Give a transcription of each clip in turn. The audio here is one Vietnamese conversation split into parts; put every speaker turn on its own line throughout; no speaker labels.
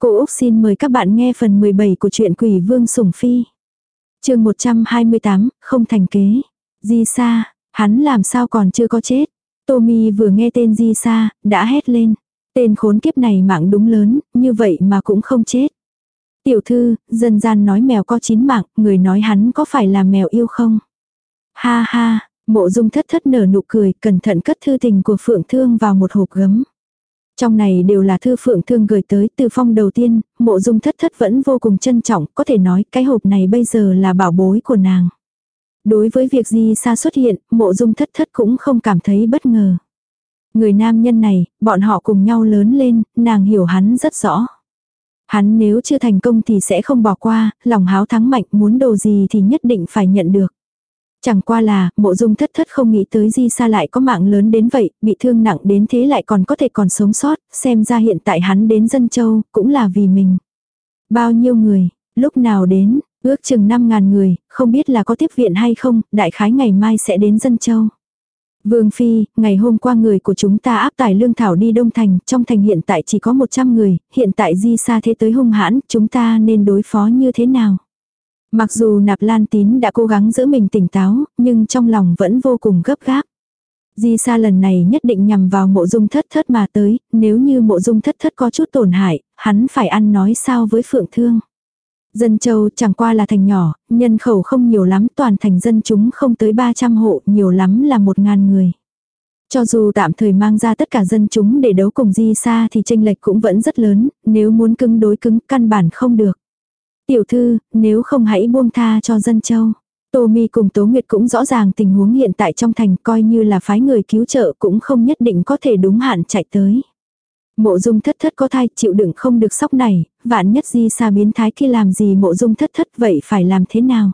Cô Úc xin mời các bạn nghe phần 17 của truyện Quỷ Vương Sủng Phi. chương 128, không thành kế. Di Sa, hắn làm sao còn chưa có chết. Tommy vừa nghe tên Di Sa, đã hét lên. Tên khốn kiếp này mạng đúng lớn, như vậy mà cũng không chết. Tiểu thư, dân gian nói mèo có chín mạng, người nói hắn có phải là mèo yêu không? Ha ha, mộ dung thất thất nở nụ cười, cẩn thận cất thư tình của Phượng Thương vào một hộp gấm. Trong này đều là thư Phượng Thương gửi tới từ phong đầu tiên, mộ dung thất thất vẫn vô cùng trân trọng, có thể nói cái hộp này bây giờ là bảo bối của nàng. Đối với việc gì xa xuất hiện, mộ dung thất thất cũng không cảm thấy bất ngờ. Người nam nhân này, bọn họ cùng nhau lớn lên, nàng hiểu hắn rất rõ. Hắn nếu chưa thành công thì sẽ không bỏ qua, lòng háo thắng mạnh muốn đồ gì thì nhất định phải nhận được. Chẳng qua là, mộ dung thất thất không nghĩ tới di sa lại có mạng lớn đến vậy, bị thương nặng đến thế lại còn có thể còn sống sót, xem ra hiện tại hắn đến dân châu, cũng là vì mình. Bao nhiêu người, lúc nào đến, ước chừng 5.000 người, không biết là có tiếp viện hay không, đại khái ngày mai sẽ đến dân châu. Vương Phi, ngày hôm qua người của chúng ta áp tải lương thảo đi Đông Thành, trong thành hiện tại chỉ có 100 người, hiện tại di xa thế tới hung hãn, chúng ta nên đối phó như thế nào? Mặc dù nạp lan tín đã cố gắng giữ mình tỉnh táo, nhưng trong lòng vẫn vô cùng gấp gáp. Di sa lần này nhất định nhằm vào mộ dung thất thất mà tới, nếu như mộ dung thất thất có chút tổn hại, hắn phải ăn nói sao với phượng thương. Dân châu chẳng qua là thành nhỏ, nhân khẩu không nhiều lắm, toàn thành dân chúng không tới 300 hộ, nhiều lắm là 1.000 người. Cho dù tạm thời mang ra tất cả dân chúng để đấu cùng di sa thì tranh lệch cũng vẫn rất lớn, nếu muốn cứng đối cứng căn bản không được. Tiểu thư, nếu không hãy buông tha cho dân châu. Tô Mi cùng Tố Nguyệt cũng rõ ràng tình huống hiện tại trong thành coi như là phái người cứu trợ cũng không nhất định có thể đúng hạn chạy tới. Mộ dung thất thất có thai chịu đựng không được sóc này, vạn nhất di xa biến thái khi làm gì mộ dung thất thất vậy phải làm thế nào?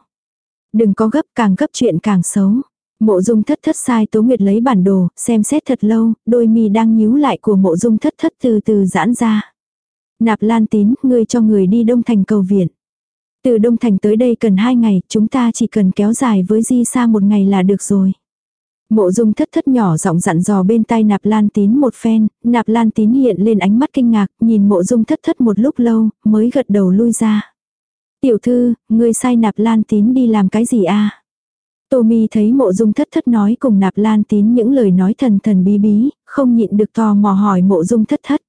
Đừng có gấp càng gấp chuyện càng xấu. Mộ dung thất thất sai Tố Nguyệt lấy bản đồ, xem xét thật lâu, đôi mi đang nhíu lại của mộ dung thất thất từ từ giãn ra. Nạp lan tín, ngươi cho người đi đông thành cầu viện. Từ Đông Thành tới đây cần 2 ngày, chúng ta chỉ cần kéo dài với Di Sa một ngày là được rồi. Mộ dung thất thất nhỏ giọng dặn dò bên tay nạp lan tín một phen, nạp lan tín hiện lên ánh mắt kinh ngạc, nhìn mộ dung thất thất một lúc lâu, mới gật đầu lui ra. Tiểu thư, ngươi sai nạp lan tín đi làm cái gì a à? Tô mi thấy mộ dung thất thất nói cùng nạp lan tín những lời nói thần thần bí bí, không nhịn được tò mò hỏi mộ dung thất thất.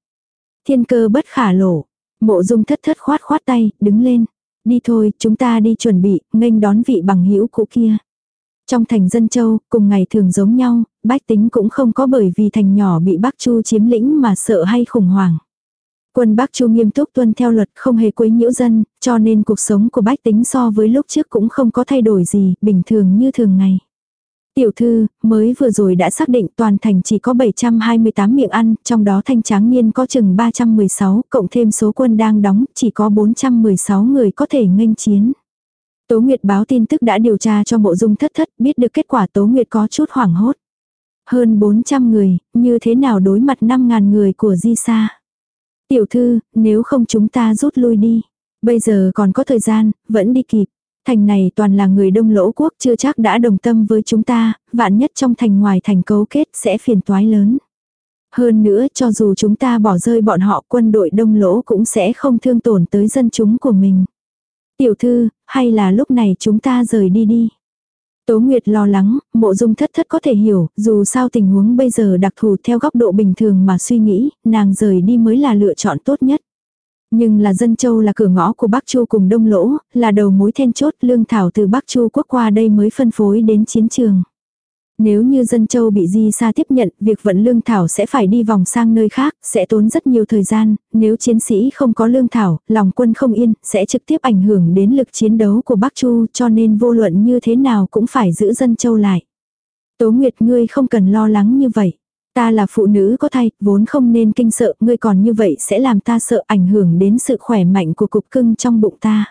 Thiên cơ bất khả lộ. Mộ dung thất thất khoát khoát tay, đứng lên. Đi thôi, chúng ta đi chuẩn bị, nghênh đón vị bằng hữu cũ kia. Trong thành dân châu, cùng ngày thường giống nhau, bách tính cũng không có bởi vì thành nhỏ bị Bắc Chu chiếm lĩnh mà sợ hay khủng hoảng. Quân Bắc Chu nghiêm túc tuân theo luật không hề quấy nhiễu dân, cho nên cuộc sống của bách tính so với lúc trước cũng không có thay đổi gì, bình thường như thường ngày. Tiểu thư, mới vừa rồi đã xác định toàn thành chỉ có 728 miệng ăn, trong đó thanh tráng niên có chừng 316, cộng thêm số quân đang đóng, chỉ có 416 người có thể nghênh chiến. Tố Nguyệt báo tin tức đã điều tra cho mộ dung thất thất, biết được kết quả Tố Nguyệt có chút hoảng hốt. Hơn 400 người, như thế nào đối mặt 5.000 người của Di Sa. Tiểu thư, nếu không chúng ta rút lui đi. Bây giờ còn có thời gian, vẫn đi kịp. Thành này toàn là người đông lỗ quốc chưa chắc đã đồng tâm với chúng ta, vạn nhất trong thành ngoài thành cấu kết sẽ phiền toái lớn. Hơn nữa cho dù chúng ta bỏ rơi bọn họ quân đội đông lỗ cũng sẽ không thương tổn tới dân chúng của mình. Tiểu thư, hay là lúc này chúng ta rời đi đi. Tố Nguyệt lo lắng, mộ dung thất thất có thể hiểu, dù sao tình huống bây giờ đặc thù theo góc độ bình thường mà suy nghĩ, nàng rời đi mới là lựa chọn tốt nhất. Nhưng là dân châu là cửa ngõ của Bắc Chu cùng Đông Lỗ, là đầu mối then chốt lương thảo từ Bắc Chu quốc qua đây mới phân phối đến chiến trường. Nếu như dân châu bị di xa tiếp nhận, việc vận lương thảo sẽ phải đi vòng sang nơi khác, sẽ tốn rất nhiều thời gian, nếu chiến sĩ không có lương thảo, lòng quân không yên, sẽ trực tiếp ảnh hưởng đến lực chiến đấu của Bắc Chu cho nên vô luận như thế nào cũng phải giữ dân châu lại. Tố Nguyệt ngươi không cần lo lắng như vậy. Ta là phụ nữ có thai, vốn không nên kinh sợ, ngươi còn như vậy sẽ làm ta sợ ảnh hưởng đến sự khỏe mạnh của cục cưng trong bụng ta.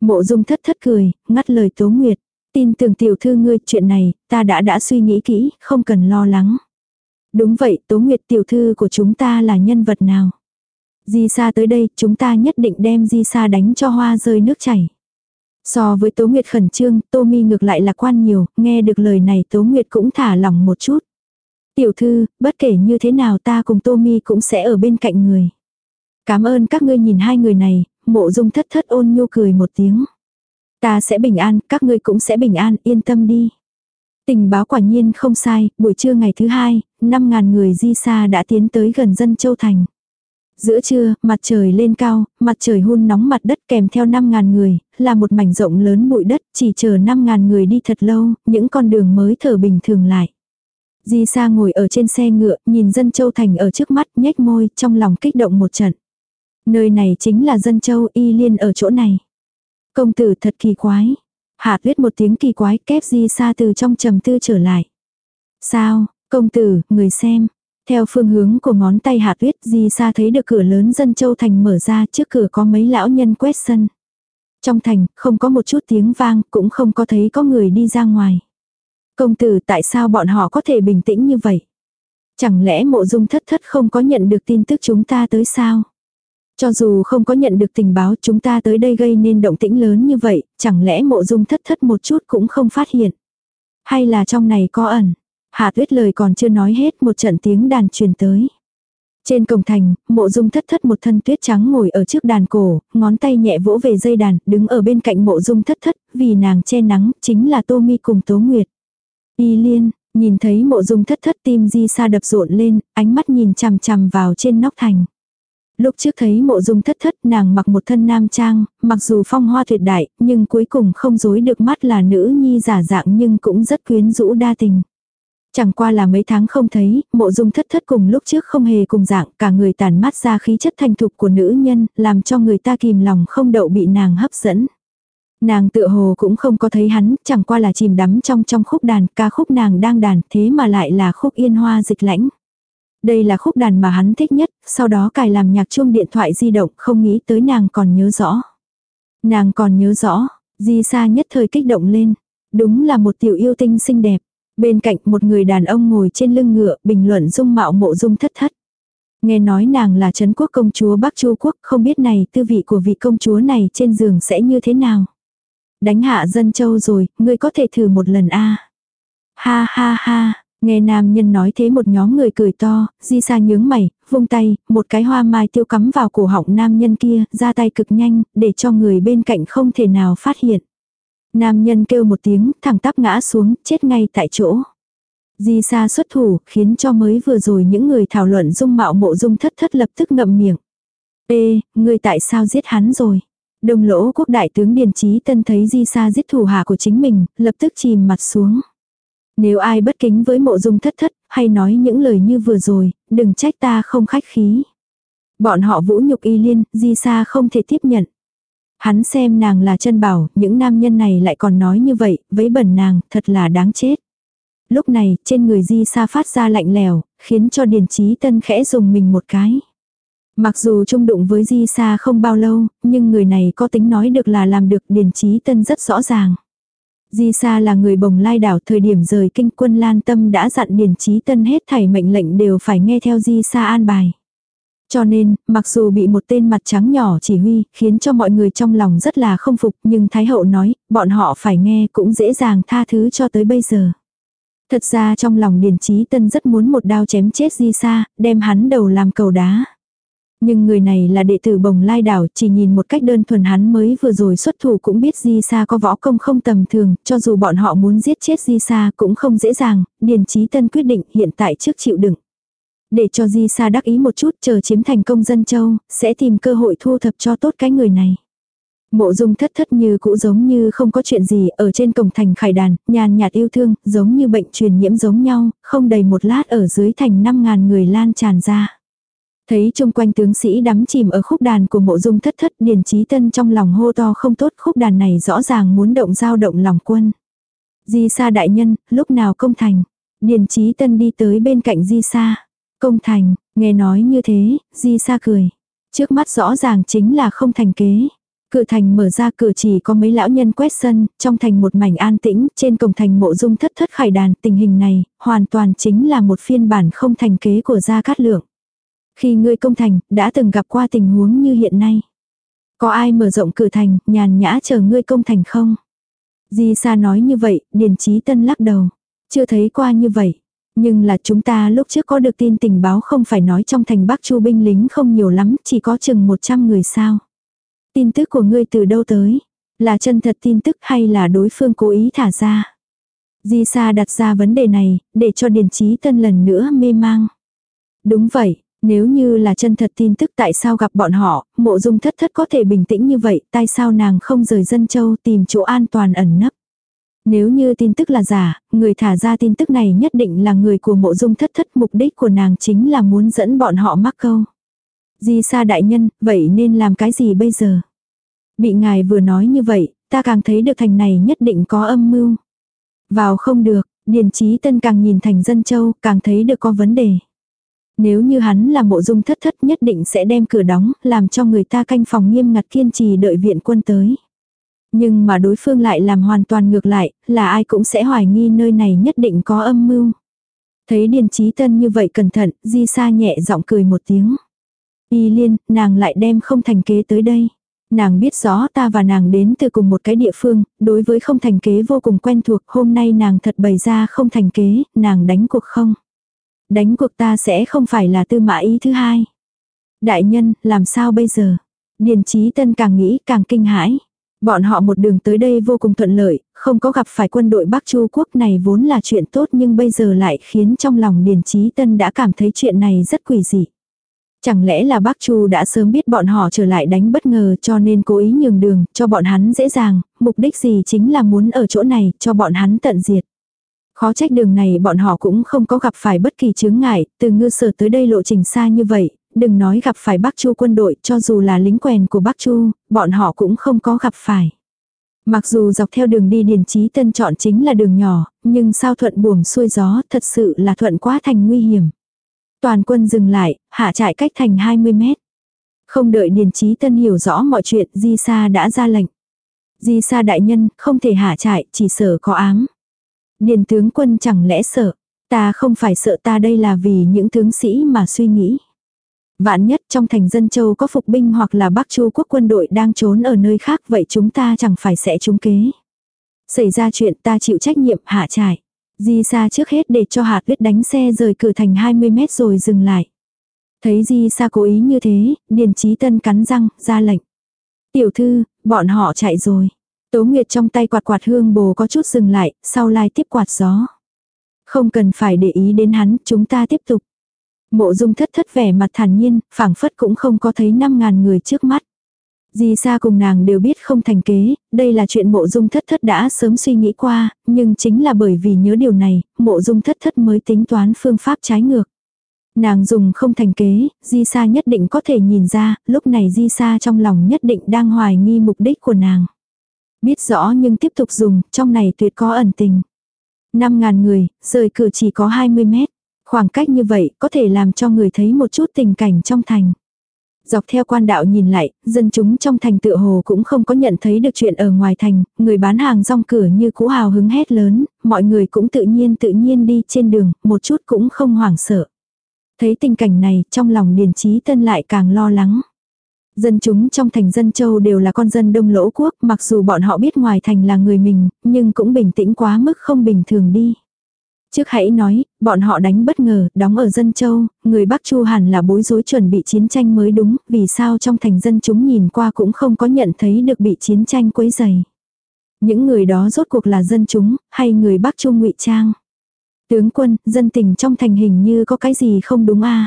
Mộ dung thất thất cười, ngắt lời Tố Nguyệt. Tin tưởng tiểu thư ngươi chuyện này, ta đã đã suy nghĩ kỹ, không cần lo lắng. Đúng vậy, Tố Nguyệt tiểu thư của chúng ta là nhân vật nào? Di xa tới đây, chúng ta nhất định đem Di xa đánh cho hoa rơi nước chảy. So với Tố Nguyệt khẩn trương, Tô Mi ngược lại lạc quan nhiều, nghe được lời này Tố Nguyệt cũng thả lòng một chút. Tiểu thư, bất kể như thế nào ta cùng Tô Mi cũng sẽ ở bên cạnh người. Cảm ơn các ngươi nhìn hai người này, mộ dung thất thất ôn nhu cười một tiếng. Ta sẽ bình an, các ngươi cũng sẽ bình an, yên tâm đi. Tình báo quả nhiên không sai, buổi trưa ngày thứ hai, 5.000 người di xa đã tiến tới gần dân Châu Thành. Giữa trưa, mặt trời lên cao, mặt trời hun nóng mặt đất kèm theo 5.000 người, là một mảnh rộng lớn bụi đất, chỉ chờ 5.000 người đi thật lâu, những con đường mới thở bình thường lại. Di Sa ngồi ở trên xe ngựa, nhìn dân châu thành ở trước mắt, nhếch môi, trong lòng kích động một trận. Nơi này chính là dân châu y liên ở chỗ này. Công tử thật kỳ quái. Hạ tuyết một tiếng kỳ quái kép Di Sa từ trong trầm tư trở lại. Sao, công tử, người xem, theo phương hướng của ngón tay hạ tuyết di Sa thấy được cửa lớn dân châu thành mở ra trước cửa có mấy lão nhân quét sân. Trong thành không có một chút tiếng vang cũng không có thấy có người đi ra ngoài. Công tử tại sao bọn họ có thể bình tĩnh như vậy? Chẳng lẽ mộ dung thất thất không có nhận được tin tức chúng ta tới sao? Cho dù không có nhận được tình báo chúng ta tới đây gây nên động tĩnh lớn như vậy, chẳng lẽ mộ dung thất thất một chút cũng không phát hiện? Hay là trong này có ẩn? Hạ tuyết lời còn chưa nói hết một trận tiếng đàn truyền tới. Trên cổng thành, mộ dung thất thất một thân tuyết trắng ngồi ở trước đàn cổ, ngón tay nhẹ vỗ về dây đàn, đứng ở bên cạnh mộ dung thất thất, vì nàng che nắng, chính là Tô Mi cùng Tố Nguyệt. Y liên, nhìn thấy mộ dung thất thất tim di sa đập rộn lên, ánh mắt nhìn chằm chằm vào trên nóc thành. Lúc trước thấy mộ dung thất thất nàng mặc một thân nam trang, mặc dù phong hoa tuyệt đại, nhưng cuối cùng không dối được mắt là nữ nhi giả dạng nhưng cũng rất quyến rũ đa tình. Chẳng qua là mấy tháng không thấy, mộ dung thất thất cùng lúc trước không hề cùng dạng, cả người tàn mát ra khí chất thành thục của nữ nhân, làm cho người ta kìm lòng không đậu bị nàng hấp dẫn. Nàng tựa hồ cũng không có thấy hắn, chẳng qua là chìm đắm trong trong khúc đàn, ca khúc nàng đang đàn, thế mà lại là khúc yên hoa dịch lãnh. Đây là khúc đàn mà hắn thích nhất, sau đó cài làm nhạc chuông điện thoại di động, không nghĩ tới nàng còn nhớ rõ. Nàng còn nhớ rõ, di xa nhất thời kích động lên. Đúng là một tiểu yêu tinh xinh đẹp. Bên cạnh một người đàn ông ngồi trên lưng ngựa bình luận dung mạo mộ dung thất thất. Nghe nói nàng là Trấn quốc công chúa Bắc Chu quốc, không biết này tư vị của vị công chúa này trên giường sẽ như thế nào. Đánh hạ dân châu rồi, ngươi có thể thử một lần a Ha ha ha, nghe nam nhân nói thế một nhóm người cười to, di sa nhướng mày, vung tay, một cái hoa mai tiêu cắm vào cổ họng nam nhân kia, ra tay cực nhanh, để cho người bên cạnh không thể nào phát hiện. Nam nhân kêu một tiếng, thẳng tắp ngã xuống, chết ngay tại chỗ. Di xa xuất thủ, khiến cho mới vừa rồi những người thảo luận dung mạo mộ dung thất thất lập tức ngậm miệng. Ê, người tại sao giết hắn rồi? Đồng lỗ quốc đại tướng Điền Trí Tân thấy Di Sa giết thủ hạ của chính mình, lập tức chìm mặt xuống. Nếu ai bất kính với mộ dung thất thất, hay nói những lời như vừa rồi, đừng trách ta không khách khí. Bọn họ vũ nhục y liên, Di Sa không thể tiếp nhận. Hắn xem nàng là chân bảo, những nam nhân này lại còn nói như vậy, với bẩn nàng, thật là đáng chết. Lúc này, trên người Di Sa phát ra lạnh lèo, khiến cho Điền Chí Tân khẽ dùng mình một cái. Mặc dù chung đụng với Di Sa không bao lâu, nhưng người này có tính nói được là làm được Điền Chí Tân rất rõ ràng. Di Sa là người bồng lai đảo thời điểm rời kinh quân Lan Tâm đã dặn Điền Chí Tân hết thảy mệnh lệnh đều phải nghe theo Di Sa an bài. Cho nên, mặc dù bị một tên mặt trắng nhỏ chỉ huy, khiến cho mọi người trong lòng rất là không phục, nhưng Thái Hậu nói, bọn họ phải nghe cũng dễ dàng tha thứ cho tới bây giờ. Thật ra trong lòng Điền Chí Tân rất muốn một đao chém chết Di Sa, đem hắn đầu làm cầu đá. Nhưng người này là đệ tử bồng lai đảo, chỉ nhìn một cách đơn thuần hắn mới vừa rồi xuất thủ cũng biết Di Sa có võ công không tầm thường, cho dù bọn họ muốn giết chết Di Sa cũng không dễ dàng, Điền trí Tân quyết định hiện tại trước chịu đựng. Để cho Di Sa đắc ý một chút chờ chiếm thành công dân châu, sẽ tìm cơ hội thu thập cho tốt cái người này. Mộ dung thất thất như cũ giống như không có chuyện gì ở trên cổng thành khải đàn, nhàn nhạt yêu thương, giống như bệnh truyền nhiễm giống nhau, không đầy một lát ở dưới thành 5.000 người lan tràn ra. Thấy chung quanh tướng sĩ đắm chìm ở khúc đàn của mộ dung thất thất điền trí tân trong lòng hô to không tốt khúc đàn này rõ ràng muốn động giao động lòng quân. Di sa đại nhân, lúc nào công thành. Điền trí tân đi tới bên cạnh di sa. Công thành, nghe nói như thế, di sa cười. Trước mắt rõ ràng chính là không thành kế. Cửa thành mở ra cửa chỉ có mấy lão nhân quét sân, trong thành một mảnh an tĩnh, trên cổng thành mộ dung thất thất khải đàn, tình hình này, hoàn toàn chính là một phiên bản không thành kế của Gia Cát Lượng. Khi ngươi công thành, đã từng gặp qua tình huống như hiện nay. Có ai mở rộng cửa thành, nhàn nhã chờ ngươi công thành không? Di Sa nói như vậy, Điền Chí Tân lắc đầu. Chưa thấy qua như vậy. Nhưng là chúng ta lúc trước có được tin tình báo không phải nói trong thành Bắc Chu binh lính không nhiều lắm, chỉ có chừng 100 người sao. Tin tức của ngươi từ đâu tới? Là chân thật tin tức hay là đối phương cố ý thả ra? Di Sa đặt ra vấn đề này, để cho Điền Chí Tân lần nữa mê mang. Đúng vậy, nếu như là chân thật tin tức tại sao gặp bọn họ, mộ dung thất thất có thể bình tĩnh như vậy, tại sao nàng không rời dân châu tìm chỗ an toàn ẩn nấp. Nếu như tin tức là giả, người thả ra tin tức này nhất định là người của mộ dung thất thất mục đích của nàng chính là muốn dẫn bọn họ mắc câu. Di sa đại nhân, vậy nên làm cái gì bây giờ? Bị ngài vừa nói như vậy, ta càng thấy được thành này nhất định có âm mưu. Vào không được, Điền Chí Tân càng nhìn thành dân châu, càng thấy được có vấn đề. Nếu như hắn là mộ dung thất thất nhất định sẽ đem cửa đóng, làm cho người ta canh phòng nghiêm ngặt kiên trì đợi viện quân tới. Nhưng mà đối phương lại làm hoàn toàn ngược lại, là ai cũng sẽ hoài nghi nơi này nhất định có âm mưu. Thấy Điền trí Tân như vậy cẩn thận, Di Sa nhẹ giọng cười một tiếng. Y liên, nàng lại đem không thành kế tới đây. Nàng biết rõ ta và nàng đến từ cùng một cái địa phương, đối với không thành kế vô cùng quen thuộc, hôm nay nàng thật bày ra không thành kế, nàng đánh cuộc không. Đánh cuộc ta sẽ không phải là tư mã ý thứ hai. Đại nhân, làm sao bây giờ? Điền trí tân càng nghĩ càng kinh hãi. Bọn họ một đường tới đây vô cùng thuận lợi, không có gặp phải quân đội Bắc Chu quốc này vốn là chuyện tốt nhưng bây giờ lại khiến trong lòng Điền trí Tân đã cảm thấy chuyện này rất quỷ dị. Chẳng lẽ là bác Chu đã sớm biết bọn họ trở lại đánh bất ngờ cho nên cố ý nhường đường, cho bọn hắn dễ dàng, mục đích gì chính là muốn ở chỗ này, cho bọn hắn tận diệt. Khó trách đường này bọn họ cũng không có gặp phải bất kỳ chướng ngại, từ ngư sở tới đây lộ trình xa như vậy, đừng nói gặp phải Bắc Chu quân đội, cho dù là lính quèn của Bắc Chu, bọn họ cũng không có gặp phải. Mặc dù dọc theo đường đi Điền Chí Tân chọn chính là đường nhỏ, nhưng sao thuận buồm xuôi gió thật sự là thuận quá thành nguy hiểm. Toàn quân dừng lại, hạ trại cách thành 20 mét. Không đợi Điền Chí Tân hiểu rõ mọi chuyện, Di Sa đã ra lệnh. Di Sa đại nhân, không thể hạ trại, chỉ sợ có ám. Điền tướng quân chẳng lẽ sợ. Ta không phải sợ ta đây là vì những tướng sĩ mà suy nghĩ. Vạn nhất trong thành dân châu có phục binh hoặc là Bắc Chu quốc quân đội đang trốn ở nơi khác vậy chúng ta chẳng phải sẽ trúng kế. Xảy ra chuyện ta chịu trách nhiệm hạ trải Di Sa trước hết để cho Hạ Tuyết đánh xe rời cửa thành 20 mét rồi dừng lại. Thấy Di Sa cố ý như thế, Điền trí Tân cắn răng, ra lệnh. Tiểu thư, bọn họ chạy rồi. Tố Nguyệt trong tay quạt quạt hương bồ có chút dừng lại, sau lai tiếp quạt gió. Không cần phải để ý đến hắn, chúng ta tiếp tục. Mộ dung thất thất vẻ mặt thản nhiên, phảng phất cũng không có thấy 5.000 người trước mắt. Di Sa cùng nàng đều biết không thành kế, đây là chuyện mộ dung thất thất đã sớm suy nghĩ qua, nhưng chính là bởi vì nhớ điều này, mộ dung thất thất mới tính toán phương pháp trái ngược. Nàng dùng không thành kế, Di Sa nhất định có thể nhìn ra, lúc này Di Sa trong lòng nhất định đang hoài nghi mục đích của nàng. Biết rõ nhưng tiếp tục dùng, trong này tuyệt có ẩn tình. 5.000 người, rời cửa chỉ có 20 mét. Khoảng cách như vậy có thể làm cho người thấy một chút tình cảnh trong thành. Dọc theo quan đạo nhìn lại, dân chúng trong thành tựa hồ cũng không có nhận thấy được chuyện ở ngoài thành, người bán hàng rong cửa như cũ hào hứng hét lớn, mọi người cũng tự nhiên tự nhiên đi trên đường, một chút cũng không hoảng sợ. Thấy tình cảnh này, trong lòng Điền Trí Tân lại càng lo lắng. Dân chúng trong thành dân châu đều là con dân đông lỗ quốc, mặc dù bọn họ biết ngoài thành là người mình, nhưng cũng bình tĩnh quá mức không bình thường đi. Trước hãy nói, bọn họ đánh bất ngờ, đóng ở dân châu, người Bắc Chu hẳn là bối rối chuẩn bị chiến tranh mới đúng, vì sao trong thành dân chúng nhìn qua cũng không có nhận thấy được bị chiến tranh quấy dày. Những người đó rốt cuộc là dân chúng, hay người Bắc Chu ngụy trang. Tướng quân, dân tình trong thành hình như có cái gì không đúng a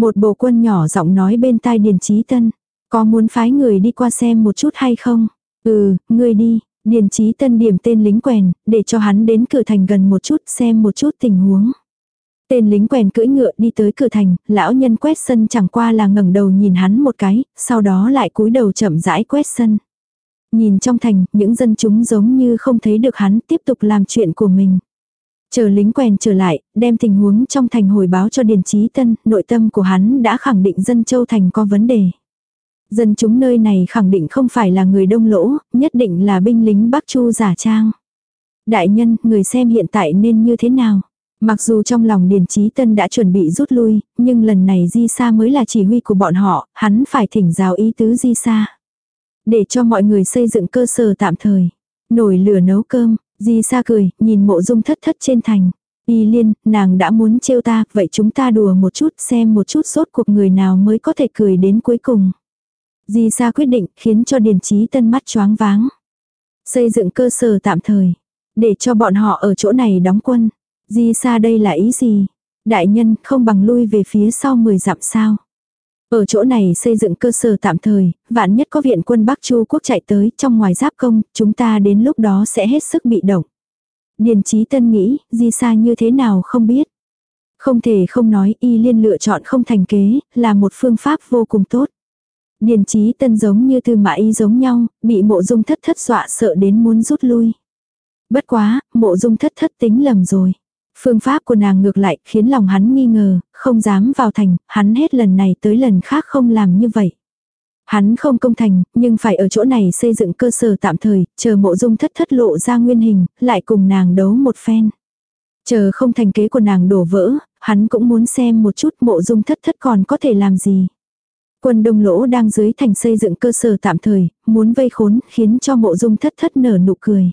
một bộ quân nhỏ giọng nói bên tai Điền Trí Tân. Có muốn phái người đi qua xem một chút hay không? Ừ, người đi. Điền trí tân điểm tên lính quèn, để cho hắn đến cửa thành gần một chút xem một chút tình huống. Tên lính quèn cưỡi ngựa đi tới cửa thành, lão nhân quét sân chẳng qua là ngẩng đầu nhìn hắn một cái, sau đó lại cúi đầu chậm rãi quét sân. Nhìn trong thành, những dân chúng giống như không thấy được hắn tiếp tục làm chuyện của mình. Chờ lính quèn trở lại, đem tình huống trong thành hồi báo cho Điền Trí Tân, nội tâm của hắn đã khẳng định dân châu thành có vấn đề. Dân chúng nơi này khẳng định không phải là người đông lỗ, nhất định là binh lính Bắc Chu giả trang. Đại nhân, người xem hiện tại nên như thế nào? Mặc dù trong lòng Điền Chí Tân đã chuẩn bị rút lui, nhưng lần này Di Sa mới là chỉ huy của bọn họ, hắn phải thỉnh giáo ý tứ Di Sa. Để cho mọi người xây dựng cơ sở tạm thời. Nổi lửa nấu cơm, Di Sa cười, nhìn mộ dung thất thất trên thành. Y liên, nàng đã muốn trêu ta, vậy chúng ta đùa một chút xem một chút sốt cuộc người nào mới có thể cười đến cuối cùng. Di Sa quyết định khiến cho Điền Chí Tân mắt choáng váng. Xây dựng cơ sở tạm thời, để cho bọn họ ở chỗ này đóng quân. Di Sa đây là ý gì? Đại nhân không bằng lui về phía sau 10 dặm sao? Ở chỗ này xây dựng cơ sở tạm thời, vạn nhất có viện quân Bắc Chu quốc chạy tới trong ngoài giáp công, chúng ta đến lúc đó sẽ hết sức bị động. Điền Chí Tân nghĩ, Di xa như thế nào không biết. Không thể không nói y liên lựa chọn không thành kế, là một phương pháp vô cùng tốt. Điền Chí Tân giống như tư mã y giống nhau, bị mộ dung thất thất dọa sợ đến muốn rút lui. Bất quá, mộ dung thất thất tính lầm rồi. Phương pháp của nàng ngược lại khiến lòng hắn nghi ngờ, không dám vào thành, hắn hết lần này tới lần khác không làm như vậy. Hắn không công thành, nhưng phải ở chỗ này xây dựng cơ sở tạm thời, chờ mộ dung thất thất lộ ra nguyên hình, lại cùng nàng đấu một phen. Chờ không thành kế của nàng đổ vỡ, hắn cũng muốn xem một chút mộ dung thất thất còn có thể làm gì. Quân đông lỗ đang dưới thành xây dựng cơ sở tạm thời, muốn vây khốn, khiến cho mộ dung thất thất nở nụ cười.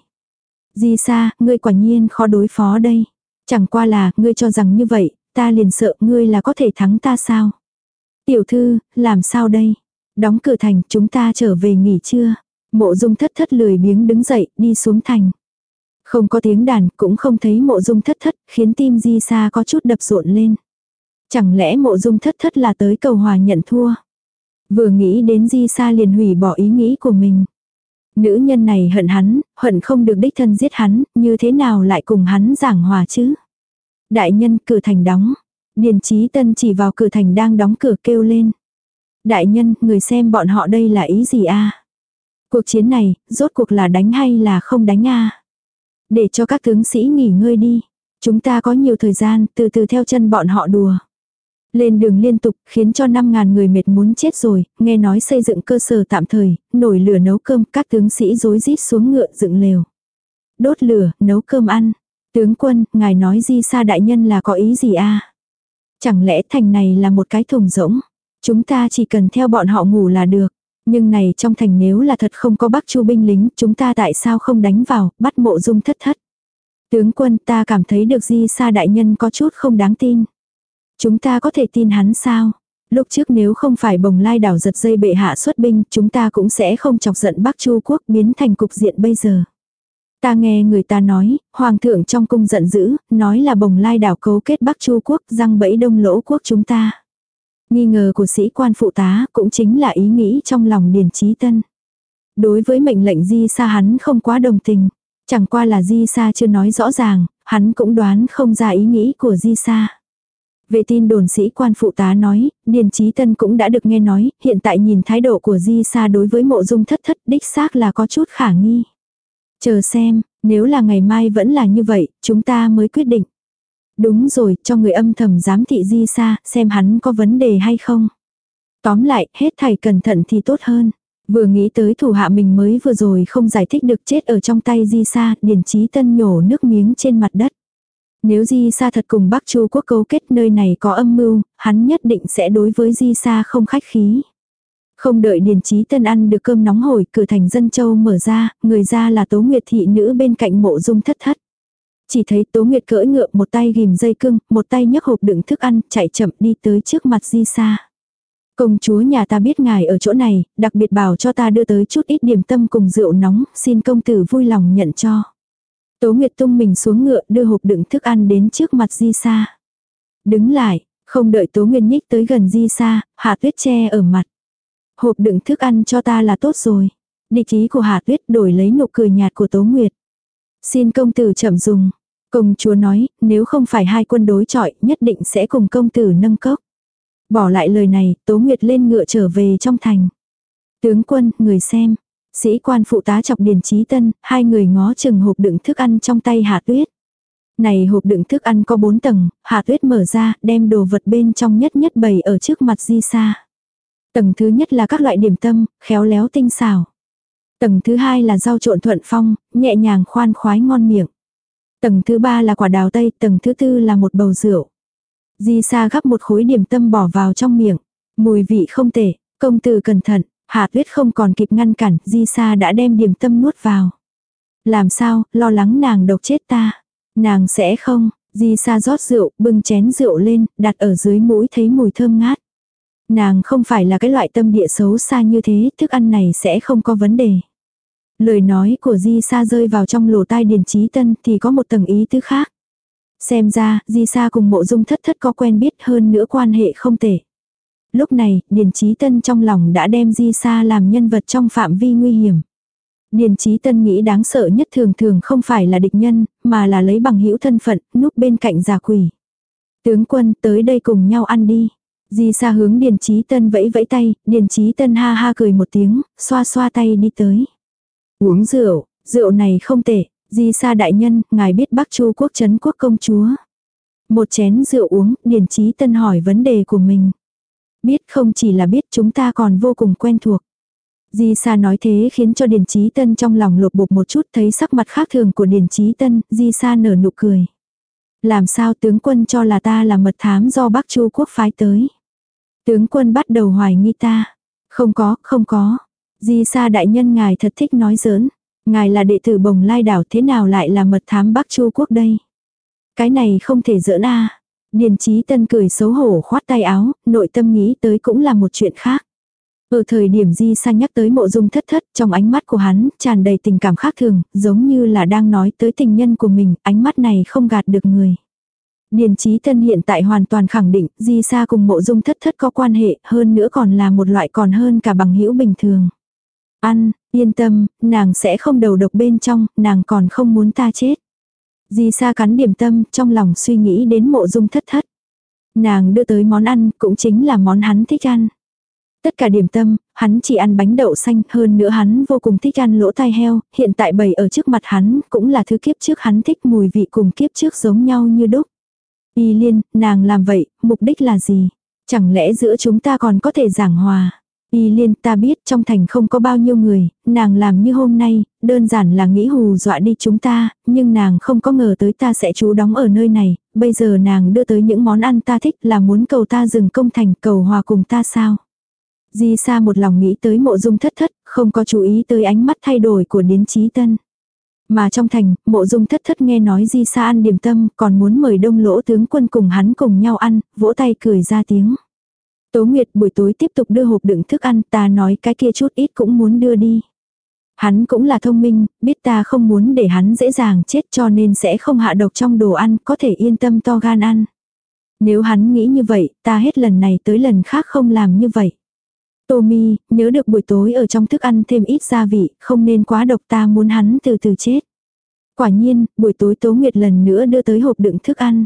Di xa, ngươi quả nhiên khó đối phó đây. Chẳng qua là, ngươi cho rằng như vậy, ta liền sợ ngươi là có thể thắng ta sao. Tiểu thư, làm sao đây? Đóng cửa thành, chúng ta trở về nghỉ trưa. Mộ dung thất thất lười biếng đứng dậy, đi xuống thành. Không có tiếng đàn, cũng không thấy mộ dung thất thất, khiến tim di xa có chút đập rộn lên. Chẳng lẽ mộ dung thất thất là tới cầu hòa nhận thua? Vừa nghĩ đến di xa liền hủy bỏ ý nghĩ của mình. Nữ nhân này hận hắn, hận không được đích thân giết hắn, như thế nào lại cùng hắn giảng hòa chứ? Đại nhân cửa thành đóng. Điền trí tân chỉ vào cửa thành đang đóng cửa kêu lên. Đại nhân, người xem bọn họ đây là ý gì a Cuộc chiến này, rốt cuộc là đánh hay là không đánh a Để cho các tướng sĩ nghỉ ngơi đi. Chúng ta có nhiều thời gian, từ từ theo chân bọn họ đùa. Lên đường liên tục, khiến cho 5.000 người mệt muốn chết rồi, nghe nói xây dựng cơ sở tạm thời, nổi lửa nấu cơm, các tướng sĩ rối rít xuống ngựa dựng lều. Đốt lửa, nấu cơm ăn. Tướng quân, ngài nói di sa đại nhân là có ý gì a Chẳng lẽ thành này là một cái thùng rỗng? Chúng ta chỉ cần theo bọn họ ngủ là được. Nhưng này trong thành nếu là thật không có bắc chu binh lính, chúng ta tại sao không đánh vào, bắt mộ dung thất thất. Tướng quân ta cảm thấy được di sa đại nhân có chút không đáng tin. Chúng ta có thể tin hắn sao? Lúc trước nếu không phải bồng lai đảo giật dây bệ hạ xuất binh, chúng ta cũng sẽ không chọc giận Bắc Chu quốc biến thành cục diện bây giờ. Ta nghe người ta nói, hoàng thượng trong cung giận dữ, nói là bồng lai đảo cấu kết Bắc Chu quốc răng bẫy đông lỗ quốc chúng ta. Nghi ngờ của sĩ quan phụ tá cũng chính là ý nghĩ trong lòng Điền Trí Tân. Đối với mệnh lệnh Di Sa hắn không quá đồng tình. Chẳng qua là Di Sa chưa nói rõ ràng, hắn cũng đoán không ra ý nghĩ của Di Sa. Về tin đồn sĩ quan phụ tá nói, Điền Trí Tân cũng đã được nghe nói, hiện tại nhìn thái độ của Di Sa đối với mộ dung thất thất đích xác là có chút khả nghi. Chờ xem, nếu là ngày mai vẫn là như vậy, chúng ta mới quyết định. Đúng rồi, cho người âm thầm giám thị Di Sa, xem hắn có vấn đề hay không. Tóm lại, hết thầy cẩn thận thì tốt hơn. Vừa nghĩ tới thủ hạ mình mới vừa rồi không giải thích được chết ở trong tay Di Sa, Điền Trí Tân nhổ nước miếng trên mặt đất. Nếu Di Sa thật cùng Bắc Chu quốc cấu kết nơi này có âm mưu, hắn nhất định sẽ đối với Di Sa không khách khí. Không đợi Điền Chí Tân ăn được cơm nóng hổi, cửa thành dân châu mở ra, người ra là Tố Nguyệt thị nữ bên cạnh mộ dung thất thất. Chỉ thấy Tố Nguyệt cưỡi ngựa một tay ghim dây cưng, một tay nhấc hộp đựng thức ăn, chạy chậm đi tới trước mặt Di Sa. Công chúa nhà ta biết ngài ở chỗ này, đặc biệt bảo cho ta đưa tới chút ít điểm tâm cùng rượu nóng, xin công tử vui lòng nhận cho. Tố Nguyệt tung mình xuống ngựa đưa hộp đựng thức ăn đến trước mặt Di Sa. Đứng lại, không đợi Tố Nguyệt nhích tới gần Di Sa, Hạ Tuyết che ở mặt. Hộp đựng thức ăn cho ta là tốt rồi. Địch ý của Hạ Tuyết đổi lấy nụ cười nhạt của Tố Nguyệt. Xin công tử chậm dùng. Công chúa nói, nếu không phải hai quân đối chọi, nhất định sẽ cùng công tử nâng cốc. Bỏ lại lời này, Tố Nguyệt lên ngựa trở về trong thành. Tướng quân, người xem. Sĩ quan phụ tá chọc Điền Trí Tân, hai người ngó chừng hộp đựng thức ăn trong tay Hạ Tuyết. Này hộp đựng thức ăn có bốn tầng, Hạ Tuyết mở ra, đem đồ vật bên trong nhất nhất bày ở trước mặt Di Sa. Tầng thứ nhất là các loại điểm tâm, khéo léo tinh xảo. Tầng thứ hai là rau trộn thuận phong, nhẹ nhàng khoan khoái ngon miệng. Tầng thứ ba là quả đào tây, tầng thứ tư là một bầu rượu. Di Sa gắp một khối điểm tâm bỏ vào trong miệng. Mùi vị không tệ, công tử cẩn thận, Hạ tuyết không còn kịp ngăn cản, Di Sa đã đem điểm tâm nuốt vào. Làm sao, lo lắng nàng độc chết ta. Nàng sẽ không, Di Sa rót rượu, bưng chén rượu lên, đặt ở dưới mũi thấy mùi thơm ngát. Nàng không phải là cái loại tâm địa xấu xa như thế, thức ăn này sẽ không có vấn đề. Lời nói của Di Sa rơi vào trong lỗ tai Điền Chí Tân thì có một tầng ý tứ khác. Xem ra, Di Sa cùng mộ dung thất thất có quen biết hơn nữa quan hệ không tệ. Lúc này, Điền Chí Tân trong lòng đã đem Di Sa làm nhân vật trong phạm vi nguy hiểm. Điền Chí Tân nghĩ đáng sợ nhất thường thường không phải là địch nhân, mà là lấy bằng hữu thân phận, núp bên cạnh giả quỷ. Tướng quân tới đây cùng nhau ăn đi. Di Sa hướng Điền Chí Tân vẫy vẫy tay, Điền Chí Tân ha ha cười một tiếng, xoa xoa tay đi tới. Uống rượu, rượu này không tệ, Di Sa đại nhân, ngài biết Bắc Chu quốc chấn quốc công chúa. Một chén rượu uống, Điền Chí Tân hỏi vấn đề của mình. Biết không chỉ là biết chúng ta còn vô cùng quen thuộc. Di Sa nói thế khiến cho Điền Chí Tân trong lòng lột bột một chút thấy sắc mặt khác thường của Điền Chí Tân, Di Sa nở nụ cười. Làm sao tướng quân cho là ta là mật thám do Bắc Chu quốc phái tới. Tướng quân bắt đầu hoài nghi ta. Không có, không có. Di Sa đại nhân ngài thật thích nói giỡn. Ngài là đệ tử bồng lai đảo thế nào lại là mật thám Bắc Chu quốc đây? Cái này không thể giỡn a. Điền trí Tân cười xấu hổ khoát tay áo, nội tâm nghĩ tới cũng là một chuyện khác. Ở thời điểm Di Sa nhắc tới mộ dung thất thất, trong ánh mắt của hắn, tràn đầy tình cảm khác thường, giống như là đang nói tới tình nhân của mình, ánh mắt này không gạt được người. Điền trí Tân hiện tại hoàn toàn khẳng định, Di Sa cùng mộ dung thất thất có quan hệ, hơn nữa còn là một loại còn hơn cả bằng hữu bình thường. Ăn, yên tâm, nàng sẽ không đầu độc bên trong, nàng còn không muốn ta chết. Di Sa cắn điểm tâm, trong lòng suy nghĩ đến mộ dung thất thất. Nàng đưa tới món ăn, cũng chính là món hắn thích ăn. Tất cả điểm tâm, hắn chỉ ăn bánh đậu xanh, hơn nữa hắn vô cùng thích ăn lỗ tai heo, hiện tại bày ở trước mặt hắn, cũng là thứ kiếp trước hắn thích mùi vị cùng kiếp trước giống nhau như đúc. Y liên, nàng làm vậy, mục đích là gì? Chẳng lẽ giữa chúng ta còn có thể giảng hòa? Y liên ta biết trong thành không có bao nhiêu người, nàng làm như hôm nay, đơn giản là nghĩ hù dọa đi chúng ta, nhưng nàng không có ngờ tới ta sẽ trú đóng ở nơi này, bây giờ nàng đưa tới những món ăn ta thích là muốn cầu ta dừng công thành cầu hòa cùng ta sao. Di Sa một lòng nghĩ tới mộ dung thất thất, không có chú ý tới ánh mắt thay đổi của Điến Chí Tân. Mà trong thành, mộ dung thất thất nghe nói Di Sa ăn điểm tâm, còn muốn mời đông lỗ tướng quân cùng hắn cùng nhau ăn, vỗ tay cười ra tiếng. Tố Nguyệt buổi tối tiếp tục đưa hộp đựng thức ăn, ta nói cái kia chút ít cũng muốn đưa đi. Hắn cũng là thông minh, biết ta không muốn để hắn dễ dàng chết cho nên sẽ không hạ độc trong đồ ăn, có thể yên tâm to gan ăn. Nếu hắn nghĩ như vậy, ta hết lần này tới lần khác không làm như vậy. Tommy, nhớ được buổi tối ở trong thức ăn thêm ít gia vị, không nên quá độc ta muốn hắn từ từ chết. Quả nhiên, buổi tối Tố Nguyệt lần nữa đưa tới hộp đựng thức ăn.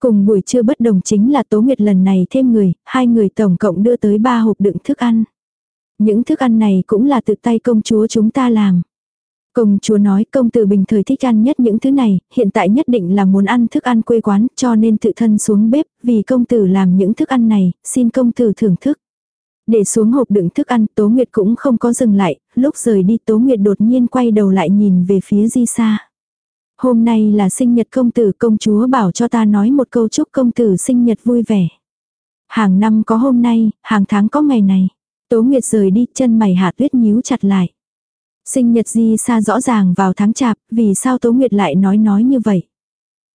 Cùng buổi trưa bất đồng chính là Tố Nguyệt lần này thêm người, hai người tổng cộng đưa tới ba hộp đựng thức ăn. Những thức ăn này cũng là tự tay công chúa chúng ta làm. Công chúa nói công tử bình thời thích ăn nhất những thứ này, hiện tại nhất định là muốn ăn thức ăn quê quán cho nên tự thân xuống bếp, vì công tử làm những thức ăn này, xin công tử thưởng thức. Để xuống hộp đựng thức ăn, Tố Nguyệt cũng không có dừng lại, lúc rời đi Tố Nguyệt đột nhiên quay đầu lại nhìn về phía Di Sa. Hôm nay là sinh nhật công tử công chúa bảo cho ta nói một câu chúc công tử sinh nhật vui vẻ. Hàng năm có hôm nay, hàng tháng có ngày này. Tố Nguyệt rời đi chân mày hạ tuyết nhíu chặt lại. Sinh nhật Di xa rõ ràng vào tháng chạp, vì sao Tố Nguyệt lại nói nói như vậy.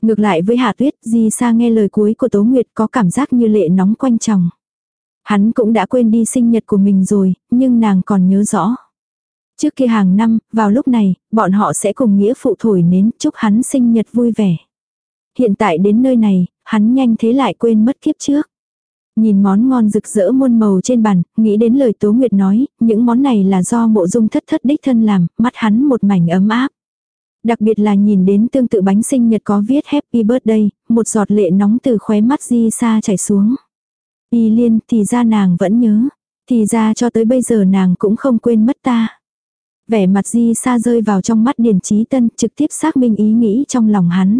Ngược lại với Hạ Tuyết, Di Sa nghe lời cuối của Tố Nguyệt có cảm giác như lệ nóng quanh chồng. Hắn cũng đã quên đi sinh nhật của mình rồi, nhưng nàng còn nhớ rõ. Trước kia hàng năm, vào lúc này, bọn họ sẽ cùng nghĩa phụ thổi nến chúc hắn sinh nhật vui vẻ. Hiện tại đến nơi này, hắn nhanh thế lại quên mất kiếp trước. Nhìn món ngon rực rỡ muôn màu trên bàn, nghĩ đến lời Tố Nguyệt nói, những món này là do mộ dung thất thất đích thân làm, mắt hắn một mảnh ấm áp. Đặc biệt là nhìn đến tương tự bánh sinh nhật có viết Happy Birthday, một giọt lệ nóng từ khóe mắt di xa chảy xuống. Y liên thì ra nàng vẫn nhớ. Thì ra cho tới bây giờ nàng cũng không quên mất ta. Vẻ mặt Di Sa rơi vào trong mắt Điền Trí Tân trực tiếp xác minh ý nghĩ trong lòng hắn.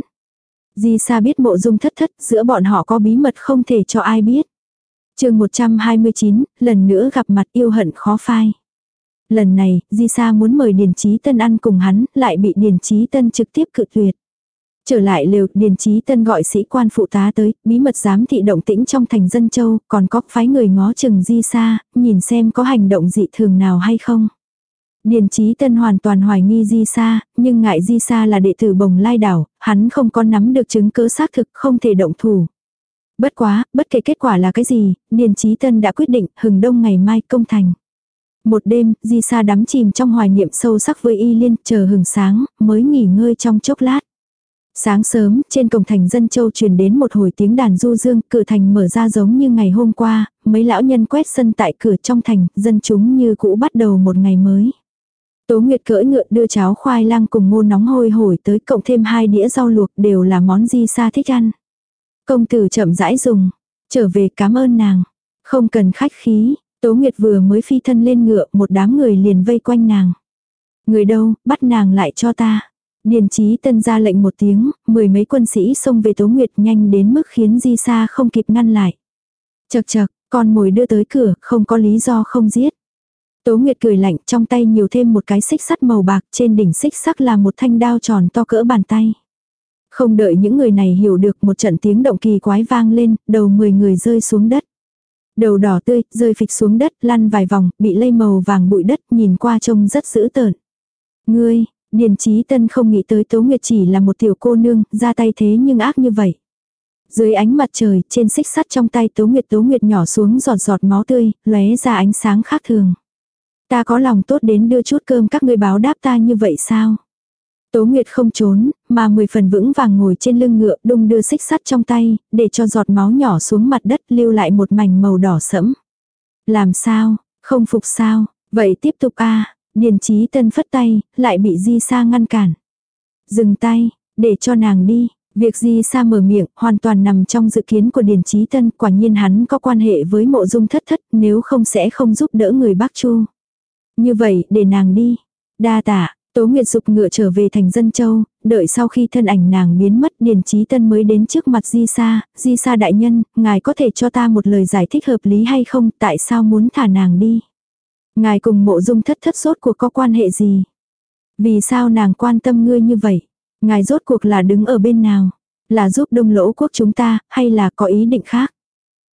Di Sa biết mộ dung thất thất giữa bọn họ có bí mật không thể cho ai biết. chương 129, lần nữa gặp mặt yêu hận khó phai. Lần này, Di Sa muốn mời Điền Trí Tân ăn cùng hắn, lại bị Điền Trí Tân trực tiếp cự tuyệt. Trở lại lều, Điền Chí Tân gọi sĩ quan phụ tá tới, bí mật giám thị động tĩnh trong thành dân châu, còn có phái người ngó chừng di sa nhìn xem có hành động dị thường nào hay không. Điền trí Tân hoàn toàn hoài nghi Di Sa, nhưng ngại Di Sa là đệ tử bồng lai đảo, hắn không có nắm được chứng cứ xác thực không thể động thủ. Bất quá, bất kể kết quả là cái gì, Điền trí Tân đã quyết định hừng đông ngày mai công thành. Một đêm, Di Sa đắm chìm trong hoài niệm sâu sắc với Y Liên, chờ hừng sáng, mới nghỉ ngơi trong chốc lát. Sáng sớm, trên cổng thành dân châu truyền đến một hồi tiếng đàn du dương, cửa thành mở ra giống như ngày hôm qua, mấy lão nhân quét sân tại cửa trong thành, dân chúng như cũ bắt đầu một ngày mới. Tố Nguyệt cưỡi ngựa đưa cháo khoai lang cùng ngô nóng hôi hổi tới cộng thêm hai đĩa rau luộc đều là món di sa thích ăn. Công tử chậm rãi dùng, trở về cảm ơn nàng. Không cần khách khí, Tố Nguyệt vừa mới phi thân lên ngựa một đám người liền vây quanh nàng. Người đâu, bắt nàng lại cho ta. Điền trí tân ra lệnh một tiếng, mười mấy quân sĩ xông về Tố Nguyệt nhanh đến mức khiến Di Sa không kịp ngăn lại. Chật chật, con mồi đưa tới cửa, không có lý do không giết. Tố Nguyệt cười lạnh trong tay nhiều thêm một cái xích sắt màu bạc trên đỉnh xích sắc là một thanh đao tròn to cỡ bàn tay. Không đợi những người này hiểu được một trận tiếng động kỳ quái vang lên, đầu 10 người rơi xuống đất. Đầu đỏ tươi, rơi phịch xuống đất, lăn vài vòng, bị lây màu vàng bụi đất, nhìn qua trông rất dữ tợn. Ngươi, Điền Chí Tân không nghĩ tới Tố Nguyệt chỉ là một tiểu cô nương, ra tay thế nhưng ác như vậy. Dưới ánh mặt trời, trên xích sắt trong tay Tố Nguyệt Tố Nguyệt nhỏ xuống giọt giọt máu tươi, lóe ra ánh sáng khác thường. Ta có lòng tốt đến đưa chút cơm các ngươi báo đáp ta như vậy sao? Tố Nguyệt không trốn, mà mười phần vững vàng ngồi trên lưng ngựa đung đưa xích sắt trong tay, để cho giọt máu nhỏ xuống mặt đất lưu lại một mảnh màu đỏ sẫm. Làm sao, không phục sao, vậy tiếp tục a Điền trí tân phất tay, lại bị Di Sa ngăn cản. Dừng tay, để cho nàng đi. Việc Di Sa mở miệng hoàn toàn nằm trong dự kiến của Điền Trí Tân, quả nhiên hắn có quan hệ với mộ dung thất thất, nếu không sẽ không giúp đỡ người Bắc Chu. Như vậy, để nàng đi. Đa tạ, Tố Nguyệt Dục ngựa trở về thành dân châu, đợi sau khi thân ảnh nàng biến mất Điền Trí Tân mới đến trước mặt Di Sa, Di Sa đại nhân, ngài có thể cho ta một lời giải thích hợp lý hay không, tại sao muốn thả nàng đi? Ngài cùng mộ dung thất thất sốt cuộc có quan hệ gì? Vì sao nàng quan tâm ngươi như vậy? Ngài rốt cuộc là đứng ở bên nào? Là giúp đông lỗ quốc chúng ta, hay là có ý định khác?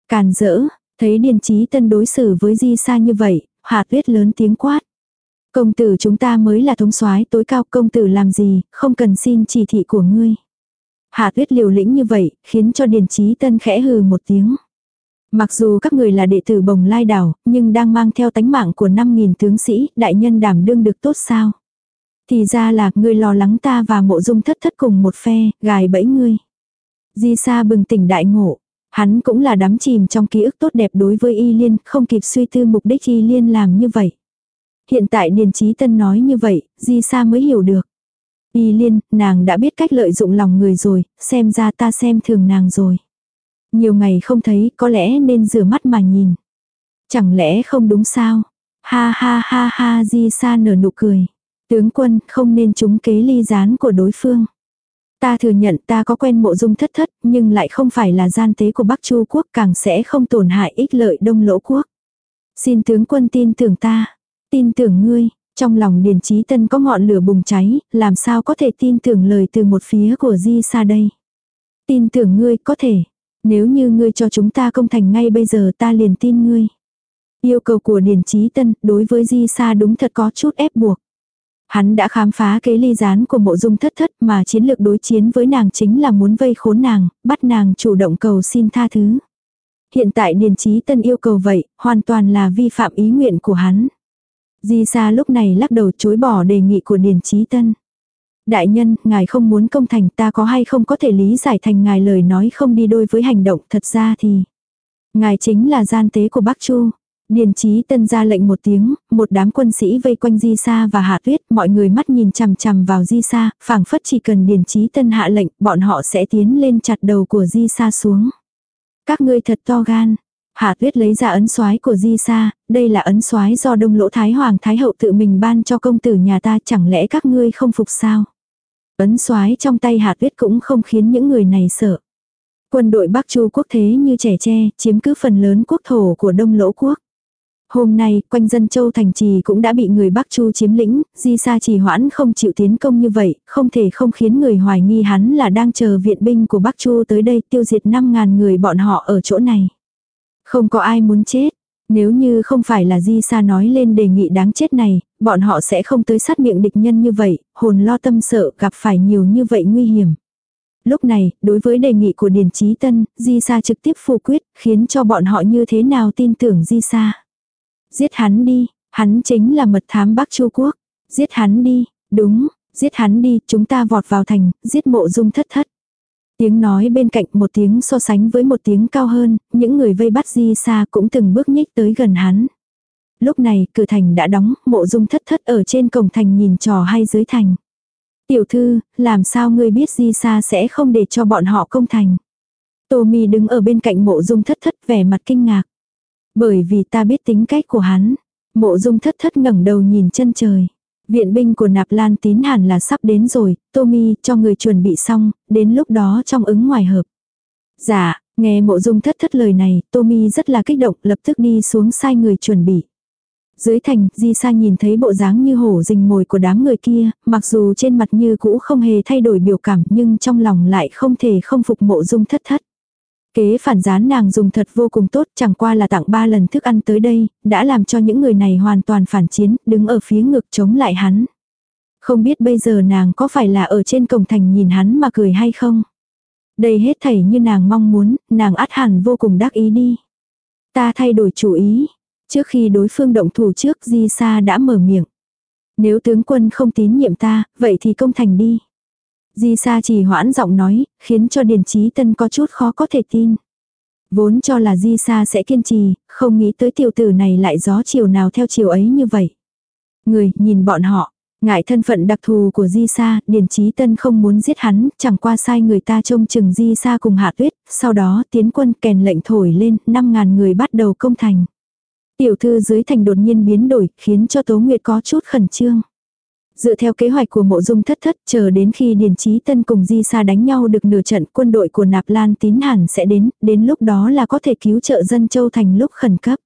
Càn dỡ, thấy Điền Trí Tân đối xử với Di Sa như vậy, Hạ Tuyết lớn tiếng quát. Công tử chúng ta mới là thống soái tối cao công tử làm gì, không cần xin chỉ thị của ngươi. Hạ tuyết liều lĩnh như vậy, khiến cho Điền Trí Tân khẽ hừ một tiếng. Mặc dù các người là đệ tử bồng lai đảo, nhưng đang mang theo tánh mạng của 5.000 tướng sĩ, đại nhân đảm đương được tốt sao? Thì ra là ngươi lo lắng ta và mộ dung thất thất cùng một phe, gài bẫy ngươi. Di Sa bừng tỉnh đại ngộ. Hắn cũng là đắm chìm trong ký ức tốt đẹp đối với Y Liên, không kịp suy tư mục đích Y Liên làm như vậy. Hiện tại Điền Trí Tân nói như vậy, Di Sa mới hiểu được. Y Liên, nàng đã biết cách lợi dụng lòng người rồi, xem ra ta xem thường nàng rồi. Nhiều ngày không thấy, có lẽ nên rửa mắt mà nhìn. Chẳng lẽ không đúng sao? Ha ha ha ha Di Sa nở nụ cười. Tướng quân không nên trúng kế ly gián của đối phương. Ta thừa nhận ta có quen mộ dung thất thất, nhưng lại không phải là gian tế của Bắc Chu quốc càng sẽ không tổn hại ích lợi đông lỗ quốc. Xin tướng quân tin tưởng ta. Tin tưởng ngươi, trong lòng Điền Chí Tân có ngọn lửa bùng cháy, làm sao có thể tin tưởng lời từ một phía của Di Sa đây. Tin tưởng ngươi có thể, nếu như ngươi cho chúng ta công thành ngay bây giờ ta liền tin ngươi. Yêu cầu của Điền Chí Tân đối với Di Sa đúng thật có chút ép buộc. Hắn đã khám phá kế ly gián của mộ dung thất thất mà chiến lược đối chiến với nàng chính là muốn vây khốn nàng, bắt nàng chủ động cầu xin tha thứ. Hiện tại Điền trí Tân yêu cầu vậy, hoàn toàn là vi phạm ý nguyện của hắn. Di Sa lúc này lắc đầu chối bỏ đề nghị của Điền trí Tân. Đại nhân, ngài không muốn công thành ta có hay không có thể lý giải thành ngài lời nói không đi đôi với hành động thật ra thì. Ngài chính là gian tế của Bắc Chu. Điền trí Tân ra lệnh một tiếng, một đám quân sĩ vây quanh Di Sa và Hạ Tuyết, mọi người mắt nhìn chằm chằm vào Di Sa, phảng phất chỉ cần Điền trí Tân hạ lệnh, bọn họ sẽ tiến lên chặt đầu của Di Sa xuống. Các ngươi thật to gan, Hạ tuyết lấy ra ấn soái của Di Sa, đây là ấn soái do đông lỗ Thái Hoàng Thái Hậu tự mình ban cho công tử nhà ta chẳng lẽ các ngươi không phục sao. Ấn soái trong tay hạ tuyết cũng không khiến những người này sợ. Quân đội Bắc Chu quốc thế như trẻ tre, chiếm cứ phần lớn quốc thổ của đông lỗ quốc. Hôm nay, quanh dân châu thành trì cũng đã bị người Bắc Chu chiếm lĩnh, Di Sa trì hoãn không chịu tiến công như vậy, không thể không khiến người hoài nghi hắn là đang chờ viện binh của Bắc Chu tới đây tiêu diệt 5.000 người bọn họ ở chỗ này. Không có ai muốn chết. Nếu như không phải là Di Sa nói lên đề nghị đáng chết này, bọn họ sẽ không tới sát miệng địch nhân như vậy, hồn lo tâm sợ gặp phải nhiều như vậy nguy hiểm. Lúc này, đối với đề nghị của Điền Chí Tân, Di Sa trực tiếp phủ quyết, khiến cho bọn họ như thế nào tin tưởng Di Sa. Giết hắn đi, hắn chính là mật thám Bắc Chu Quốc. Giết hắn đi, đúng, giết hắn đi, chúng ta vọt vào thành, giết mộ dung thất thất. Tiếng nói bên cạnh một tiếng so sánh với một tiếng cao hơn, những người vây bắt Di Sa cũng từng bước nhích tới gần hắn. Lúc này, cửa thành đã đóng, mộ dung thất thất ở trên cổng thành nhìn trò hay dưới thành. Tiểu thư, làm sao ngươi biết Di Sa sẽ không để cho bọn họ công thành? Tô Mi đứng ở bên cạnh mộ dung thất thất vẻ mặt kinh ngạc. Bởi vì ta biết tính cách của hắn. Mộ dung thất thất ngẩng đầu nhìn chân trời. Viện binh của nạp lan tín hẳn là sắp đến rồi, Tommy cho người chuẩn bị xong, đến lúc đó trong ứng ngoài hợp. Dạ, nghe mộ dung thất thất lời này, Tommy rất là kích động lập tức đi xuống sai người chuẩn bị. Dưới thành, Di Sa nhìn thấy bộ dáng như hổ rình mồi của đám người kia, mặc dù trên mặt như cũ không hề thay đổi biểu cảm nhưng trong lòng lại không thể không phục mộ dung thất thất. Kế phản gián nàng dùng thật vô cùng tốt chẳng qua là tặng ba lần thức ăn tới đây, đã làm cho những người này hoàn toàn phản chiến, đứng ở phía ngực chống lại hắn. Không biết bây giờ nàng có phải là ở trên cổng thành nhìn hắn mà cười hay không? Đây hết thảy như nàng mong muốn, nàng át hẳn vô cùng đắc ý đi. Ta thay đổi chủ ý. Trước khi đối phương động thủ trước Di Sa đã mở miệng. Nếu tướng quân không tín nhiệm ta, vậy thì công thành đi. Di Sa chỉ hoãn giọng nói, khiến cho Điền Chí Tân có chút khó có thể tin. Vốn cho là Di Sa sẽ kiên trì, không nghĩ tới tiểu tử này lại gió chiều nào theo chiều ấy như vậy. Người, nhìn bọn họ, ngại thân phận đặc thù của Di Sa, Điền Chí Tân không muốn giết hắn, chẳng qua sai người ta trông chừng Di Sa cùng Hạ Tuyết, sau đó tiến quân kèn lệnh thổi lên, 5.000 người bắt đầu công thành. Tiểu thư dưới thành đột nhiên biến đổi, khiến cho Tố Nguyệt có chút khẩn trương. Dựa theo kế hoạch của mộ dung thất thất, chờ đến khi Điền Chí Tân cùng Di Sa đánh nhau được nửa trận quân đội của Nạp Lan tín hẳn sẽ đến, đến lúc đó là có thể cứu trợ dân châu thành lúc khẩn cấp.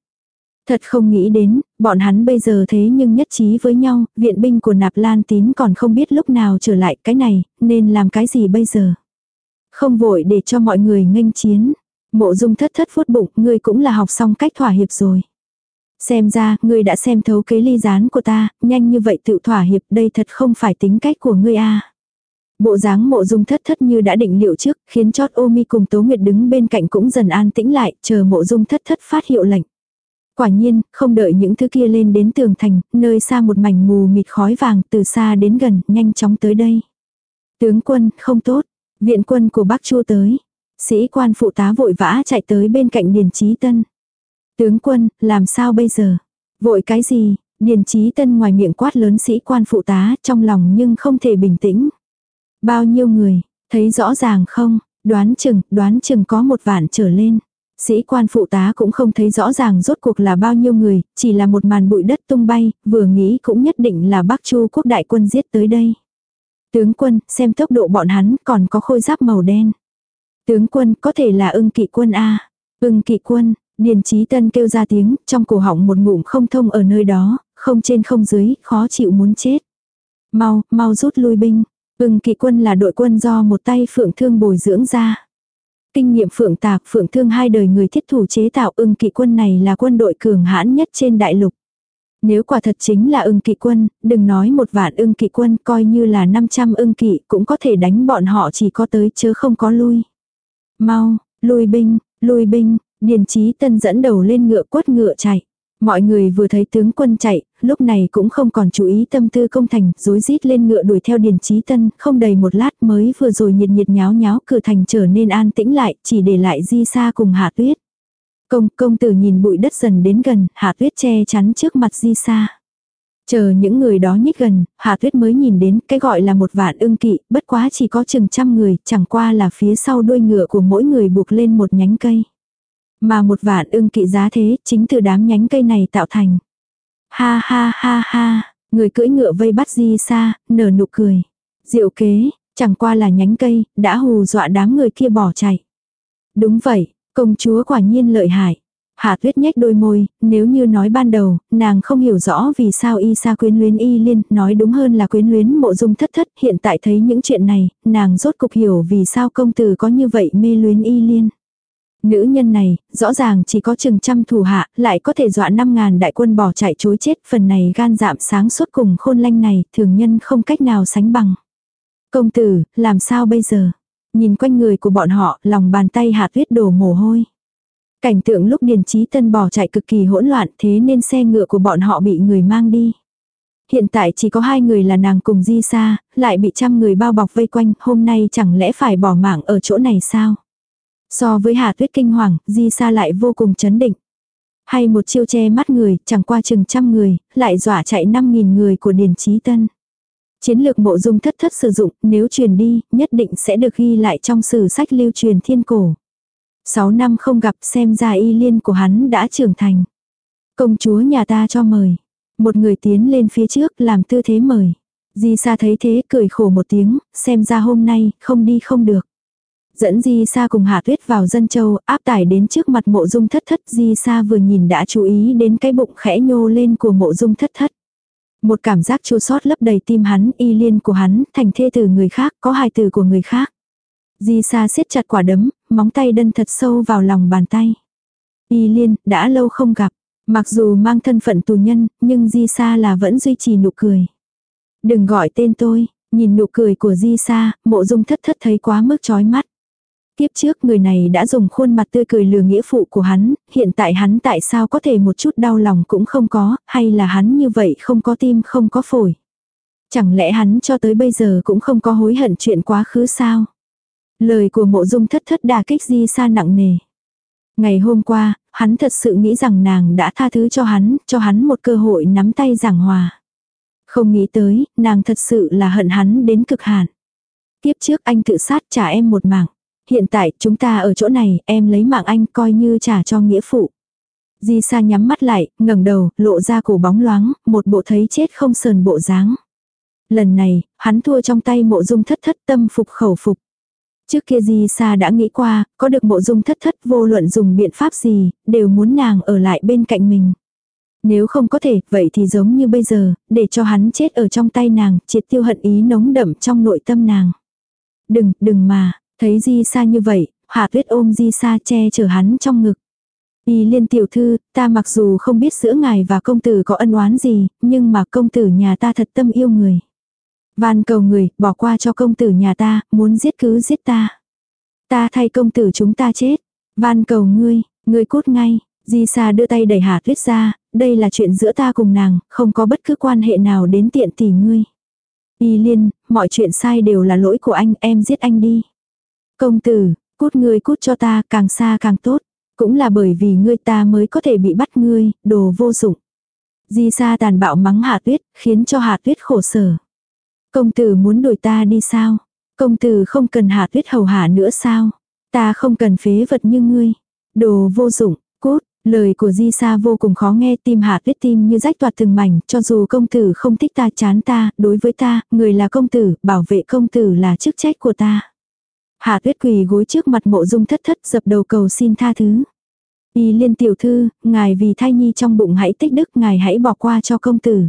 Thật không nghĩ đến, bọn hắn bây giờ thế nhưng nhất trí với nhau, viện binh của Nạp Lan tín còn không biết lúc nào trở lại cái này, nên làm cái gì bây giờ. Không vội để cho mọi người nghênh chiến. Mộ dung thất thất phút bụng, ngươi cũng là học xong cách thỏa hiệp rồi. Xem ra, ngươi đã xem thấu kế ly gián của ta, nhanh như vậy tự thỏa hiệp đây thật không phải tính cách của ngươi a Bộ dáng mộ dung thất thất như đã định liệu trước, khiến chót ô mi cùng Tố Nguyệt đứng bên cạnh cũng dần an tĩnh lại, chờ mộ dung thất thất phát hiệu lệnh. Quả nhiên, không đợi những thứ kia lên đến tường thành, nơi xa một mảnh mù mịt khói vàng từ xa đến gần, nhanh chóng tới đây. Tướng quân, không tốt. Viện quân của Bắc Chu tới. Sĩ quan phụ tá vội vã chạy tới bên cạnh Điền Trí Tân. Tướng quân, làm sao bây giờ? Vội cái gì? Điền trí tân ngoài miệng quát lớn sĩ quan phụ tá trong lòng nhưng không thể bình tĩnh. Bao nhiêu người, thấy rõ ràng không? Đoán chừng, đoán chừng có một vạn trở lên. Sĩ quan phụ tá cũng không thấy rõ ràng rốt cuộc là bao nhiêu người, chỉ là một màn bụi đất tung bay, vừa nghĩ cũng nhất định là Bắc Chu quốc đại quân giết tới đây. Tướng quân, xem tốc độ bọn hắn còn có khôi giáp màu đen. Tướng quân có thể là ưng kỵ quân A. Ưng kỵ quân, Điền trí Tân kêu ra tiếng, trong cổ họng một ngụm không thông ở nơi đó, không trên không dưới, khó chịu muốn chết. Mau, mau rút lui binh. Ưng kỵ quân là đội quân do một tay phượng thương bồi dưỡng ra. Kinh nghiệm phượng tạc phượng thương hai đời người thiết thủ chế tạo ưng kỵ quân này là quân đội cường hãn nhất trên đại lục. Nếu quả thật chính là ưng kỵ quân, đừng nói một vạn ưng kỵ quân coi như là 500 ưng kỵ cũng có thể đánh bọn họ chỉ có tới chứ không có lui. Mau, lui binh, lui binh, Điền Chí Tân dẫn đầu lên ngựa quất ngựa chạy. Mọi người vừa thấy tướng quân chạy, lúc này cũng không còn chú ý tâm tư công thành, rối rít lên ngựa đuổi theo Điền Chí Tân, không đầy một lát mới vừa rồi nhiệt nhiệt nháo nháo cửa thành trở nên an tĩnh lại, chỉ để lại Di Sa cùng Hạ Tuyết. Công, công tử nhìn bụi đất dần đến gần, Hạ Tuyết che chắn trước mặt Di Sa. Chờ những người đó nhích gần, Hạ Tuyết mới nhìn đến cái gọi là một vạn ưng kỵ, bất quá chỉ có chừng trăm người, chẳng qua là phía sau đuôi ngựa của mỗi người buộc lên một nhánh cây. Mà một vạn ưng kỵ giá thế, chính từ đám nhánh cây này tạo thành. Ha ha ha ha, người cưỡi ngựa vây bắt di xa, nở nụ cười. Diệu kế, chẳng qua là nhánh cây, đã hù dọa đám người kia bỏ chạy. Đúng vậy, công chúa quả nhiên lợi hại. Hạ tuyết nhếch đôi môi, nếu như nói ban đầu, nàng không hiểu rõ vì sao y sa quyến luyến y liên, nói đúng hơn là quyến luyến mộ dung thất thất, hiện tại thấy những chuyện này, nàng rốt cục hiểu vì sao công tử có như vậy mê luyến y liên. Nữ nhân này, rõ ràng chỉ có chừng trăm thủ hạ, lại có thể dọa năm ngàn đại quân bỏ chạy chối chết, phần này gan dạm sáng suốt cùng khôn lanh này, thường nhân không cách nào sánh bằng. Công tử, làm sao bây giờ? Nhìn quanh người của bọn họ, lòng bàn tay hạ tuyết đổ mồ hôi. Cảnh tượng lúc Điền trí Tân bỏ chạy cực kỳ hỗn loạn thế nên xe ngựa của bọn họ bị người mang đi. Hiện tại chỉ có hai người là nàng cùng Di Sa, lại bị trăm người bao bọc vây quanh, hôm nay chẳng lẽ phải bỏ mạng ở chỗ này sao? So với Hà Tuyết kinh hoàng, Di Sa lại vô cùng chấn định. Hay một chiêu che mắt người, chẳng qua chừng trăm người, lại dọa chạy năm nghìn người của Điền Chí Tân. Chiến lược mộ dung thất thất sử dụng, nếu truyền đi, nhất định sẽ được ghi lại trong sử sách lưu truyền thiên cổ. Sáu năm không gặp xem ra y liên của hắn đã trưởng thành. Công chúa nhà ta cho mời. Một người tiến lên phía trước làm tư thế mời. Di Sa thấy thế cười khổ một tiếng, xem ra hôm nay không đi không được. Dẫn Di Sa cùng Hạ Tuyết vào dân châu, áp tải đến trước mặt mộ dung thất thất. Di Sa vừa nhìn đã chú ý đến cái bụng khẽ nhô lên của mộ dung thất thất. Một cảm giác chua sót lấp đầy tim hắn, y liên của hắn, thành thê từ người khác, có hài từ của người khác. Di Sa siết chặt quả đấm, móng tay đâm thật sâu vào lòng bàn tay. Y liên, đã lâu không gặp. Mặc dù mang thân phận tù nhân, nhưng Di Sa là vẫn duy trì nụ cười. Đừng gọi tên tôi, nhìn nụ cười của Di Sa, mộ dung thất thất thấy quá mức chói mắt. Tiếp trước người này đã dùng khuôn mặt tươi cười lừa nghĩa phụ của hắn, hiện tại hắn tại sao có thể một chút đau lòng cũng không có, hay là hắn như vậy không có tim không có phổi. Chẳng lẽ hắn cho tới bây giờ cũng không có hối hận chuyện quá khứ sao? Lời của mộ dung thất thất đà kích di xa nặng nề. Ngày hôm qua, hắn thật sự nghĩ rằng nàng đã tha thứ cho hắn, cho hắn một cơ hội nắm tay giảng hòa. Không nghĩ tới, nàng thật sự là hận hắn đến cực hạn. Tiếp trước anh tự sát trả em một mạng. Hiện tại chúng ta ở chỗ này, em lấy mạng anh coi như trả cho nghĩa phụ. Di Sa nhắm mắt lại, ngẩng đầu, lộ ra cổ bóng loáng, một bộ thấy chết không sờn bộ dáng. Lần này, hắn thua trong tay mộ dung thất thất tâm phục khẩu phục. Trước kia Di Sa đã nghĩ qua, có được mộ dung thất thất vô luận dùng biện pháp gì, đều muốn nàng ở lại bên cạnh mình. Nếu không có thể, vậy thì giống như bây giờ, để cho hắn chết ở trong tay nàng, triệt tiêu hận ý nóng đậm trong nội tâm nàng. Đừng, đừng mà, thấy Di Sa như vậy, Hạ Tuyết ôm Di Sa che chở hắn trong ngực. Y liên tiểu thư, ta mặc dù không biết giữa ngài và công tử có ân oán gì, nhưng mà công tử nhà ta thật tâm yêu người. Van cầu người, bỏ qua cho công tử nhà ta, muốn giết cứ giết ta. Ta thay công tử chúng ta chết. Van cầu ngươi, ngươi cút ngay. Di Sa đưa tay đẩy Hà Tuyết ra, đây là chuyện giữa ta cùng nàng, không có bất cứ quan hệ nào đến tiện tỷ ngươi. Y liên, mọi chuyện sai đều là lỗi của anh, em giết anh đi. Công tử, cút ngươi cút cho ta, càng xa càng tốt. Cũng là bởi vì ngươi ta mới có thể bị bắt ngươi, đồ vô dụng. Di Sa tàn bạo mắng Hà Tuyết, khiến cho Hà Tuyết khổ sở. Công tử muốn đuổi ta đi sao? Công tử không cần hạ tuyết hầu hạ nữa sao? Ta không cần phế vật như ngươi. Đồ vô dụng, cút, lời của Di Sa vô cùng khó nghe tim hạ tuyết tim như rách toạt từng mảnh, cho dù công tử không thích ta chán ta, đối với ta, người là công tử, bảo vệ công tử là chức trách của ta. Hạ tuyết quỳ gối trước mặt mộ dung thất thất dập đầu cầu xin tha thứ. Y liên tiểu thư, ngài vì thai nhi trong bụng hãy tích đức ngài hãy bỏ qua cho công tử.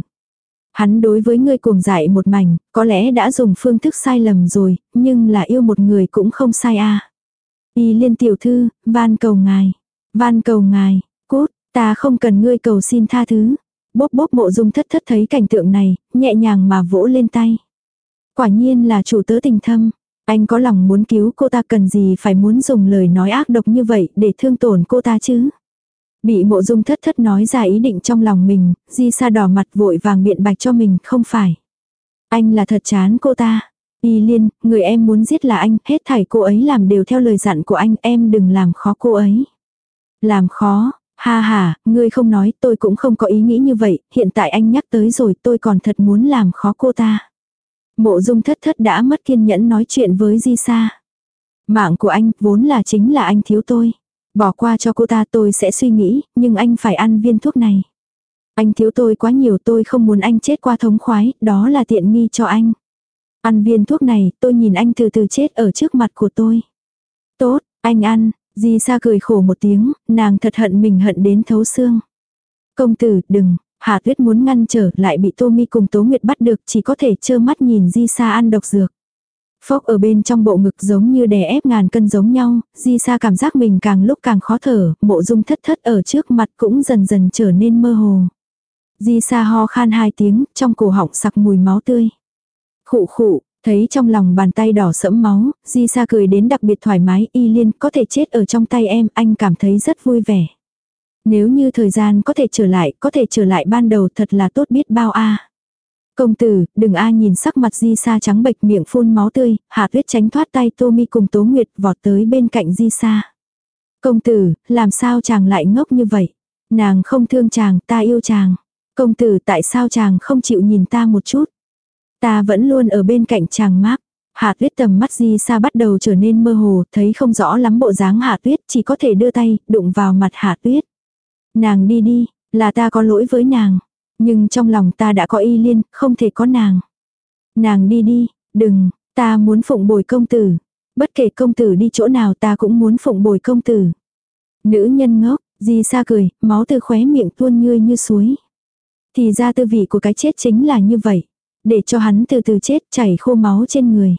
Hắn đối với ngươi cuồng dại một mảnh, có lẽ đã dùng phương thức sai lầm rồi, nhưng là yêu một người cũng không sai a. À. Y liên tiểu thư, van cầu ngài, van cầu ngài, cút, ta không cần ngươi cầu xin tha thứ. Bốp bốp mộ dung thất thất thấy cảnh tượng này, nhẹ nhàng mà vỗ lên tay. Quả nhiên là chủ tớ tình thâm. Anh có lòng muốn cứu cô ta cần gì phải muốn dùng lời nói ác độc như vậy để thương tổn cô ta chứ. Bị mộ dung thất thất nói ra ý định trong lòng mình, di sa đỏ mặt vội vàng biện bạch cho mình, không phải. Anh là thật chán cô ta. Y liên, người em muốn giết là anh, hết thảy cô ấy làm đều theo lời dặn của anh, em đừng làm khó cô ấy. Làm khó, ha ha, ngươi không nói, tôi cũng không có ý nghĩ như vậy, hiện tại anh nhắc tới rồi tôi còn thật muốn làm khó cô ta. Mộ dung thất thất đã mất kiên nhẫn nói chuyện với Di Sa. Mạng của anh vốn là chính là anh thiếu tôi. Bỏ qua cho cô ta tôi sẽ suy nghĩ, nhưng anh phải ăn viên thuốc này. Anh thiếu tôi quá nhiều tôi không muốn anh chết qua thống khoái, đó là tiện nghi cho anh. Ăn viên thuốc này, tôi nhìn anh từ từ chết ở trước mặt của tôi. Tốt, anh ăn, Di Sa cười khổ một tiếng, nàng thật hận mình hận đến thấu xương. Công tử, đừng, Hà Tuyết muốn ngăn trở lại bị Tô Mi cùng Tố Nguyệt bắt được chỉ có thể trơ mắt nhìn Di Sa ăn độc dược. Phốc ở bên trong bộ ngực giống như đè ép ngàn cân giống nhau, di sa cảm giác mình càng lúc càng khó thở, mộ dung thất thất ở trước mặt cũng dần dần trở nên mơ hồ. Di sa ho khan hai tiếng, trong cổ họng sặc mùi máu tươi. Khụ khụ, thấy trong lòng bàn tay đỏ sẫm máu, Di Sa cười đến đặc biệt thoải mái, y liên có thể chết ở trong tay em, anh cảm thấy rất vui vẻ. Nếu như thời gian có thể trở lại, có thể trở lại ban đầu thật là tốt biết bao a. Công tử, đừng a nhìn sắc mặt Di Sa trắng bệch miệng phun máu tươi, Hạ Tuyết tránh thoát tay Tommy cùng Tố Nguyệt vọt tới bên cạnh Di Sa. Công tử, làm sao chàng lại ngốc như vậy? Nàng không thương chàng, ta yêu chàng. Công tử tại sao chàng không chịu nhìn ta một chút? Ta vẫn luôn ở bên cạnh chàng máp. Hạ tuyết tầm mắt di xa bắt đầu trở nên mơ hồ, thấy không rõ lắm bộ dáng hạ tuyết, chỉ có thể đưa tay, đụng vào mặt hạ tuyết. Nàng đi đi, là ta có lỗi với nàng. Nhưng trong lòng ta đã có y liên, không thể có nàng. Nàng đi đi, đừng, ta muốn phụng bồi công tử. Bất kể công tử đi chỗ nào ta cũng muốn phụng bồi công tử. Nữ nhân ngốc, di xa cười, máu từ khóe miệng tuôn như như suối. Thì ra tư vị của cái chết chính là như vậy. Để cho hắn từ từ chết chảy khô máu trên người.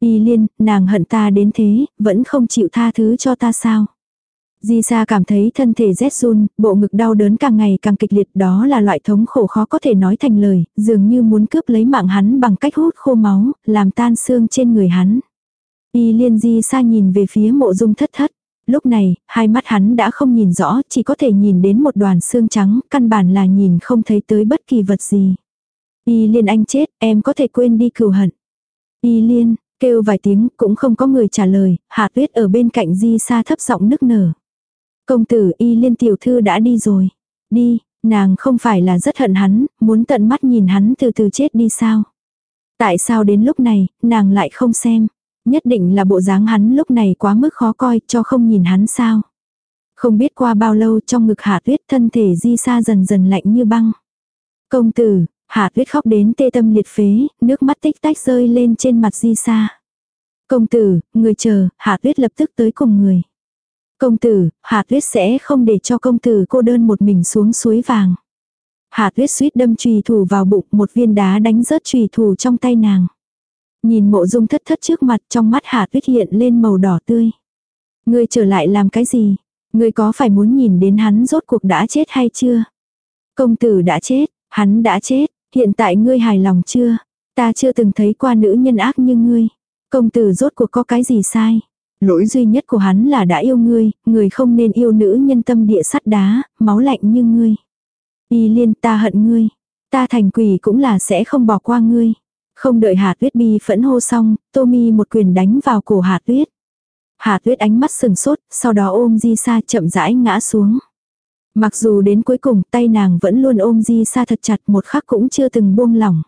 Y liên, nàng hận ta đến thế, vẫn không chịu tha thứ cho ta sao. Di Sa cảm thấy thân thể rét run, bộ ngực đau đớn càng ngày càng kịch liệt đó là loại thống khổ khó có thể nói thành lời, dường như muốn cướp lấy mạng hắn bằng cách hút khô máu, làm tan xương trên người hắn. Y liên Di Sa nhìn về phía mộ dung thất thất. Lúc này, hai mắt hắn đã không nhìn rõ, chỉ có thể nhìn đến một đoàn xương trắng, căn bản là nhìn không thấy tới bất kỳ vật gì. Y liên anh chết, em có thể quên đi cừu hận. Y liên, kêu vài tiếng cũng không có người trả lời, hạ tuyết ở bên cạnh di Sa thấp giọng nức nở. Công tử y liên tiểu thư đã đi rồi. Đi, nàng không phải là rất hận hắn, muốn tận mắt nhìn hắn từ từ chết đi sao. Tại sao đến lúc này, nàng lại không xem. Nhất định là bộ dáng hắn lúc này quá mức khó coi cho không nhìn hắn sao. Không biết qua bao lâu trong ngực hạ tuyết thân thể di xa dần dần lạnh như băng. Công tử, Hạ tuyết khóc đến tê tâm liệt phế, nước mắt tích tách rơi lên trên mặt di sa. Công tử, người chờ, hạ tuyết lập tức tới cùng người. Công tử, hạ tuyết sẽ không để cho công tử cô đơn một mình xuống suối vàng. Hạ tuyết suýt đâm trùy thủ vào bụng một viên đá đánh rớt trùy thủ trong tay nàng. Nhìn mộ dung thất thất trước mặt trong mắt hạ tuyết hiện lên màu đỏ tươi. Ngươi trở lại làm cái gì? Ngươi có phải muốn nhìn đến hắn rốt cuộc đã chết hay chưa? Công tử đã chết, hắn đã chết, Hiện tại ngươi hài lòng chưa? Ta chưa từng thấy qua nữ nhân ác như ngươi. Công tử rốt cuộc có cái gì sai? Lỗi duy nhất của hắn là đã yêu ngươi, người không nên yêu nữ nhân tâm địa sắt đá, máu lạnh như ngươi. Y liên ta hận ngươi. Ta thành quỷ cũng là sẽ không bỏ qua ngươi. Không đợi Hà Tuyết bi phẫn hô xong, Tommy một quyền đánh vào cổ Hà Tuyết. Hà Tuyết ánh mắt sừng sốt, sau đó ôm Di Sa chậm rãi ngã xuống. Mặc dù đến cuối cùng tay nàng vẫn luôn ôm di sa thật chặt một khắc cũng chưa từng buông lỏng.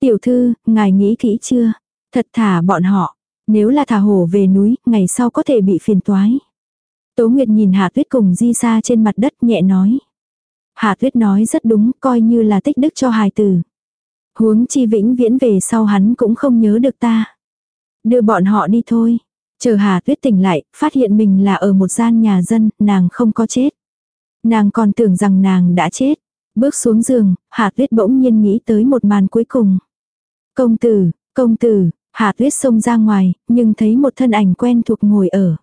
Tiểu thư, ngài nghĩ kỹ chưa? Thật thả bọn họ. Nếu là thả hổ về núi, ngày sau có thể bị phiền toái. Tố Nguyệt nhìn Hạ Tuyết cùng di sa trên mặt đất nhẹ nói. Hạ Tuyết nói rất đúng, coi như là tích đức cho hài tử. Huống chi vĩnh viễn về sau hắn cũng không nhớ được ta. Đưa bọn họ đi thôi. Chờ Hà Tuyết tỉnh lại, phát hiện mình là ở một gian nhà dân, nàng không có chết. Nàng còn tưởng rằng nàng đã chết. Bước xuống giường, Hà Tuyết bỗng nhiên nghĩ tới một màn cuối cùng. Công tử, công tử, Hạ Tuyết xông ra ngoài, nhưng thấy một thân ảnh quen thuộc ngồi ở.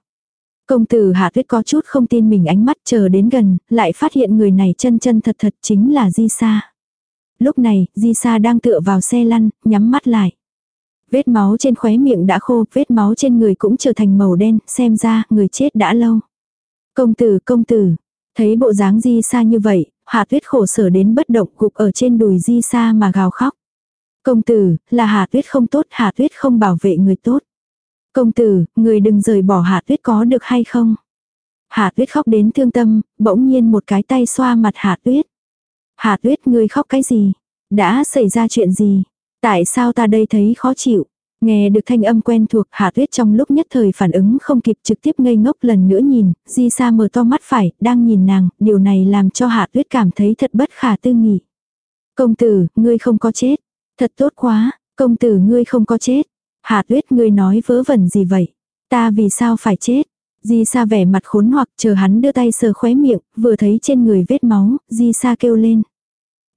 Công tử Hạ Tuyết có chút không tin mình ánh mắt chờ đến gần, lại phát hiện người này chân chân thật thật chính là Di Sa. Lúc này, Di Sa đang tựa vào xe lăn, nhắm mắt lại. Vết máu trên khóe miệng đã khô, vết máu trên người cũng trở thành màu đen, xem ra người chết đã lâu. Công tử, công tử, Thấy bộ dáng di Sa như vậy, Hà Tuyết khổ sở đến bất động cục ở trên đùi di Sa mà gào khóc. Công tử, là Hà Tuyết không tốt, Hà Tuyết không bảo vệ người tốt. Công tử, người đừng rời bỏ Hà Tuyết có được hay không? Hà Tuyết khóc đến thương tâm, bỗng nhiên một cái tay xoa mặt Hà Tuyết. Hà Tuyết người khóc cái gì? Đã xảy ra chuyện gì? Tại sao ta đây thấy khó chịu? Nghe được thanh âm quen thuộc Hạ Tuyết trong lúc nhất thời phản ứng không kịp trực tiếp ngây ngốc lần nữa nhìn, Di Sa mở to mắt phải, đang nhìn nàng, điều này làm cho Hạ Tuyết cảm thấy thật bất khả tư nghị. Công tử, ngươi không có chết. Thật tốt quá, công tử ngươi không có chết. Hạ Tuyết ngươi nói vớ vẩn gì vậy? Ta vì sao phải chết? Di Sa vẻ mặt khốn hoặc chờ hắn đưa tay sờ khóe miệng, vừa thấy trên người vết máu, Di Sa kêu lên.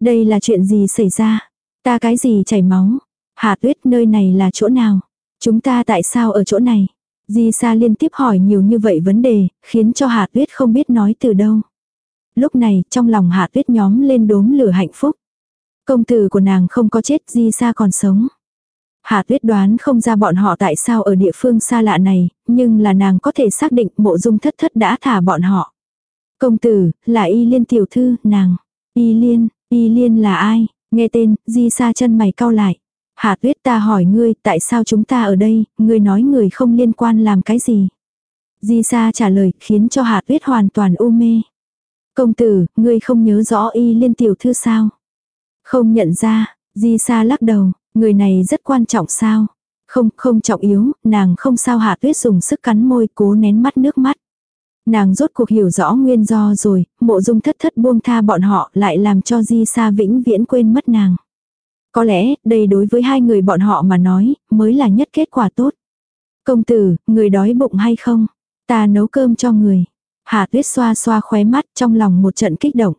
Đây là chuyện gì xảy ra? Ta cái gì chảy máu? Hà tuyết nơi này là chỗ nào? Chúng ta tại sao ở chỗ này? Di Sa liên tiếp hỏi nhiều như vậy vấn đề, khiến cho Hạ Tuyết không biết nói từ đâu. Lúc này, trong lòng Hạ Tuyết nhóm lên đốm lửa hạnh phúc. Công tử của nàng không có chết, Di Sa còn sống. Hạ Tuyết đoán không ra bọn họ tại sao ở địa phương xa lạ này, nhưng là nàng có thể xác định mộ dung thất thất đã thả bọn họ. Công tử, là Y Liên tiểu thư, nàng. Y Liên, Y Liên là ai? Nghe tên, Di Sa chân mày cau lại. Hạ tuyết ta hỏi ngươi, tại sao chúng ta ở đây, ngươi nói người không liên quan làm cái gì? Di Sa trả lời, khiến cho Hạ tuyết hoàn toàn u mê. Công tử, ngươi không nhớ rõ y liên tiểu thư sao? Không nhận ra, Di Sa lắc đầu, người này rất quan trọng sao? Không, không trọng yếu, nàng không sao Hạ tuyết dùng sức cắn môi cố nén mắt nước mắt. Nàng rốt cuộc hiểu rõ nguyên do rồi, mộ dung thất thất buông tha bọn họ lại làm cho Di Sa vĩnh viễn quên mất nàng. Có lẽ, đây đối với hai người bọn họ mà nói, mới là nhất kết quả tốt. Công tử, người đói bụng hay không? Ta nấu cơm cho người. Hà tuyết xoa xoa khóe mắt trong lòng một trận kích động.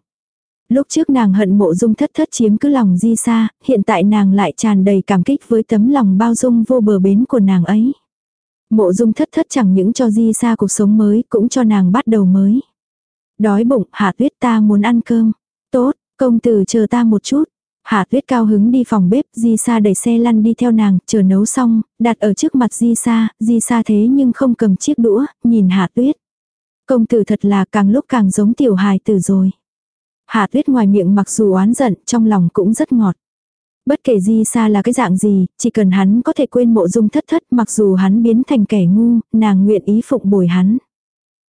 Lúc trước nàng hận mộ dung thất thất chiếm cứ lòng di xa, hiện tại nàng lại tràn đầy cảm kích với tấm lòng bao dung vô bờ bến của nàng ấy. Mộ dung thất thất chẳng những cho di xa cuộc sống mới cũng cho nàng bắt đầu mới. Đói bụng, hạ tuyết ta muốn ăn cơm. Tốt, công tử chờ ta một chút. Hạ tuyết cao hứng đi phòng bếp, Di Sa đẩy xe lăn đi theo nàng, chờ nấu xong, đặt ở trước mặt Di Sa, Di Sa thế nhưng không cầm chiếc đũa, nhìn Hạ tuyết. Công tử thật là càng lúc càng giống tiểu hài tử rồi. Hạ tuyết ngoài miệng mặc dù oán giận, trong lòng cũng rất ngọt. Bất kể Di Sa là cái dạng gì, chỉ cần hắn có thể quên mộ dung thất thất mặc dù hắn biến thành kẻ ngu, nàng nguyện ý phụng bồi hắn.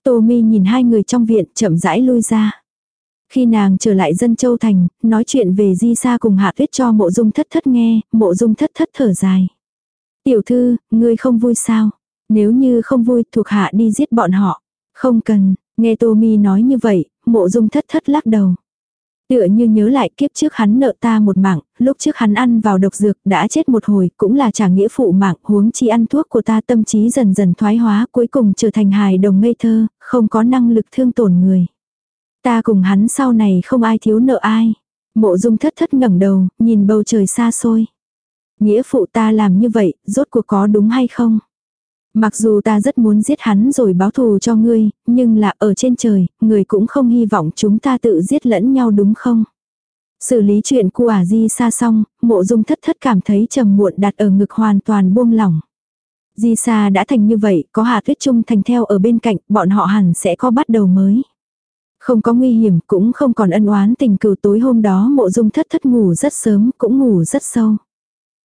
Tô mi nhìn hai người trong viện chậm rãi lui ra. Khi nàng trở lại dân châu thành, nói chuyện về di sa cùng hạ tuyết cho mộ dung thất thất nghe, mộ dung thất thất thở dài. Tiểu thư, ngươi không vui sao? Nếu như không vui thuộc hạ đi giết bọn họ. Không cần, nghe Tô Mi nói như vậy, mộ dung thất thất lắc đầu. Tựa như nhớ lại kiếp trước hắn nợ ta một mạng, lúc trước hắn ăn vào độc dược đã chết một hồi cũng là trả nghĩa phụ mạng huống chi ăn thuốc của ta tâm trí dần dần thoái hóa cuối cùng trở thành hài đồng ngây thơ, không có năng lực thương tổn người. Ta cùng hắn sau này không ai thiếu nợ ai. Mộ dung thất thất ngẩng đầu, nhìn bầu trời xa xôi. Nghĩa phụ ta làm như vậy, rốt cuộc có đúng hay không? Mặc dù ta rất muốn giết hắn rồi báo thù cho ngươi, nhưng là ở trên trời, người cũng không hy vọng chúng ta tự giết lẫn nhau đúng không? Xử lý chuyện của ả di xa xong, mộ dung thất thất cảm thấy trầm muộn đặt ở ngực hoàn toàn buông lỏng. Di xa đã thành như vậy, có hạ tuyết trung thành theo ở bên cạnh, bọn họ hẳn sẽ có bắt đầu mới. Không có nguy hiểm, cũng không còn ân oán tình cừu tối hôm đó mộ dung thất thất ngủ rất sớm, cũng ngủ rất sâu.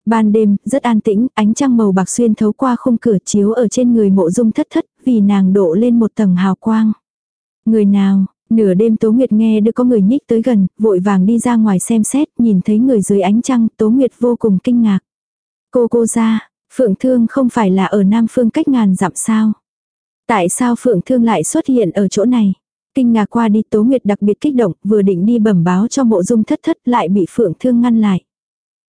Ban đêm, rất an tĩnh, ánh trăng màu bạc xuyên thấu qua khung cửa chiếu ở trên người mộ dung thất thất, vì nàng độ lên một tầng hào quang. Người nào, nửa đêm Tố Nguyệt nghe được có người nhích tới gần, vội vàng đi ra ngoài xem xét, nhìn thấy người dưới ánh trăng, Tố Nguyệt vô cùng kinh ngạc. Cô cô ra, Phượng Thương không phải là ở Nam Phương cách ngàn dặm sao? Tại sao Phượng Thương lại xuất hiện ở chỗ này? Kinh ngạc qua đi Tố Nguyệt đặc biệt kích động, vừa định đi bẩm báo cho mộ dung thất thất lại bị Phượng Thương ngăn lại.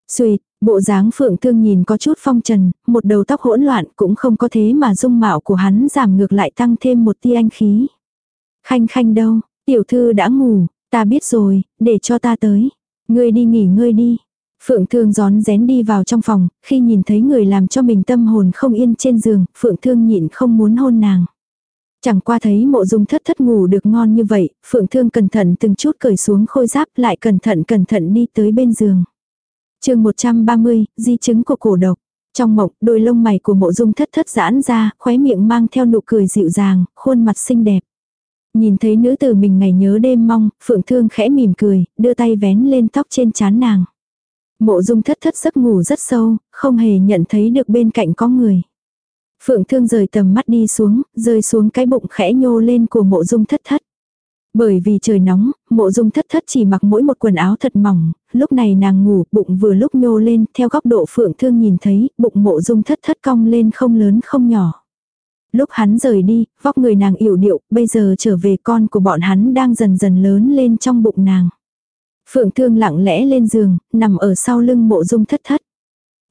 Xuyệt, bộ dáng Phượng Thương nhìn có chút phong trần, một đầu tóc hỗn loạn cũng không có thế mà dung mạo của hắn giảm ngược lại tăng thêm một tia anh khí. Khanh khanh đâu, tiểu thư đã ngủ, ta biết rồi, để cho ta tới. Ngươi đi nghỉ ngơi đi. Phượng Thương gión rén đi vào trong phòng, khi nhìn thấy người làm cho mình tâm hồn không yên trên giường, Phượng Thương nhịn không muốn hôn nàng. Chẳng qua thấy mộ dung thất thất ngủ được ngon như vậy, phượng thương cẩn thận từng chút cởi xuống khôi giáp lại cẩn thận cẩn thận đi tới bên giường chương 130, di chứng của cổ độc. Trong mộng, đôi lông mày của mộ dung thất thất giãn ra, khóe miệng mang theo nụ cười dịu dàng, khuôn mặt xinh đẹp. Nhìn thấy nữ tử mình ngày nhớ đêm mong, phượng thương khẽ mỉm cười, đưa tay vén lên tóc trên trán nàng. Mộ dung thất thất giấc ngủ rất sâu, không hề nhận thấy được bên cạnh có người. Phượng thương rời tầm mắt đi xuống, rơi xuống cái bụng khẽ nhô lên của mộ dung thất thất. Bởi vì trời nóng, mộ dung thất thất chỉ mặc mỗi một quần áo thật mỏng, lúc này nàng ngủ, bụng vừa lúc nhô lên, theo góc độ phượng thương nhìn thấy, bụng mộ dung thất thất cong lên không lớn không nhỏ. Lúc hắn rời đi, vóc người nàng yểu điệu, bây giờ trở về con của bọn hắn đang dần dần lớn lên trong bụng nàng. Phượng thương lặng lẽ lên giường, nằm ở sau lưng mộ dung thất thất.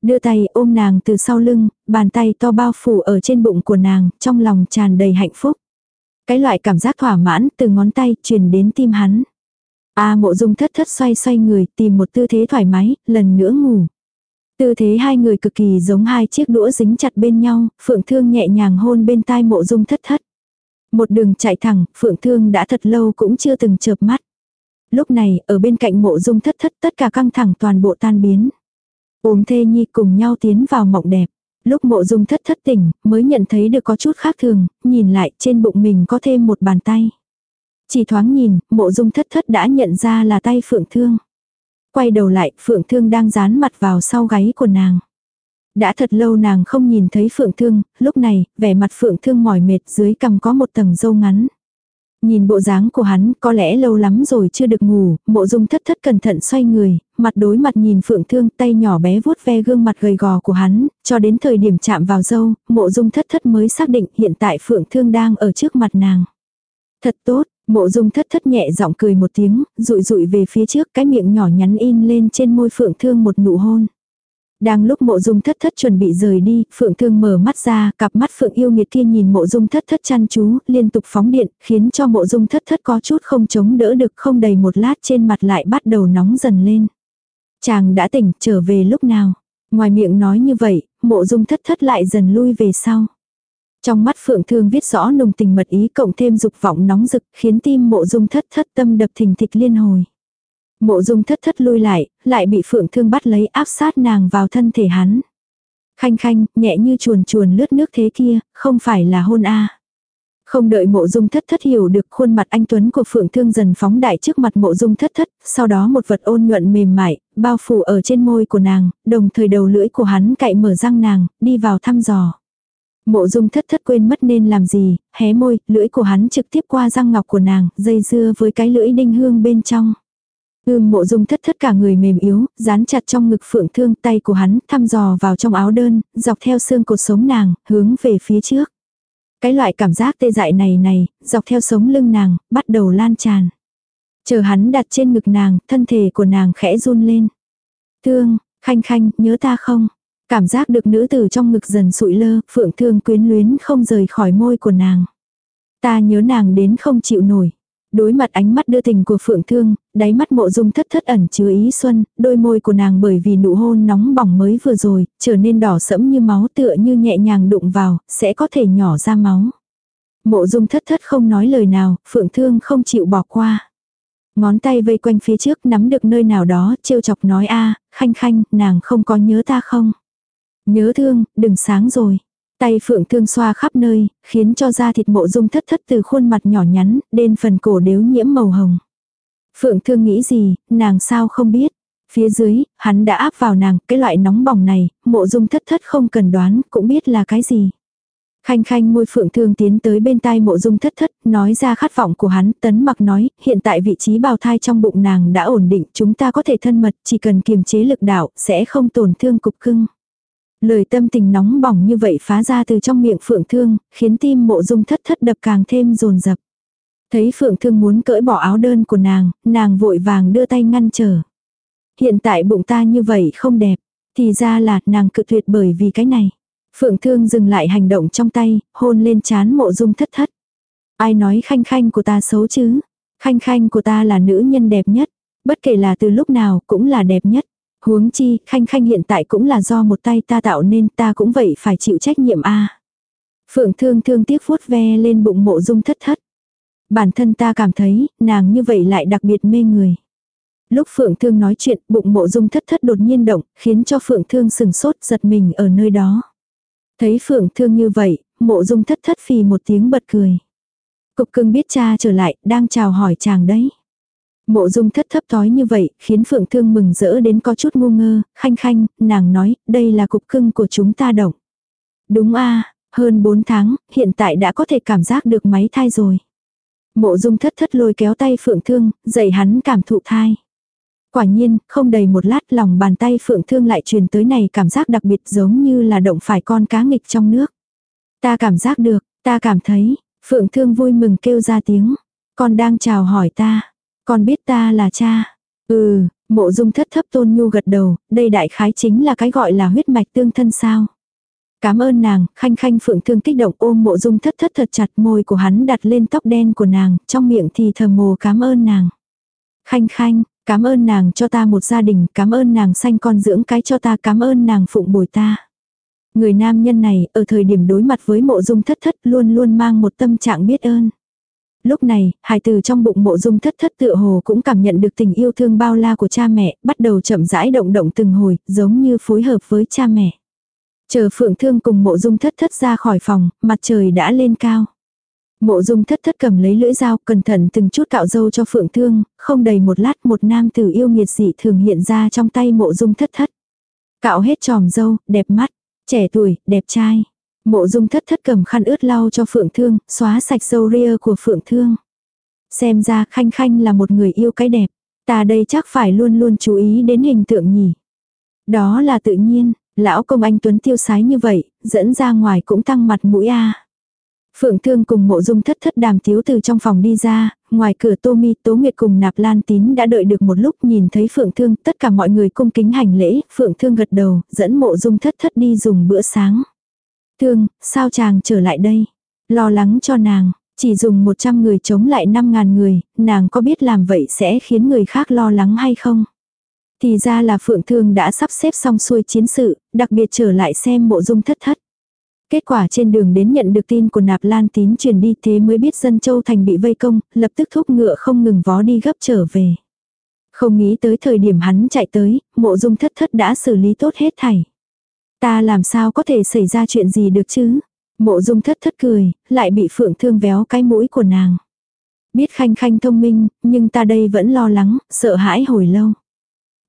Đưa tay ôm nàng từ sau lưng, bàn tay to bao phủ ở trên bụng của nàng, trong lòng tràn đầy hạnh phúc. Cái loại cảm giác thỏa mãn từ ngón tay truyền đến tim hắn. A mộ dung thất thất xoay xoay người tìm một tư thế thoải mái, lần nữa ngủ. Tư thế hai người cực kỳ giống hai chiếc đũa dính chặt bên nhau, Phượng Thương nhẹ nhàng hôn bên tai mộ dung thất thất. Một đường chạy thẳng, Phượng Thương đã thật lâu cũng chưa từng chợp mắt. Lúc này, ở bên cạnh mộ dung thất thất tất cả căng thẳng toàn bộ tan biến. Ôm thê nhi cùng nhau tiến vào mộng đẹp. Lúc mộ dung thất thất tỉnh, mới nhận thấy được có chút khác thường, nhìn lại trên bụng mình có thêm một bàn tay. Chỉ thoáng nhìn, mộ dung thất thất đã nhận ra là tay Phượng Thương. Quay đầu lại, Phượng Thương đang dán mặt vào sau gáy của nàng. Đã thật lâu nàng không nhìn thấy Phượng Thương, lúc này, vẻ mặt Phượng Thương mỏi mệt dưới cằm có một tầng râu ngắn. Nhìn bộ dáng của hắn, có lẽ lâu lắm rồi chưa được ngủ, mộ dung thất thất cẩn thận xoay người, mặt đối mặt nhìn Phượng Thương tay nhỏ bé vuốt ve gương mặt gầy gò của hắn, cho đến thời điểm chạm vào dâu, mộ dung thất thất mới xác định hiện tại Phượng Thương đang ở trước mặt nàng. Thật tốt, Mộ dung thất thất nhẹ giọng cười một tiếng, rụi rụi về phía trước cái miệng nhỏ nhắn in lên trên môi phượng thương một nụ hôn. Đang lúc mộ dung thất thất chuẩn bị rời đi, phượng thương mở mắt ra, cặp mắt phượng yêu nghiệt kia nhìn mộ dung thất thất chăn chú, liên tục phóng điện, khiến cho mộ dung thất thất có chút không chống đỡ được không đầy một lát trên mặt lại bắt đầu nóng dần lên. Chàng đã tỉnh, trở về lúc nào? Ngoài miệng nói như vậy, mộ dung thất thất lại dần lui về sau. Trong mắt Phượng Thương viết rõ nồng tình mật ý cộng thêm dục vọng nóng rực khiến tim mộ dung thất thất tâm đập thình thịch liên hồi. Mộ dung thất thất lui lại, lại bị Phượng Thương bắt lấy áp sát nàng vào thân thể hắn. Khanh khanh, nhẹ như chuồn chuồn lướt nước thế kia, không phải là hôn a Không đợi mộ dung thất thất hiểu được khuôn mặt anh Tuấn của Phượng Thương dần phóng đại trước mặt mộ dung thất thất, sau đó một vật ôn nhuận mềm mại, bao phủ ở trên môi của nàng, đồng thời đầu lưỡi của hắn cạy mở răng nàng, đi vào thăm dò. Mộ dung thất thất quên mất nên làm gì, hé môi, lưỡi của hắn trực tiếp qua răng ngọc của nàng, dây dưa với cái lưỡi đinh hương bên trong. Ưm mộ dung thất thất cả người mềm yếu, dán chặt trong ngực phượng thương tay của hắn, thăm dò vào trong áo đơn, dọc theo xương cột sống nàng, hướng về phía trước. Cái loại cảm giác tê dại này này, dọc theo sống lưng nàng, bắt đầu lan tràn. Chờ hắn đặt trên ngực nàng, thân thể của nàng khẽ run lên. Thương, khanh khanh, nhớ ta không? Cảm giác được nữ tử trong ngực dần sụi lơ, phượng thương quyến luyến không rời khỏi môi của nàng. Ta nhớ nàng đến không chịu nổi. Đối mặt ánh mắt đưa tình của phượng thương, đáy mắt mộ dung thất thất ẩn chứa ý xuân, đôi môi của nàng bởi vì nụ hôn nóng bỏng mới vừa rồi, trở nên đỏ sẫm như máu tựa như nhẹ nhàng đụng vào, sẽ có thể nhỏ ra máu. Mộ dung thất thất không nói lời nào, phượng thương không chịu bỏ qua. Ngón tay vây quanh phía trước nắm được nơi nào đó, trêu chọc nói a khanh khanh, nàng không có nhớ ta không. Nhớ thương, đừng sáng rồi. Tay phượng thương xoa khắp nơi, khiến cho da thịt mộ dung thất thất từ khuôn mặt nhỏ nhắn, đến phần cổ đếu nhiễm màu hồng. Phượng thương nghĩ gì, nàng sao không biết. Phía dưới, hắn đã áp vào nàng, cái loại nóng bỏng này, mộ dung thất thất không cần đoán, cũng biết là cái gì. Khanh khanh môi phượng thương tiến tới bên tai mộ dung thất thất, nói ra khát vọng của hắn, tấn mặc nói, hiện tại vị trí bào thai trong bụng nàng đã ổn định, chúng ta có thể thân mật, chỉ cần kiềm chế lực đạo, sẽ không tổn thương cục cưng. Lời tâm tình nóng bỏng như vậy phá ra từ trong miệng Phượng Thương, khiến tim mộ dung thất thất đập càng thêm rồn rập. Thấy Phượng Thương muốn cởi bỏ áo đơn của nàng, nàng vội vàng đưa tay ngăn trở. Hiện tại bụng ta như vậy không đẹp, thì ra là nàng cự tuyệt bởi vì cái này. Phượng Thương dừng lại hành động trong tay, hôn lên chán mộ dung thất thất. Ai nói khanh khanh của ta xấu chứ? Khanh khanh của ta là nữ nhân đẹp nhất, bất kể là từ lúc nào cũng là đẹp nhất. Huống chi, khanh khanh hiện tại cũng là do một tay ta tạo nên ta cũng vậy phải chịu trách nhiệm a Phượng thương thương tiếc vuốt ve lên bụng mộ dung thất thất. Bản thân ta cảm thấy, nàng như vậy lại đặc biệt mê người. Lúc Phượng Thương nói chuyện, bụng mộ dung thất thất đột nhiên động, khiến cho Phượng Thương sừng sốt giật mình ở nơi đó. Thấy Phượng Thương như vậy, mộ dung thất thất phì một tiếng bật cười. Cục cưng biết cha trở lại, đang chào hỏi chàng đấy. Mộ dung thất thấp tối như vậy, khiến Phượng Thương mừng rỡ đến có chút ngu ngơ, khanh khanh, nàng nói, đây là cục cưng của chúng ta động. Đúng a hơn 4 tháng, hiện tại đã có thể cảm giác được máy thai rồi. Mộ dung thất thất lôi kéo tay Phượng Thương, dạy hắn cảm thụ thai. Quả nhiên, không đầy một lát lòng bàn tay Phượng Thương lại truyền tới này cảm giác đặc biệt giống như là động phải con cá nghịch trong nước. Ta cảm giác được, ta cảm thấy, Phượng Thương vui mừng kêu ra tiếng. Con đang chào hỏi ta. Con biết ta là cha. Ừ, mộ dung thất thấp tôn nhu gật đầu, đây đại khái chính là cái gọi là huyết mạch tương thân sao. Cảm ơn nàng, khanh khanh phượng thương kích động ôm mộ dung thất thất thật chặt môi của hắn đặt lên tóc đen của nàng, trong miệng thì thầm mồ cảm ơn nàng. Khanh khanh, Cảm ơn nàng cho ta một gia đình, cảm ơn nàng sanh con dưỡng cái cho ta, cảm ơn nàng phụng bồi ta. Người nam nhân này, ở thời điểm đối mặt với mộ dung thất thất luôn luôn mang một tâm trạng biết ơn. Lúc này, hài từ trong bụng mộ dung thất thất tựa hồ cũng cảm nhận được tình yêu thương bao la của cha mẹ, bắt đầu chậm rãi động động từng hồi, giống như phối hợp với cha mẹ. Chờ phượng thương cùng mộ dung thất thất ra khỏi phòng, mặt trời đã lên cao. Mộ dung thất thất cầm lấy lưỡi dao, cẩn thận từng chút cạo dâu cho phượng thương, không đầy một lát một nam tử yêu nghiệt dị thường hiện ra trong tay mộ dung thất thất. Cạo hết tròm dâu, đẹp mắt, trẻ tuổi, đẹp trai. Mộ dung thất thất cầm khăn ướt lau cho phượng thương, xóa sạch dâu ria của phượng thương. Xem ra khanh khanh là một người yêu cái đẹp. Ta đây chắc phải luôn luôn chú ý đến hình tượng nhỉ. Đó là tự nhiên, lão công anh Tuấn tiêu sái như vậy, dẫn ra ngoài cũng tăng mặt mũi a. Phượng Thương cùng mộ dung thất thất đàm thiếu từ trong phòng đi ra, ngoài cửa Tô Mi Tố Nguyệt cùng nạp lan tín đã đợi được một lúc nhìn thấy Phượng Thương, tất cả mọi người cung kính hành lễ, Phượng Thương gật đầu, dẫn mộ dung thất thất đi dùng bữa sáng. Thương, sao chàng trở lại đây? Lo lắng cho nàng, chỉ dùng 100 người chống lại 5.000 người, nàng có biết làm vậy sẽ khiến người khác lo lắng hay không? Thì ra là Phượng Thương đã sắp xếp xong xuôi chiến sự, đặc biệt trở lại xem mộ dung thất thất. Kết quả trên đường đến nhận được tin của nạp lan tín truyền đi thế mới biết dân châu thành bị vây công, lập tức thúc ngựa không ngừng vó đi gấp trở về. Không nghĩ tới thời điểm hắn chạy tới, mộ dung thất thất đã xử lý tốt hết thảy. Ta làm sao có thể xảy ra chuyện gì được chứ? Mộ dung thất thất cười, lại bị phượng thương véo cái mũi của nàng. Biết khanh khanh thông minh, nhưng ta đây vẫn lo lắng, sợ hãi hồi lâu.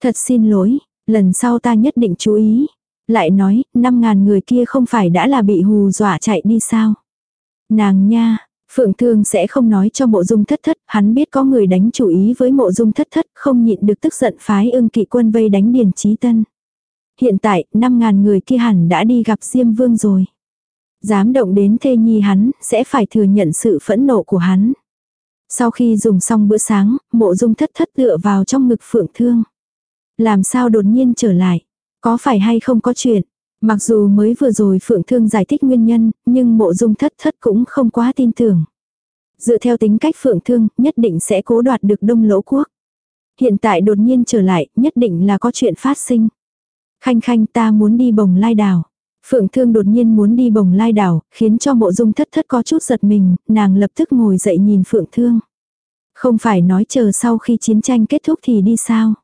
Thật xin lỗi, lần sau ta nhất định chú ý. Lại nói, năm ngàn người kia không phải đã là bị hù dọa chạy đi sao? Nàng nha, Phượng Thương sẽ không nói cho mộ dung thất thất, hắn biết có người đánh chủ ý với mộ dung thất thất, không nhịn được tức giận phái ưng kỵ quân vây đánh Điền Trí Tân. Hiện tại, năm ngàn người kia hẳn đã đi gặp Diêm Vương rồi. Dám động đến thê nhi hắn, sẽ phải thừa nhận sự phẫn nộ của hắn. Sau khi dùng xong bữa sáng, mộ dung thất thất tựa vào trong ngực Phượng Thương. Làm sao đột nhiên trở lại? Có phải hay không có chuyện? Mặc dù mới vừa rồi Phượng Thương giải thích nguyên nhân, nhưng mộ dung thất thất cũng không quá tin tưởng. Dựa theo tính cách Phượng Thương, nhất định sẽ cố đoạt được đông lỗ quốc. Hiện tại đột nhiên trở lại, nhất định là có chuyện phát sinh. Khanh khanh ta muốn đi bồng lai đảo. Phượng Thương đột nhiên muốn đi bồng lai đảo, khiến cho mộ dung thất thất có chút giật mình, nàng lập tức ngồi dậy nhìn Phượng Thương. Không phải nói chờ sau khi chiến tranh kết thúc thì đi sao?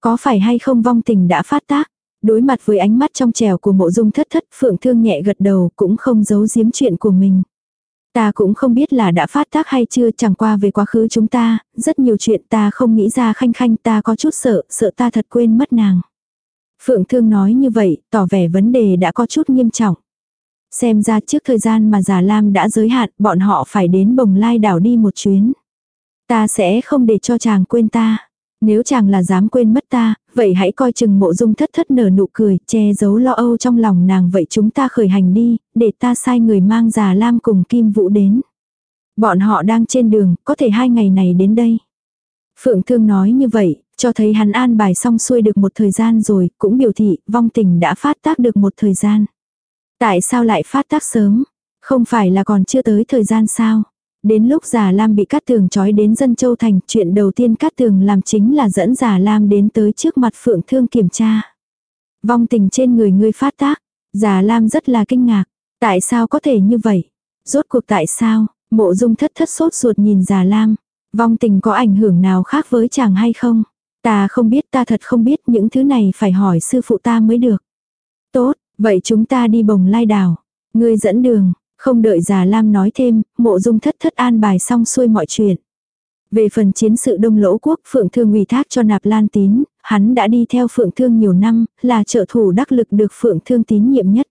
Có phải hay không vong tình đã phát tác? Đối mặt với ánh mắt trong trèo của mộ dung thất thất, Phượng Thương nhẹ gật đầu cũng không giấu giếm chuyện của mình. Ta cũng không biết là đã phát tác hay chưa chẳng qua về quá khứ chúng ta, rất nhiều chuyện ta không nghĩ ra khanh khanh ta có chút sợ, sợ ta thật quên mất nàng. Phượng Thương nói như vậy, tỏ vẻ vấn đề đã có chút nghiêm trọng. Xem ra trước thời gian mà Già Lam đã giới hạn, bọn họ phải đến bồng lai đảo đi một chuyến. Ta sẽ không để cho chàng quên ta. Nếu chàng là dám quên mất ta, vậy hãy coi chừng mộ dung thất thất nở nụ cười, che giấu lo âu trong lòng nàng vậy chúng ta khởi hành đi, để ta sai người mang già lam cùng Kim Vũ đến. Bọn họ đang trên đường, có thể hai ngày này đến đây. Phượng Thương nói như vậy, cho thấy hắn an bài xong xuôi được một thời gian rồi, cũng biểu thị vong tình đã phát tác được một thời gian. Tại sao lại phát tác sớm? Không phải là còn chưa tới thời gian sao? Đến lúc già Lam bị Cát Tường trói đến dân châu thành, chuyện đầu tiên Cát Tường làm chính là dẫn già Lam đến tới trước mặt Phượng Thương kiểm tra. Vong tình trên người ngươi phát tác, già Lam rất là kinh ngạc. Tại sao có thể như vậy? Rốt cuộc tại sao? Mộ dung thất thất sốt ruột nhìn già Lam. Vong tình có ảnh hưởng nào khác với chàng hay không? Ta không biết ta thật không biết những thứ này phải hỏi sư phụ ta mới được. Tốt, vậy chúng ta đi bồng lai đảo. Ngươi dẫn đường, không đợi già Lam nói thêm, mộ dung thất thất an bài xong xuôi mọi chuyện. Về phần chiến sự đông lỗ quốc Phượng Thương ủy thác cho nạp lan tín, hắn đã đi theo Phượng Thương nhiều năm, là trợ thủ đắc lực được Phượng Thương tín nhiệm nhất.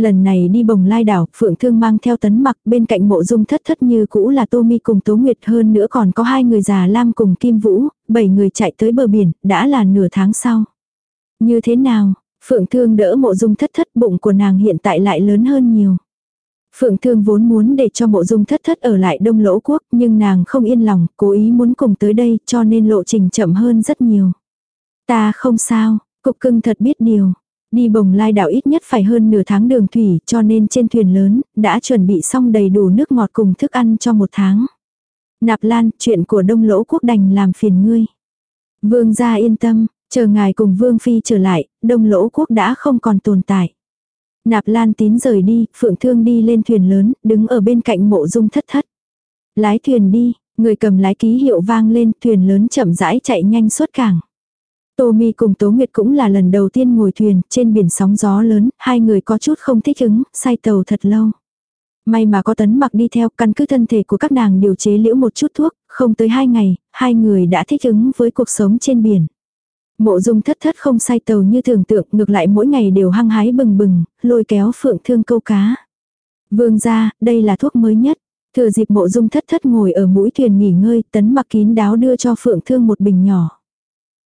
Lần này đi bồng lai đảo, Phượng Thương mang theo tấn mặc bên cạnh mộ dung thất thất như cũ là Tô Mi cùng Tố Nguyệt hơn nữa còn có hai người già Lam cùng Kim Vũ, bảy người chạy tới bờ biển, đã là nửa tháng sau. Như thế nào, Phượng Thương đỡ mộ dung thất thất bụng của nàng hiện tại lại lớn hơn nhiều. Phượng Thương vốn muốn để cho mộ dung thất thất ở lại đông lỗ quốc nhưng nàng không yên lòng, cố ý muốn cùng tới đây cho nên lộ trình chậm hơn rất nhiều. Ta không sao, cục cưng thật biết điều. Đi bồng lai đảo ít nhất phải hơn nửa tháng đường thủy cho nên trên thuyền lớn đã chuẩn bị xong đầy đủ nước ngọt cùng thức ăn cho một tháng. Nạp Lan, chuyện của đông lỗ quốc đành làm phiền ngươi. Vương gia yên tâm, chờ ngài cùng Vương Phi trở lại, đông lỗ quốc đã không còn tồn tại. Nạp Lan tín rời đi, Phượng Thương đi lên thuyền lớn, đứng ở bên cạnh mộ dung thất thất. Lái thuyền đi, người cầm lái ký hiệu vang lên, thuyền lớn chậm rãi chạy nhanh suốt cảng. Tô Mi cùng Tố Nguyệt cũng là lần đầu tiên ngồi thuyền, trên biển sóng gió lớn, hai người có chút không thích ứng, say tàu thật lâu. May mà có tấn mặc đi theo, căn cứ thân thể của các nàng điều chế liễu một chút thuốc, không tới hai ngày, hai người đã thích ứng với cuộc sống trên biển. Mộ dung thất thất không say tàu như tưởng tượng, ngược lại mỗi ngày đều hăng hái bừng bừng, lôi kéo phượng thương câu cá. Vương ra, đây là thuốc mới nhất. Thừa dịp mộ dung thất thất ngồi ở mũi thuyền nghỉ ngơi, tấn mặc kín đáo đưa cho phượng thương một bình nhỏ.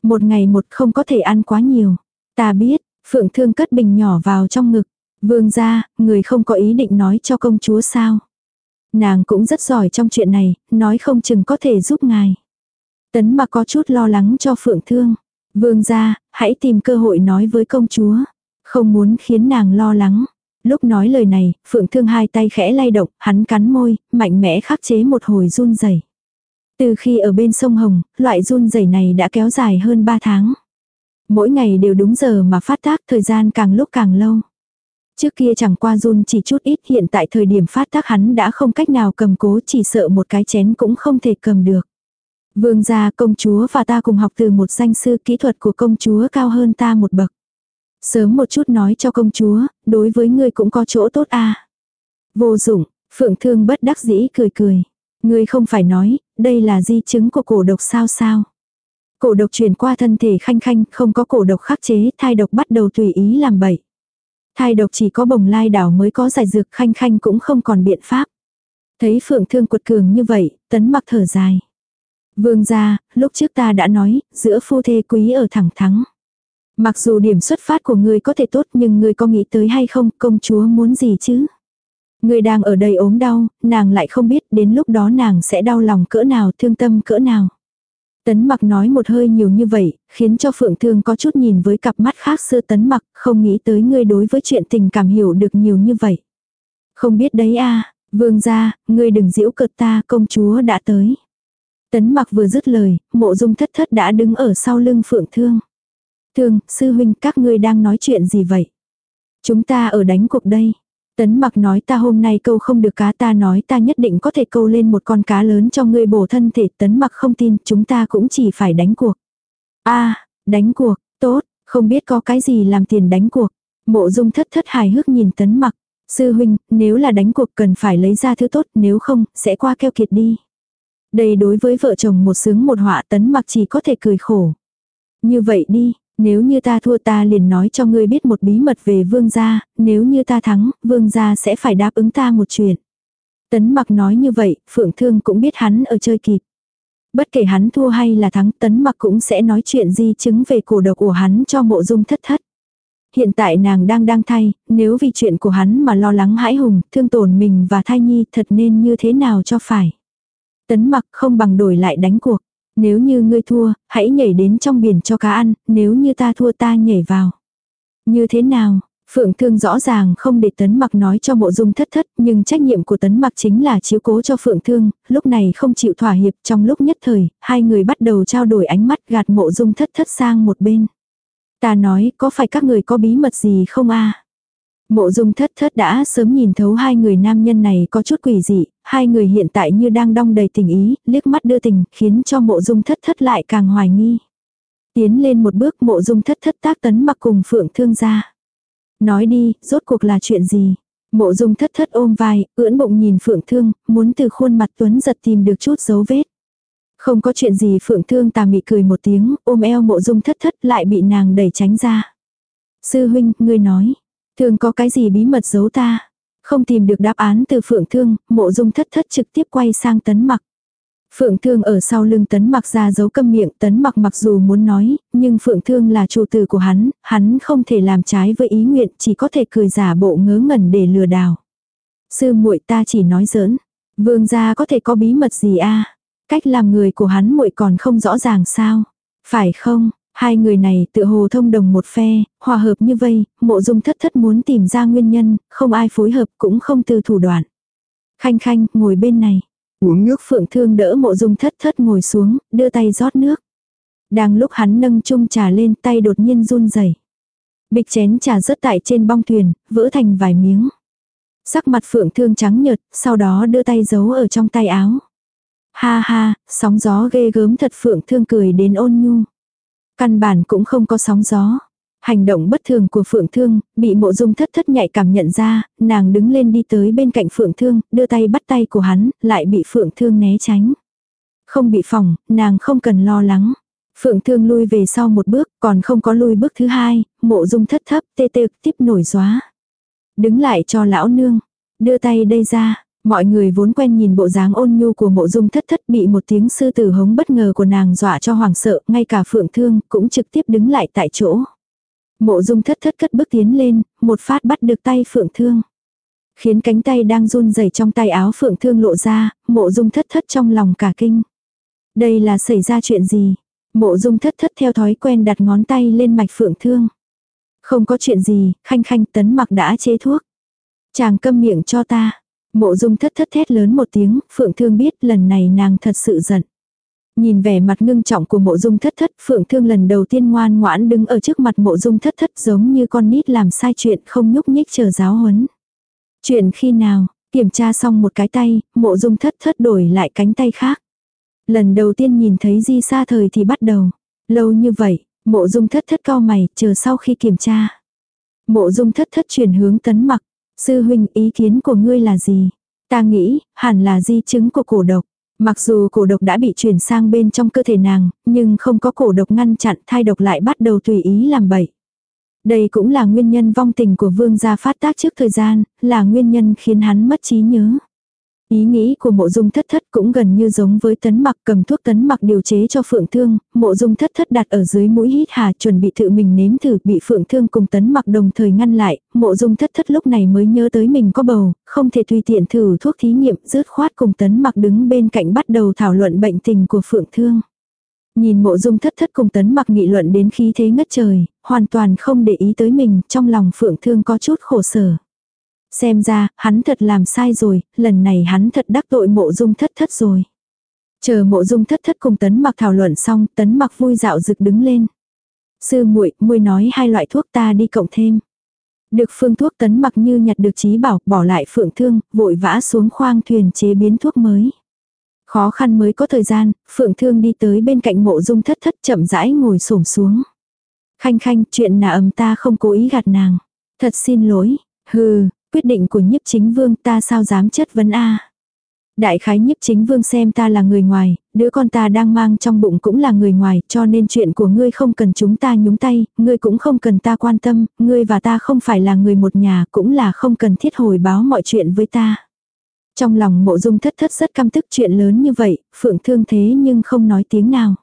Một ngày một không có thể ăn quá nhiều. Ta biết, phượng thương cất bình nhỏ vào trong ngực. Vương ra, người không có ý định nói cho công chúa sao. Nàng cũng rất giỏi trong chuyện này, nói không chừng có thể giúp ngài. Tấn mà có chút lo lắng cho phượng thương. Vương ra, hãy tìm cơ hội nói với công chúa. Không muốn khiến nàng lo lắng. Lúc nói lời này, phượng thương hai tay khẽ lay động, hắn cắn môi, mạnh mẽ khắc chế một hồi run rẩy. Từ khi ở bên sông Hồng, loại run rẩy này đã kéo dài hơn 3 tháng. Mỗi ngày đều đúng giờ mà phát tác thời gian càng lúc càng lâu. Trước kia chẳng qua run chỉ chút ít hiện tại thời điểm phát tác hắn đã không cách nào cầm cố chỉ sợ một cái chén cũng không thể cầm được. Vương gia công chúa và ta cùng học từ một danh sư kỹ thuật của công chúa cao hơn ta một bậc. Sớm một chút nói cho công chúa, đối với ngươi cũng có chỗ tốt a Vô dụng, phượng thương bất đắc dĩ cười cười. Ngươi không phải nói, đây là di chứng của cổ độc sao sao. Cổ độc truyền qua thân thể khanh khanh, không có cổ độc khắc chế, thai độc bắt đầu tùy ý làm bậy. Thai độc chỉ có bồng lai đảo mới có giải dược khanh khanh cũng không còn biện pháp. Thấy phượng thương quật cường như vậy, tấn mặc thở dài. Vương gia, lúc trước ta đã nói, giữa phu thê quý ở thẳng thắng. Mặc dù điểm xuất phát của ngươi có thể tốt nhưng ngươi có nghĩ tới hay không, công chúa muốn gì chứ? Người đang ở đây ốm đau, nàng lại không biết đến lúc đó nàng sẽ đau lòng cỡ nào, thương tâm cỡ nào. Tấn mặc nói một hơi nhiều như vậy, khiến cho Phượng Thương có chút nhìn với cặp mắt khác xưa tấn mặc, không nghĩ tới ngươi đối với chuyện tình cảm hiểu được nhiều như vậy. Không biết đấy a vương gia, ngươi đừng giễu cợt ta, công chúa đã tới. Tấn mặc vừa dứt lời, mộ dung thất thất đã đứng ở sau lưng Phượng Thương. Thương, sư huynh, các ngươi đang nói chuyện gì vậy? Chúng ta ở đánh cuộc đây. Tấn mặc nói ta hôm nay câu không được cá ta nói ta nhất định có thể câu lên một con cá lớn cho ngươi bổ thân thể. Tấn mặc không tin chúng ta cũng chỉ phải đánh cuộc. a đánh cuộc, tốt, không biết có cái gì làm tiền đánh cuộc. Mộ dung thất thất hài hước nhìn tấn mặc. Sư huynh, nếu là đánh cuộc cần phải lấy ra thứ tốt nếu không, sẽ qua keo kiệt đi. Đây đối với vợ chồng một sướng một họa tấn mặc chỉ có thể cười khổ. Như vậy đi, nếu như ta thua ta liền nói cho ngươi biết một bí mật về vương gia, nếu như ta thắng, vương gia sẽ phải đáp ứng ta một chuyện. Tấn mặc nói như vậy, Phượng Thương cũng biết hắn ở chơi kịp. Bất kể hắn thua hay là thắng, Tấn mặc cũng sẽ nói chuyện di chứng về cổ độc của hắn cho mộ dung thất thất. Hiện tại nàng đang đang thay, nếu vì chuyện của hắn mà lo lắng hãi hùng, thương tổn mình và thai nhi thật nên như thế nào cho phải. Tấn mặc không bằng đổi lại đánh cuộc. Nếu như ngươi thua, hãy nhảy đến trong biển cho cá ăn, nếu như ta thua ta nhảy vào. Như thế nào? Phượng Thương rõ ràng không để Tấn Mặc nói cho mộ dung thất thất, nhưng trách nhiệm của Tấn Mặc chính là chiếu cố cho Phượng Thương, lúc này không chịu thỏa hiệp trong lúc nhất thời, hai người bắt đầu trao đổi ánh mắt gạt mộ dung thất thất sang một bên. Ta nói, có phải các người có bí mật gì không a Mộ dung thất thất đã sớm nhìn thấu hai người nam nhân này có chút quỷ dị, hai người hiện tại như đang đong đầy tình ý, liếc mắt đưa tình, khiến cho mộ dung thất thất lại càng hoài nghi. Tiến lên một bước mộ dung thất thất tác tấn mặc cùng phượng thương ra. Nói đi, rốt cuộc là chuyện gì? Mộ dung thất thất ôm vai, ưỡn bụng nhìn phượng thương, muốn từ khuôn mặt tuấn giật tìm được chút dấu vết. Không có chuyện gì phượng thương tà mị cười một tiếng, ôm eo mộ dung thất thất lại bị nàng đẩy tránh ra. Sư huynh, ngươi nói, thương có cái gì bí mật giấu ta? Không tìm được đáp án từ Phượng Thương, mộ dung thất thất trực tiếp quay sang tấn mặc. Phượng Thương ở sau lưng tấn mặc ra dấu câm miệng, tấn mặc mặc dù muốn nói, nhưng Phượng Thương là chủ tử của hắn, hắn không thể làm trái với ý nguyện, chỉ có thể cười giả bộ ngớ ngẩn để lừa đảo. Sư muội ta chỉ nói giỡn, vương gia có thể có bí mật gì a Cách làm người của hắn muội còn không rõ ràng sao? Phải không? Hai người này tự hồ thông đồng một phe, hòa hợp như vây, mộ dung thất thất muốn tìm ra nguyên nhân, không ai phối hợp cũng không từ thủ đoạn. Khanh khanh, ngồi bên này. Uống nước phượng thương đỡ mộ dung thất thất ngồi xuống, đưa tay rót nước. Đang lúc hắn nâng chung trà lên tay đột nhiên run rẩy Bịch chén trà rớt tại trên bong thuyền, vỡ thành vài miếng. Sắc mặt phượng thương trắng nhợt, sau đó đưa tay giấu ở trong tay áo. Ha ha, sóng gió ghê gớm thật phượng thương cười đến ôn nhu. Căn bản cũng không có sóng gió. Hành động bất thường của Phượng Thương, bị mộ dung thất thất nhạy cảm nhận ra, nàng đứng lên đi tới bên cạnh Phượng Thương, đưa tay bắt tay của hắn, lại bị Phượng Thương né tránh. Không bị phòng, nàng không cần lo lắng. Phượng Thương lui về sau một bước, còn không có lui bước thứ hai, mộ dung thất thấp tê tê tiếp nổi gióa. Đứng lại cho lão nương, đưa tay đây ra, mọi người vốn quen nhìn bộ dáng ôn nhu của mộ dung thất thất bị một tiếng sư tử hống bất ngờ của nàng dọa cho hoàng sợ, ngay cả Phượng Thương cũng trực tiếp đứng lại tại chỗ. Mộ dung thất thất cất bước tiến lên, một phát bắt được tay phượng thương. Khiến cánh tay đang run rẩy trong tay áo phượng thương lộ ra, mộ dung thất thất trong lòng cả kinh. Đây là xảy ra chuyện gì? Mộ dung thất thất theo thói quen đặt ngón tay lên mạch phượng thương. Không có chuyện gì, khanh khanh tấn mặc đã chế thuốc. Chàng câm miệng cho ta. Mộ dung thất thất thét lớn một tiếng, phượng thương biết lần này nàng thật sự giận. Nhìn vẻ mặt ngưng trọng của mộ dung thất thất, phượng thương lần đầu tiên ngoan ngoãn đứng ở trước mặt mộ dung thất thất giống như con nít làm sai chuyện không nhúc nhích chờ giáo huấn. Chuyện khi nào, kiểm tra xong một cái tay, mộ dung thất thất đổi lại cánh tay khác. Lần đầu tiên nhìn thấy di xa thời thì bắt đầu. Lâu như vậy, mộ dung thất thất cao mày, chờ sau khi kiểm tra. Mộ dung thất thất chuyển hướng tấn mặc. Sư huynh ý kiến của ngươi là gì? Ta nghĩ, hẳn là di chứng của cổ độc. Mặc dù cổ độc đã bị chuyển sang bên trong cơ thể nàng, nhưng không có cổ độc ngăn chặn thai độc lại bắt đầu tùy ý làm bậy. Đây cũng là nguyên nhân vong tình của vương gia phát tác trước thời gian, là nguyên nhân khiến hắn mất trí nhớ. Ý nghĩ của mộ dung thất thất cũng gần như giống với tấn mặc cầm thuốc tấn mặc điều chế cho phượng thương, mộ dung thất thất đặt ở dưới mũi hít hà chuẩn bị tự mình nếm thử bị phượng thương cùng tấn mặc đồng thời ngăn lại, mộ dung thất thất lúc này mới nhớ tới mình có bầu, không thể tùy tiện thử thuốc thí nghiệm rớt khoát cùng tấn mặc đứng bên cạnh bắt đầu thảo luận bệnh tình của phượng thương. Nhìn mộ dung thất thất cùng tấn mặc nghị luận đến khí thế ngất trời, hoàn toàn không để ý tới mình, trong lòng phượng thương có chút khổ sở. Xem ra, hắn thật làm sai rồi, lần này hắn thật đắc tội mộ dung thất thất rồi. Chờ mộ dung thất thất cùng tấn mặc thảo luận xong, tấn mặc vui dạo rực đứng lên. Sư muội muội nói hai loại thuốc ta đi cộng thêm. Được phương thuốc tấn mặc như nhặt được trí bảo, bỏ lại phượng thương, vội vã xuống khoang thuyền chế biến thuốc mới. Khó khăn mới có thời gian, phượng thương đi tới bên cạnh mộ dung thất thất chậm rãi ngồi xổm xuống. Khanh khanh, chuyện nà ấm ta không cố ý gạt nàng. Thật xin lỗi. Hừ, quyết định của nhiếp chính vương ta sao dám chất vấn a Đại khái nhiếp chính vương xem ta là người ngoài, đứa con ta đang mang trong bụng cũng là người ngoài, cho nên chuyện của ngươi không cần chúng ta nhúng tay, ngươi cũng không cần ta quan tâm, ngươi và ta không phải là người một nhà, cũng là không cần thiết hồi báo mọi chuyện với ta. Trong lòng mộ dung thất thất rất căm tức chuyện lớn như vậy, phượng thương thế nhưng không nói tiếng nào.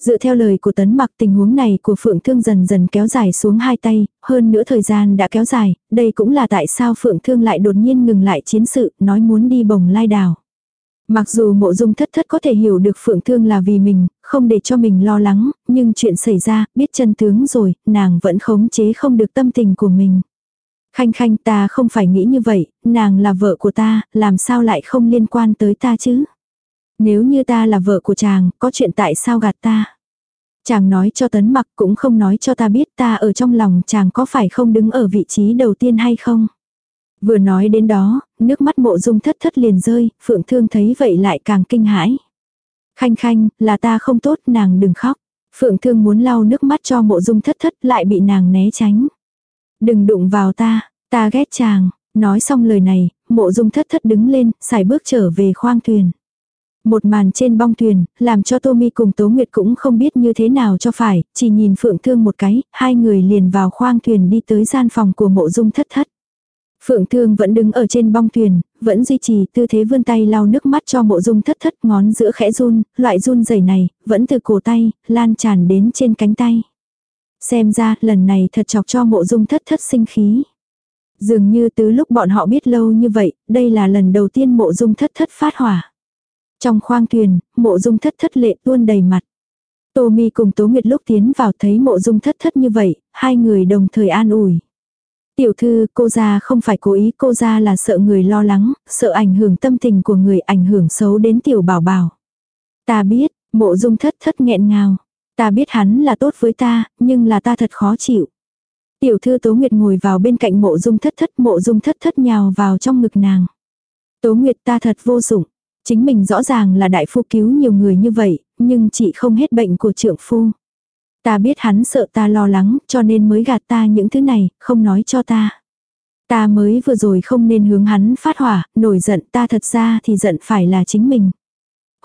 Dựa theo lời của tấn mặc tình huống này của Phượng Thương dần dần kéo dài xuống hai tay, hơn nữa thời gian đã kéo dài, đây cũng là tại sao Phượng Thương lại đột nhiên ngừng lại chiến sự, nói muốn đi bồng lai đảo. Mặc dù mộ dung thất thất có thể hiểu được Phượng Thương là vì mình, không để cho mình lo lắng, nhưng chuyện xảy ra, biết chân tướng rồi, nàng vẫn khống chế không được tâm tình của mình. Khanh khanh ta không phải nghĩ như vậy, nàng là vợ của ta, làm sao lại không liên quan tới ta chứ? Nếu như ta là vợ của chàng, có chuyện tại sao gạt ta? Chàng nói cho tấn mặc cũng không nói cho ta biết ta ở trong lòng chàng có phải không đứng ở vị trí đầu tiên hay không? Vừa nói đến đó, nước mắt mộ dung thất thất liền rơi, phượng thương thấy vậy lại càng kinh hãi. Khanh khanh, là ta không tốt, nàng đừng khóc. Phượng thương muốn lau nước mắt cho mộ dung thất thất lại bị nàng né tránh. Đừng đụng vào ta, ta ghét chàng. Nói xong lời này, mộ dung thất thất đứng lên, xài bước trở về khoang thuyền. Một màn trên bong thuyền, làm cho Tô Mi cùng Tố Nguyệt cũng không biết như thế nào cho phải, chỉ nhìn Phượng Thương một cái, hai người liền vào khoang thuyền đi tới gian phòng của mộ dung thất thất. Phượng Thương vẫn đứng ở trên bong thuyền, vẫn duy trì tư thế vươn tay lau nước mắt cho mộ dung thất thất ngón giữa khẽ run, loại run rẩy này, vẫn từ cổ tay, lan tràn đến trên cánh tay. Xem ra, lần này thật chọc cho mộ dung thất thất sinh khí. Dường như từ lúc bọn họ biết lâu như vậy, đây là lần đầu tiên mộ dung thất thất phát hỏa. Trong khoang thuyền, mộ dung thất thất lệ tuôn đầy mặt. Tô mi cùng Tố Nguyệt lúc tiến vào thấy mộ dung thất thất như vậy, hai người đồng thời an ủi. Tiểu thư, cô ra không phải cố ý, cô ra là sợ người lo lắng, sợ ảnh hưởng tâm tình của người ảnh hưởng xấu đến tiểu bảo bảo. Ta biết, mộ dung thất thất nghẹn ngào. Ta biết hắn là tốt với ta, nhưng là ta thật khó chịu. Tiểu thư Tố Nguyệt ngồi vào bên cạnh mộ dung thất thất mộ dung thất thất nhào vào trong ngực nàng. Tố Nguyệt ta thật vô dụng. Chính mình rõ ràng là đại phu cứu nhiều người như vậy, nhưng chị không hết bệnh của trượng phu. Ta biết hắn sợ ta lo lắng, cho nên mới gạt ta những thứ này, không nói cho ta. Ta mới vừa rồi không nên hướng hắn phát hỏa, nổi giận ta thật ra thì giận phải là chính mình.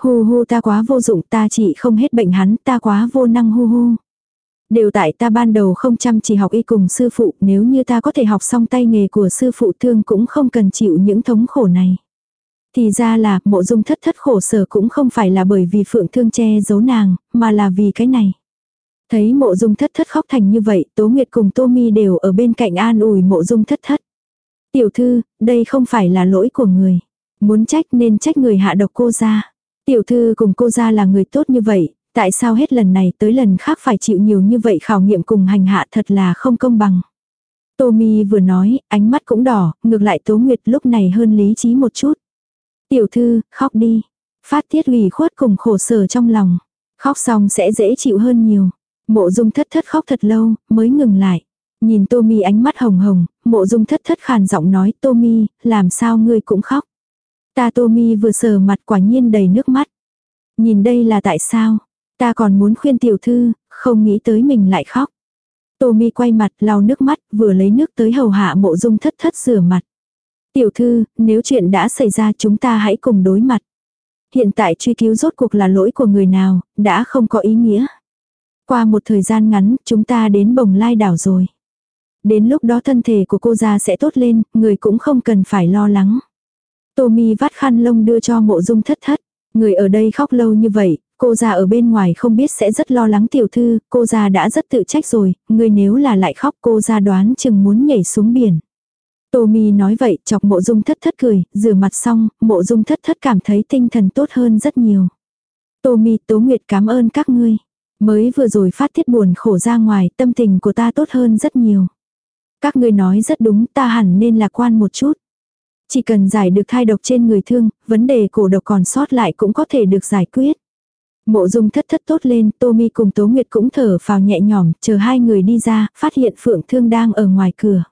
Hu hu ta quá vô dụng ta chỉ không hết bệnh hắn ta quá vô năng hu hu. Đều tại ta ban đầu không chăm chỉ học y cùng sư phụ nếu như ta có thể học xong tay nghề của sư phụ thương cũng không cần chịu những thống khổ này. Thì ra là mộ dung thất thất khổ sở cũng không phải là bởi vì phượng thương che giấu nàng, mà là vì cái này. Thấy mộ dung thất thất khóc thành như vậy, Tố Nguyệt cùng Tô Mi đều ở bên cạnh an ủi mộ dung thất thất. Tiểu thư, đây không phải là lỗi của người. Muốn trách nên trách người hạ độc cô ra. Tiểu thư cùng cô ra là người tốt như vậy, tại sao hết lần này tới lần khác phải chịu nhiều như vậy khảo nghiệm cùng hành hạ thật là không công bằng. Tô Mi vừa nói, ánh mắt cũng đỏ, ngược lại Tố Nguyệt lúc này hơn lý trí một chút. Tiểu thư, khóc đi. Phát tiết ủy khuất cùng khổ sở trong lòng. Khóc xong sẽ dễ chịu hơn nhiều. Mộ dung thất thất khóc thật lâu, mới ngừng lại. Nhìn Tô Mi ánh mắt hồng hồng, mộ dung thất thất khàn giọng nói Tô Mi, làm sao ngươi cũng khóc. Ta Tô Mi vừa sờ mặt quả nhiên đầy nước mắt. Nhìn đây là tại sao? Ta còn muốn khuyên tiểu thư, không nghĩ tới mình lại khóc. Tô Mi quay mặt lau nước mắt, vừa lấy nước tới hầu hạ mộ dung thất thất rửa mặt. Tiểu thư, nếu chuyện đã xảy ra chúng ta hãy cùng đối mặt. Hiện tại truy cứu rốt cuộc là lỗi của người nào, đã không có ý nghĩa. Qua một thời gian ngắn, chúng ta đến bồng lai đảo rồi. Đến lúc đó thân thể của cô già sẽ tốt lên, người cũng không cần phải lo lắng. Tommy vắt khăn lông đưa cho mộ dung thất thất. Người ở đây khóc lâu như vậy, cô già ở bên ngoài không biết sẽ rất lo lắng tiểu thư, cô già đã rất tự trách rồi, người nếu là lại khóc cô già đoán chừng muốn nhảy xuống biển. Tô mi nói vậy chọc mộ dung thất thất cười, rửa mặt xong, mộ dung thất thất cảm thấy tinh thần tốt hơn rất nhiều. Tô mi tố nguyệt cảm ơn các ngươi. Mới vừa rồi phát tiết buồn khổ ra ngoài, tâm tình của ta tốt hơn rất nhiều. Các ngươi nói rất đúng, ta hẳn nên lạc quan một chút. Chỉ cần giải được thai độc trên người thương, vấn đề cổ độc còn sót lại cũng có thể được giải quyết. Mộ dung thất thất tốt lên, Tommy cùng Tố Nguyệt cũng thở phào nhẹ nhõm, chờ hai người đi ra, phát hiện Phượng Thương đang ở ngoài cửa.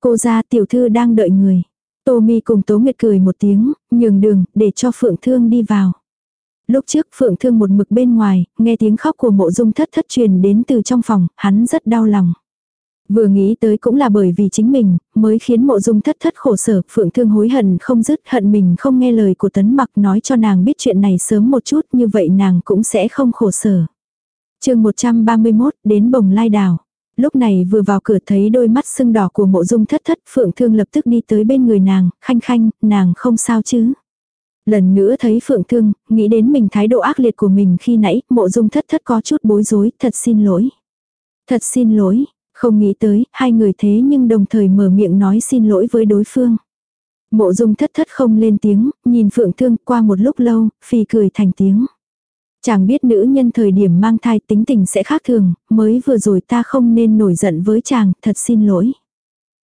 Cô ra tiểu thư đang đợi người. Tô Mi cùng Tố Nguyệt cười một tiếng, nhường đường, để cho Phượng Thương đi vào. Lúc trước Phượng Thương một mực bên ngoài, nghe tiếng khóc của mộ dung thất thất truyền đến từ trong phòng, hắn rất đau lòng. Vừa nghĩ tới cũng là bởi vì chính mình, mới khiến mộ dung thất thất khổ sở, phượng thương hối hận không dứt hận mình không nghe lời của tấn mặc nói cho nàng biết chuyện này sớm một chút như vậy nàng cũng sẽ không khổ sở. chương 131 đến bồng lai đào. Lúc này vừa vào cửa thấy đôi mắt sưng đỏ của mộ dung thất thất phượng thương lập tức đi tới bên người nàng, khanh khanh, nàng không sao chứ. Lần nữa thấy phượng thương, nghĩ đến mình thái độ ác liệt của mình khi nãy, mộ dung thất thất có chút bối rối, thật xin lỗi. Thật xin lỗi, không nghĩ tới, hai người thế nhưng đồng thời mở miệng nói xin lỗi với đối phương. Mộ dung thất thất không lên tiếng, nhìn phượng thương qua một lúc lâu, phi cười thành tiếng. Chàng biết nữ nhân thời điểm mang thai tính tình sẽ khác thường, mới vừa rồi ta không nên nổi giận với chàng, thật xin lỗi.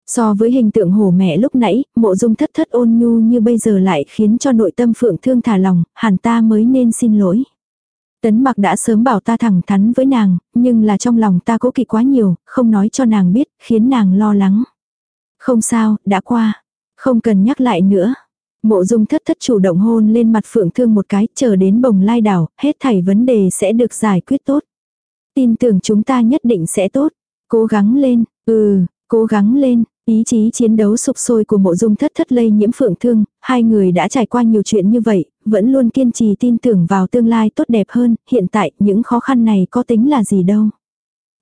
So với hình tượng hổ mẹ lúc nãy, mộ dung thất thất ôn nhu như bây giờ lại khiến cho nội tâm phượng thương thả lòng, hẳn ta mới nên xin lỗi. Tấn mặc đã sớm bảo ta thẳng thắn với nàng, nhưng là trong lòng ta cố kỵ quá nhiều, không nói cho nàng biết, khiến nàng lo lắng. Không sao, đã qua. Không cần nhắc lại nữa. Mộ dung thất thất chủ động hôn lên mặt phượng thương một cái, chờ đến bồng lai đảo, hết thảy vấn đề sẽ được giải quyết tốt. Tin tưởng chúng ta nhất định sẽ tốt. Cố gắng lên, ừ, cố gắng lên, Ý chí chiến đấu sục sôi của mộ dung thất thất lây nhiễm phượng thương, hai người đã trải qua nhiều chuyện như vậy, vẫn luôn kiên trì tin tưởng vào tương lai tốt đẹp hơn, hiện tại những khó khăn này có tính là gì đâu.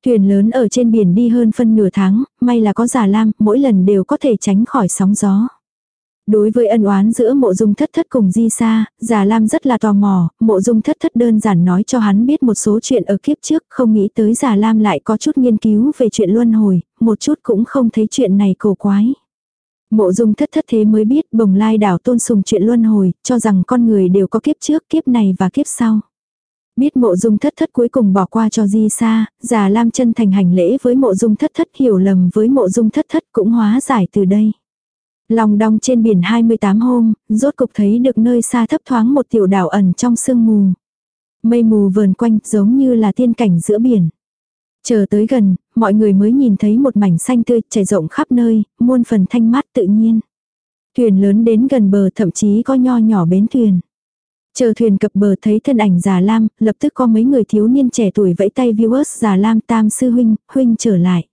Thuyền lớn ở trên biển đi hơn phân nửa tháng, may là có giả lam, mỗi lần đều có thể tránh khỏi sóng gió. Đối với ân oán giữa mộ dung thất thất cùng di sa, già lam rất là tò mò, mộ dung thất thất đơn giản nói cho hắn biết một số chuyện ở kiếp trước, không nghĩ tới già lam lại có chút nghiên cứu về chuyện luân hồi, một chút cũng không thấy chuyện này cổ quái. Mộ dung thất thất thế mới biết bồng lai đảo tôn sùng chuyện luân hồi, cho rằng con người đều có kiếp trước, kiếp này và kiếp sau. Biết mộ dung thất thất cuối cùng bỏ qua cho di sa, già lam chân thành hành lễ với mộ dung thất thất hiểu lầm với mộ dung thất thất cũng hóa giải từ đây. Lòng đong trên biển 28 hôm, rốt cục thấy được nơi xa thấp thoáng một tiểu đảo ẩn trong sương mù. Mây mù vờn quanh giống như là tiên cảnh giữa biển. Chờ tới gần, mọi người mới nhìn thấy một mảnh xanh tươi trải rộng khắp nơi, muôn phần thanh mát tự nhiên. Thuyền lớn đến gần bờ thậm chí có nho nhỏ bến thuyền. Chờ thuyền cập bờ thấy thân ảnh già lam, lập tức có mấy người thiếu niên trẻ tuổi vẫy tay viewers già lam tam sư huynh, huynh trở lại.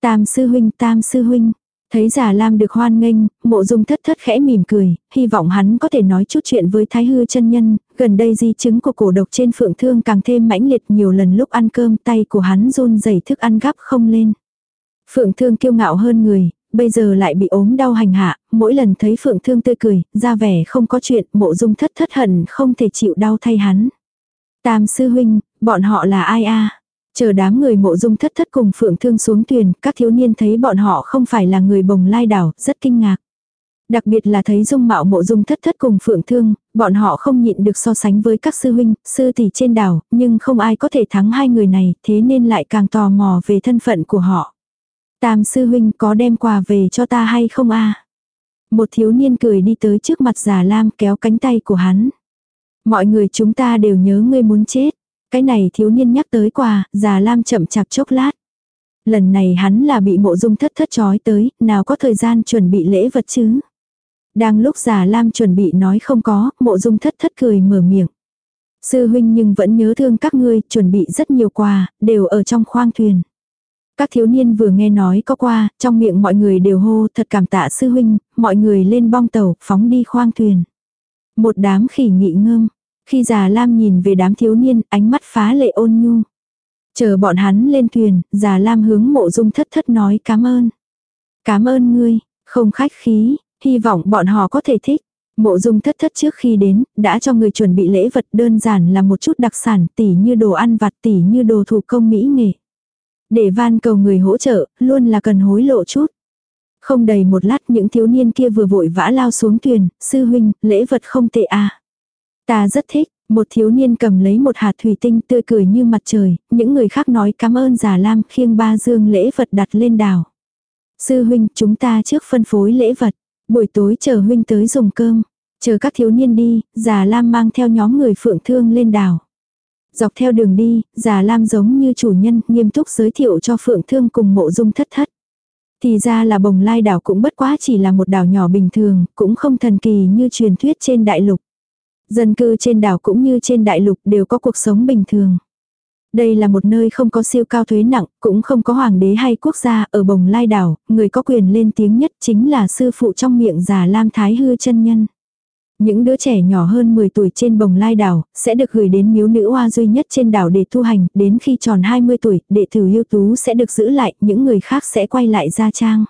Tam sư huynh, tam sư huynh. Thấy già lam được hoan nghênh, mộ dung thất thất khẽ mỉm cười, hy vọng hắn có thể nói chút chuyện với thái hư chân nhân, gần đây di chứng của cổ độc trên phượng thương càng thêm mãnh liệt nhiều lần lúc ăn cơm tay của hắn run rẩy thức ăn gắp không lên. Phượng thương kiêu ngạo hơn người, bây giờ lại bị ốm đau hành hạ, mỗi lần thấy phượng thương tươi cười, ra vẻ không có chuyện, mộ dung thất thất hận không thể chịu đau thay hắn. Tam sư huynh, bọn họ là ai a Chờ đám người mộ dung thất thất cùng phượng thương xuống thuyền, các thiếu niên thấy bọn họ không phải là người bồng lai đảo, rất kinh ngạc. Đặc biệt là thấy dung mạo mộ dung thất thất cùng phượng thương, bọn họ không nhịn được so sánh với các sư huynh, sư tỷ trên đảo, nhưng không ai có thể thắng hai người này, thế nên lại càng tò mò về thân phận của họ. Tam sư huynh có đem quà về cho ta hay không a Một thiếu niên cười đi tới trước mặt giả lam kéo cánh tay của hắn. Mọi người chúng ta đều nhớ ngươi muốn chết. Cái này thiếu niên nhắc tới quà, già lam chậm chạp chốc lát. Lần này hắn là bị mộ dung thất thất chói tới, nào có thời gian chuẩn bị lễ vật chứ. Đang lúc già lam chuẩn bị nói không có, mộ dung thất thất cười mở miệng. Sư huynh nhưng vẫn nhớ thương các ngươi, chuẩn bị rất nhiều quà, đều ở trong khoang thuyền. Các thiếu niên vừa nghe nói có qua, trong miệng mọi người đều hô thật cảm tạ sư huynh, mọi người lên bong tàu, phóng đi khoang thuyền. Một đám khỉ nghị ngơm, khi già Lam nhìn về đám thiếu niên, ánh mắt phá lệ ôn nhu. Chờ bọn hắn lên thuyền, già Lam hướng mộ dung thất thất nói cảm ơn. Cảm ơn ngươi, không khách khí, hy vọng bọn họ có thể thích. Mộ dung thất thất trước khi đến, đã cho người chuẩn bị lễ vật đơn giản là một chút đặc sản tỉ như đồ ăn vặt tỉ như đồ thủ công mỹ nghệ. Để van cầu người hỗ trợ, luôn là cần hối lộ chút. Không đầy một lát những thiếu niên kia vừa vội vã lao xuống thuyền, sư huynh, lễ vật không tệ à. Ta rất thích, một thiếu niên cầm lấy một hạt thủy tinh tươi cười như mặt trời, những người khác nói cảm ơn già lam khiêng ba dương lễ vật đặt lên đảo. Sư huynh, chúng ta trước phân phối lễ vật, buổi tối chờ huynh tới dùng cơm. Chờ các thiếu niên đi, già lam mang theo nhóm người phượng thương lên đảo. Dọc theo đường đi, già lam giống như chủ nhân, nghiêm túc giới thiệu cho phượng thương cùng mộ dung thất thất. Thì ra là bồng lai đảo cũng bất quá chỉ là một đảo nhỏ bình thường, cũng không thần kỳ như truyền thuyết trên đại lục. Dân cư trên đảo cũng như trên đại lục đều có cuộc sống bình thường. Đây là một nơi không có siêu cao thuế nặng, cũng không có hoàng đế hay quốc gia ở bồng lai đảo, người có quyền lên tiếng nhất chính là sư phụ trong miệng già Lam Thái Hư chân nhân. Những đứa trẻ nhỏ hơn 10 tuổi trên bồng lai đảo, sẽ được gửi đến miếu nữ hoa duy nhất trên đảo để tu hành, đến khi tròn 20 tuổi, đệ tử yêu tú sẽ được giữ lại, những người khác sẽ quay lại gia trang.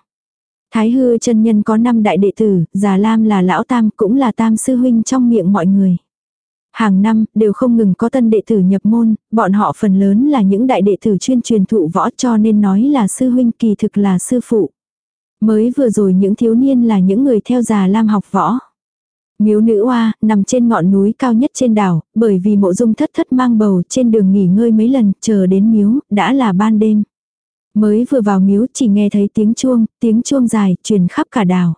Thái hư chân nhân có 5 đại đệ tử, già lam là lão tam, cũng là tam sư huynh trong miệng mọi người. Hàng năm, đều không ngừng có tân đệ tử nhập môn, bọn họ phần lớn là những đại đệ tử chuyên truyền thụ võ cho nên nói là sư huynh kỳ thực là sư phụ. Mới vừa rồi những thiếu niên là những người theo già lam học võ. Miếu nữ oa nằm trên ngọn núi cao nhất trên đảo, bởi vì mộ dung thất thất mang bầu trên đường nghỉ ngơi mấy lần, chờ đến miếu, đã là ban đêm. Mới vừa vào miếu chỉ nghe thấy tiếng chuông, tiếng chuông dài, truyền khắp cả đảo.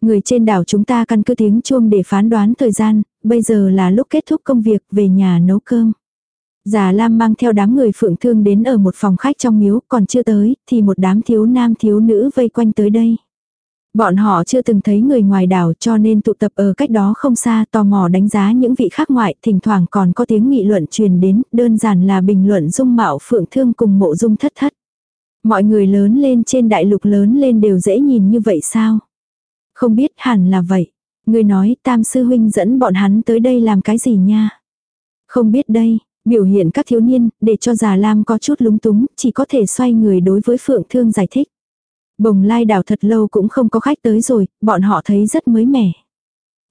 Người trên đảo chúng ta căn cứ tiếng chuông để phán đoán thời gian, bây giờ là lúc kết thúc công việc về nhà nấu cơm. Già Lam mang theo đám người phượng thương đến ở một phòng khách trong miếu, còn chưa tới, thì một đám thiếu nam thiếu nữ vây quanh tới đây. Bọn họ chưa từng thấy người ngoài đảo cho nên tụ tập ở cách đó không xa tò mò đánh giá những vị khác ngoại, thỉnh thoảng còn có tiếng nghị luận truyền đến, đơn giản là bình luận dung mạo phượng thương cùng mộ dung thất thất. Mọi người lớn lên trên đại lục lớn lên đều dễ nhìn như vậy sao? Không biết hẳn là vậy. Người nói tam sư huynh dẫn bọn hắn tới đây làm cái gì nha? Không biết đây, biểu hiện các thiếu niên, để cho già lam có chút lúng túng, chỉ có thể xoay người đối với phượng thương giải thích. Bồng lai đảo thật lâu cũng không có khách tới rồi, bọn họ thấy rất mới mẻ.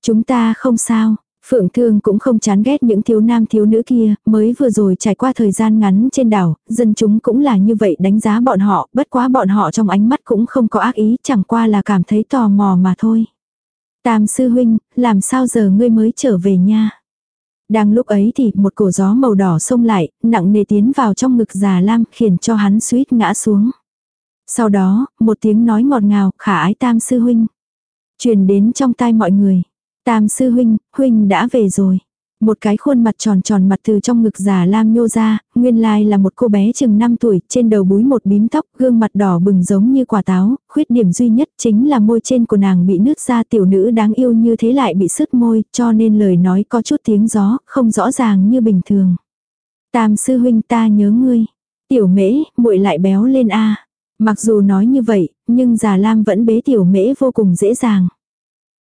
Chúng ta không sao, Phượng Thương cũng không chán ghét những thiếu nam thiếu nữ kia, mới vừa rồi trải qua thời gian ngắn trên đảo, dân chúng cũng là như vậy đánh giá bọn họ, bất quá bọn họ trong ánh mắt cũng không có ác ý, chẳng qua là cảm thấy tò mò mà thôi. Tam sư huynh, làm sao giờ ngươi mới trở về nha? Đang lúc ấy thì một cổ gió màu đỏ xông lại, nặng nề tiến vào trong ngực già lam khiến cho hắn suýt ngã xuống. Sau đó, một tiếng nói ngọt ngào, khả ái tam sư huynh. Truyền đến trong tai mọi người. Tam sư huynh, huynh đã về rồi. Một cái khuôn mặt tròn tròn mặt từ trong ngực già lam nhô ra, nguyên lai là một cô bé chừng 5 tuổi, trên đầu búi một bím tóc, gương mặt đỏ bừng giống như quả táo, khuyết điểm duy nhất chính là môi trên của nàng bị nứt ra tiểu nữ đáng yêu như thế lại bị sứt môi, cho nên lời nói có chút tiếng gió, không rõ ràng như bình thường. Tam sư huynh ta nhớ ngươi. Tiểu mễ, muội lại béo lên a Mặc dù nói như vậy, nhưng già lam vẫn bế tiểu mễ vô cùng dễ dàng.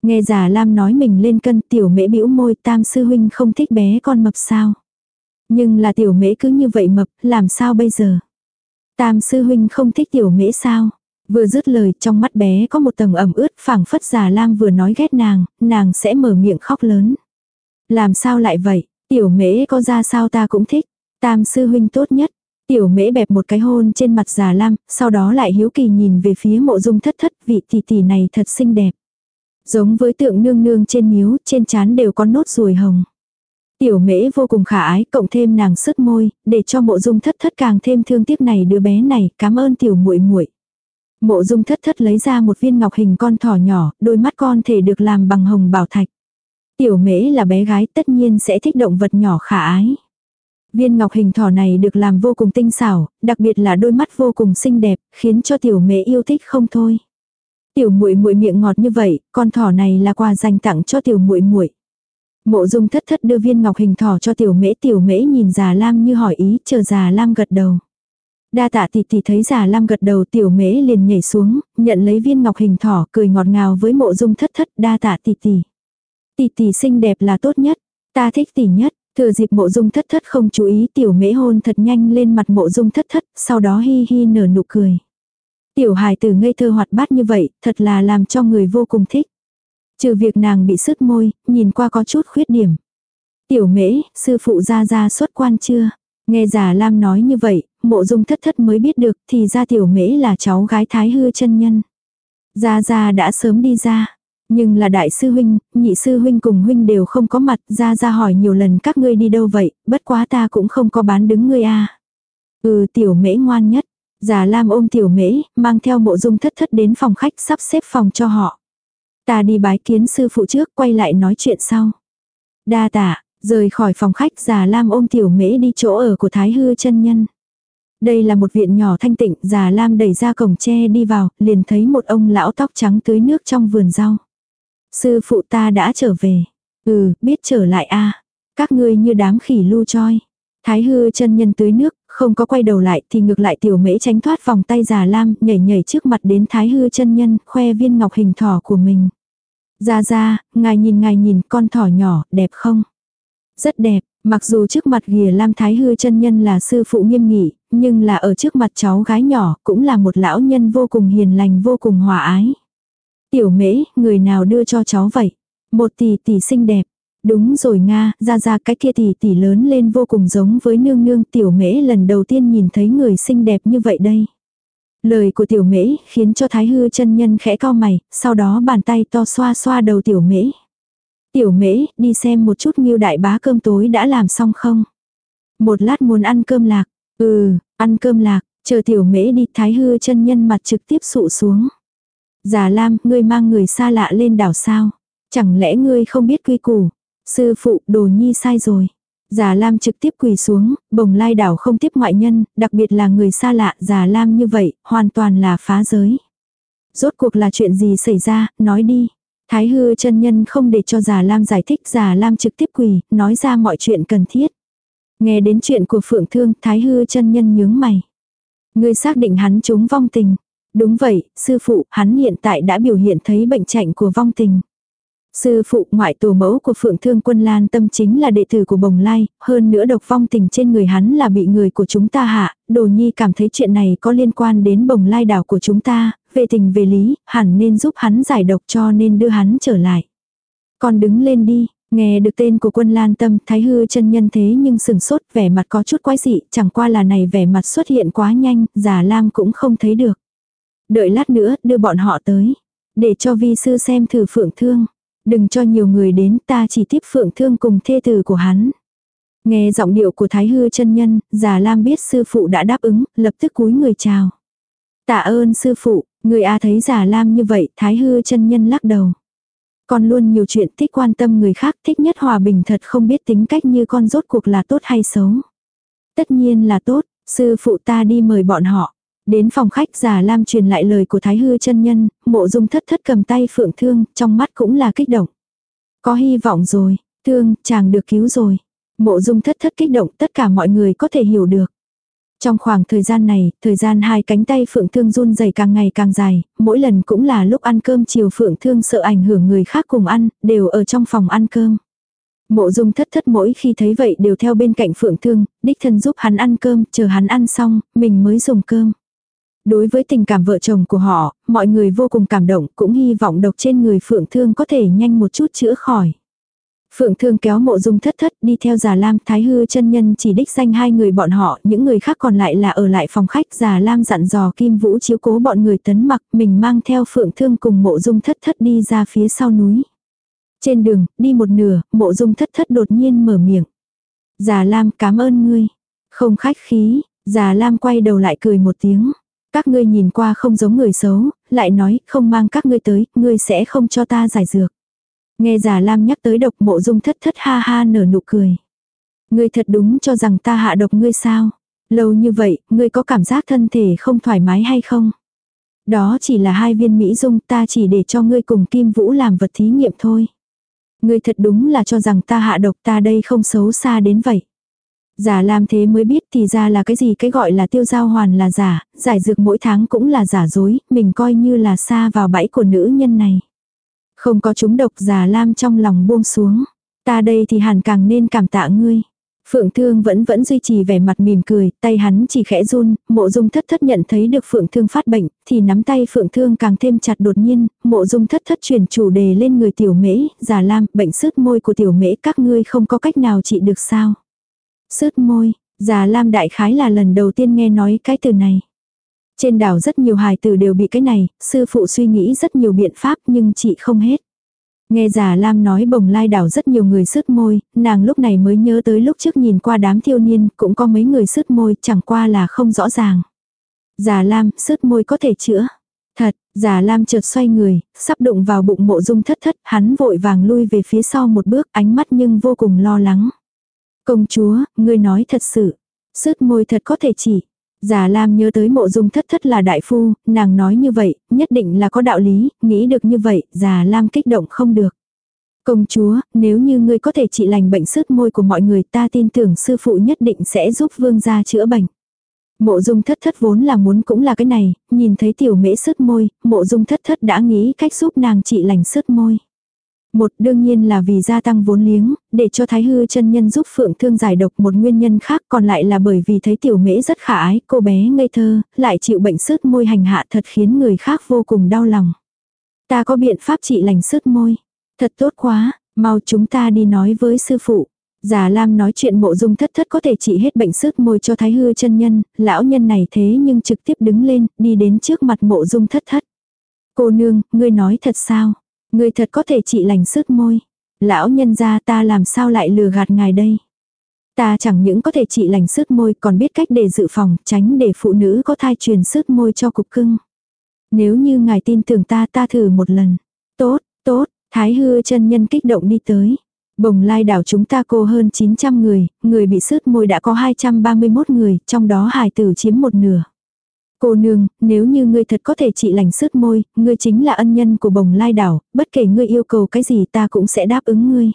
Nghe giả lam nói mình lên cân tiểu mễ bĩu môi tam sư huynh không thích bé con mập sao. Nhưng là tiểu mễ cứ như vậy mập, làm sao bây giờ? Tam sư huynh không thích tiểu mễ sao? Vừa dứt lời trong mắt bé có một tầng ẩm ướt phảng phất giả lam vừa nói ghét nàng, nàng sẽ mở miệng khóc lớn. Làm sao lại vậy? Tiểu mễ có ra sao ta cũng thích. Tam sư huynh tốt nhất. Tiểu mễ bẹp một cái hôn trên mặt giả lam, sau đó lại hiếu kỳ nhìn về phía mộ dung thất thất vị tỷ tỷ này thật xinh đẹp. Giống với tượng nương nương trên miếu, trên trán đều có nốt ruồi hồng. Tiểu mễ vô cùng khả ái, cộng thêm nàng sứt môi, để cho mộ dung thất thất càng thêm thương tiếc này đứa bé này, cảm ơn tiểu muội muội. Mộ dung thất thất lấy ra một viên ngọc hình con thỏ nhỏ, đôi mắt con thể được làm bằng hồng bảo thạch. Tiểu mễ là bé gái tất nhiên sẽ thích động vật nhỏ khả ái. Viên ngọc hình thỏ này được làm vô cùng tinh xảo, đặc biệt là đôi mắt vô cùng xinh đẹp, khiến cho tiểu mễ yêu thích không thôi. Tiểu muội muội miệng ngọt như vậy, con thỏ này là quà dành tặng cho tiểu muội muội. Mộ Dung Thất Thất đưa viên ngọc hình thỏ cho tiểu mễ, tiểu mễ nhìn già Lam như hỏi ý, chờ già Lam gật đầu. Đa tạ tỷ tỷ thấy già Lam gật đầu, tiểu mễ liền nhảy xuống, nhận lấy viên ngọc hình thỏ, cười ngọt ngào với Mộ Dung Thất Thất, đa tạ tỷ tỷ. Tỷ tỷ xinh đẹp là tốt nhất, ta thích tỷ nhất. Thừa dịp mộ dung thất thất không chú ý tiểu mễ hôn thật nhanh lên mặt mộ dung thất thất, sau đó hi hi nở nụ cười. Tiểu hài tử ngây thơ hoạt bát như vậy, thật là làm cho người vô cùng thích. Trừ việc nàng bị sứt môi, nhìn qua có chút khuyết điểm. Tiểu mễ, sư phụ ra ra xuất quan chưa? Nghe giả Lam nói như vậy, mộ dung thất thất mới biết được thì ra tiểu mễ là cháu gái thái hư chân nhân. Gia Gia đã sớm đi ra. Nhưng là đại sư huynh, nhị sư huynh cùng huynh đều không có mặt, ra ra hỏi nhiều lần các ngươi đi đâu vậy, bất quá ta cũng không có bán đứng ngươi a. Ừ tiểu mễ ngoan nhất. Già Lam ôm tiểu mễ, mang theo mộ dung thất thất đến phòng khách sắp xếp phòng cho họ. Ta đi bái kiến sư phụ trước, quay lại nói chuyện sau. Đa tạ, rời khỏi phòng khách già Lam ôm tiểu mễ đi chỗ ở của Thái Hư chân nhân. Đây là một viện nhỏ thanh tịnh, già Lam đẩy ra cổng tre đi vào, liền thấy một ông lão tóc trắng tưới nước trong vườn rau. Sư phụ ta đã trở về. Ừ, biết trở lại a Các ngươi như đám khỉ lu choi. Thái hư chân nhân tưới nước, không có quay đầu lại thì ngược lại tiểu mễ tránh thoát vòng tay già lam, nhảy nhảy trước mặt đến thái hư chân nhân, khoe viên ngọc hình thỏ của mình. Ra ra, ngài nhìn ngài nhìn con thỏ nhỏ, đẹp không? Rất đẹp, mặc dù trước mặt ghìa lam thái hư chân nhân là sư phụ nghiêm nghị, nhưng là ở trước mặt cháu gái nhỏ cũng là một lão nhân vô cùng hiền lành vô cùng hòa ái. Tiểu mễ, người nào đưa cho cháu vậy? Một tỷ tỷ xinh đẹp. Đúng rồi Nga, ra ra cái kia tỷ tỷ lớn lên vô cùng giống với nương nương tiểu mễ lần đầu tiên nhìn thấy người xinh đẹp như vậy đây. Lời của tiểu mễ khiến cho thái hư chân nhân khẽ cao mày, sau đó bàn tay to xoa xoa đầu tiểu mễ. Tiểu mễ, đi xem một chút nghiêu đại bá cơm tối đã làm xong không? Một lát muốn ăn cơm lạc. Ừ, ăn cơm lạc, chờ tiểu mễ đi thái hư chân nhân mặt trực tiếp sụ xuống. Già Lam, ngươi mang người xa lạ lên đảo sao? Chẳng lẽ ngươi không biết quy củ? Sư phụ, đồ nhi sai rồi. Già Lam trực tiếp quỳ xuống, bồng lai đảo không tiếp ngoại nhân, đặc biệt là người xa lạ, già Lam như vậy, hoàn toàn là phá giới. Rốt cuộc là chuyện gì xảy ra, nói đi. Thái hư chân nhân không để cho già Lam giải thích, già Lam trực tiếp quỳ, nói ra mọi chuyện cần thiết. Nghe đến chuyện của Phượng Thương, Thái hư chân nhân nhướng mày. Ngươi xác định hắn trúng vong tình. Đúng vậy, sư phụ, hắn hiện tại đã biểu hiện thấy bệnh trạng của vong tình. Sư phụ ngoại tổ mẫu của Phượng Thương Quân Lan Tâm chính là đệ tử của Bồng Lai, hơn nữa độc vong tình trên người hắn là bị người của chúng ta hạ, Đồ Nhi cảm thấy chuyện này có liên quan đến Bồng Lai đảo của chúng ta, về tình về lý, hẳn nên giúp hắn giải độc cho nên đưa hắn trở lại. Con đứng lên đi, nghe được tên của quân Lan Tâm, Thái Hư chân nhân thế nhưng sừng sốt, vẻ mặt có chút quái dị, chẳng qua là này vẻ mặt xuất hiện quá nhanh, giả lam cũng không thấy được. Đợi lát nữa, đưa bọn họ tới. Để cho vi sư xem thử phượng thương. Đừng cho nhiều người đến, ta chỉ tiếp phượng thương cùng thê tử của hắn. Nghe giọng điệu của Thái Hư chân nhân, già Lam biết sư phụ đã đáp ứng, lập tức cúi người chào. Tạ ơn sư phụ, người A thấy già Lam như vậy, Thái Hư chân nhân lắc đầu. Con luôn nhiều chuyện thích quan tâm người khác, thích nhất hòa bình thật không biết tính cách như con rốt cuộc là tốt hay xấu. Tất nhiên là tốt, sư phụ ta đi mời bọn họ. Đến phòng khách giả Lam truyền lại lời của Thái Hư chân nhân, mộ dung thất thất cầm tay phượng thương, trong mắt cũng là kích động. Có hy vọng rồi, thương, chàng được cứu rồi. Mộ dung thất thất kích động tất cả mọi người có thể hiểu được. Trong khoảng thời gian này, thời gian hai cánh tay Phượng Thương run dày càng ngày càng dài, mỗi lần cũng là lúc ăn cơm chiều Phượng Thương sợ ảnh hưởng người khác cùng ăn, đều ở trong phòng ăn cơm. Mộ dung thất thất mỗi khi thấy vậy đều theo bên cạnh Phượng Thương, đích thân giúp hắn ăn cơm, chờ hắn ăn xong, mình mới dùng cơm. Đối với tình cảm vợ chồng của họ, mọi người vô cùng cảm động, cũng hy vọng độc trên người Phượng Thương có thể nhanh một chút chữa khỏi. Phượng Thương kéo mộ dung thất thất đi theo già Lam Thái Hư chân nhân chỉ đích danh hai người bọn họ, những người khác còn lại là ở lại phòng khách già Lam dặn dò Kim Vũ chiếu cố bọn người tấn mặc, mình mang theo Phượng Thương cùng mộ dung thất thất đi ra phía sau núi. Trên đường, đi một nửa, mộ dung thất thất đột nhiên mở miệng. Già Lam cảm ơn ngươi. Không khách khí, già Lam quay đầu lại cười một tiếng. Các ngươi nhìn qua không giống người xấu, lại nói không mang các ngươi tới, ngươi sẽ không cho ta giải dược. Nghe giả Lam nhắc tới độc mộ dung thất thất ha ha nở nụ cười. Ngươi thật đúng cho rằng ta hạ độc ngươi sao? Lâu như vậy, ngươi có cảm giác thân thể không thoải mái hay không? Đó chỉ là hai viên Mỹ dung ta chỉ để cho ngươi cùng Kim Vũ làm vật thí nghiệm thôi. Ngươi thật đúng là cho rằng ta hạ độc ta đây không xấu xa đến vậy. Giả làm thế mới biết thì ra là cái gì cái gọi là tiêu giao hoàn là giả, giải dược mỗi tháng cũng là giả dối, mình coi như là xa vào bẫy của nữ nhân này. Không có chúng độc giả lam trong lòng buông xuống. Ta đây thì hẳn càng nên cảm tạ ngươi. Phượng Thương vẫn vẫn duy trì vẻ mặt mỉm cười, tay hắn chỉ khẽ run, mộ dung thất thất nhận thấy được Phượng Thương phát bệnh, thì nắm tay Phượng Thương càng thêm chặt đột nhiên, mộ dung thất thất chuyển chủ đề lên người tiểu mễ, giả lam, bệnh sứt môi của tiểu mễ các ngươi không có cách nào trị được sao. Sứt môi, già lam đại khái là lần đầu tiên nghe nói cái từ này. Trên đảo rất nhiều hài tử đều bị cái này, sư phụ suy nghĩ rất nhiều biện pháp nhưng chị không hết. Nghe giả Lam nói bồng lai đảo rất nhiều người sứt môi, nàng lúc này mới nhớ tới lúc trước nhìn qua đám thiêu niên, cũng có mấy người sứt môi, chẳng qua là không rõ ràng. Giả Lam, sứt môi có thể chữa. Thật, giả Lam chợt xoay người, sắp đụng vào bụng mộ dung thất thất, hắn vội vàng lui về phía sau một bước, ánh mắt nhưng vô cùng lo lắng. Công chúa, ngươi nói thật sự, sứt môi thật có thể chỉ. Già Lam nhớ tới mộ dung thất thất là đại phu, nàng nói như vậy, nhất định là có đạo lý, nghĩ được như vậy, già Lam kích động không được. Công chúa, nếu như ngươi có thể trị lành bệnh sứt môi của mọi người ta tin tưởng sư phụ nhất định sẽ giúp vương gia chữa bệnh. Mộ dung thất thất vốn là muốn cũng là cái này, nhìn thấy tiểu mễ sứt môi, mộ dung thất thất đã nghĩ cách giúp nàng trị lành sứt môi. Một đương nhiên là vì gia tăng vốn liếng, để cho Thái Hư chân nhân giúp Phượng Thương giải độc một nguyên nhân khác còn lại là bởi vì thấy tiểu mễ rất khả ái, cô bé ngây thơ, lại chịu bệnh sứt môi hành hạ thật khiến người khác vô cùng đau lòng. Ta có biện pháp trị lành sứt môi. Thật tốt quá, mau chúng ta đi nói với sư phụ. Già Lam nói chuyện mộ dung thất thất có thể trị hết bệnh sứt môi cho Thái Hư chân nhân, lão nhân này thế nhưng trực tiếp đứng lên, đi đến trước mặt mộ dung thất thất. Cô nương, ngươi nói thật sao? Người thật có thể trị lành sứt môi. Lão nhân gia ta làm sao lại lừa gạt ngài đây. Ta chẳng những có thể trị lành sứt môi còn biết cách để dự phòng, tránh để phụ nữ có thai truyền sứt môi cho cục cưng. Nếu như ngài tin tưởng ta ta thử một lần. Tốt, tốt, thái hư chân nhân kích động đi tới. Bồng lai đảo chúng ta cô hơn 900 người, người bị sứt môi đã có 231 người, trong đó hài tử chiếm một nửa. Cô nương, nếu như ngươi thật có thể trị lành sứt môi, ngươi chính là ân nhân của bồng lai đảo, bất kể ngươi yêu cầu cái gì ta cũng sẽ đáp ứng ngươi.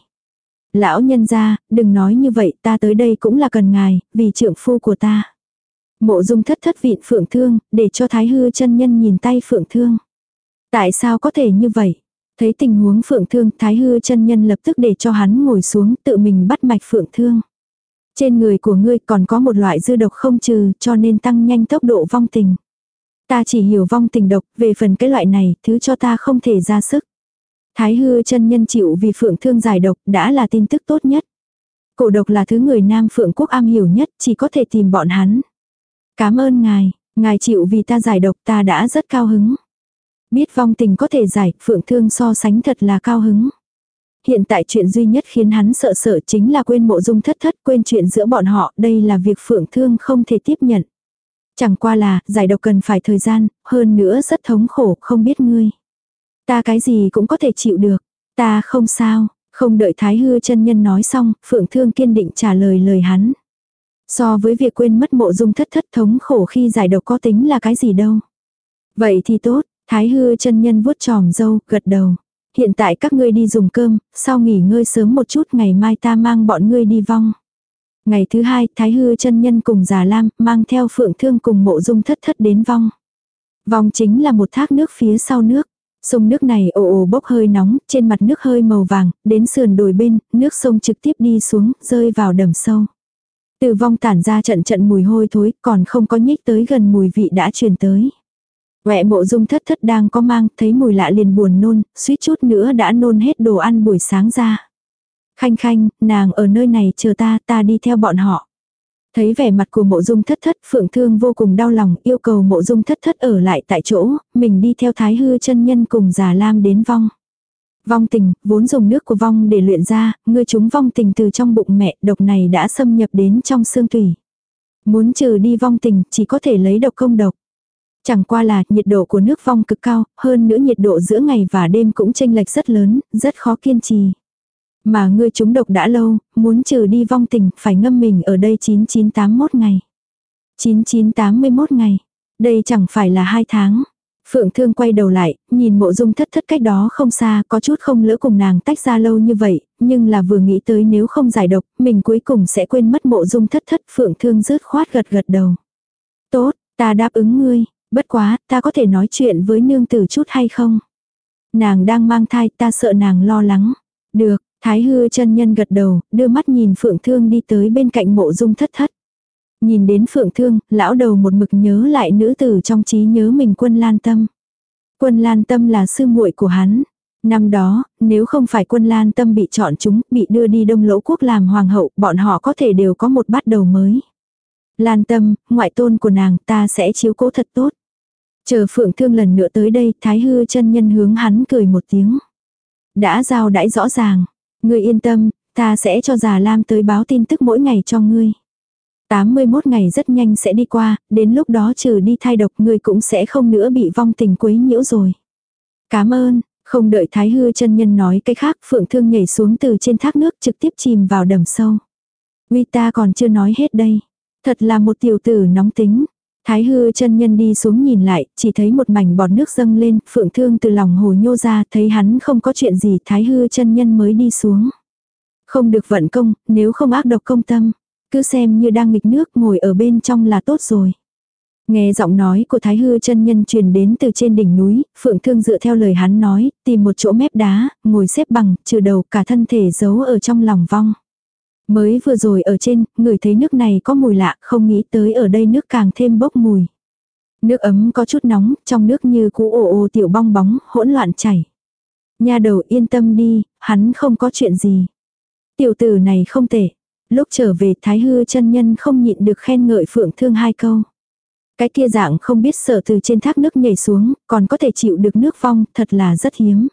Lão nhân gia, đừng nói như vậy, ta tới đây cũng là cần ngài, vì trượng phu của ta. Mộ dung thất thất vịn phượng thương, để cho thái hư chân nhân nhìn tay phượng thương. Tại sao có thể như vậy? Thấy tình huống phượng thương, thái hư chân nhân lập tức để cho hắn ngồi xuống tự mình bắt mạch phượng thương. Trên người của ngươi còn có một loại dư độc không trừ cho nên tăng nhanh tốc độ vong tình. Ta chỉ hiểu vong tình độc, về phần cái loại này, thứ cho ta không thể ra sức. Thái hư chân nhân chịu vì phượng thương giải độc đã là tin tức tốt nhất. Cổ độc là thứ người nam phượng quốc am hiểu nhất, chỉ có thể tìm bọn hắn. Cảm ơn ngài, ngài chịu vì ta giải độc ta đã rất cao hứng. Biết vong tình có thể giải, phượng thương so sánh thật là cao hứng. Hiện tại chuyện duy nhất khiến hắn sợ sợ chính là quên mộ dung thất thất, quên chuyện giữa bọn họ, đây là việc phượng thương không thể tiếp nhận. Chẳng qua là, giải độc cần phải thời gian, hơn nữa rất thống khổ, không biết ngươi. Ta cái gì cũng có thể chịu được. Ta không sao, không đợi Thái Hư chân nhân nói xong, Phượng Thương kiên định trả lời lời hắn. So với việc quên mất mộ dung thất thất thống khổ khi giải độc có tính là cái gì đâu. Vậy thì tốt, Thái Hư chân nhân vuốt tròm dâu, gật đầu. Hiện tại các ngươi đi dùng cơm, sau nghỉ ngơi sớm một chút ngày mai ta mang bọn ngươi đi vong. Ngày thứ hai, Thái Hư chân nhân cùng Già Lam mang theo Phượng Thương cùng mộ dung thất thất đến vong. Vong chính là một thác nước phía sau nước. Sông nước này ồ ồ bốc hơi nóng, trên mặt nước hơi màu vàng, đến sườn đồi bên, nước sông trực tiếp đi xuống, rơi vào đầm sâu. Từ vong tản ra trận trận mùi hôi thối, còn không có nhích tới gần mùi vị đã truyền tới. Mẹ mộ dung thất thất đang có mang, thấy mùi lạ liền buồn nôn, suýt chút nữa đã nôn hết đồ ăn buổi sáng ra. Khanh khanh, nàng ở nơi này chờ ta, ta đi theo bọn họ. Thấy vẻ mặt của mộ dung thất thất, phượng thương vô cùng đau lòng, yêu cầu mộ dung thất thất ở lại tại chỗ, mình đi theo thái hư chân nhân cùng già lam đến vong. Vong tình, vốn dùng nước của vong để luyện ra, ngươi chúng vong tình từ trong bụng mẹ, độc này đã xâm nhập đến trong xương tủy. Muốn trừ đi vong tình, chỉ có thể lấy độc công độc. Chẳng qua là nhiệt độ của nước vong cực cao, hơn nữa nhiệt độ giữa ngày và đêm cũng chênh lệch rất lớn, rất khó kiên trì. Mà ngươi chúng độc đã lâu, muốn trừ đi vong tình, phải ngâm mình ở đây 9981 ngày. 9981 ngày. Đây chẳng phải là hai tháng. Phượng Thương quay đầu lại, nhìn mộ dung thất thất cách đó không xa, có chút không lỡ cùng nàng tách ra lâu như vậy, nhưng là vừa nghĩ tới nếu không giải độc, mình cuối cùng sẽ quên mất mộ dung thất thất. Phượng Thương rớt khoát gật gật đầu. Tốt, ta đáp ứng ngươi, bất quá, ta có thể nói chuyện với nương tử chút hay không? Nàng đang mang thai, ta sợ nàng lo lắng. Được, Thái hư chân nhân gật đầu, đưa mắt nhìn Phượng Thương đi tới bên cạnh mộ dung thất thất. Nhìn đến Phượng Thương, lão đầu một mực nhớ lại nữ tử trong trí nhớ mình quân lan tâm. Quân lan tâm là sư muội của hắn. Năm đó, nếu không phải quân lan tâm bị chọn chúng, bị đưa đi đông lỗ quốc làm hoàng hậu, bọn họ có thể đều có một bắt đầu mới. Lan tâm, ngoại tôn của nàng ta sẽ chiếu cố thật tốt. Chờ phượng thương lần nữa tới đây, thái hư chân nhân hướng hắn cười một tiếng. Đã giao đãi rõ ràng, Ngươi yên tâm, ta sẽ cho già Lam tới báo tin tức mỗi ngày cho ngươi. 81 ngày rất nhanh sẽ đi qua, đến lúc đó trừ đi thai độc ngươi cũng sẽ không nữa bị vong tình quấy nhiễu rồi. Cảm ơn, không đợi Thái Hư chân nhân nói cái khác, Phượng Thương nhảy xuống từ trên thác nước trực tiếp chìm vào đầm sâu. Uy ta còn chưa nói hết đây. Thật là một tiểu tử nóng tính. Thái hư chân nhân đi xuống nhìn lại, chỉ thấy một mảnh bọt nước dâng lên, phượng thương từ lòng hồ nhô ra, thấy hắn không có chuyện gì, thái hư chân nhân mới đi xuống. Không được vận công, nếu không ác độc công tâm, cứ xem như đang nghịch nước ngồi ở bên trong là tốt rồi. Nghe giọng nói của Thái Hư chân nhân truyền đến từ trên đỉnh núi, Phượng Thương dựa theo lời hắn nói, tìm một chỗ mép đá, ngồi xếp bằng, trừ đầu cả thân thể giấu ở trong lòng vong. Mới vừa rồi ở trên, người thấy nước này có mùi lạ, không nghĩ tới ở đây nước càng thêm bốc mùi. Nước ấm có chút nóng, trong nước như cũ ồ ồ tiểu bong bóng, hỗn loạn chảy. Nhà đầu yên tâm đi, hắn không có chuyện gì. Tiểu tử này không tệ. Lúc trở về Thái Hư chân nhân không nhịn được khen ngợi Phượng Thương hai câu. Cái kia dạng không biết sợ từ trên thác nước nhảy xuống, còn có thể chịu được nước vong, thật là rất hiếm.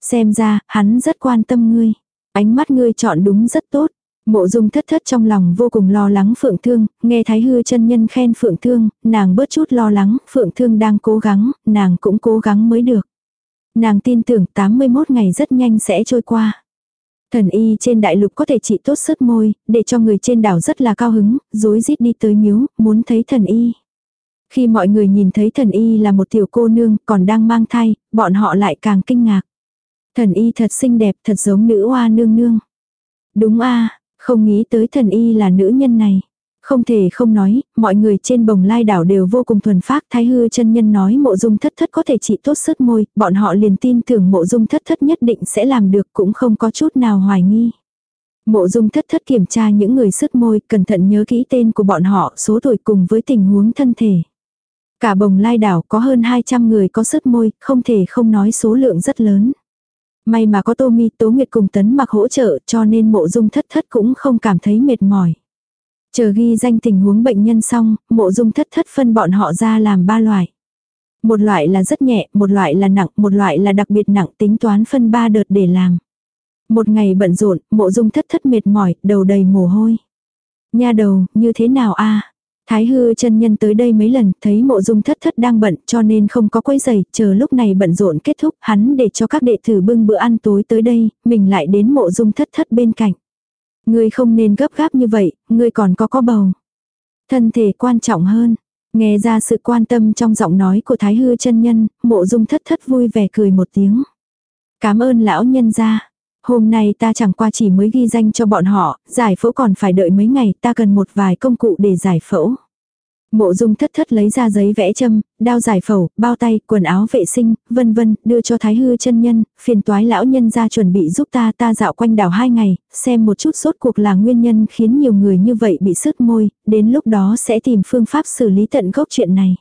Xem ra, hắn rất quan tâm ngươi. Ánh mắt ngươi chọn đúng rất tốt. Mộ dung thất thất trong lòng vô cùng lo lắng Phượng Thương, nghe Thái Hư chân nhân khen Phượng Thương, nàng bớt chút lo lắng, Phượng Thương đang cố gắng, nàng cũng cố gắng mới được. Nàng tin tưởng 81 ngày rất nhanh sẽ trôi qua. Thần y trên đại lục có thể trị tốt sức môi, để cho người trên đảo rất là cao hứng, dối rít đi tới miếu, muốn thấy thần y. Khi mọi người nhìn thấy thần y là một tiểu cô nương còn đang mang thai, bọn họ lại càng kinh ngạc. Thần y thật xinh đẹp, thật giống nữ hoa nương nương. Đúng a không nghĩ tới thần y là nữ nhân này. Không thể không nói, mọi người trên bồng lai đảo đều vô cùng thuần phác. Thái hư chân nhân nói mộ dung thất thất có thể trị tốt sứt môi, bọn họ liền tin tưởng mộ dung thất thất nhất định sẽ làm được cũng không có chút nào hoài nghi. Mộ dung thất thất kiểm tra những người sứt môi, cẩn thận nhớ kỹ tên của bọn họ, số tuổi cùng với tình huống thân thể. Cả bồng lai đảo có hơn 200 người có sứt môi, không thể không nói số lượng rất lớn. May mà có Tô Mi Tố Nguyệt cùng Tấn mặc hỗ trợ cho nên mộ dung thất thất cũng không cảm thấy mệt mỏi. Chờ ghi danh tình huống bệnh nhân xong, mộ dung thất thất phân bọn họ ra làm ba loại. Một loại là rất nhẹ, một loại là nặng, một loại là đặc biệt nặng tính toán phân ba đợt để làm. Một ngày bận rộn, mộ dung thất thất mệt mỏi, đầu đầy mồ hôi. Nha đầu, như thế nào a Thái hư chân nhân tới đây mấy lần, thấy mộ dung thất thất đang bận cho nên không có quấy giày, chờ lúc này bận rộn kết thúc, hắn để cho các đệ tử bưng bữa ăn tối tới đây, mình lại đến mộ dung thất thất bên cạnh. Ngươi không nên gấp gáp như vậy, ngươi còn có có bầu. Thân thể quan trọng hơn. Nghe ra sự quan tâm trong giọng nói của Thái hư chân nhân, mộ dung thất thất vui vẻ cười một tiếng. Cảm ơn lão nhân gia. Hôm nay ta chẳng qua chỉ mới ghi danh cho bọn họ, giải phẫu còn phải đợi mấy ngày, ta cần một vài công cụ để giải phẫu. Mộ dung thất thất lấy ra giấy vẽ châm, đao giải phẫu, bao tay, quần áo vệ sinh, vân vân, đưa cho thái hư chân nhân, phiền toái lão nhân ra chuẩn bị giúp ta ta dạo quanh đảo hai ngày, xem một chút sốt cuộc là nguyên nhân khiến nhiều người như vậy bị sứt môi, đến lúc đó sẽ tìm phương pháp xử lý tận gốc chuyện này.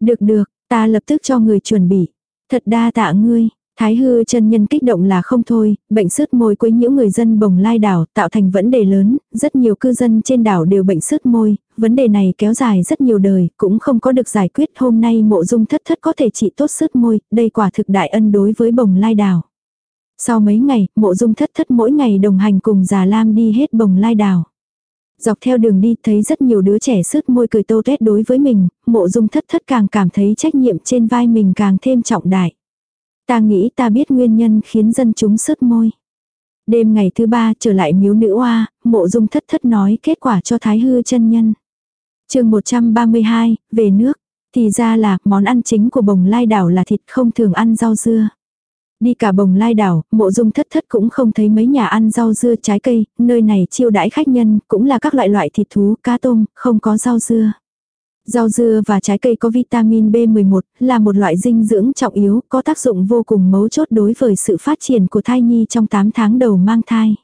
Được được, ta lập tức cho người chuẩn bị. Thật đa tạ ngươi, Thái hư chân nhân kích động là không thôi, bệnh sứt môi quấy nhiễu người dân bồng lai đảo tạo thành vấn đề lớn, rất nhiều cư dân trên đảo đều bệnh sứt môi, vấn đề này kéo dài rất nhiều đời, cũng không có được giải quyết hôm nay mộ dung thất thất có thể trị tốt sứt môi, đây quả thực đại ân đối với bồng lai đảo. Sau mấy ngày, mộ dung thất thất mỗi ngày đồng hành cùng già lam đi hết bồng lai đảo. Dọc theo đường đi thấy rất nhiều đứa trẻ sứt môi cười tô tét đối với mình, mộ dung thất thất càng cảm thấy trách nhiệm trên vai mình càng thêm trọng đại. Ta nghĩ ta biết nguyên nhân khiến dân chúng sứt môi. Đêm ngày thứ ba trở lại miếu nữ oa, mộ dung thất thất nói kết quả cho thái hư chân nhân. chương 132, về nước. Thì ra là món ăn chính của bồng lai đảo là thịt không thường ăn rau dưa. Đi cả bồng lai đảo, mộ dung thất thất cũng không thấy mấy nhà ăn rau dưa trái cây, nơi này chiêu đãi khách nhân, cũng là các loại loại thịt thú, cá tôm, không có rau dưa. Rau dưa và trái cây có vitamin B11, là một loại dinh dưỡng trọng yếu, có tác dụng vô cùng mấu chốt đối với sự phát triển của thai nhi trong 8 tháng đầu mang thai.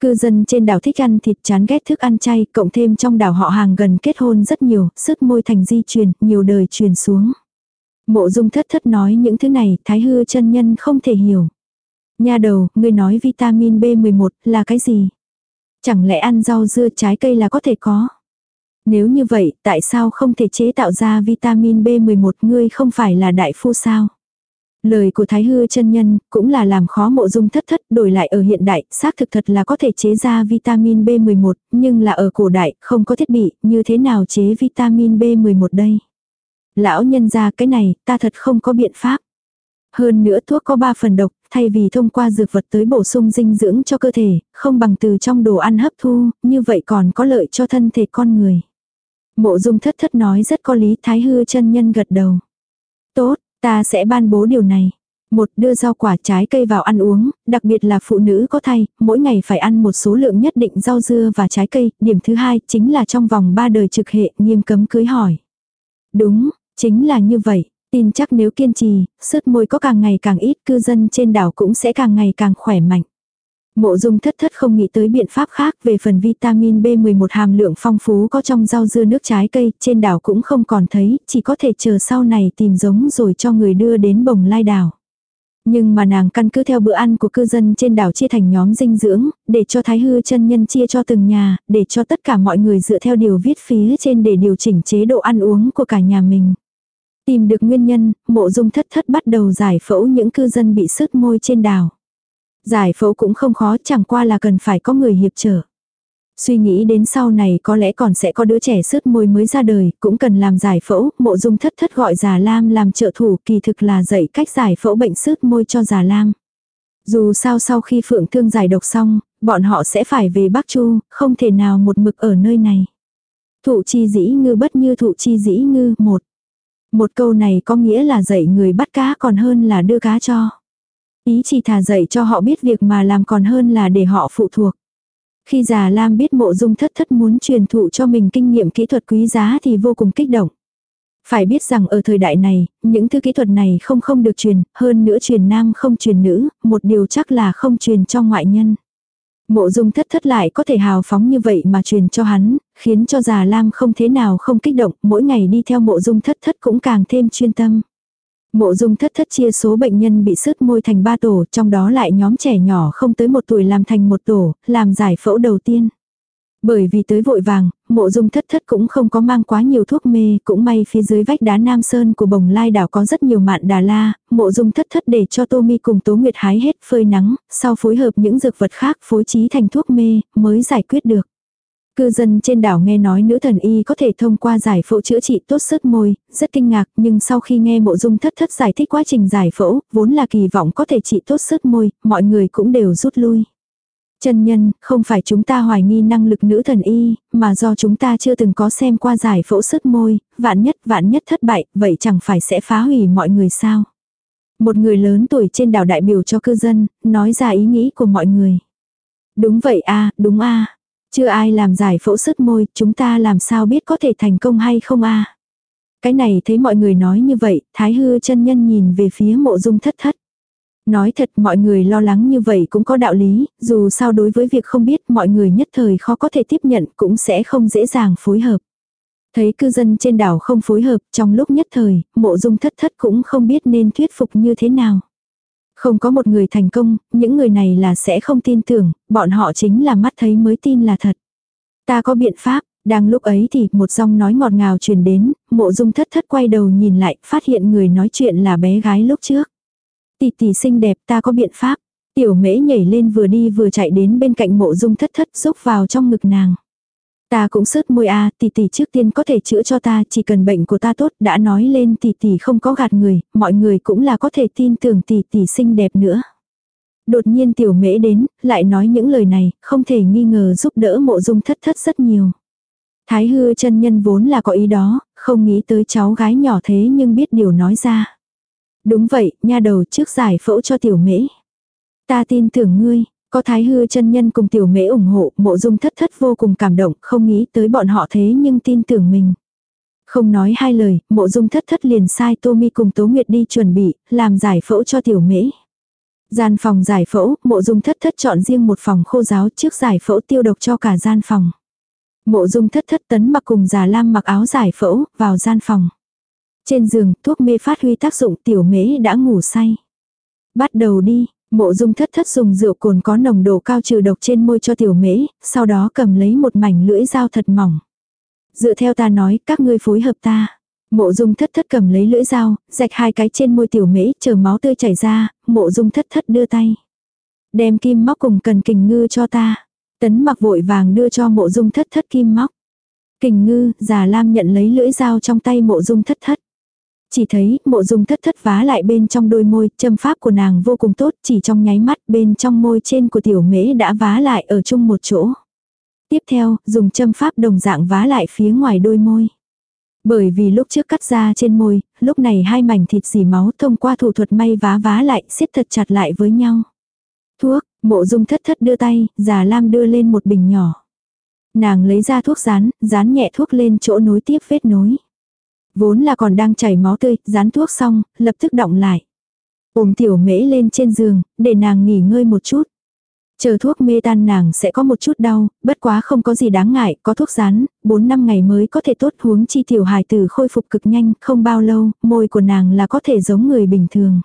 Cư dân trên đảo thích ăn thịt chán ghét thức ăn chay, cộng thêm trong đảo họ hàng gần kết hôn rất nhiều, sức môi thành di truyền, nhiều đời truyền xuống. Mộ dung thất thất nói những thứ này, thái hư chân nhân không thể hiểu. Nha đầu, người nói vitamin B11 là cái gì? Chẳng lẽ ăn rau dưa trái cây là có thể có? Nếu như vậy, tại sao không thể chế tạo ra vitamin B11 ngươi không phải là đại phu sao? Lời của Thái Hư chân nhân cũng là làm khó mộ dung thất thất đổi lại ở hiện đại, xác thực thật là có thể chế ra vitamin B11, nhưng là ở cổ đại, không có thiết bị, như thế nào chế vitamin B11 đây? Lão nhân ra cái này, ta thật không có biện pháp. Hơn nữa thuốc có 3 phần độc, thay vì thông qua dược vật tới bổ sung dinh dưỡng cho cơ thể, không bằng từ trong đồ ăn hấp thu, như vậy còn có lợi cho thân thể con người. Mộ dung thất thất nói rất có lý thái hư chân nhân gật đầu. Tốt, ta sẽ ban bố điều này. Một, đưa rau quả trái cây vào ăn uống, đặc biệt là phụ nữ có thai, mỗi ngày phải ăn một số lượng nhất định rau dưa và trái cây. Điểm thứ hai, chính là trong vòng ba đời trực hệ, nghiêm cấm cưới hỏi. Đúng, chính là như vậy. Tin chắc nếu kiên trì, sứt môi có càng ngày càng ít, cư dân trên đảo cũng sẽ càng ngày càng khỏe mạnh. Mộ dung thất thất không nghĩ tới biện pháp khác về phần vitamin B11 hàm lượng phong phú có trong rau dưa nước trái cây, trên đảo cũng không còn thấy, chỉ có thể chờ sau này tìm giống rồi cho người đưa đến bồng lai đảo. Nhưng mà nàng căn cứ theo bữa ăn của cư dân trên đảo chia thành nhóm dinh dưỡng, để cho thái hư chân nhân chia cho từng nhà, để cho tất cả mọi người dựa theo điều viết phía trên để điều chỉnh chế độ ăn uống của cả nhà mình. Tìm được nguyên nhân, mộ dung thất thất bắt đầu giải phẫu những cư dân bị sứt môi trên đảo. Giải phẫu cũng không khó chẳng qua là cần phải có người hiệp trợ. Suy nghĩ đến sau này có lẽ còn sẽ có đứa trẻ sứt môi mới ra đời, cũng cần làm giải phẫu, mộ dung thất thất gọi già lam làm trợ thủ kỳ thực là dạy cách giải phẫu bệnh sứt môi cho già lam. Dù sao sau khi phượng thương giải độc xong, bọn họ sẽ phải về Bắc Chu, không thể nào một mực ở nơi này. Thụ chi dĩ ngư bất như thụ chi dĩ ngư, một. Một câu này có nghĩa là dạy người bắt cá còn hơn là đưa cá cho. Ý chỉ thà dạy cho họ biết việc mà làm còn hơn là để họ phụ thuộc. Khi già Lam biết mộ dung thất thất muốn truyền thụ cho mình kinh nghiệm kỹ thuật quý giá thì vô cùng kích động. Phải biết rằng ở thời đại này, những thứ kỹ thuật này không không được truyền, hơn nữa truyền nam không truyền nữ, một điều chắc là không truyền cho ngoại nhân. Mộ dung thất thất lại có thể hào phóng như vậy mà truyền cho hắn, khiến cho già Lam không thế nào không kích động, mỗi ngày đi theo mộ dung thất thất cũng càng thêm chuyên tâm. Mộ dung thất thất chia số bệnh nhân bị sứt môi thành ba tổ, trong đó lại nhóm trẻ nhỏ không tới một tuổi làm thành một tổ, làm giải phẫu đầu tiên. Bởi vì tới vội vàng, mộ dung thất thất cũng không có mang quá nhiều thuốc mê, cũng may phía dưới vách đá Nam Sơn của bồng lai đảo có rất nhiều mạn đà la, mộ dung thất thất để cho Tô Mi cùng Tố Nguyệt hái hết phơi nắng, sau phối hợp những dược vật khác phối trí thành thuốc mê, mới giải quyết được. Cư dân trên đảo nghe nói nữ thần y có thể thông qua giải phẫu chữa trị tốt sức môi, rất kinh ngạc nhưng sau khi nghe mộ dung thất thất giải thích quá trình giải phẫu, vốn là kỳ vọng có thể trị tốt sức môi, mọi người cũng đều rút lui. Chân nhân, không phải chúng ta hoài nghi năng lực nữ thần y, mà do chúng ta chưa từng có xem qua giải phẫu sức môi, vạn nhất vạn nhất thất bại, vậy chẳng phải sẽ phá hủy mọi người sao. Một người lớn tuổi trên đảo đại biểu cho cư dân, nói ra ý nghĩ của mọi người. Đúng vậy a đúng a chưa ai làm giải phẫu sức môi, chúng ta làm sao biết có thể thành công hay không a Cái này thấy mọi người nói như vậy, thái hư chân nhân nhìn về phía mộ dung thất thất. Nói thật mọi người lo lắng như vậy cũng có đạo lý, dù sao đối với việc không biết mọi người nhất thời khó có thể tiếp nhận cũng sẽ không dễ dàng phối hợp. Thấy cư dân trên đảo không phối hợp trong lúc nhất thời, mộ dung thất thất cũng không biết nên thuyết phục như thế nào. Không có một người thành công, những người này là sẽ không tin tưởng, bọn họ chính là mắt thấy mới tin là thật. Ta có biện pháp, đang lúc ấy thì một giọng nói ngọt ngào truyền đến, mộ dung thất thất quay đầu nhìn lại, phát hiện người nói chuyện là bé gái lúc trước. Tỷ tỷ xinh đẹp ta có biện pháp. Tiểu mễ nhảy lên vừa đi vừa chạy đến bên cạnh mộ dung thất thất xúc vào trong ngực nàng. Ta cũng sứt môi a, à, tỷ tỷ trước tiên có thể chữa cho ta, chỉ cần bệnh của ta tốt, đã nói lên tỷ tỷ không có gạt người, mọi người cũng là có thể tin tưởng tỷ tỷ xinh đẹp nữa. Đột nhiên tiểu mễ đến, lại nói những lời này, không thể nghi ngờ giúp đỡ mộ dung thất thất rất nhiều. Thái hư chân nhân vốn là có ý đó, không nghĩ tới cháu gái nhỏ thế nhưng biết điều nói ra. Đúng vậy, nha đầu trước giải phẫu cho tiểu mễ. Ta tin tưởng ngươi, có thái hư chân nhân cùng tiểu mễ ủng hộ, mộ dung thất thất vô cùng cảm động, không nghĩ tới bọn họ thế nhưng tin tưởng mình. Không nói hai lời, mộ dung thất thất liền sai Tô Mi cùng Tố Nguyệt đi chuẩn bị, làm giải phẫu cho tiểu mễ. Gian phòng giải phẫu, mộ dung thất thất chọn riêng một phòng khô giáo trước giải phẫu tiêu độc cho cả gian phòng. Mộ dung thất thất tấn mặc cùng già lam mặc áo giải phẫu, vào gian phòng. Trên giường, thuốc mê phát huy tác dụng tiểu mễ đã ngủ say. Bắt đầu đi, Mộ dung thất thất dùng rượu cồn có nồng độ cao trừ độc trên môi cho tiểu mễ, sau đó cầm lấy một mảnh lưỡi dao thật mỏng. Dựa theo ta nói, các ngươi phối hợp ta. Mộ dung thất thất cầm lấy lưỡi dao, rạch hai cái trên môi tiểu mễ, chờ máu tươi chảy ra, mộ dung thất thất đưa tay. Đem kim móc cùng cần kình ngư cho ta. Tấn mặc vội vàng đưa cho mộ dung thất thất kim móc. Kình ngư, già lam nhận lấy lưỡi dao trong tay mộ dung thất thất. Chỉ thấy mộ dung thất thất vá lại bên trong đôi môi, châm pháp của nàng vô cùng tốt, chỉ trong nháy mắt bên trong môi trên của tiểu mễ đã vá lại ở chung một chỗ. Tiếp theo, dùng châm pháp đồng dạng vá lại phía ngoài đôi môi. Bởi vì lúc trước cắt ra trên môi, lúc này hai mảnh thịt dì máu thông qua thủ thuật may vá vá lại, siết thật chặt lại với nhau. Thuốc, mộ dung thất thất đưa tay, già lam đưa lên một bình nhỏ. Nàng lấy ra thuốc rán, rán nhẹ thuốc lên chỗ nối tiếp vết nối. Vốn là còn đang chảy máu tươi, dán thuốc xong, lập tức động lại. Ôm tiểu mễ lên trên giường, để nàng nghỉ ngơi một chút. Chờ thuốc mê tan nàng sẽ có một chút đau, bất quá không có gì đáng ngại, có thuốc rán, 4 năm ngày mới có thể tốt huống chi tiểu hài tử khôi phục cực nhanh, không bao lâu, môi của nàng là có thể giống người bình thường.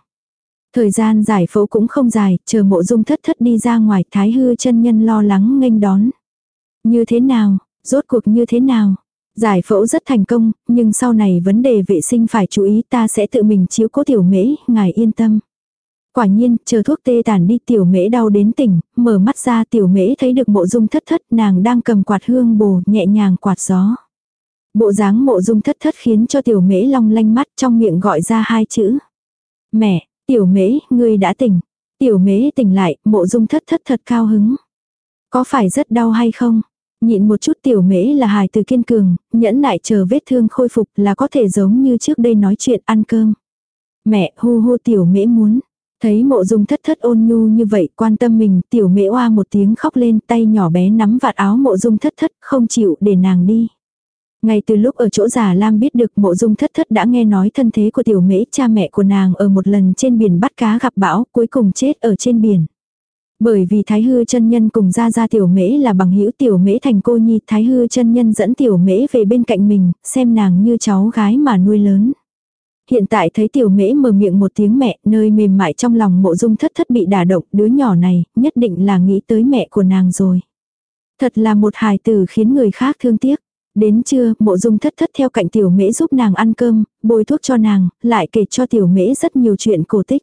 Thời gian giải phẫu cũng không dài, chờ mộ dung thất thất đi ra ngoài, thái hư chân nhân lo lắng nghênh đón. Như thế nào, rốt cuộc như thế nào, Giải phẫu rất thành công, nhưng sau này vấn đề vệ sinh phải chú ý ta sẽ tự mình chiếu cố tiểu mễ, ngài yên tâm. Quả nhiên, chờ thuốc tê tàn đi tiểu mễ đau đến tỉnh, mở mắt ra tiểu mễ thấy được mộ dung thất thất nàng đang cầm quạt hương bồ nhẹ nhàng quạt gió. Bộ dáng mộ dung thất thất khiến cho tiểu mễ long lanh mắt trong miệng gọi ra hai chữ. Mẹ, tiểu mễ, ngươi đã tỉnh. Tiểu mễ tỉnh lại, mộ dung thất thất thật cao hứng. Có phải rất đau hay không? Nhịn một chút tiểu mễ là hài từ kiên cường, nhẫn nại chờ vết thương khôi phục là có thể giống như trước đây nói chuyện ăn cơm. Mẹ hô hô tiểu mễ muốn. Thấy mộ dung thất thất ôn nhu như vậy quan tâm mình tiểu mễ oa một tiếng khóc lên tay nhỏ bé nắm vạt áo mộ dung thất thất không chịu để nàng đi. Ngay từ lúc ở chỗ già Lam biết được mộ dung thất thất đã nghe nói thân thế của tiểu mễ cha mẹ của nàng ở một lần trên biển bắt cá gặp bão cuối cùng chết ở trên biển. Bởi vì Thái Hư chân nhân cùng ra ra tiểu mễ là bằng hữu tiểu mễ thành cô nhi, Thái Hư chân nhân dẫn tiểu mễ về bên cạnh mình, xem nàng như cháu gái mà nuôi lớn. Hiện tại thấy tiểu mễ mở miệng một tiếng mẹ, nơi mềm mại trong lòng mộ dung thất thất bị đả động, đứa nhỏ này, nhất định là nghĩ tới mẹ của nàng rồi. Thật là một hài tử khiến người khác thương tiếc. Đến trưa, mộ dung thất thất theo cạnh tiểu mễ giúp nàng ăn cơm, bôi thuốc cho nàng, lại kể cho tiểu mễ rất nhiều chuyện cổ tích.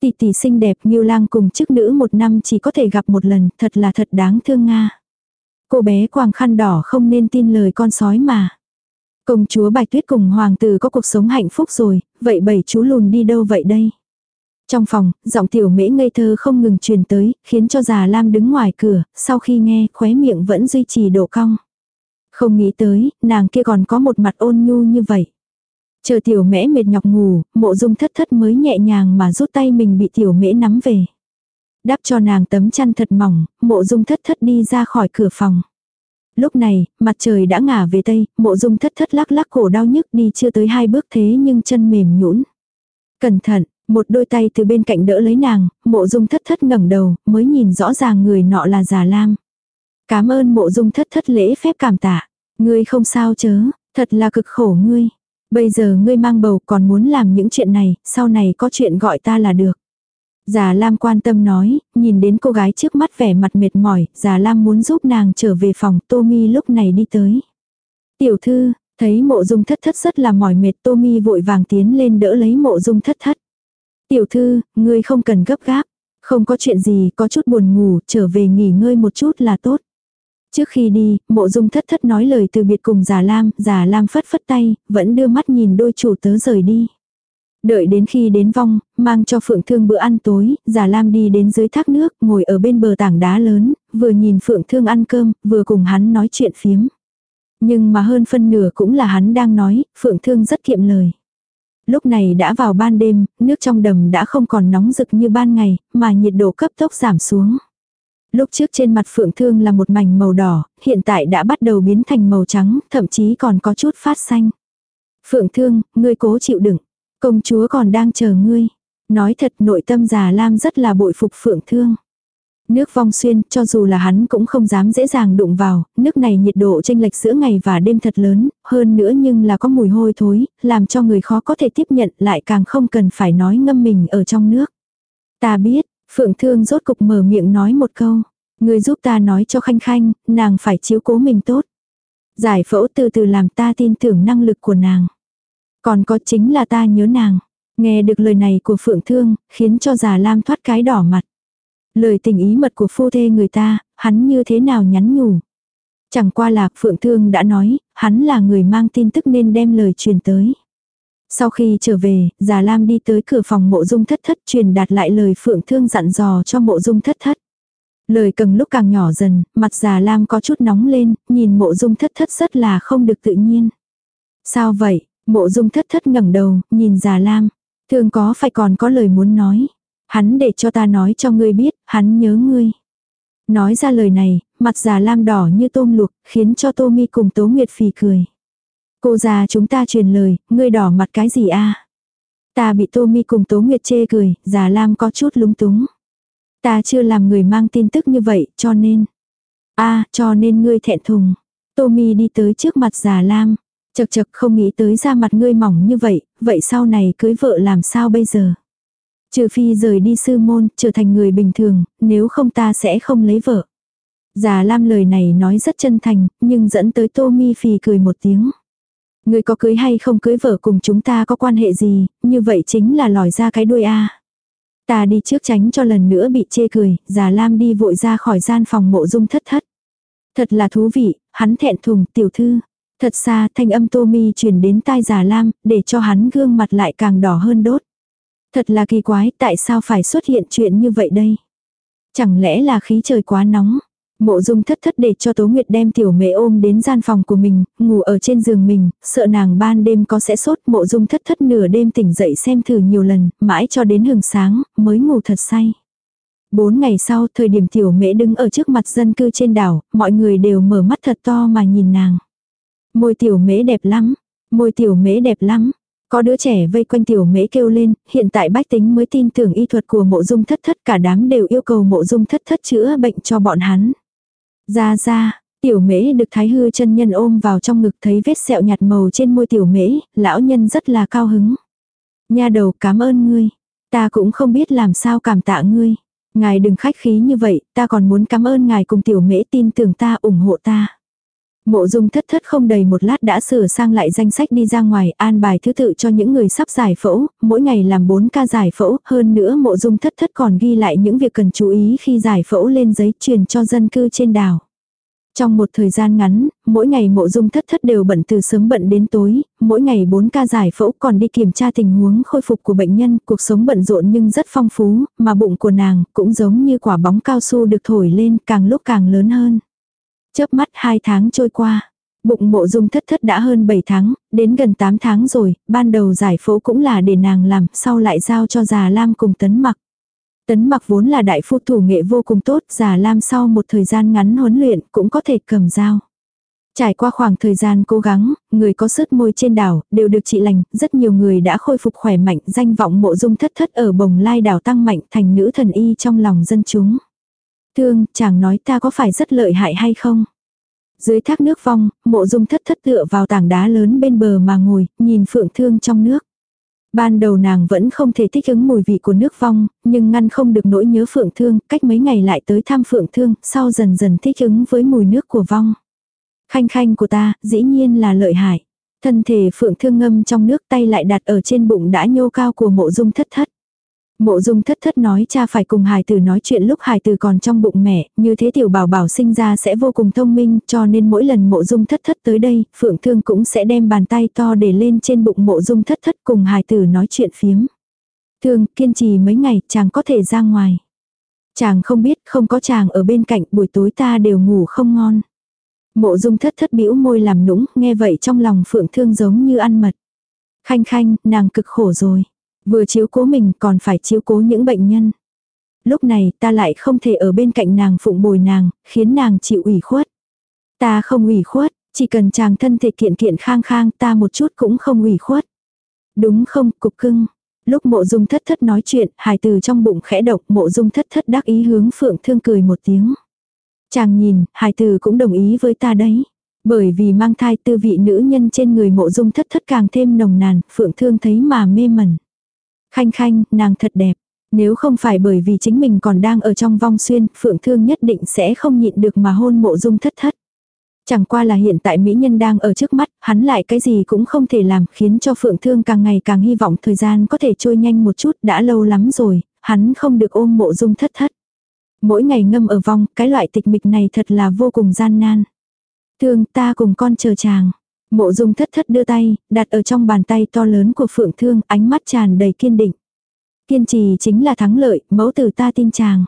Tỷ tỷ xinh đẹp ngưu Lang cùng chức nữ một năm chỉ có thể gặp một lần, thật là thật đáng thương Nga. Cô bé quàng khăn đỏ không nên tin lời con sói mà. Công chúa Bạch Tuyết cùng hoàng tử có cuộc sống hạnh phúc rồi, vậy bảy chú lùn đi đâu vậy đây? Trong phòng, giọng tiểu mễ ngây thơ không ngừng truyền tới, khiến cho già Lam đứng ngoài cửa, sau khi nghe, khóe miệng vẫn duy trì độ cong. Không nghĩ tới, nàng kia còn có một mặt ôn nhu như vậy. Chờ tiểu mễ mệt nhọc ngủ, mộ dung thất thất mới nhẹ nhàng mà rút tay mình bị tiểu mễ nắm về. Đắp cho nàng tấm chăn thật mỏng, mộ dung thất thất đi ra khỏi cửa phòng. Lúc này, mặt trời đã ngả về tây, mộ dung thất thất lắc lắc cổ đau nhức đi chưa tới hai bước thế nhưng chân mềm nhũn. Cẩn thận, một đôi tay từ bên cạnh đỡ lấy nàng, mộ dung thất thất ngẩng đầu, mới nhìn rõ ràng người nọ là già lam. Cảm ơn mộ dung thất thất lễ phép cảm tạ. Ngươi không sao chớ, thật là cực khổ ngươi. Bây giờ ngươi mang bầu còn muốn làm những chuyện này, sau này có chuyện gọi ta là được. Già Lam quan tâm nói, nhìn đến cô gái trước mắt vẻ mặt mệt mỏi, già Lam muốn giúp nàng trở về phòng, Tommy lúc này đi tới. Tiểu thư, thấy mộ dung thất thất rất là mỏi mệt, Tommy vội vàng tiến lên đỡ lấy mộ dung thất thất. Tiểu thư, ngươi không cần gấp gáp, không có chuyện gì, có chút buồn ngủ, trở về nghỉ ngơi một chút là tốt. Trước khi đi, mộ dung thất thất nói lời từ biệt cùng già Lam, già Lam phất phất tay, vẫn đưa mắt nhìn đôi chủ tớ rời đi. Đợi đến khi đến vong, mang cho Phượng Thương bữa ăn tối, già Lam đi đến dưới thác nước, ngồi ở bên bờ tảng đá lớn, vừa nhìn Phượng Thương ăn cơm, vừa cùng hắn nói chuyện phiếm. Nhưng mà hơn phân nửa cũng là hắn đang nói, Phượng Thương rất kiệm lời. Lúc này đã vào ban đêm, nước trong đầm đã không còn nóng rực như ban ngày, mà nhiệt độ cấp tốc giảm xuống. Lúc trước trên mặt Phượng Thương là một mảnh màu đỏ, hiện tại đã bắt đầu biến thành màu trắng, thậm chí còn có chút phát xanh. Phượng Thương, ngươi cố chịu đựng. Công chúa còn đang chờ ngươi. Nói thật nội tâm già Lam rất là bội phục Phượng Thương. Nước vong xuyên, cho dù là hắn cũng không dám dễ dàng đụng vào, nước này nhiệt độ chênh lệch giữa ngày và đêm thật lớn, hơn nữa nhưng là có mùi hôi thối, làm cho người khó có thể tiếp nhận lại càng không cần phải nói ngâm mình ở trong nước. Ta biết, Phượng Thương rốt cục mở miệng nói một câu. Người giúp ta nói cho Khanh Khanh, nàng phải chiếu cố mình tốt. Giải phẫu từ từ làm ta tin tưởng năng lực của nàng. Còn có chính là ta nhớ nàng. Nghe được lời này của Phượng Thương, khiến cho già Lam thoát cái đỏ mặt. Lời tình ý mật của phu thê người ta, hắn như thế nào nhắn nhủ. Chẳng qua là Phượng Thương đã nói, hắn là người mang tin tức nên đem lời truyền tới. Sau khi trở về, già Lam đi tới cửa phòng mộ dung thất thất truyền đạt lại lời Phượng Thương dặn dò cho mộ dung thất thất. Lời cần lúc càng nhỏ dần, mặt già Lam có chút nóng lên, nhìn mộ dung thất thất rất là không được tự nhiên. Sao vậy? Mộ dung thất thất ngẩng đầu, nhìn già Lam. Thương có phải còn có lời muốn nói. Hắn để cho ta nói cho ngươi biết, hắn nhớ ngươi. Nói ra lời này, mặt già Lam đỏ như tôm luộc, khiến cho Tô Mi cùng Tố Nguyệt phì cười. Cô già chúng ta truyền lời, ngươi đỏ mặt cái gì a? Ta bị Tô Mi cùng Tố Nguyệt chê cười, già Lam có chút lúng túng. Ta chưa làm người mang tin tức như vậy, cho nên. a cho nên ngươi thẹn thùng. Tô Mi đi tới trước mặt già Lam. Chật chật không nghĩ tới ra mặt ngươi mỏng như vậy, vậy sau này cưới vợ làm sao bây giờ? Trừ phi rời đi sư môn, trở thành người bình thường, nếu không ta sẽ không lấy vợ. Già Lam lời này nói rất chân thành, nhưng dẫn tới Tô Mi phì cười một tiếng. Người có cưới hay không cưới vợ cùng chúng ta có quan hệ gì, như vậy chính là lòi ra cái đuôi a. Ta đi trước tránh cho lần nữa bị chê cười, già Lam đi vội ra khỏi gian phòng mộ dung thất thất. Thật là thú vị, hắn thẹn thùng, tiểu thư. Thật xa thanh âm tô mi truyền đến tai già Lam, để cho hắn gương mặt lại càng đỏ hơn đốt. Thật là kỳ quái, tại sao phải xuất hiện chuyện như vậy đây? Chẳng lẽ là khí trời quá nóng? Mộ dung thất thất để cho Tố Nguyệt đem tiểu mẹ ôm đến gian phòng của mình, ngủ ở trên giường mình, sợ nàng ban đêm có sẽ sốt. Mộ dung thất thất nửa đêm tỉnh dậy xem thử nhiều lần, mãi cho đến hừng sáng, mới ngủ thật say. Bốn ngày sau, thời điểm tiểu mẹ đứng ở trước mặt dân cư trên đảo, mọi người đều mở mắt thật to mà nhìn nàng. Môi tiểu mễ đẹp lắm, môi tiểu mễ đẹp lắm. Có đứa trẻ vây quanh tiểu mễ kêu lên, hiện tại bách tính mới tin tưởng y thuật của mộ dung thất thất cả đám đều yêu cầu mộ dung thất thất chữa bệnh cho bọn hắn. Ra ra, tiểu mễ được thái hư chân nhân ôm vào trong ngực thấy vết sẹo nhạt màu trên môi tiểu mễ, lão nhân rất là cao hứng. Nha đầu cảm ơn ngươi, ta cũng không biết làm sao cảm tạ ngươi. Ngài đừng khách khí như vậy, ta còn muốn cảm ơn ngài cùng tiểu mễ tin tưởng ta ủng hộ ta. Mộ dung thất thất không đầy một lát đã sửa sang lại danh sách đi ra ngoài an bài thứ tự cho những người sắp giải phẫu, mỗi ngày làm 4 ca giải phẫu, hơn nữa mộ dung thất thất còn ghi lại những việc cần chú ý khi giải phẫu lên giấy truyền cho dân cư trên đảo. Trong một thời gian ngắn, mỗi ngày mộ dung thất thất đều bận từ sớm bận đến tối, mỗi ngày 4 ca giải phẫu còn đi kiểm tra tình huống khôi phục của bệnh nhân, cuộc sống bận rộn nhưng rất phong phú, mà bụng của nàng cũng giống như quả bóng cao su được thổi lên càng lúc càng lớn hơn. Chớp mắt 2 tháng trôi qua. Bụng mộ dung thất thất đã hơn 7 tháng, đến gần 8 tháng rồi, ban đầu giải phẫu cũng là để nàng làm, sau lại giao cho già Lam cùng tấn mặc. Tấn mặc vốn là đại phu thủ nghệ vô cùng tốt, già Lam sau một thời gian ngắn huấn luyện cũng có thể cầm dao. Trải qua khoảng thời gian cố gắng, người có sứt môi trên đảo, đều được trị lành, rất nhiều người đã khôi phục khỏe mạnh, danh vọng mộ dung thất thất ở bồng lai đảo tăng mạnh thành nữ thần y trong lòng dân chúng. Thương, chàng nói ta có phải rất lợi hại hay không? Dưới thác nước vong, mộ dung thất thất tựa vào tảng đá lớn bên bờ mà ngồi, nhìn phượng thương trong nước. Ban đầu nàng vẫn không thể thích ứng mùi vị của nước vong, nhưng ngăn không được nỗi nhớ phượng thương, cách mấy ngày lại tới thăm phượng thương, sau dần dần thích ứng với mùi nước của vong. Khanh khanh của ta, dĩ nhiên là lợi hại. Thân thể phượng thương ngâm trong nước tay lại đặt ở trên bụng đã nhô cao của mộ dung thất thất. Mộ dung thất thất nói cha phải cùng hài tử nói chuyện lúc hài tử còn trong bụng mẹ, như thế tiểu bảo bảo sinh ra sẽ vô cùng thông minh, cho nên mỗi lần mộ dung thất thất tới đây, phượng thương cũng sẽ đem bàn tay to để lên trên bụng mộ dung thất thất cùng hài tử nói chuyện phiếm. Thương, kiên trì mấy ngày, chàng có thể ra ngoài. Chàng không biết, không có chàng ở bên cạnh, buổi tối ta đều ngủ không ngon. Mộ dung thất thất bĩu môi làm nũng, nghe vậy trong lòng phượng thương giống như ăn mật. Khanh khanh, nàng cực khổ rồi. Vừa chiếu cố mình còn phải chiếu cố những bệnh nhân. Lúc này ta lại không thể ở bên cạnh nàng phụng bồi nàng, khiến nàng chịu ủy khuất. Ta không ủy khuất, chỉ cần chàng thân thể kiện kiện khang khang ta một chút cũng không ủy khuất. Đúng không, cục cưng. Lúc mộ dung thất thất nói chuyện, hài từ trong bụng khẽ độc mộ dung thất thất đắc ý hướng phượng thương cười một tiếng. Chàng nhìn, hài từ cũng đồng ý với ta đấy. Bởi vì mang thai tư vị nữ nhân trên người mộ dung thất thất càng thêm nồng nàn, phượng thương thấy mà mê mẩn. Khanh khanh, nàng thật đẹp. Nếu không phải bởi vì chính mình còn đang ở trong vong xuyên, phượng thương nhất định sẽ không nhịn được mà hôn mộ dung thất thất. Chẳng qua là hiện tại mỹ nhân đang ở trước mắt, hắn lại cái gì cũng không thể làm, khiến cho phượng thương càng ngày càng hy vọng thời gian có thể trôi nhanh một chút, đã lâu lắm rồi, hắn không được ôm mộ dung thất thất. Mỗi ngày ngâm ở vong, cái loại tịch mịch này thật là vô cùng gian nan. Thương ta cùng con chờ chàng. Mộ dung thất thất đưa tay, đặt ở trong bàn tay to lớn của phượng thương, ánh mắt tràn đầy kiên định. Kiên trì chính là thắng lợi, mẫu tử ta tin chàng.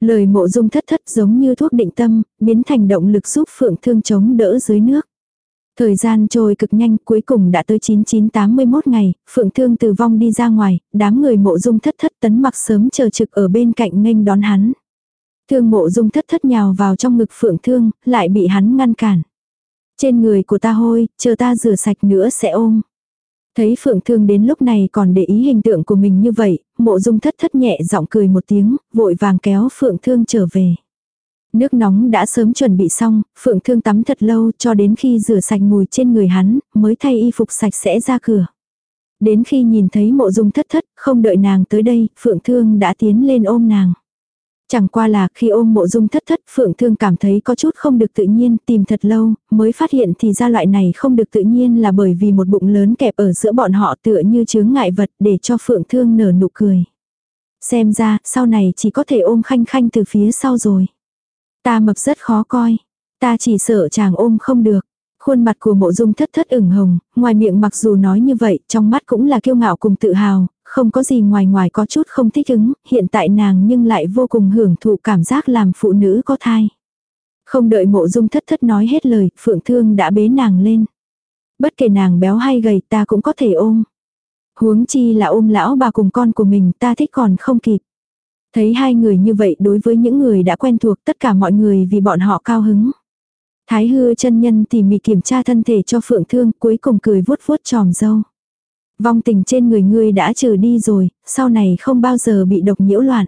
Lời mộ dung thất thất giống như thuốc định tâm, biến thành động lực giúp phượng thương chống đỡ dưới nước. Thời gian trôi cực nhanh, cuối cùng đã tới 9981 ngày, Phượng Thương từ vong đi ra ngoài, đám người mộ dung thất thất tấn mặc sớm chờ trực ở bên cạnh nghênh đón hắn. Thương mộ dung thất thất nhào vào trong ngực Phượng Thương, lại bị hắn ngăn cản. Trên người của ta hôi, chờ ta rửa sạch nữa sẽ ôm. Thấy Phượng Thương đến lúc này còn để ý hình tượng của mình như vậy, mộ dung thất thất nhẹ giọng cười một tiếng, vội vàng kéo Phượng Thương trở về. Nước nóng đã sớm chuẩn bị xong, Phượng Thương tắm thật lâu cho đến khi rửa sạch mùi trên người hắn, mới thay y phục sạch sẽ ra cửa. Đến khi nhìn thấy mộ dung thất thất, không đợi nàng tới đây, Phượng Thương đã tiến lên ôm nàng. Chẳng qua là khi ôm mộ dung thất thất phượng thương cảm thấy có chút không được tự nhiên tìm thật lâu mới phát hiện thì ra loại này không được tự nhiên là bởi vì một bụng lớn kẹp ở giữa bọn họ tựa như chướng ngại vật để cho phượng thương nở nụ cười. Xem ra sau này chỉ có thể ôm khanh khanh từ phía sau rồi. Ta mập rất khó coi. Ta chỉ sợ chàng ôm không được. Khuôn mặt của mộ dung thất thất ửng hồng, ngoài miệng mặc dù nói như vậy, trong mắt cũng là kiêu ngạo cùng tự hào, không có gì ngoài ngoài có chút không thích ứng, hiện tại nàng nhưng lại vô cùng hưởng thụ cảm giác làm phụ nữ có thai. Không đợi mộ dung thất thất nói hết lời, phượng thương đã bế nàng lên. Bất kể nàng béo hay gầy ta cũng có thể ôm. Huống chi là ôm lão bà cùng con của mình ta thích còn không kịp. Thấy hai người như vậy đối với những người đã quen thuộc tất cả mọi người vì bọn họ cao hứng. Thái hư chân nhân tỉ mỉ kiểm tra thân thể cho phượng thương cuối cùng cười vuốt vuốt tròm dâu. Vong tình trên người ngươi đã trừ đi rồi, sau này không bao giờ bị độc nhiễu loạn.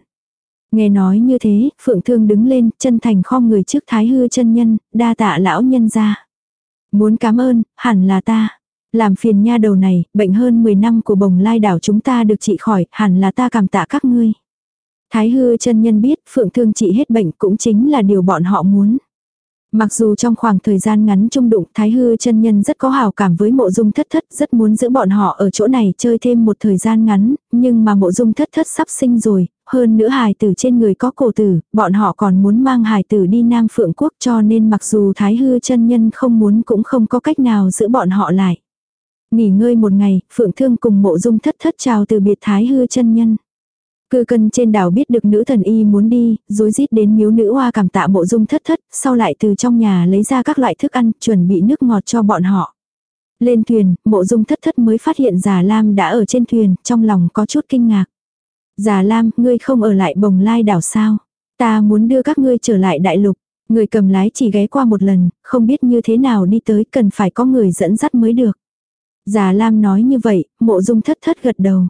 Nghe nói như thế, Phượng Thương đứng lên, chân thành khom người trước Thái Hư chân nhân, đa tạ lão nhân ra. Muốn cảm ơn, hẳn là ta. Làm phiền nha đầu này, bệnh hơn 10 năm của bồng lai đảo chúng ta được trị khỏi, hẳn là ta cảm tạ các ngươi. Thái Hư chân nhân biết Phượng Thương trị hết bệnh cũng chính là điều bọn họ muốn. Mặc dù trong khoảng thời gian ngắn trung đụng Thái Hư chân nhân rất có hào cảm với mộ dung thất thất, rất muốn giữ bọn họ ở chỗ này chơi thêm một thời gian ngắn, nhưng mà mộ dung thất thất sắp sinh rồi, hơn nữa hài tử trên người có cổ tử, bọn họ còn muốn mang hài tử đi Nam Phượng Quốc cho nên mặc dù Thái Hư chân nhân không muốn cũng không có cách nào giữ bọn họ lại. Nghỉ ngơi một ngày, Phượng Thương cùng mộ dung thất thất chào từ biệt Thái Hư chân nhân. Cư cân trên đảo biết được nữ thần y muốn đi, dối rít đến miếu nữ hoa cảm tạ mộ dung thất thất, sau lại từ trong nhà lấy ra các loại thức ăn, chuẩn bị nước ngọt cho bọn họ. Lên thuyền, mộ dung thất thất mới phát hiện già Lam đã ở trên thuyền, trong lòng có chút kinh ngạc. Già Lam, ngươi không ở lại bồng lai đảo sao? Ta muốn đưa các ngươi trở lại đại lục. Người cầm lái chỉ ghé qua một lần, không biết như thế nào đi tới cần phải có người dẫn dắt mới được. Già Lam nói như vậy, mộ dung thất thất gật đầu.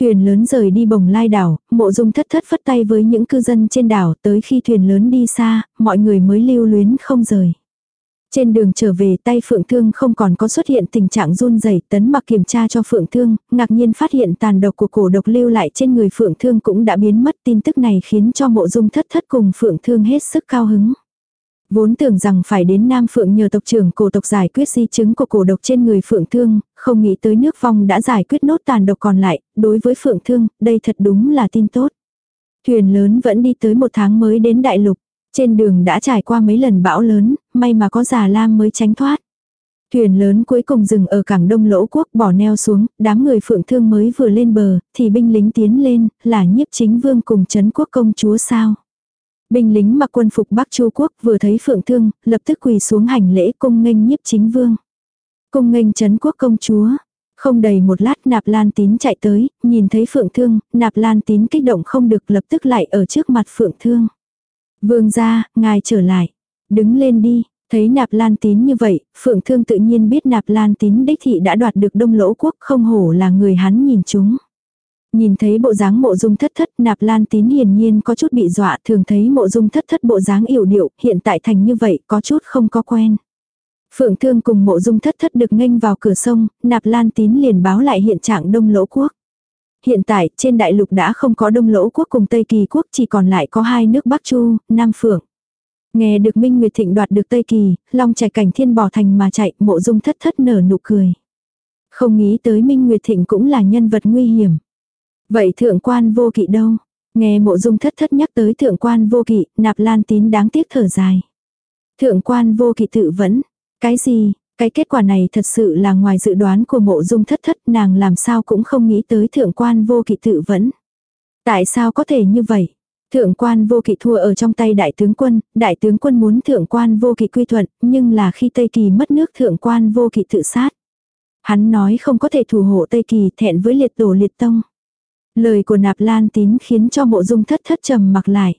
Thuyền lớn rời đi bồng lai đảo, mộ dung thất thất phất tay với những cư dân trên đảo tới khi thuyền lớn đi xa, mọi người mới lưu luyến không rời. Trên đường trở về tay Phượng Thương không còn có xuất hiện tình trạng run rẩy tấn mặc kiểm tra cho Phượng Thương, ngạc nhiên phát hiện tàn độc của cổ độc lưu lại trên người Phượng Thương cũng đã biến mất tin tức này khiến cho mộ dung thất thất cùng Phượng Thương hết sức cao hứng. Vốn tưởng rằng phải đến Nam Phượng nhờ tộc trưởng cổ tộc giải quyết di chứng của cổ độc trên người Phượng Thương, không nghĩ tới nước vong đã giải quyết nốt tàn độc còn lại, đối với Phượng Thương, đây thật đúng là tin tốt. Thuyền lớn vẫn đi tới một tháng mới đến đại lục. Trên đường đã trải qua mấy lần bão lớn, may mà có già lam mới tránh thoát. Thuyền lớn cuối cùng dừng ở cảng Đông Lỗ Quốc bỏ neo xuống, đám người phượng thương mới vừa lên bờ, thì binh lính tiến lên, là nhiếp chính vương cùng chấn quốc công chúa sao. Binh lính mặc quân phục Bắc Chu Quốc vừa thấy phượng thương, lập tức quỳ xuống hành lễ cung nghênh nhiếp chính vương. Cung nghênh chấn quốc công chúa. Không đầy một lát nạp lan tín chạy tới, nhìn thấy phượng thương, nạp lan tín kích động không được lập tức lại ở trước mặt phượng thương. Vương gia, ngài trở lại. Đứng lên đi, thấy nạp lan tín như vậy, phượng thương tự nhiên biết nạp lan tín đích thị đã đoạt được đông lỗ quốc không hổ là người hắn nhìn chúng. Nhìn thấy bộ dáng mộ dung thất thất nạp lan tín hiển nhiên có chút bị dọa thường thấy mộ dung thất thất bộ dáng yểu điệu hiện tại thành như vậy có chút không có quen. Phượng thương cùng mộ dung thất thất được nghênh vào cửa sông, nạp lan tín liền báo lại hiện trạng đông lỗ quốc. Hiện tại, trên đại lục đã không có Đông Lỗ quốc cùng Tây Kỳ quốc chỉ còn lại có hai nước Bắc Chu, Nam Phượng. Nghe được Minh Nguyệt Thịnh đoạt được Tây Kỳ, Long chạy cảnh thiên bỏ thành mà chạy, mộ dung thất thất nở nụ cười. Không nghĩ tới Minh Nguyệt Thịnh cũng là nhân vật nguy hiểm. Vậy thượng quan vô kỵ đâu? Nghe mộ dung thất thất nhắc tới thượng quan vô kỵ, nạp lan tín đáng tiếc thở dài. Thượng quan vô kỵ tự vẫn. Cái gì, cái kết quả này thật sự là ngoài dự đoán của mộ dung thất thất nàng làm sao cũng không nghĩ tới thượng quan vô kỵ tự vẫn. Tại sao có thể như vậy? Thượng quan vô kỵ thua ở trong tay đại tướng quân, đại tướng quân muốn thượng quan vô kỵ quy thuận, nhưng là khi Tây Kỳ mất nước thượng quan vô kỵ tự sát. Hắn nói không có thể thủ hộ Tây Kỳ thẹn với liệt tổ liệt tông. Lời của nạp lan tín khiến cho mộ dung thất thất trầm mặc lại.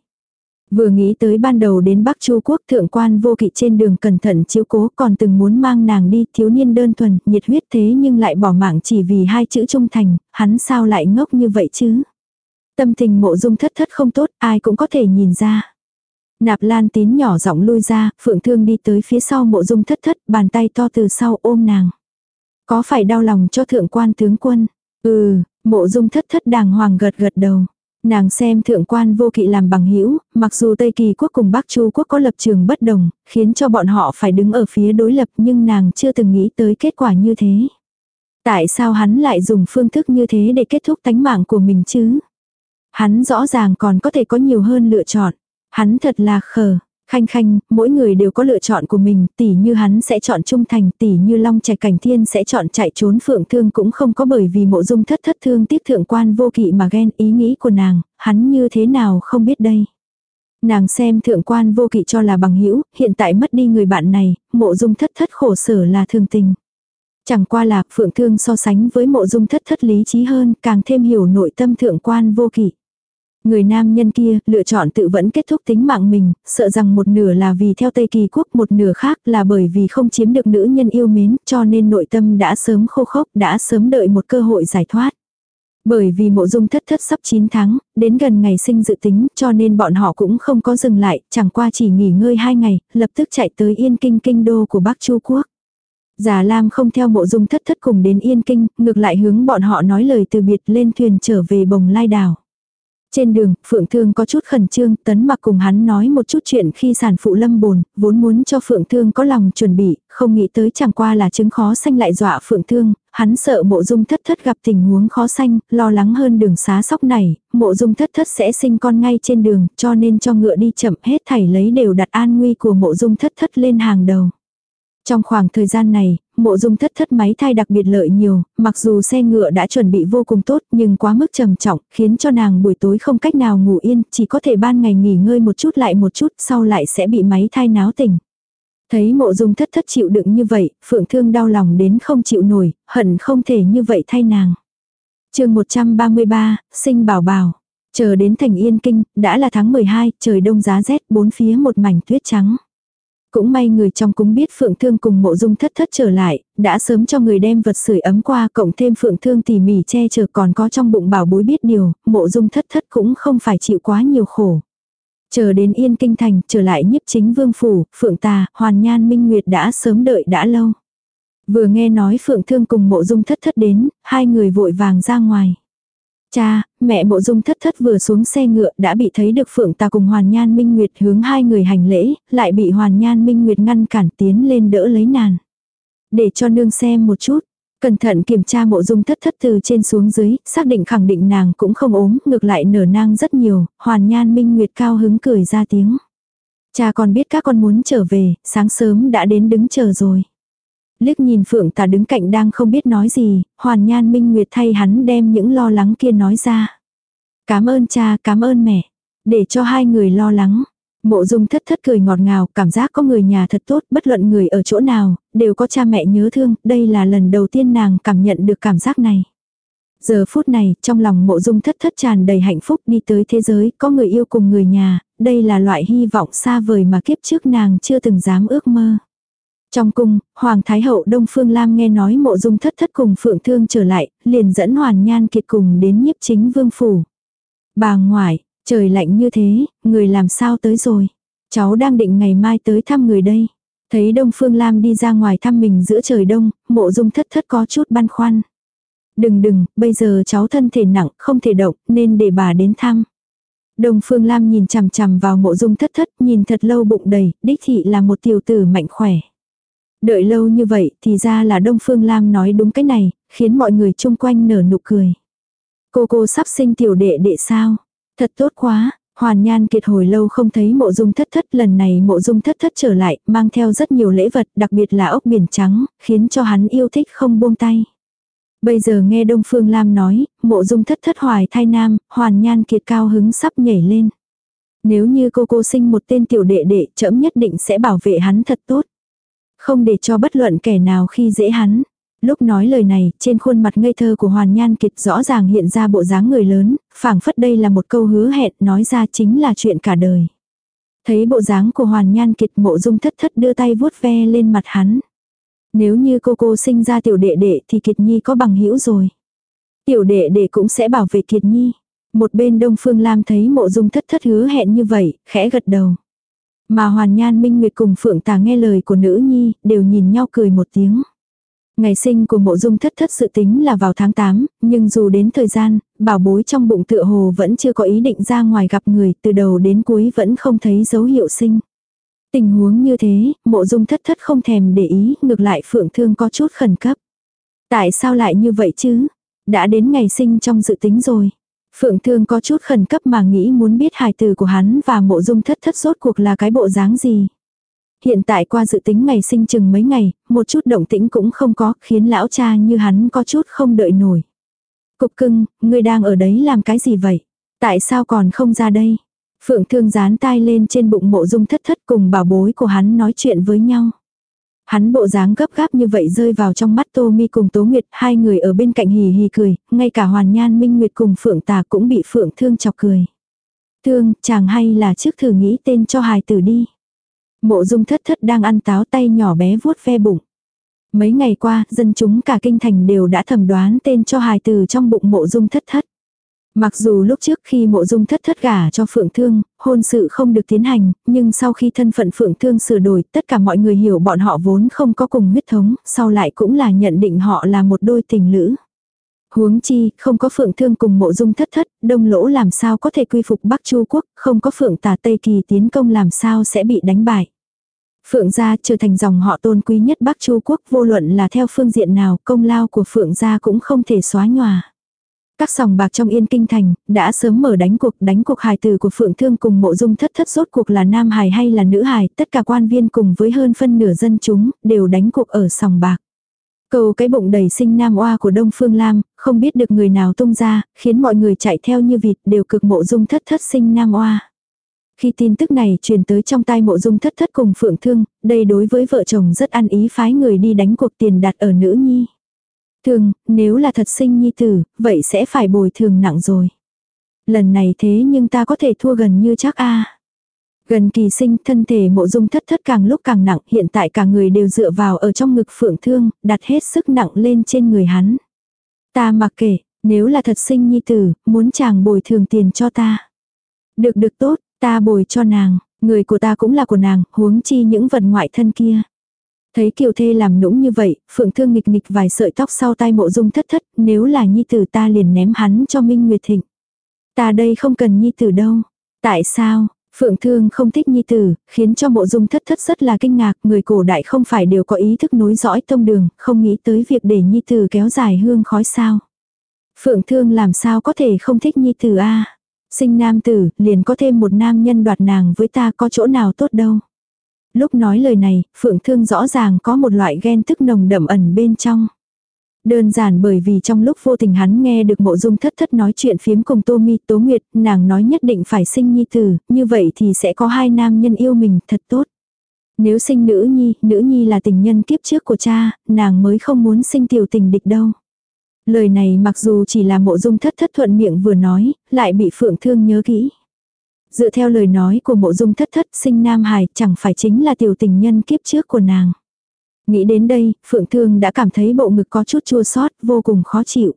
Vừa nghĩ tới ban đầu đến Bắc Chu Quốc thượng quan vô kỵ trên đường cẩn thận chiếu cố còn từng muốn mang nàng đi thiếu niên đơn thuần, nhiệt huyết thế nhưng lại bỏ mạng chỉ vì hai chữ trung thành, hắn sao lại ngốc như vậy chứ? Tâm tình mộ dung thất thất không tốt, ai cũng có thể nhìn ra. Nạp lan tín nhỏ giọng lui ra, phượng thương đi tới phía sau mộ dung thất thất, bàn tay to từ sau ôm nàng. Có phải đau lòng cho thượng quan tướng quân? Ừ, mộ dung thất thất đàng hoàng gật gật đầu. Nàng xem thượng quan vô kỵ làm bằng hữu mặc dù Tây Kỳ quốc cùng Bắc Chu quốc có lập trường bất đồng, khiến cho bọn họ phải đứng ở phía đối lập nhưng nàng chưa từng nghĩ tới kết quả như thế. Tại sao hắn lại dùng phương thức như thế để kết thúc tánh mạng của mình chứ? Hắn rõ ràng còn có thể có nhiều hơn lựa chọn. Hắn thật là khờ. Khanh khanh, mỗi người đều có lựa chọn của mình, tỷ như hắn sẽ chọn trung thành, tỷ như long trẻ cảnh thiên sẽ chọn chạy trốn phượng thương cũng không có bởi vì mộ dung thất thất thương tiếc thượng quan vô kỵ mà ghen ý nghĩ của nàng, hắn như thế nào không biết đây. Nàng xem thượng quan vô kỵ cho là bằng hữu hiện tại mất đi người bạn này, mộ dung thất thất khổ sở là thương tình. Chẳng qua là phượng thương so sánh với mộ dung thất thất lý trí hơn, càng thêm hiểu nội tâm thượng quan vô kỵ. Người nam nhân kia lựa chọn tự vẫn kết thúc tính mạng mình, sợ rằng một nửa là vì theo Tây Kỳ quốc một nửa khác là bởi vì không chiếm được nữ nhân yêu mến cho nên nội tâm đã sớm khô khốc đã sớm đợi một cơ hội giải thoát. Bởi vì mộ dung thất thất sắp 9 tháng, đến gần ngày sinh dự tính cho nên bọn họ cũng không có dừng lại, chẳng qua chỉ nghỉ ngơi 2 ngày, lập tức chạy tới Yên Kinh kinh đô của Bắc Chu Quốc. Già Lam không theo mộ dung thất thất cùng đến Yên Kinh, ngược lại hướng bọn họ nói lời từ biệt lên thuyền trở về bồng lai đảo. Trên đường, Phượng Thương có chút khẩn trương, tấn mặc cùng hắn nói một chút chuyện khi sản phụ lâm bồn, vốn muốn cho Phượng Thương có lòng chuẩn bị, không nghĩ tới chẳng qua là chứng khó sanh lại dọa Phượng Thương, hắn sợ mộ dung thất thất gặp tình huống khó sanh, lo lắng hơn đường xá sóc này, mộ dung thất thất sẽ sinh con ngay trên đường, cho nên cho ngựa đi chậm hết thảy lấy đều đặt an nguy của mộ dung thất thất lên hàng đầu. Trong khoảng thời gian này, mộ dung thất thất máy thai đặc biệt lợi nhiều, mặc dù xe ngựa đã chuẩn bị vô cùng tốt nhưng quá mức trầm trọng, khiến cho nàng buổi tối không cách nào ngủ yên, chỉ có thể ban ngày nghỉ ngơi một chút lại một chút, sau lại sẽ bị máy thai náo tỉnh. Thấy mộ dung thất thất chịu đựng như vậy, phượng thương đau lòng đến không chịu nổi, hận không thể như vậy thay nàng. chương 133, sinh bảo bảo. Chờ đến thành yên kinh, đã là tháng 12, trời đông giá rét, bốn phía một mảnh tuyết trắng. Cũng may người trong cũng biết Phượng Thương cùng mộ dung thất thất trở lại, đã sớm cho người đem vật sưởi ấm qua cộng thêm Phượng Thương tỉ mỉ che chở còn có trong bụng bảo bối biết điều, mộ dung thất thất cũng không phải chịu quá nhiều khổ. Chờ đến Yên Kinh Thành, trở lại nhiếp chính vương phủ, Phượng Tà, Hoàn Nhan Minh Nguyệt đã sớm đợi đã lâu. Vừa nghe nói Phượng Thương cùng mộ dung thất thất đến, hai người vội vàng ra ngoài. Cha, mẹ mộ dung thất thất vừa xuống xe ngựa đã bị thấy được Phượng Tà cùng Hoàn Nhan Minh Nguyệt hướng hai người hành lễ, lại bị Hoàn Nhan Minh Nguyệt ngăn cản tiến lên đỡ lấy nàn. Để cho nương xem một chút, cẩn thận kiểm tra mộ dung thất thất từ trên xuống dưới, xác định khẳng định nàng cũng không ốm, ngược lại nở nang rất nhiều, Hoàn Nhan Minh Nguyệt cao hứng cười ra tiếng. Cha còn biết các con muốn trở về, sáng sớm đã đến đứng chờ rồi. Liếc nhìn Phượng tà đứng cạnh đang không biết nói gì, Hoàn Nhan Minh Nguyệt thay hắn đem những lo lắng kia nói ra. Cảm ơn cha, cảm ơn mẹ. Để cho hai người lo lắng. Mộ dung thất thất cười ngọt ngào, cảm giác có người nhà thật tốt, bất luận người ở chỗ nào, đều có cha mẹ nhớ thương, đây là lần đầu tiên nàng cảm nhận được cảm giác này. Giờ phút này, trong lòng mộ dung thất thất tràn đầy hạnh phúc đi tới thế giới, có người yêu cùng người nhà, đây là loại hy vọng xa vời mà kiếp trước nàng chưa từng dám ước mơ. Trong cung, Hoàng Thái Hậu Đông Phương Lam nghe nói mộ dung thất thất cùng Phượng Thương trở lại, liền dẫn Hoàn Nhan Kiệt cùng đến nhiếp chính vương phủ. Bà ngoại, trời lạnh như thế, người làm sao tới rồi? Cháu đang định ngày mai tới thăm người đây. Thấy Đông Phương Lam đi ra ngoài thăm mình giữa trời đông, mộ dung thất thất có chút băn khoăn. Đừng đừng, bây giờ cháu thân thể nặng, không thể động, nên để bà đến thăm. Đông Phương Lam nhìn chằm chằm vào mộ dung thất thất, nhìn thật lâu bụng đầy, đích thị là một tiểu tử mạnh khỏe. Đợi lâu như vậy thì ra là Đông Phương Lam nói đúng cái này, khiến mọi người chung quanh nở nụ cười. Cô cô sắp sinh tiểu đệ đệ sao? Thật tốt quá, Hoàn Nhan Kiệt hồi lâu không thấy mộ dung thất thất lần này mộ dung thất thất trở lại, mang theo rất nhiều lễ vật, đặc biệt là ốc biển trắng, khiến cho hắn yêu thích không buông tay. Bây giờ nghe Đông Phương Lam nói, mộ dung thất thất hoài thai nam, Hoàn Nhan Kiệt cao hứng sắp nhảy lên. Nếu như cô cô sinh một tên tiểu đệ đệ, trẫm nhất định sẽ bảo vệ hắn thật tốt. Không để cho bất luận kẻ nào khi dễ hắn. Lúc nói lời này, trên khuôn mặt ngây thơ của Hoàn Nhan Kiệt rõ ràng hiện ra bộ dáng người lớn, phảng phất đây là một câu hứa hẹn nói ra chính là chuyện cả đời. Thấy bộ dáng của Hoàn Nhan Kiệt mộ dung thất thất đưa tay vuốt ve lên mặt hắn. Nếu như cô cô sinh ra tiểu đệ đệ thì Kiệt Nhi có bằng hữu rồi. Tiểu đệ đệ cũng sẽ bảo vệ Kiệt Nhi. Một bên Đông Phương Lam thấy mộ dung thất thất hứa hẹn như vậy, khẽ gật đầu. Mà Hoàn Nhan Minh Nguyệt cùng Phượng Tà nghe lời của nữ nhi, đều nhìn nhau cười một tiếng. Ngày sinh của mộ dung thất thất sự tính là vào tháng 8, nhưng dù đến thời gian, bảo bối trong bụng tựa hồ vẫn chưa có ý định ra ngoài gặp người, từ đầu đến cuối vẫn không thấy dấu hiệu sinh. Tình huống như thế, mộ dung thất thất không thèm để ý, ngược lại phượng thương có chút khẩn cấp. Tại sao lại như vậy chứ? Đã đến ngày sinh trong dự tính rồi. Phượng Thương có chút khẩn cấp mà nghĩ muốn biết hài từ của hắn và mộ dung thất thất rốt cuộc là cái bộ dáng gì. Hiện tại qua dự tính ngày sinh chừng mấy ngày, một chút động tĩnh cũng không có, khiến lão cha như hắn có chút không đợi nổi. Cục cưng, ngươi đang ở đấy làm cái gì vậy? Tại sao còn không ra đây? Phượng thương dán tai lên trên bụng mộ dung thất thất cùng bảo bối của hắn nói chuyện với nhau. Hắn bộ dáng gấp gáp như vậy rơi vào trong mắt Tô Mi cùng Tố Nguyệt, hai người ở bên cạnh hì hì cười, ngay cả Hoàn Nhan Minh Nguyệt cùng Phượng Tà cũng bị Phượng Thương chọc cười. Thương, chàng hay là trước thử nghĩ tên cho hài tử đi. Mộ dung thất thất đang ăn táo tay nhỏ bé vuốt ve bụng. Mấy ngày qua, dân chúng cả kinh thành đều đã thẩm đoán tên cho hài tử trong bụng mộ dung thất thất. Mặc dù lúc trước khi mộ dung thất thất gả cho Phượng Thương, hôn sự không được tiến hành, nhưng sau khi thân phận Phượng Thương sửa đổi, tất cả mọi người hiểu bọn họ vốn không có cùng huyết thống, sau lại cũng là nhận định họ là một đôi tình lữ. Huống chi, không có phượng thương cùng mộ dung thất thất, đông lỗ làm sao có thể quy phục Bắc Chu quốc, không có phượng tà Tây Kỳ tiến công làm sao sẽ bị đánh bại. Phượng gia trở thành dòng họ tôn quý nhất Bắc Chu quốc vô luận là theo phương diện nào công lao của Phượng gia cũng không thể xóa nhòa. Các sòng bạc trong yên kinh thành, đã sớm mở đánh cuộc, đánh cuộc hài tử của Phượng Thương cùng mộ dung thất thất rốt cuộc là nam hài hay là nữ hài, tất cả quan viên cùng với hơn phân nửa dân chúng, đều đánh cuộc ở sòng bạc. Cầu cái bụng đầy sinh nam oa của Đông Phương Lam, không biết được người nào tung ra, khiến mọi người chạy theo như vịt đều cực mộ dung thất thất sinh nam oa. Khi tin tức này truyền tới trong tai mộ dung thất thất cùng Phượng Thương, đây đối với vợ chồng rất ăn ý phái người đi đánh cuộc tiền đặt ở nữ nhi. Thường, nếu là thật sinh nhi tử, vậy sẽ phải bồi thường nặng rồi. Lần này thế nhưng ta có thể thua gần như chắc a Gần kỳ sinh thân thể mộ dung thất thất càng lúc càng nặng hiện tại cả người đều dựa vào ở trong ngực phượng thương, đặt hết sức nặng lên trên người hắn. Ta mặc kể nếu là thật sinh nhi tử, muốn chàng bồi thường tiền cho ta. Được được tốt, ta bồi cho nàng, người của ta cũng là của nàng, huống chi những vật ngoại thân kia. Thấy kiều thê làm nũng như vậy, phượng thương nghịch nghịch vài sợi tóc sau tai mộ dung thất thất, nếu là nhi tử ta liền ném hắn cho Minh Nguyệt Thịnh. Ta đây không cần nhi tử đâu. Tại sao? Phượng Thương không thích nhi tử, khiến cho mộ dung thất thất rất là kinh ngạc, người cổ đại không phải đều có ý thức nối dõi tông đường, không nghĩ tới việc để nhi tử kéo dài hương khói sao. Phượng Thương làm sao có thể không thích nhi tử a Sinh nam tử, liền có thêm một nam nhân đoạt nàng với ta có chỗ nào tốt đâu. Lúc nói lời này, Phượng Thương rõ ràng có một loại ghen tức nồng đậm ẩn bên trong. Đơn giản bởi vì trong lúc vô tình hắn nghe được mộ dung thất thất nói chuyện phiếm cùng Tô Mi Tố Nguyệt, nàng nói nhất định phải sinh nhi tử, như vậy thì sẽ có hai nam nhân yêu mình thật tốt. Nếu sinh nữ nhi, nữ nhi là tình nhân kiếp trước của cha, nàng mới không muốn sinh tiểu tình địch đâu. Lời này mặc dù chỉ là mộ dung thất thất thuận miệng vừa nói, lại bị phượng thương nhớ kỹ. Dựa theo lời nói của mộ dung thất thất sinh nam hải chẳng phải chính là tiểu tình nhân kiếp trước của nàng. Nghĩ đến đây, Phượng Thương đã cảm thấy bộ ngực có chút chua xót vô cùng khó chịu.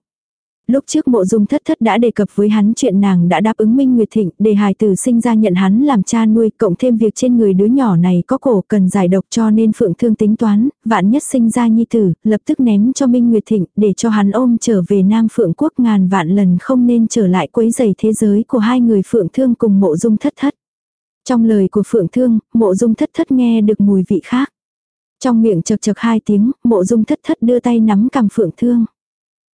Lúc trước mộ dung thất thất đã đề cập với hắn chuyện nàng đã đáp ứng Minh Nguyệt Thịnh để hài tử sinh ra nhận hắn làm cha nuôi cộng thêm việc trên người đứa nhỏ này có cổ cần giải độc cho nên Phượng Thương tính toán, vạn nhất sinh ra nhi tử, lập tức ném cho Minh Nguyệt Thịnh để cho hắn ôm trở về Nam Phượng Quốc ngàn vạn lần không nên trở lại quấy giày thế giới của hai người Phượng Thương cùng mộ dung thất thất. Trong lời của Phượng Thương, mộ dung thất thất nghe được mùi vị khác. Trong miệng chật chật hai tiếng, mộ dung thất thất đưa tay nắm cầm phượng thương.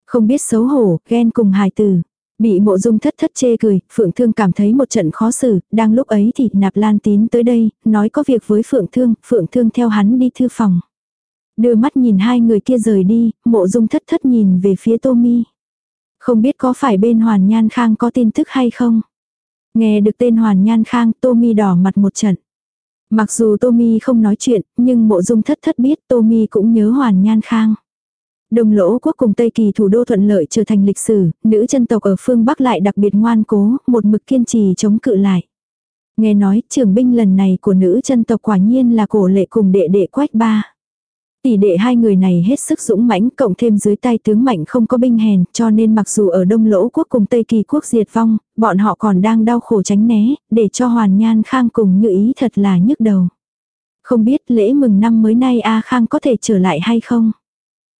Không biết xấu hổ, ghen cùng hài tử. Bị mộ dung thất thất chê cười, Phượng Thương cảm thấy một trận khó xử, đang lúc ấy thì nạp lan tín tới đây, nói có việc với Phượng Thương, Phượng Thương theo hắn đi thư phòng. Đưa mắt nhìn hai người kia rời đi, mộ dung thất thất nhìn về phía Tô Mi. Không biết có phải bên Hoàn Nhan Khang có tin tức hay không? Nghe được tên Hoàn Nhan Khang, Tô Mi đỏ mặt một trận. Mặc dù Tommy không nói chuyện, nhưng mộ dung thất thất biết Tommy cũng nhớ Hoàn Nhan Khang đông lỗ quốc cùng Tây Kỳ thủ đô thuận lợi trở thành lịch sử, nữ chân tộc ở phương Bắc lại đặc biệt ngoan cố, một mực kiên trì chống cự lại. Nghe nói trưởng binh lần này của nữ chân tộc quả nhiên là cổ lệ cùng đệ đệ quách ba. Tỷ đệ hai người này hết sức dũng mãnh cộng thêm dưới tay tướng mạnh không có binh hèn cho nên mặc dù ở Đông Lỗ quốc cùng Tây Kỳ quốc diệt vong, bọn họ còn đang đau khổ tránh né, để cho Hoàn Nhan Khang cùng như ý thật là nhức đầu. Không biết lễ mừng năm mới nay A Khang có thể trở lại hay không?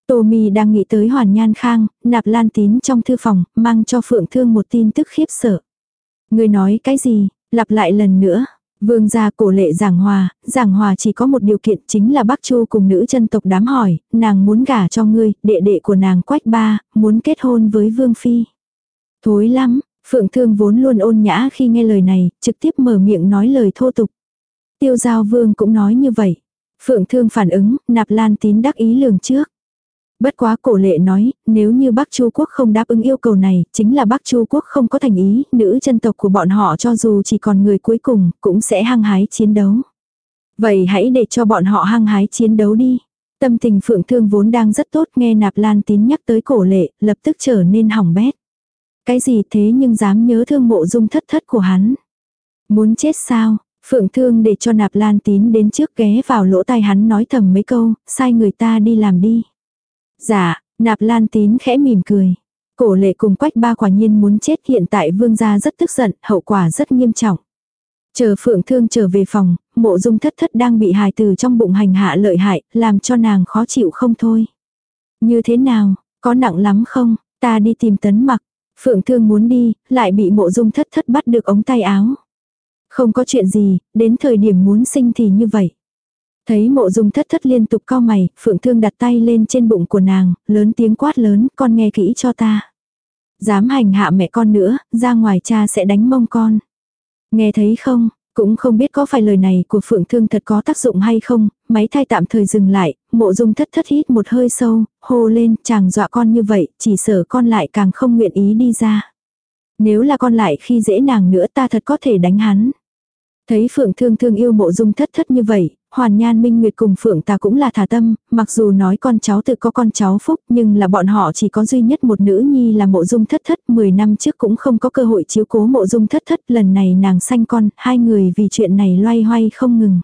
Tô Mi đang nghĩ tới Hoàn Nhan Khang, nạp lan tín trong thư phòng, mang cho Phượng Thương một tin tức khiếp sợ. Người nói cái gì, lặp lại lần nữa, Vương gia cổ lệ giảng hòa, giảng hòa chỉ có một điều kiện chính là bác chu cùng nữ chân tộc đám hỏi, nàng muốn gả cho ngươi, đệ đệ của nàng quách ba, muốn kết hôn với vương phi. Thối lắm, phượng thương vốn luôn ôn nhã khi nghe lời này, trực tiếp mở miệng nói lời thô tục. Tiêu giao vương cũng nói như vậy. Phượng thương phản ứng, nạp lan tín đắc ý lường trước. Bất quá cổ lệ nói, nếu như Bắc Chu quốc không đáp ứng yêu cầu này, chính là Bắc Chu quốc không có thành ý, nữ chân tộc của bọn họ cho dù chỉ còn người cuối cùng, cũng sẽ hăng hái chiến đấu. Vậy hãy để cho bọn họ hăng hái chiến đấu đi. Tâm tình phượng thương vốn đang rất tốt nghe nạp lan tín nhắc tới cổ lệ, lập tức trở nên hỏng bét. Cái gì thế nhưng dám nhớ thương mộ dung thất thất của hắn. Muốn chết sao, phượng thương để cho nạp lan tín đến trước ghé vào lỗ tai hắn nói thầm mấy câu, sai người ta đi làm đi. Dạ, nạp lan tín khẽ mỉm cười. Cổ lệ cùng quách ba quả nhiên muốn chết hiện tại vương gia rất tức giận, hậu quả rất nghiêm trọng. Chờ phượng thương trở về phòng, mộ dung thất thất đang bị hài từ trong bụng hành hạ lợi hại, làm cho nàng khó chịu không thôi. Như thế nào, có nặng lắm không, Ta đi tìm tấn mặc. Phượng thương muốn đi, lại bị mộ dung thất thất bắt được ống tay áo. Không có chuyện gì, đến thời điểm muốn sinh thì như vậy. Thấy mộ dung thất thất liên tục cao mày, phượng thương đặt tay lên trên bụng của nàng, lớn tiếng quát lớn, con nghe kỹ cho ta. Dám hành hạ mẹ con nữa, ra ngoài cha sẽ đánh mông con. Nghe thấy không, cũng không biết có phải lời này của phượng thương thật có tác dụng hay không, máy thai tạm thời dừng lại, mộ dung thất thất hít một hơi sâu, hô lên, chàng dọa con như vậy, chỉ sợ con lại càng không nguyện ý đi ra. Nếu là con lại khi dễ nàng nữa ta thật có thể đánh hắn. Thấy Phượng Thương Thương yêu mộ dung thất thất như vậy, Hoàn Nhan Minh Nguyệt cùng Phượng ta cũng là thả tâm, mặc dù nói con cháu tự có con cháu phúc nhưng là bọn họ chỉ có duy nhất một nữ nhi là mộ dung thất thất, 10 năm trước cũng không có cơ hội chiếu cố mộ dung thất thất, lần này nàng sanh con, hai người vì chuyện này loay hoay không ngừng.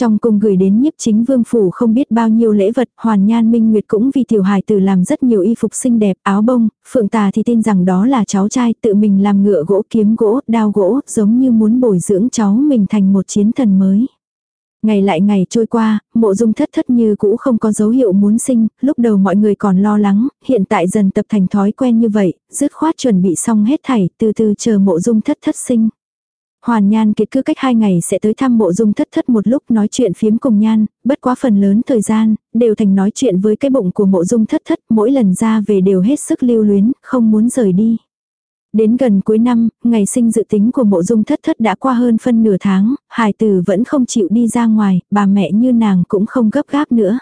Trong cung gửi đến nhiếp chính vương phủ không biết bao nhiêu lễ vật, hoàn nhan minh nguyệt cũng vì tiểu hài tử làm rất nhiều y phục xinh đẹp, áo bông, phượng tà thì tin rằng đó là cháu trai tự mình làm ngựa gỗ kiếm gỗ, đao gỗ, giống như muốn bồi dưỡng cháu mình thành một chiến thần mới. Ngày lại ngày trôi qua, mộ dung thất thất như cũ không có dấu hiệu muốn sinh, lúc đầu mọi người còn lo lắng, hiện tại dần tập thành thói quen như vậy, dứt khoát chuẩn bị xong hết thảy, từ từ chờ mộ dung thất thất sinh. Hoàn Nhan Kiệt cứ cách hai ngày sẽ tới thăm mộ dung thất thất một lúc nói chuyện phiếm cùng Nhan, bất quá phần lớn thời gian, đều thành nói chuyện với cái bụng của mộ dung thất thất, mỗi lần ra về đều hết sức lưu luyến, không muốn rời đi. Đến gần cuối năm, ngày sinh dự tính của mộ dung thất thất đã qua hơn phân nửa tháng, Hải tử vẫn không chịu đi ra ngoài, bà mẹ như nàng cũng không gấp gáp nữa.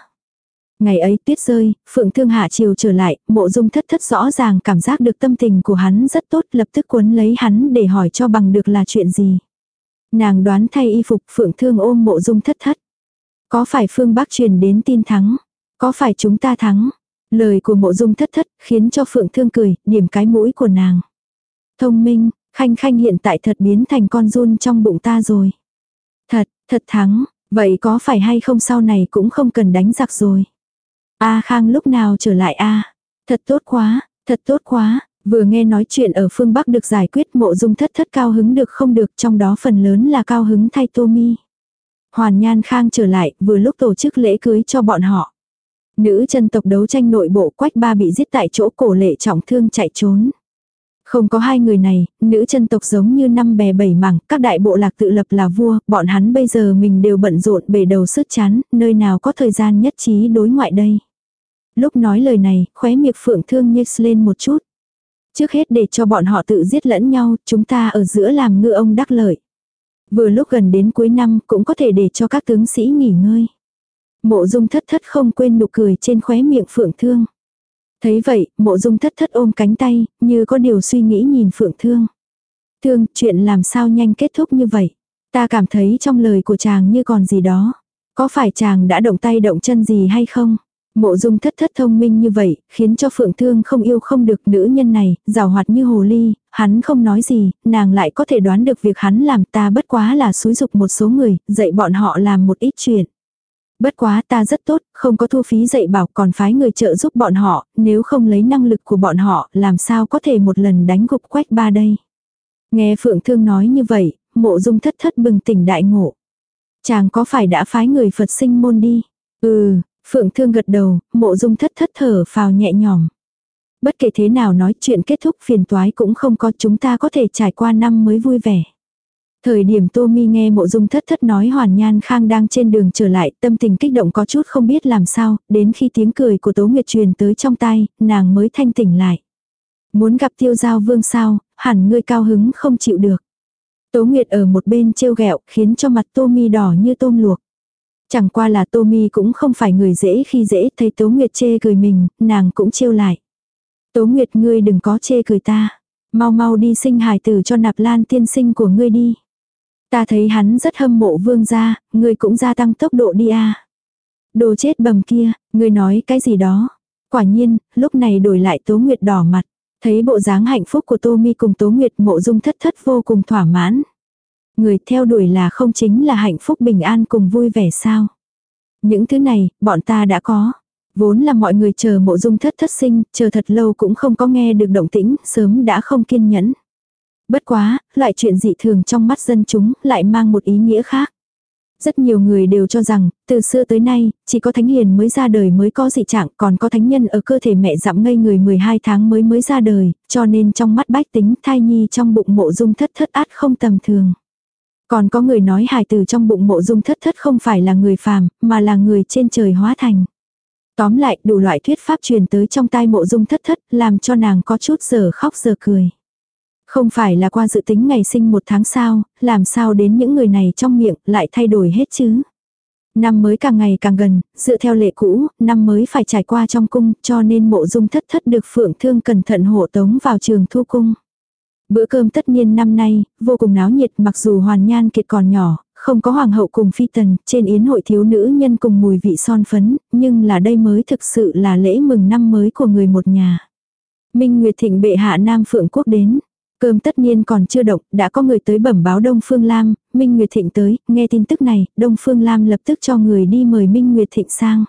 Ngày ấy tuyết rơi, Phượng Thương Hạ chiều trở lại, mộ dung thất thất rõ ràng cảm giác được tâm tình của hắn rất tốt lập tức cuốn lấy hắn để hỏi cho bằng được là chuyện gì. Nàng đoán thay y phục Phượng Thương ôm mộ dung thất thất. Có phải Phương Bắc truyền đến tin thắng? Có phải chúng ta thắng? Lời của mộ dung thất thất khiến cho Phượng Thương cười, điểm cái mũi của nàng. Thông minh, Khanh Khanh hiện tại thật biến thành con run trong bụng ta rồi. Thật, thật thắng, vậy có phải hay không sau này cũng không cần đánh giặc rồi. A Khang lúc nào trở lại a? Thật tốt quá, thật tốt quá, vừa nghe nói chuyện ở phương Bắc được giải quyết mộ dung thất thất cao hứng được không được trong đó phần lớn là cao hứng thay Tommy. Hoàn Nhan Khang trở lại vừa lúc tổ chức lễ cưới cho bọn họ. Nữ chân tộc đấu tranh nội bộ quách ba bị giết tại chỗ cổ lệ trọng thương chạy trốn. Không có hai người này, nữ chân tộc giống như năm bè bảy mảng, các đại bộ lạc tự lập là vua, bọn hắn bây giờ mình đều bận rộn bể đầu sức chán, nơi nào có thời gian nhất trí đối ngoại đây. Lúc nói lời này, khóe miệng phượng thương nhếch lên một chút. Trước hết để cho bọn họ tự giết lẫn nhau, chúng ta ở giữa làm ngựa ông đắc lợi. Vừa lúc gần đến cuối năm cũng có thể để cho các tướng sĩ nghỉ ngơi. Mộ dung thất thất không quên nụ cười trên khóe miệng phượng thương. Thấy vậy, mộ dung thất thất ôm cánh tay, như có điều suy nghĩ nhìn phượng thương. Thương, chuyện làm sao nhanh kết thúc như vậy? Ta cảm thấy trong lời của chàng như còn gì đó. Có phải chàng đã động tay động chân gì hay không? Mộ dung thất thất thông minh như vậy, khiến cho phượng thương không yêu không được nữ nhân này, rào hoạt như hồ ly, hắn không nói gì, nàng lại có thể đoán được việc hắn làm ta bất quá là xúi dục một số người, dạy bọn họ làm một ít chuyện. Bất quá ta rất tốt, không có thu phí dạy bảo còn phái người trợ giúp bọn họ, nếu không lấy năng lực của bọn họ, làm sao có thể một lần đánh gục quách ba đây. Nghe Phượng Thương nói như vậy, mộ dung thất thất bừng tỉnh đại ngộ. Chàng có phải đã phái người Phật sinh môn đi? Ừ, Phượng Thương gật đầu, mộ dung thất thất thở phào nhẹ nhõm. Bất kể thế nào nói chuyện kết thúc phiền toái cũng không có chúng ta có thể trải qua năm mới vui vẻ. Thời điểm Tô Mi nghe mộ dung thất thất nói Hoàn Nhan Khang đang trên đường trở lại, tâm tình kích động có chút không biết làm sao, đến khi tiếng cười của Tố Nguyệt truyền tới trong tai, nàng mới thanh tỉnh lại. Muốn gặp tiêu giao vương sao, hẳn ngươi cao hứng không chịu được. Tố Nguyệt ở một bên trêu ghẹo khiến cho mặt Tô Mi đỏ như tôm luộc. Chẳng qua là Tô Mi cũng không phải người dễ khi dễ thấy Tố Nguyệt chê cười mình, nàng cũng trêu lại. Tố Nguyệt ngươi đừng có chê cười ta. Mau mau đi sinh hài tử cho nạp lan tiên sinh của ngươi đi. Ta thấy hắn rất hâm mộ vương gia, ngươi cũng gia tăng tốc độ đi a. Đồ chết bầm kia, ngươi nói cái gì đó. Quả nhiên, lúc này đổi lại Tố Nguyệt đỏ mặt. Thấy bộ dáng hạnh phúc của Tô Mi cùng Tố Nguyệt mộ dung thất thất vô cùng thỏa mãn. Người theo đuổi là không chính là hạnh phúc bình an cùng vui vẻ sao. Những thứ này, bọn ta đã có. Vốn là mọi người chờ mộ dung thất thất sinh, chờ thật lâu cũng không có nghe được động tĩnh, sớm đã không kiên nhẫn. Bất quá, loại chuyện dị thường trong mắt dân chúng lại mang một ý nghĩa khác. Rất nhiều người đều cho rằng, từ xưa tới nay, chỉ có thánh hiền mới ra đời mới có dị trạng, còn có thánh nhân ở cơ thể mẹ dặm ngây người 12 tháng mới mới ra đời, cho nên trong mắt bách tính thai nhi trong bụng mộ dung thất thất át không tầm thường. Còn có người nói hài từ trong bụng mộ dung thất thất không phải là người phàm, mà là người trên trời hóa thành. Tóm lại, đủ loại thuyết pháp truyền tới trong tai mộ dung thất thất, làm cho nàng có chút giờ khóc giờ cười. Không phải là qua dự tính ngày sinh một tháng sao, làm sao đến những người này trong miệng lại thay đổi hết chứ. Năm mới càng ngày càng gần, dựa theo lệ cũ, năm mới phải trải qua trong cung, cho nên mộ dung thất thất được phượng thương cẩn thận hộ tống vào trường thu cung. Bữa cơm tất nhiên năm nay, vô cùng náo nhiệt mặc dù hoàn nhan kiệt còn nhỏ, không có hoàng hậu cùng phi tần, trên yến hội thiếu nữ nhân cùng mùi vị son phấn, nhưng là đây mới thực sự là lễ mừng năm mới của người một nhà. Minh Nguyệt Thịnh bệ hạ Nam Phượng Quốc đến. Cơm tất nhiên còn chưa động, đã có người tới bẩm báo Đông Phương Lam, Minh Nguyệt Thịnh tới, nghe tin tức này, Đông Phương Lam lập tức cho người đi mời Minh Nguyệt Thịnh sang.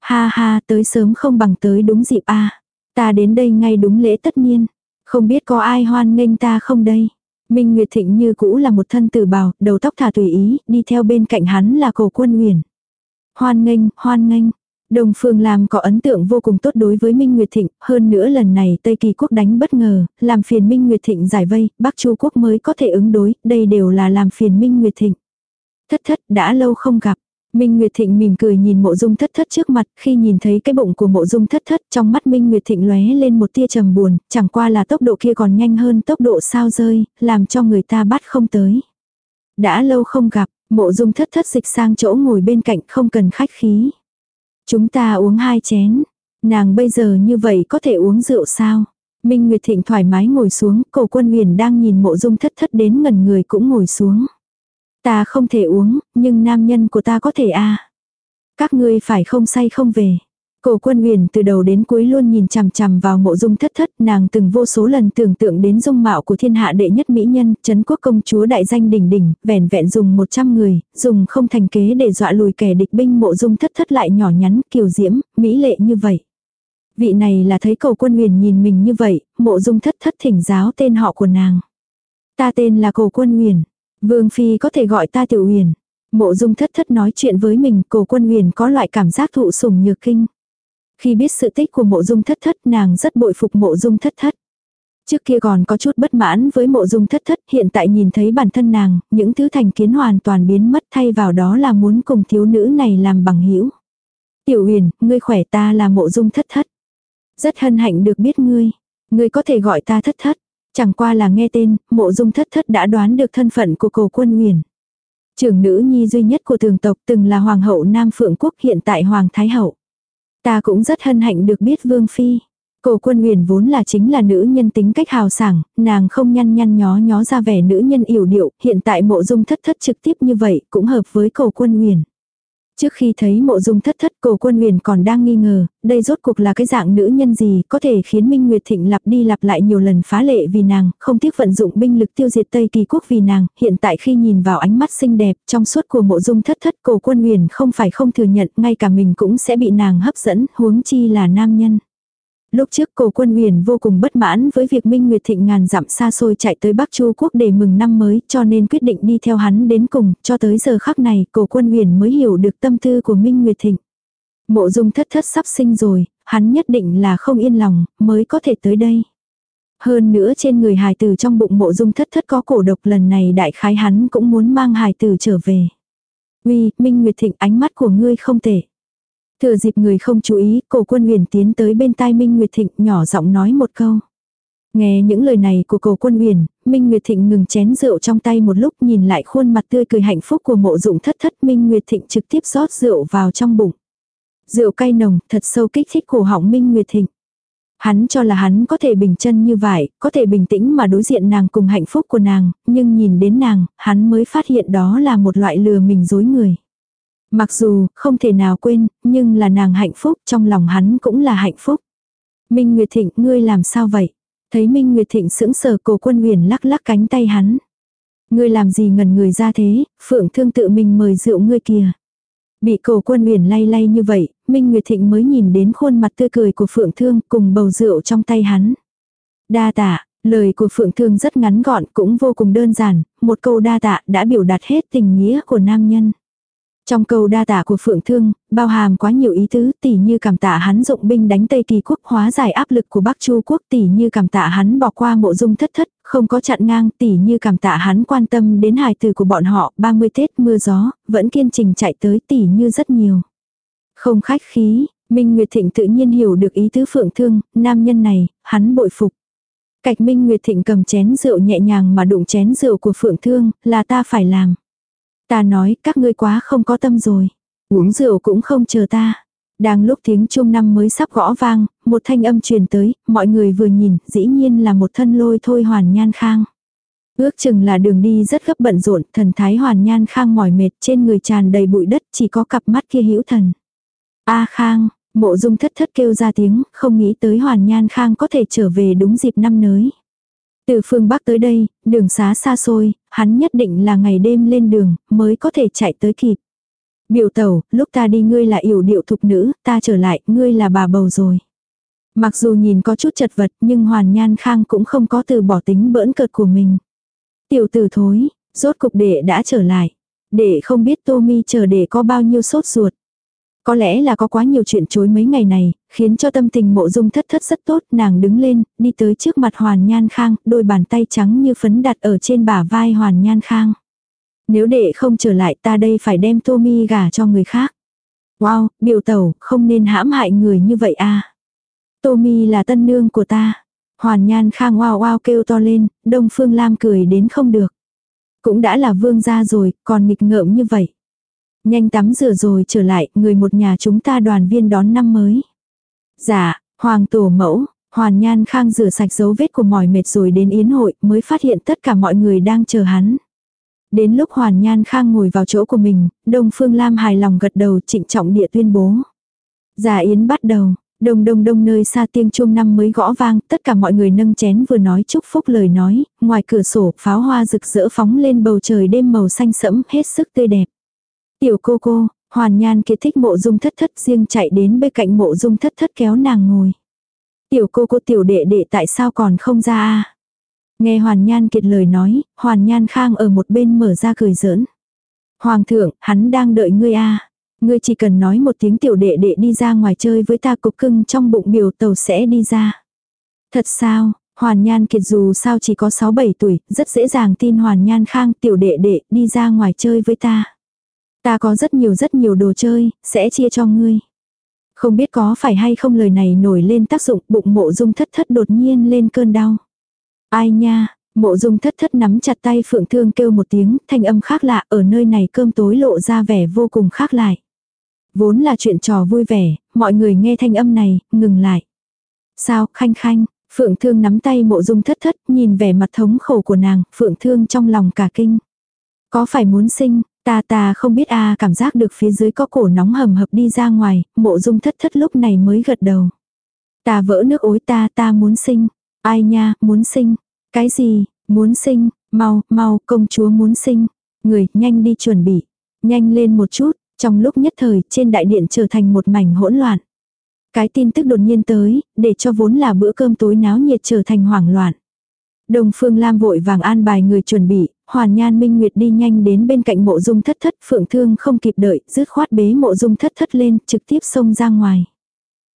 Ha ha, tới sớm không bằng tới đúng dịp a Ta đến đây ngay đúng lễ tất nhiên Không biết có ai hoan nghênh ta không đây. Minh Nguyệt Thịnh như cũ là một thân tử bào, đầu tóc thả tùy ý, đi theo bên cạnh hắn là cổ quân huyền. Hoan nghênh, hoan nghênh. Đồng Phương Lam có ấn tượng vô cùng tốt đối với Minh Nguyệt Thịnh, hơn nữa lần này Tây Kỳ quốc đánh bất ngờ, làm phiền Minh Nguyệt Thịnh giải vây, Bắc Chu quốc mới có thể ứng đối, đây đều là làm phiền Minh Nguyệt Thịnh. Thất thất đã lâu không gặp, Minh Nguyệt Thịnh mỉm cười nhìn mộ dung thất thất trước mặt, khi nhìn thấy cái bụng của mộ dung thất thất trong mắt Minh Nguyệt Thịnh lóe lên một tia trầm buồn, chẳng qua là tốc độ kia còn nhanh hơn tốc độ sao rơi, làm cho người ta bắt không tới. Đã lâu không gặp, mộ dung thất thất dịch sang chỗ ngồi bên cạnh không cần khách khí. Chúng ta uống hai chén, nàng bây giờ như vậy có thể uống rượu sao? Minh Nguyệt Thịnh thoải mái ngồi xuống, cổ quân huyền đang nhìn mộ dung thất thất đến ngần người cũng ngồi xuống. Ta không thể uống, nhưng nam nhân của ta có thể a à. Các ngươi phải không say không về. Cổ quân huyền từ đầu đến cuối luôn nhìn chằm chằm vào mộ dung thất thất, nàng từng vô số lần tưởng tượng đến dung mạo của thiên hạ đệ nhất mỹ nhân, chấn quốc công chúa đại danh đỉnh đỉnh, vẻn vẹn dùng 100 người, dùng không thành kế để dọa lùi kẻ địch binh mộ dung thất thất lại nhỏ nhắn, kiều diễm, mỹ lệ như vậy. Vị này là thấy cầu quân huyền nhìn mình như vậy, mộ dung thất thất thỉnh giáo tên họ của nàng. Ta tên là cầu quân huyền. Vương Phi có thể gọi ta tiểu huyền. Mộ dung thất thất nói chuyện với mình, cổ quân huyền có loại cảm giác thụ sủng nhược kinh. Khi biết sự tích của mộ dung thất thất nàng rất bội phục mộ dung thất thất. Trước kia còn có chút bất mãn với mộ dung thất thất, hiện tại nhìn thấy bản thân nàng, những thứ thành kiến hoàn toàn biến mất thay vào đó là muốn cùng thiếu nữ này làm bằng hữu Tiểu huyền, ngươi khỏe ta là mộ dung thất thất. Rất hân hạnh được biết ngươi. Ngươi có thể gọi ta thất thất. Chẳng qua là nghe tên, mộ dung thất thất đã đoán được thân phận của cổ quân huyền. Trưởng nữ nhi duy nhất của thường tộc từng là hoàng hậu Nam Phượng Quốc hiện tại hoàng thái hậu. Ta cũng rất hân hạnh được biết vương phi. Cổ quân huyền vốn là chính là nữ nhân tính cách hào sảng, nàng không nhăn nhăn nhó nhó ra vẻ nữ nhân yểu điệu, hiện tại mộ dung thất thất trực tiếp như vậy cũng hợp với cổ quân huyền. Trước khi thấy mộ dung thất thất cổ quân huyền còn đang nghi ngờ, đây rốt cuộc là cái dạng nữ nhân gì có thể khiến Minh Nguyệt Thịnh lặp đi lặp lại nhiều lần phá lệ vì nàng, không tiếc vận dụng binh lực tiêu diệt Tây Kỳ quốc vì nàng, hiện tại khi nhìn vào ánh mắt xinh đẹp trong suốt của mộ dung thất thất cổ quân huyền không phải không thừa nhận ngay cả mình cũng sẽ bị nàng hấp dẫn huống chi là nam nhân. Lúc trước cổ quân huyền vô cùng bất mãn với việc Minh Nguyệt Thịnh ngàn dặm xa xôi chạy tới Bắc Chu Quốc để mừng năm mới cho nên quyết định đi theo hắn đến cùng, cho tới giờ khắc này cổ quân huyền mới hiểu được tâm tư của Minh Nguyệt Thịnh. Mộ dung thất thất sắp sinh rồi, hắn nhất định là không yên lòng, mới có thể tới đây. Hơn nữa trên người hài tử trong bụng mộ dung thất thất có cổ độc lần này đại khái hắn cũng muốn mang hài tử trở về. Uy, Minh Nguyệt Thịnh ánh mắt của ngươi không tệ. Thừa dịp người không chú ý, cổ quân huyền tiến tới bên tai Minh Nguyệt Thịnh nhỏ giọng nói một câu. Nghe những lời này của cổ quân huyền, Minh Nguyệt Thịnh ngừng chén rượu trong tay một lúc nhìn lại khuôn mặt tươi cười hạnh phúc của mộ dụng thất thất Minh Nguyệt Thịnh trực tiếp rót rượu vào trong bụng. Rượu cay nồng, thật sâu kích thích cổ họng Minh Nguyệt Thịnh. Hắn cho là hắn có thể bình chân như vậy, có thể bình tĩnh mà đối diện nàng cùng hạnh phúc của nàng, nhưng nhìn đến nàng, hắn mới phát hiện đó là một loại lừa mình dối người. Mặc dù không thể nào quên, nhưng là nàng hạnh phúc, trong lòng hắn cũng là hạnh phúc. Minh Nguyệt Thịnh, ngươi làm sao vậy? Thấy Minh Nguyệt Thịnh sững sờ cổ quân huyền lắc lắc cánh tay hắn. Ngươi làm gì ngần người ra thế, phượng thương tự mình mời rượu ngươi kìa. Bị cổ quân huyền lay lay như vậy, Minh Nguyệt Thịnh mới nhìn đến khuôn mặt tươi cười của phượng thương cùng bầu rượu trong tay hắn. Đa tạ, lời của phượng thương rất ngắn gọn cũng vô cùng đơn giản, một câu đa tạ đã biểu đạt hết tình nghĩa của nam nhân. Trong câu đa tạ của Phượng Thương, bao hàm quá nhiều ý tứ, tỉ như cảm tạ hắn dụng binh đánh Tây Kỳ quốc hóa giải áp lực của Bắc Chu quốc, tỉ như cảm tạ hắn bỏ qua mộ dung thất thất, không có chặn ngang, tỉ như cảm tạ hắn quan tâm đến hài từ của bọn họ, 30 Tết mưa gió, vẫn kiên trình chạy tới tỉ như rất nhiều. Không khách khí, Minh Nguyệt Thịnh tự nhiên hiểu được ý tứ Phượng Thương, nam nhân này, hắn bội phục. Cạch Minh Nguyệt Thịnh cầm chén rượu nhẹ nhàng mà đụng chén rượu của Phượng Thương, là ta phải làm. Ta nói các ngươi quá không có tâm rồi. Uống rượu cũng không chờ ta. Đang lúc tiếng chuông năm mới sắp gõ vang, một thanh âm truyền tới, mọi người vừa nhìn, dĩ nhiên là một thân lôi thôi hoàn nhan khang. Ước chừng là đường đi rất gấp bận rộn, thần thái hoàn nhan khang mỏi mệt trên người tràn đầy bụi đất chỉ có cặp mắt kia hữu thần. A khang, mộ dung thất thất kêu ra tiếng, không nghĩ tới hoàn nhan khang có thể trở về đúng dịp năm nới. Từ phương Bắc tới đây, đường xá xa xôi, hắn nhất định là ngày đêm lên đường, mới có thể chạy tới kịp. Biểu tẩu, lúc ta đi ngươi là yểu điệu thục nữ, ta trở lại, ngươi là bà bầu rồi. Mặc dù nhìn có chút chật vật, nhưng Hoàn Nhan Khang cũng không có từ bỏ tính bỡn cợt của mình. Tiểu tử thối, rốt cục đệ đã trở lại. Đệ không biết Tô Mi chờ đệ có bao nhiêu sốt ruột. Có lẽ là có quá nhiều chuyện chối mấy ngày này, khiến cho tâm tình mộ dung thất thất rất tốt, nàng đứng lên, đi tới trước mặt Hoàn Nhan Khang, đôi bàn tay trắng như phấn đặt ở trên bả vai Hoàn Nhan Khang. Nếu đệ không trở lại ta đây phải đem tommy gả cho người khác. Wow, biểu tẩu, không nên hãm hại người như vậy à. tommy là tân nương của ta. Hoàn Nhan Khang wow wow kêu to lên, Đông Phương Lam cười đến không được. Cũng đã là vương gia rồi, còn nghịch ngợm như vậy. Nhanh tắm rửa rồi trở lại, người một nhà chúng ta đoàn viên đón năm mới. Dạ, Hoàng Tổ Mẫu, Hoàn Nhan Khang rửa sạch dấu vết của mỏi mệt rồi đến yến hội mới phát hiện tất cả mọi người đang chờ hắn. Đến lúc Hoàn Nhan Khang ngồi vào chỗ của mình, Đông Phương Lam hài lòng gật đầu trịnh trọng địa tuyên bố. Giả yến bắt đầu, đông đông đông nơi xa tiếng chuông năm mới gõ vang, tất cả mọi người nâng chén vừa nói chúc phúc lời nói, ngoài cửa sổ pháo hoa rực rỡ phóng lên bầu trời đêm màu xanh sẫm hết sức tươi đẹp. Tiểu cô cô, Hoàn Nhan kiệt thích mộ dung thất thất riêng chạy đến bên cạnh mộ dung thất thất kéo nàng ngồi. Tiểu cô cô tiểu đệ đệ tại sao còn không ra a Nghe Hoàn Nhan kiệt lời nói, Hoàn Nhan khang ở một bên mở ra cười giỡn. Hoàng thượng, hắn đang đợi ngươi a Ngươi chỉ cần nói một tiếng tiểu đệ đệ đi ra ngoài chơi với ta cục cưng trong bụng biểu tàu sẽ đi ra. Thật sao, Hoàn Nhan Kiệt dù sao chỉ có 6-7 tuổi, rất dễ dàng tin Hoàn Nhan Khang tiểu đệ đệ đi ra ngoài chơi với ta. Ta có rất nhiều rất nhiều đồ chơi, sẽ chia cho ngươi. Không biết có phải hay không lời này nổi lên tác dụng bụng mộ dung thất thất đột nhiên lên cơn đau. Ai nha, mộ dung thất thất nắm chặt tay phượng thương kêu một tiếng, thanh âm khác lạ ở nơi này cơm tối lộ ra vẻ vô cùng khác lại. Vốn là chuyện trò vui vẻ, mọi người nghe thanh âm này, ngừng lại. Sao, khanh khanh, phượng thương nắm tay mộ dung thất thất, nhìn vẻ mặt thống khổ của nàng, phượng thương trong lòng cả kinh. Có phải muốn sinh, ta ta không biết a à, cảm giác được phía dưới có cổ nóng hầm hập đi ra ngoài, mộ dung thất thất lúc này mới gật đầu. Ta vỡ nước ối ta ta muốn sinh. Ai nha, muốn sinh. Cái gì, muốn sinh, mau, mau, công chúa muốn sinh. Người, nhanh đi chuẩn bị. Nhanh lên một chút, trong lúc nhất thời, trên đại điện trở thành một mảnh hỗn loạn. Cái tin tức đột nhiên tới, để cho vốn là bữa cơm tối náo nhiệt trở thành hoảng loạn. Đồng Phương Lam vội vàng an bài người chuẩn bị, Hoàn Nhan Minh Nguyệt đi nhanh đến bên cạnh mộ dung thất thất, Phượng Thương không kịp đợi, dứt khoát bế mộ dung thất thất lên, trực tiếp xông ra ngoài.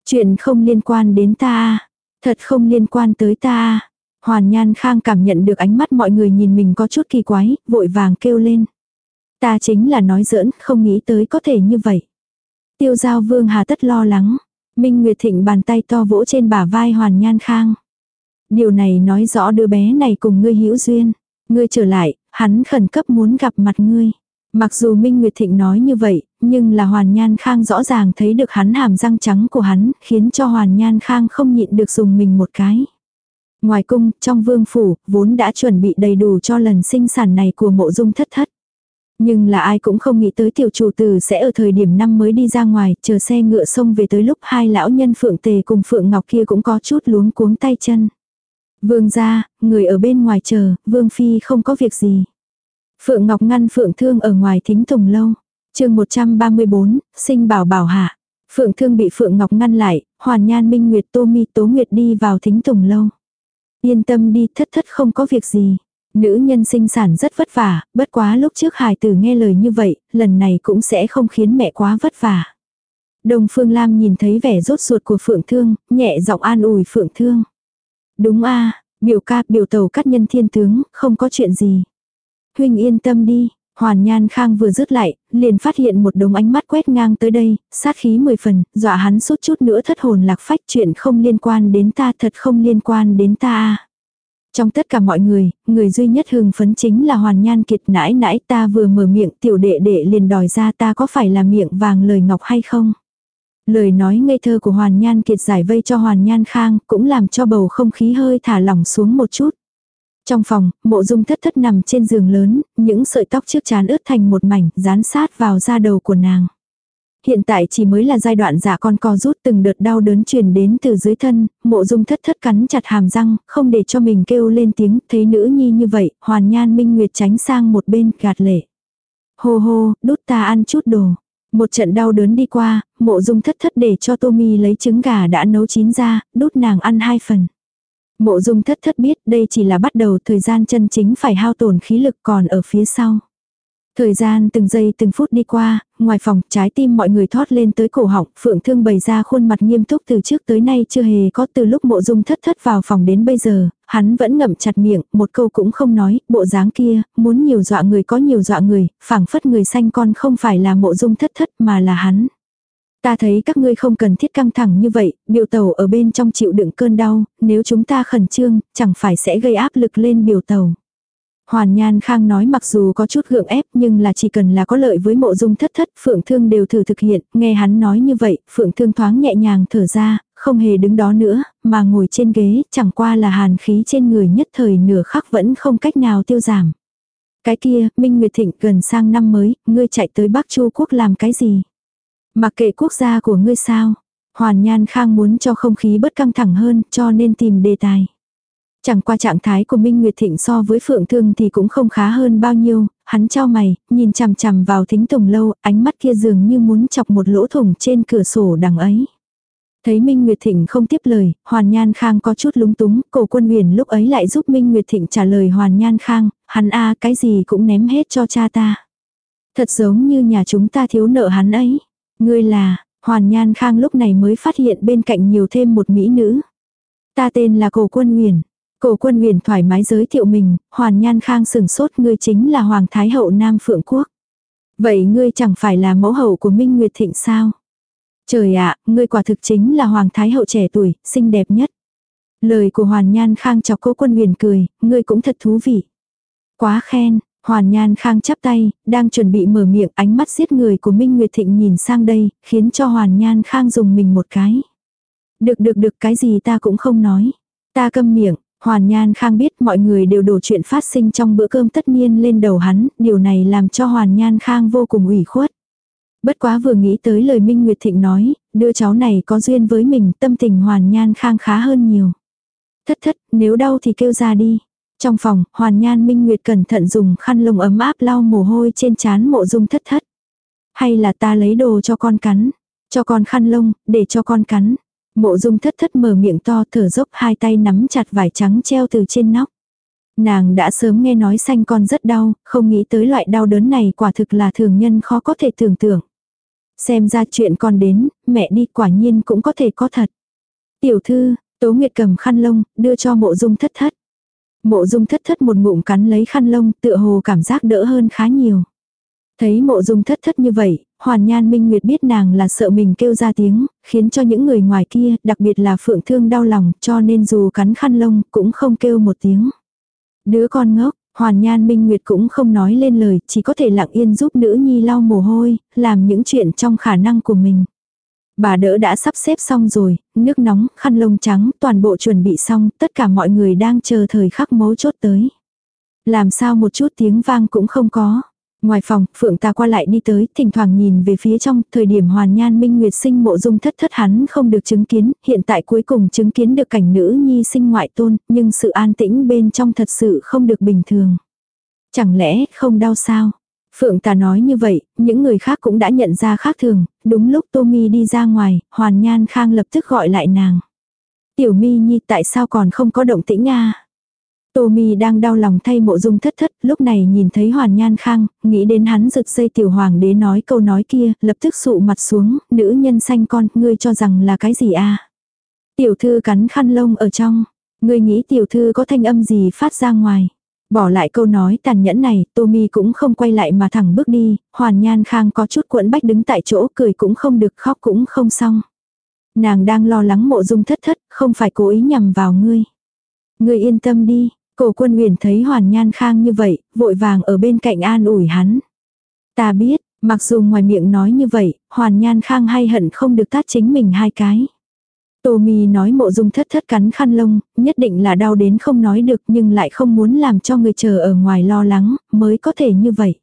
Chuyện không liên quan đến ta à? Thật không liên quan tới ta. À? Hoàn Nhan Khang cảm nhận được ánh mắt mọi người nhìn mình có chút kỳ quái, vội vàng kêu lên. Ta chính là nói giỡn, không nghĩ tới có thể như vậy. Tiêu giao vương hà tất lo lắng. Minh Nguyệt Thịnh bàn tay to vỗ trên bả vai Hoàn Nhan Khang. Điều này nói rõ đứa bé này cùng ngươi hữu duyên. Ngươi trở lại, hắn khẩn cấp muốn gặp mặt ngươi. Mặc dù Minh Nguyệt Thịnh nói như vậy, nhưng là Hoàn Nhan Khang rõ ràng thấy được hắn hàm răng trắng của hắn, khiến cho Hoàn Nhan Khang không nhịn được dùng mình một cái. Ngoài cung, trong vương phủ, vốn đã chuẩn bị đầy đủ cho lần sinh sản này của mộ dung thất thất. Nhưng là ai cũng không nghĩ tới tiểu chủ tử sẽ ở thời điểm năm mới đi ra ngoài, chờ xe ngựa xông về tới lúc hai lão nhân Phượng Tề cùng Phượng Ngọc kia cũng có chút luống cuống tay chân. Vương ra, người ở bên ngoài chờ, Vương Phi không có việc gì. Phượng Ngọc ngăn Phượng Thương ở ngoài thính tùng lâu. chương 134, sinh bảo bảo hạ. Phượng Thương bị Phượng Ngọc ngăn lại, Hoàn Nhan Minh Nguyệt Tô Mi Tố Nguyệt đi vào thính tùng lâu. Yên tâm đi, thất thất không có việc gì. Nữ nhân sinh sản rất vất vả, bất quá lúc trước hài tử nghe lời như vậy, lần này cũng sẽ không khiến mẹ quá vất vả. Đồng Phương Lam nhìn thấy vẻ rốt ruột của Phượng Thương, nhẹ giọng an ủi Phượng Thương. Đúng a biểu ca, biểu tàu cắt nhân thiên tướng, không có chuyện gì. Huynh yên tâm đi, Hoàn Nhan Khang vừa dứt lại, liền phát hiện một đống ánh mắt quét ngang tới đây, sát khí mười phần, dọa hắn suốt chút nữa thất hồn lạc phách chuyện không liên quan đến ta thật không liên quan đến ta. Trong tất cả mọi người, người duy nhất hưng phấn chính là Hoàn Nhan Kiệt nãi nãi ta vừa mở miệng tiểu đệ đệ liền đòi ra ta có phải là miệng vàng lời ngọc hay không. Lời nói ngây thơ của Hoàn Nhan Kiệt giải vây cho Hoàn Nhan Khang cũng làm cho bầu không khí hơi thả lỏng xuống một chút. Trong phòng, mộ dung thất thất nằm trên giường lớn, những sợi tóc trước chán ướt thành một mảnh, dán sát vào da đầu của nàng. Hiện tại chỉ mới là giai đoạn giả con co rút từng đợt đau đớn truyền đến từ dưới thân, mộ dung thất thất cắn chặt hàm răng, không để cho mình kêu lên tiếng, thấy nữ nhi như vậy, hoàn nhan minh nguyệt tránh sang một bên, gạt lệ. Hô hô, đút ta ăn chút đồ. Một trận đau đớn đi qua, mộ dung thất thất để cho Tommy lấy trứng gà đã nấu chín ra, đút nàng ăn hai phần. Mộ dung thất thất biết đây chỉ là bắt đầu thời gian chân chính phải hao tổn khí lực còn ở phía sau. Thời gian từng giây từng phút đi qua, ngoài phòng trái tim mọi người thoát lên tới cổ họng, phượng thương bày ra khuôn mặt nghiêm túc từ trước tới nay chưa hề có từ lúc mộ dung thất thất vào phòng đến bây giờ, hắn vẫn ngậm chặt miệng, một câu cũng không nói, bộ dáng kia, muốn nhiều dọa người có nhiều dọa người, phảng phất người xanh con không phải là mộ dung thất thất mà là hắn. Ta thấy các ngươi không cần thiết căng thẳng như vậy, biểu tàu ở bên trong chịu đựng cơn đau, nếu chúng ta khẩn trương, chẳng phải sẽ gây áp lực lên biểu tàu. Hoàn Nhan Khang nói mặc dù có chút gượng ép nhưng là chỉ cần là có lợi với mộ dung thất thất, Phượng Thương đều thử thực hiện, nghe hắn nói như vậy, Phượng Thương thoáng nhẹ nhàng thở ra, không hề đứng đó nữa, mà ngồi trên ghế, chẳng qua là hàn khí trên người nhất thời nửa khắc vẫn không cách nào tiêu giảm. Cái kia, Minh Nguyệt Thịnh gần sang năm mới, ngươi chạy tới Bắc Chu Quốc làm cái gì? Mặc kệ quốc gia của ngươi sao? Hoàn Nhan Khang muốn cho không khí bớt căng thẳng hơn cho nên tìm đề tài. Chẳng qua trạng thái của Minh Nguyệt Thịnh so với Phượng Thương thì cũng không khá hơn bao nhiêu, hắn trao mày, nhìn chằm chằm vào thính tùng lâu, ánh mắt kia dường như muốn chọc một lỗ thủng trên cửa sổ đằng ấy. Thấy Minh Nguyệt Thịnh không tiếp lời, Hoàn Nhan Khang có chút lúng túng, cổ quân huyền lúc ấy lại giúp Minh Nguyệt Thịnh trả lời Hoàn Nhan Khang, hắn a cái gì cũng ném hết cho cha ta. Thật giống như nhà chúng ta thiếu nợ hắn ấy. Ngươi là, Hoàn Nhan Khang lúc này mới phát hiện bên cạnh nhiều thêm một mỹ nữ. Ta tên là cổ quân huyền. Cổ quân huyền thoải mái giới thiệu mình, Hoàn Nhan Khang sừng sốt ngươi chính là Hoàng Thái Hậu Nam Phượng Quốc. Vậy ngươi chẳng phải là mẫu hậu của Minh Nguyệt Thịnh sao? Trời ạ, ngươi quả thực chính là Hoàng Thái Hậu trẻ tuổi, xinh đẹp nhất. Lời của Hoàn Nhan Khang chọc cô quân huyền cười, ngươi cũng thật thú vị. Quá khen, Hoàn Nhan Khang chắp tay, đang chuẩn bị mở miệng ánh mắt giết người của Minh Nguyệt Thịnh nhìn sang đây, khiến cho Hoàn Nhan Khang dùng mình một cái. Được được được cái gì ta cũng không nói. Ta câm miệng, Hoàn Nhan Khang biết mọi người đều đổ chuyện phát sinh trong bữa cơm tất nhiên lên đầu hắn, điều này làm cho Hoàn Nhan Khang vô cùng ủy khuất. Bất quá vừa nghĩ tới lời Minh Nguyệt Thịnh nói, đứa cháu này có duyên với mình, tâm tình Hoàn Nhan Khang khá hơn nhiều. Thất thất, nếu đau thì kêu ra đi. Trong phòng, Hoàn Nhan Minh Nguyệt cẩn thận dùng khăn lông ấm áp lau mồ hôi trên trán mộ dung thất thất. Hay là ta lấy đồ cho con cắn. Cho con khăn lông, để cho con cắn. Mộ dung thất thất mở miệng to thở dốc hai tay nắm chặt vải trắng treo từ trên nóc. Nàng đã sớm nghe nói xanh con rất đau, không nghĩ tới loại đau đớn này quả thực là thường nhân khó có thể tưởng tượng. Xem ra chuyện con đến, mẹ đi quả nhiên cũng có thể có thật. Tiểu thư, Tố Nguyệt cầm khăn lông, đưa cho mộ dung thất thất. Mộ dung thất thất một ngụm cắn lấy khăn lông, tựa hồ cảm giác đỡ hơn khá nhiều. Thấy mộ dung thất thất như vậy, hoàn nhan minh nguyệt biết nàng là sợ mình kêu ra tiếng, khiến cho những người ngoài kia, đặc biệt là phượng thương đau lòng, cho nên dù cắn khăn lông, cũng không kêu một tiếng. Đứa con ngốc, hoàn nhan minh nguyệt cũng không nói lên lời, chỉ có thể lặng yên giúp nữ nhi lau mồ hôi, làm những chuyện trong khả năng của mình. Bà đỡ đã sắp xếp xong rồi, nước nóng, khăn lông trắng, toàn bộ chuẩn bị xong, tất cả mọi người đang chờ thời khắc mấu chốt tới. Làm sao một chút tiếng vang cũng không có. Ngoài phòng, Phượng ta qua lại đi tới, thỉnh thoảng nhìn về phía trong, thời điểm hoàn nhan minh nguyệt sinh mộ dung thất thất hắn không được chứng kiến, hiện tại cuối cùng chứng kiến được cảnh nữ nhi sinh ngoại tôn, nhưng sự an tĩnh bên trong thật sự không được bình thường. Chẳng lẽ không đau sao? Phượng ta nói như vậy, những người khác cũng đã nhận ra khác thường, đúng lúc Tommy đi ra ngoài, Hoàn Nhan Khang lập tức gọi lại nàng. Tiểu Mi Nhi tại sao còn không có động tĩnh a? Tommy đang đau lòng thay mộ dung thất thất, lúc này nhìn thấy hoàn nhan khang, nghĩ đến hắn rực dây tiểu hoàng đế nói câu nói kia, lập tức sụ mặt xuống, nữ nhân xanh con, ngươi cho rằng là cái gì a Tiểu thư cắn khăn lông ở trong, ngươi nghĩ tiểu thư có thanh âm gì phát ra ngoài. Bỏ lại câu nói tàn nhẫn này, Tommy cũng không quay lại mà thẳng bước đi, Hoàn Nhan Khang có chút cuộn bách đứng tại chỗ, cười cũng không được, khóc cũng không xong. Nàng đang lo lắng mộ dung thất thất, không phải cố ý nhằm vào ngươi. Ngươi yên tâm đi, cổ quân huyền thấy Hoàn Nhan Khang như vậy, vội vàng ở bên cạnh an ủi hắn. Ta biết, mặc dù ngoài miệng nói như vậy, Hoàn Nhan Khang hay hận không được tát chính mình hai cái. Tô Mi nói mộ dung thất thất cắn khăn lông, nhất định là đau đến không nói được nhưng lại không muốn làm cho người chờ ở ngoài lo lắng, mới có thể như vậy.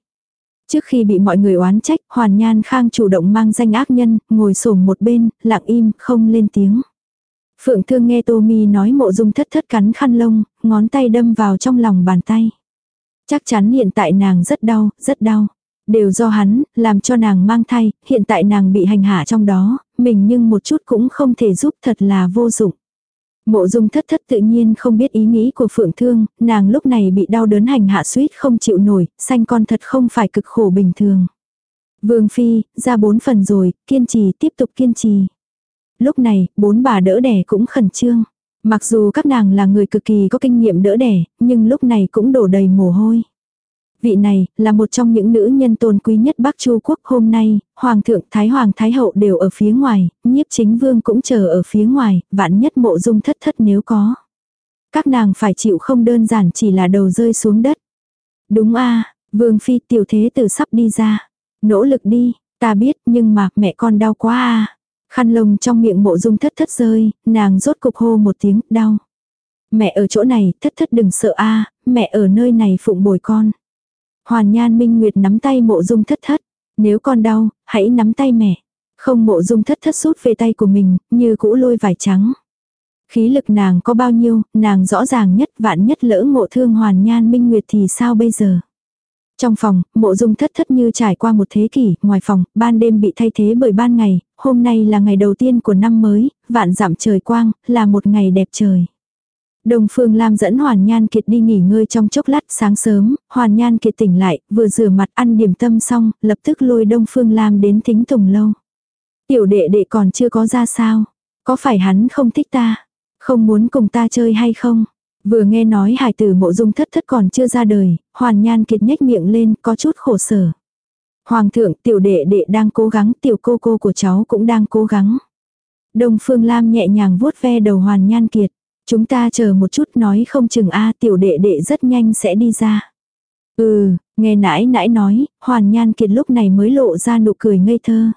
Trước khi bị mọi người oán trách, Hoàn Nhan Khang chủ động mang danh ác nhân, ngồi sổm một bên, lặng im, không lên tiếng. Phượng Thương nghe Tô Mi nói mộ dung thất thất cắn khăn lông, ngón tay đâm vào trong lòng bàn tay. Chắc chắn hiện tại nàng rất đau, rất đau. Đều do hắn, làm cho nàng mang thai, hiện tại nàng bị hành hạ trong đó, mình nhưng một chút cũng không thể giúp thật là vô dụng. Mộ dung thất thất tự nhiên không biết ý nghĩ của phượng thương, nàng lúc này bị đau đớn hành hạ suýt không chịu nổi, sanh con thật không phải cực khổ bình thường. Vương Phi, ra bốn phần rồi, kiên trì tiếp tục kiên trì. Lúc này, bốn bà đỡ đẻ cũng khẩn trương. Mặc dù các nàng là người cực kỳ có kinh nghiệm đỡ đẻ, nhưng lúc này cũng đổ đầy mồ hôi. Vị này, là một trong những nữ nhân tôn quý nhất Bắc Chu Quốc hôm nay, Hoàng thượng Thái Hoàng Thái Hậu đều ở phía ngoài, nhiếp chính vương cũng chờ ở phía ngoài, vạn nhất mộ dung thất thất nếu có. Các nàng phải chịu không đơn giản chỉ là đầu rơi xuống đất. Đúng a vương phi tiểu thế tử sắp đi ra. Nỗ lực đi, ta biết nhưng mà mẹ con đau quá a Khăn lông trong miệng mộ dung thất thất rơi, nàng rốt cục hô một tiếng, đau. Mẹ ở chỗ này, thất thất đừng sợ a mẹ ở nơi này phụng bồi con. Hoàn Nhan Minh Nguyệt nắm tay mộ dung thất thất. Nếu con đau, hãy nắm tay mẹ. Không mộ dung thất thất rút về tay của mình, như cũ lôi vải trắng. Khí lực nàng có bao nhiêu, nàng rõ ràng nhất vạn nhất lỡ ngộ thương Hoàn Nhan Minh Nguyệt thì sao bây giờ. Trong phòng, mộ dung thất thất như trải qua một thế kỷ, ngoài phòng, ban đêm bị thay thế bởi ban ngày, hôm nay là ngày đầu tiên của năm mới, vạn dặm trời quang, là một ngày đẹp trời. đồng Phương Lam dẫn Hoàn Nhan Kiệt đi nghỉ ngơi trong chốc lát sáng sớm, Hoàn Nhan Kiệt tỉnh lại, vừa rửa mặt ăn điểm tâm xong, lập tức lôi Đông Phương Lam đến thính tùng lâu. Tiểu đệ đệ còn chưa có ra sao? Có phải hắn không thích ta? Không muốn cùng ta chơi hay không? Vừa nghe nói hải tử mộ dung thất thất còn chưa ra đời, Hoàn Nhan Kiệt nhếch miệng lên, có chút khổ sở. Hoàng thượng, tiểu đệ đệ đang cố gắng, tiểu cô cô của cháu cũng đang cố gắng. Đông Phương Lam nhẹ nhàng vuốt ve đầu Hoàn Nhan Kiệt. Chúng ta chờ một chút nói không chừng a tiểu đệ đệ rất nhanh sẽ đi ra. Ừ, nghe nãi nãi nói, Hoàn Nhan Kiệt lúc này mới lộ ra nụ cười ngây thơ.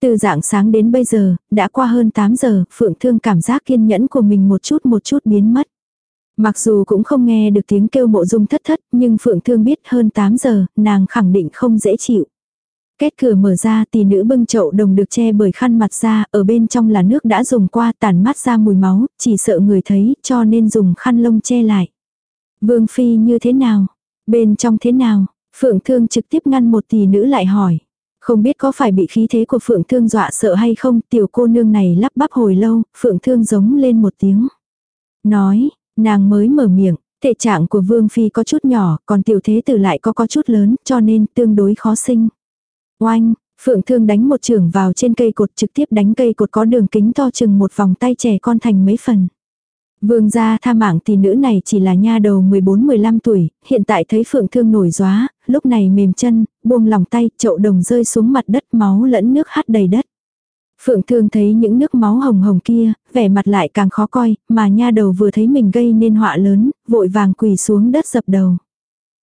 Từ dạng sáng đến bây giờ, đã qua hơn 8 giờ, Phượng Thương cảm giác kiên nhẫn của mình một chút một chút biến mất. Mặc dù cũng không nghe được tiếng kêu mộ dung thất thất, nhưng Phượng Thương biết hơn 8 giờ, nàng khẳng định không dễ chịu. Kết cửa mở ra tỷ nữ bưng chậu đồng được che bởi khăn mặt ra, ở bên trong là nước đã dùng qua tàn mát ra mùi máu, chỉ sợ người thấy cho nên dùng khăn lông che lại. Vương Phi như thế nào? Bên trong thế nào? Phượng Thương trực tiếp ngăn một tỷ nữ lại hỏi. Không biết có phải bị khí thế của Phượng Thương dọa sợ hay không, tiểu cô nương này lắp bắp hồi lâu, Phượng Thương giống lên một tiếng. Nói, nàng mới mở miệng, thể trạng của Vương Phi có chút nhỏ, còn tiểu thế tử lại có có chút lớn, cho nên tương đối khó sinh. Oanh, Phượng Thương đánh một trường vào trên cây cột trực tiếp đánh cây cột có đường kính to chừng một vòng tay trẻ con thành mấy phần. Vương gia tha mạng tỷ nữ này chỉ là nha đầu 14-15 tuổi, hiện tại thấy Phượng Thương nổi gióa, lúc này mềm chân, buông lòng tay, chậu đồng rơi xuống mặt đất máu lẫn nước hắt đầy đất. Phượng Thương thấy những nước máu hồng hồng kia, vẻ mặt lại càng khó coi, mà nha đầu vừa thấy mình gây nên họa lớn, vội vàng quỳ xuống đất dập đầu.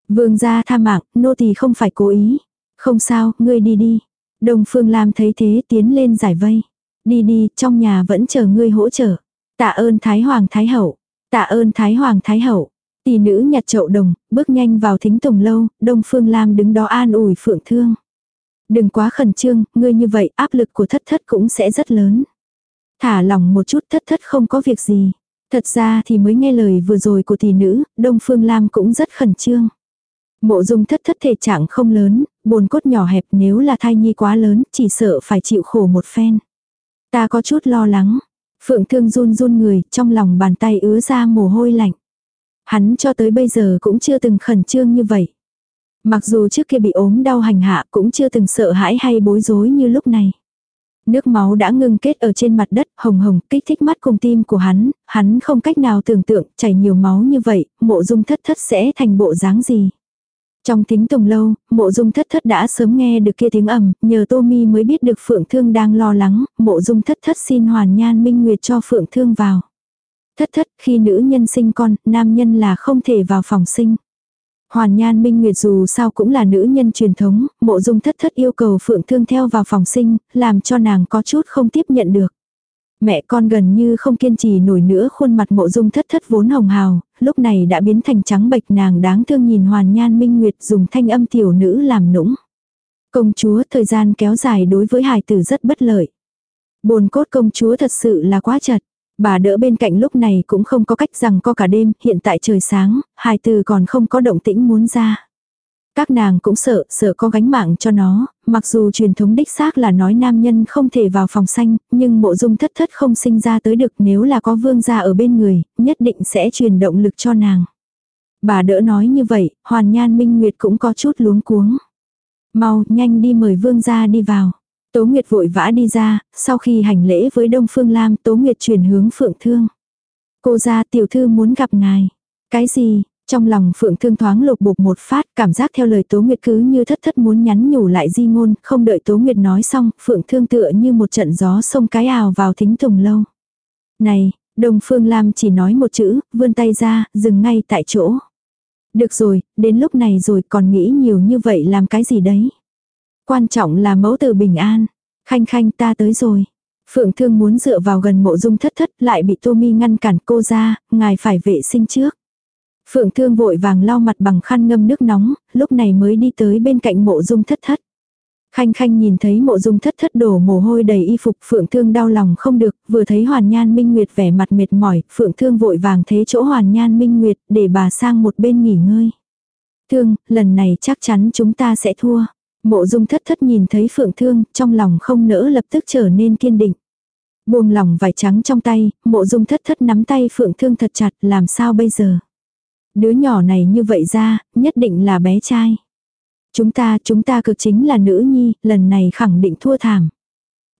Vương gia tha mạng, nô tỳ không phải cố ý. Không sao, ngươi đi đi. Đồng Phương Lam thấy thế tiến lên giải vây. Đi đi, trong nhà vẫn chờ ngươi hỗ trợ. Tạ ơn Thái Hoàng Thái Hậu. Tạ ơn Thái Hoàng Thái Hậu. Tỷ nữ nhặt chậu đồng, bước nhanh vào thính tùng lâu, Đông Phương Lam đứng đó an ủi Phượng Thương. Đừng quá khẩn trương, ngươi như vậy áp lực của thất thất cũng sẽ rất lớn. Thả lòng một chút thất thất không có việc gì. Thật ra thì mới nghe lời vừa rồi của tỷ nữ, Đông Phương Lam cũng rất khẩn trương. Mộ dung thất thất thể trạng không lớn, bồn cốt nhỏ hẹp nếu là thai nhi quá lớn, chỉ sợ phải chịu khổ một phen. Ta có chút lo lắng. Phượng thương run run người, trong lòng bàn tay ứa ra mồ hôi lạnh. Hắn cho tới bây giờ cũng chưa từng khẩn trương như vậy. Mặc dù trước kia bị ốm đau hành hạ cũng chưa từng sợ hãi hay bối rối như lúc này. Nước máu đã ngưng kết ở trên mặt đất, hồng hồng, kích thích mắt cùng tim của hắn, hắn không cách nào tưởng tượng, chảy nhiều máu như vậy, mộ dung thất thất sẽ thành bộ dáng gì. Trong tính tùng lâu, mộ dung thất thất đã sớm nghe được kia tiếng ầm, nhờ Tô Mi mới biết được Phượng Thương đang lo lắng, mộ dung thất thất xin hoàn nhan minh nguyệt cho Phượng Thương vào. Thất thất, khi nữ nhân sinh con, nam nhân là không thể vào phòng sinh. Hoàn Nhan Minh Nguyệt dù sao cũng là nữ nhân truyền thống, mộ dung thất thất yêu cầu Phượng Thương theo vào phòng sinh, làm cho nàng có chút không tiếp nhận được. Mẹ con gần như không kiên trì nổi nữa khuôn mặt mộ dung thất thất vốn hồng hào, lúc này đã biến thành trắng bệch nàng đáng thương nhìn Hoàn Nhan Minh Nguyệt dùng thanh âm tiểu nữ làm nũng. Công chúa thời gian kéo dài đối với hài tử rất bất lợi. Bồn cốt công chúa thật sự là quá chật. Bà đỡ bên cạnh lúc này cũng không có cách rằng có cả đêm, hiện tại trời sáng, hài từ còn không có động tĩnh muốn ra. Các nàng cũng sợ, sợ có gánh mạng cho nó, mặc dù truyền thống đích xác là nói nam nhân không thể vào phòng xanh, nhưng mộ dung thất thất không sinh ra tới được nếu là có vương gia ở bên người, nhất định sẽ truyền động lực cho nàng. Bà đỡ nói như vậy, hoàn nhan minh nguyệt cũng có chút luống cuống. Mau, nhanh đi mời vương gia đi vào. Tố Nguyệt vội vã đi ra, sau khi hành lễ với Đông Phương Lam, Tố Nguyệt chuyển hướng Phượng Thương. Cô ra tiểu thư muốn gặp ngài. Cái gì? Trong lòng Phượng Thương thoáng lục bục một phát, cảm giác theo lời Tố Nguyệt cứ như thất thất muốn nhắn nhủ lại di ngôn, không đợi Tố Nguyệt nói xong, Phượng Thương tựa như một trận gió sông cái ào vào thính thùng lâu. Này, Đông Phương Lam chỉ nói một chữ, vươn tay ra, dừng ngay tại chỗ. Được rồi, đến lúc này rồi còn nghĩ nhiều như vậy làm cái gì đấy. Quan trọng là mẫu tử bình an. Khanh khanh ta tới rồi. Phượng thương muốn dựa vào gần mộ dung thất thất lại bị Tô Mi ngăn cản cô ra, ngài phải vệ sinh trước. Phượng thương vội vàng lau mặt bằng khăn ngâm nước nóng, lúc này mới đi tới bên cạnh mộ dung thất thất. Khanh khanh nhìn thấy mộ dung thất thất đổ mồ hôi đầy y phục phượng thương đau lòng không được, vừa thấy hoàn nhan minh nguyệt vẻ mặt mệt mỏi, phượng thương vội vàng thế chỗ hoàn nhan minh nguyệt để bà sang một bên nghỉ ngơi. Thương, lần này chắc chắn chúng ta sẽ thua. Mộ dung thất thất nhìn thấy phượng thương, trong lòng không nỡ lập tức trở nên kiên định. Buông lòng vải trắng trong tay, mộ dung thất thất nắm tay phượng thương thật chặt, làm sao bây giờ? Đứa nhỏ này như vậy ra, nhất định là bé trai. Chúng ta, chúng ta cực chính là nữ nhi, lần này khẳng định thua thảm.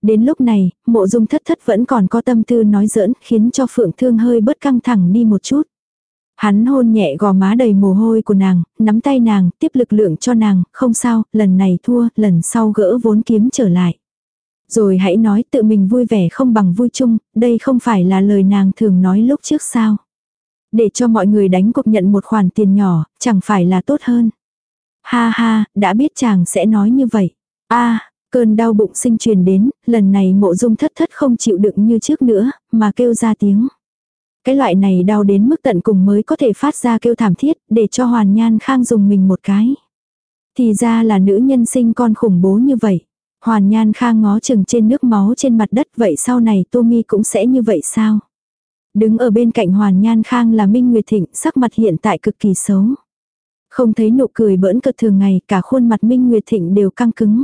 Đến lúc này, mộ dung thất thất vẫn còn có tâm tư nói giỡn, khiến cho phượng thương hơi bớt căng thẳng đi một chút. Hắn hôn nhẹ gò má đầy mồ hôi của nàng, nắm tay nàng, tiếp lực lượng cho nàng, không sao, lần này thua, lần sau gỡ vốn kiếm trở lại. Rồi hãy nói tự mình vui vẻ không bằng vui chung, đây không phải là lời nàng thường nói lúc trước sao. Để cho mọi người đánh cuộc nhận một khoản tiền nhỏ, chẳng phải là tốt hơn. Ha ha, đã biết chàng sẽ nói như vậy. a cơn đau bụng sinh truyền đến, lần này mộ dung thất thất không chịu đựng như trước nữa, mà kêu ra tiếng. Cái loại này đau đến mức tận cùng mới có thể phát ra kêu thảm thiết, để cho Hoàn Nhan Khang dùng mình một cái. Thì ra là nữ nhân sinh con khủng bố như vậy. Hoàn Nhan Khang ngó chừng trên nước máu trên mặt đất vậy sau này Tommy cũng sẽ như vậy sao? Đứng ở bên cạnh Hoàn Nhan Khang là Minh Nguyệt Thịnh, sắc mặt hiện tại cực kỳ xấu. Không thấy nụ cười bỡn cợt thường ngày, cả khuôn mặt Minh Nguyệt Thịnh đều căng cứng.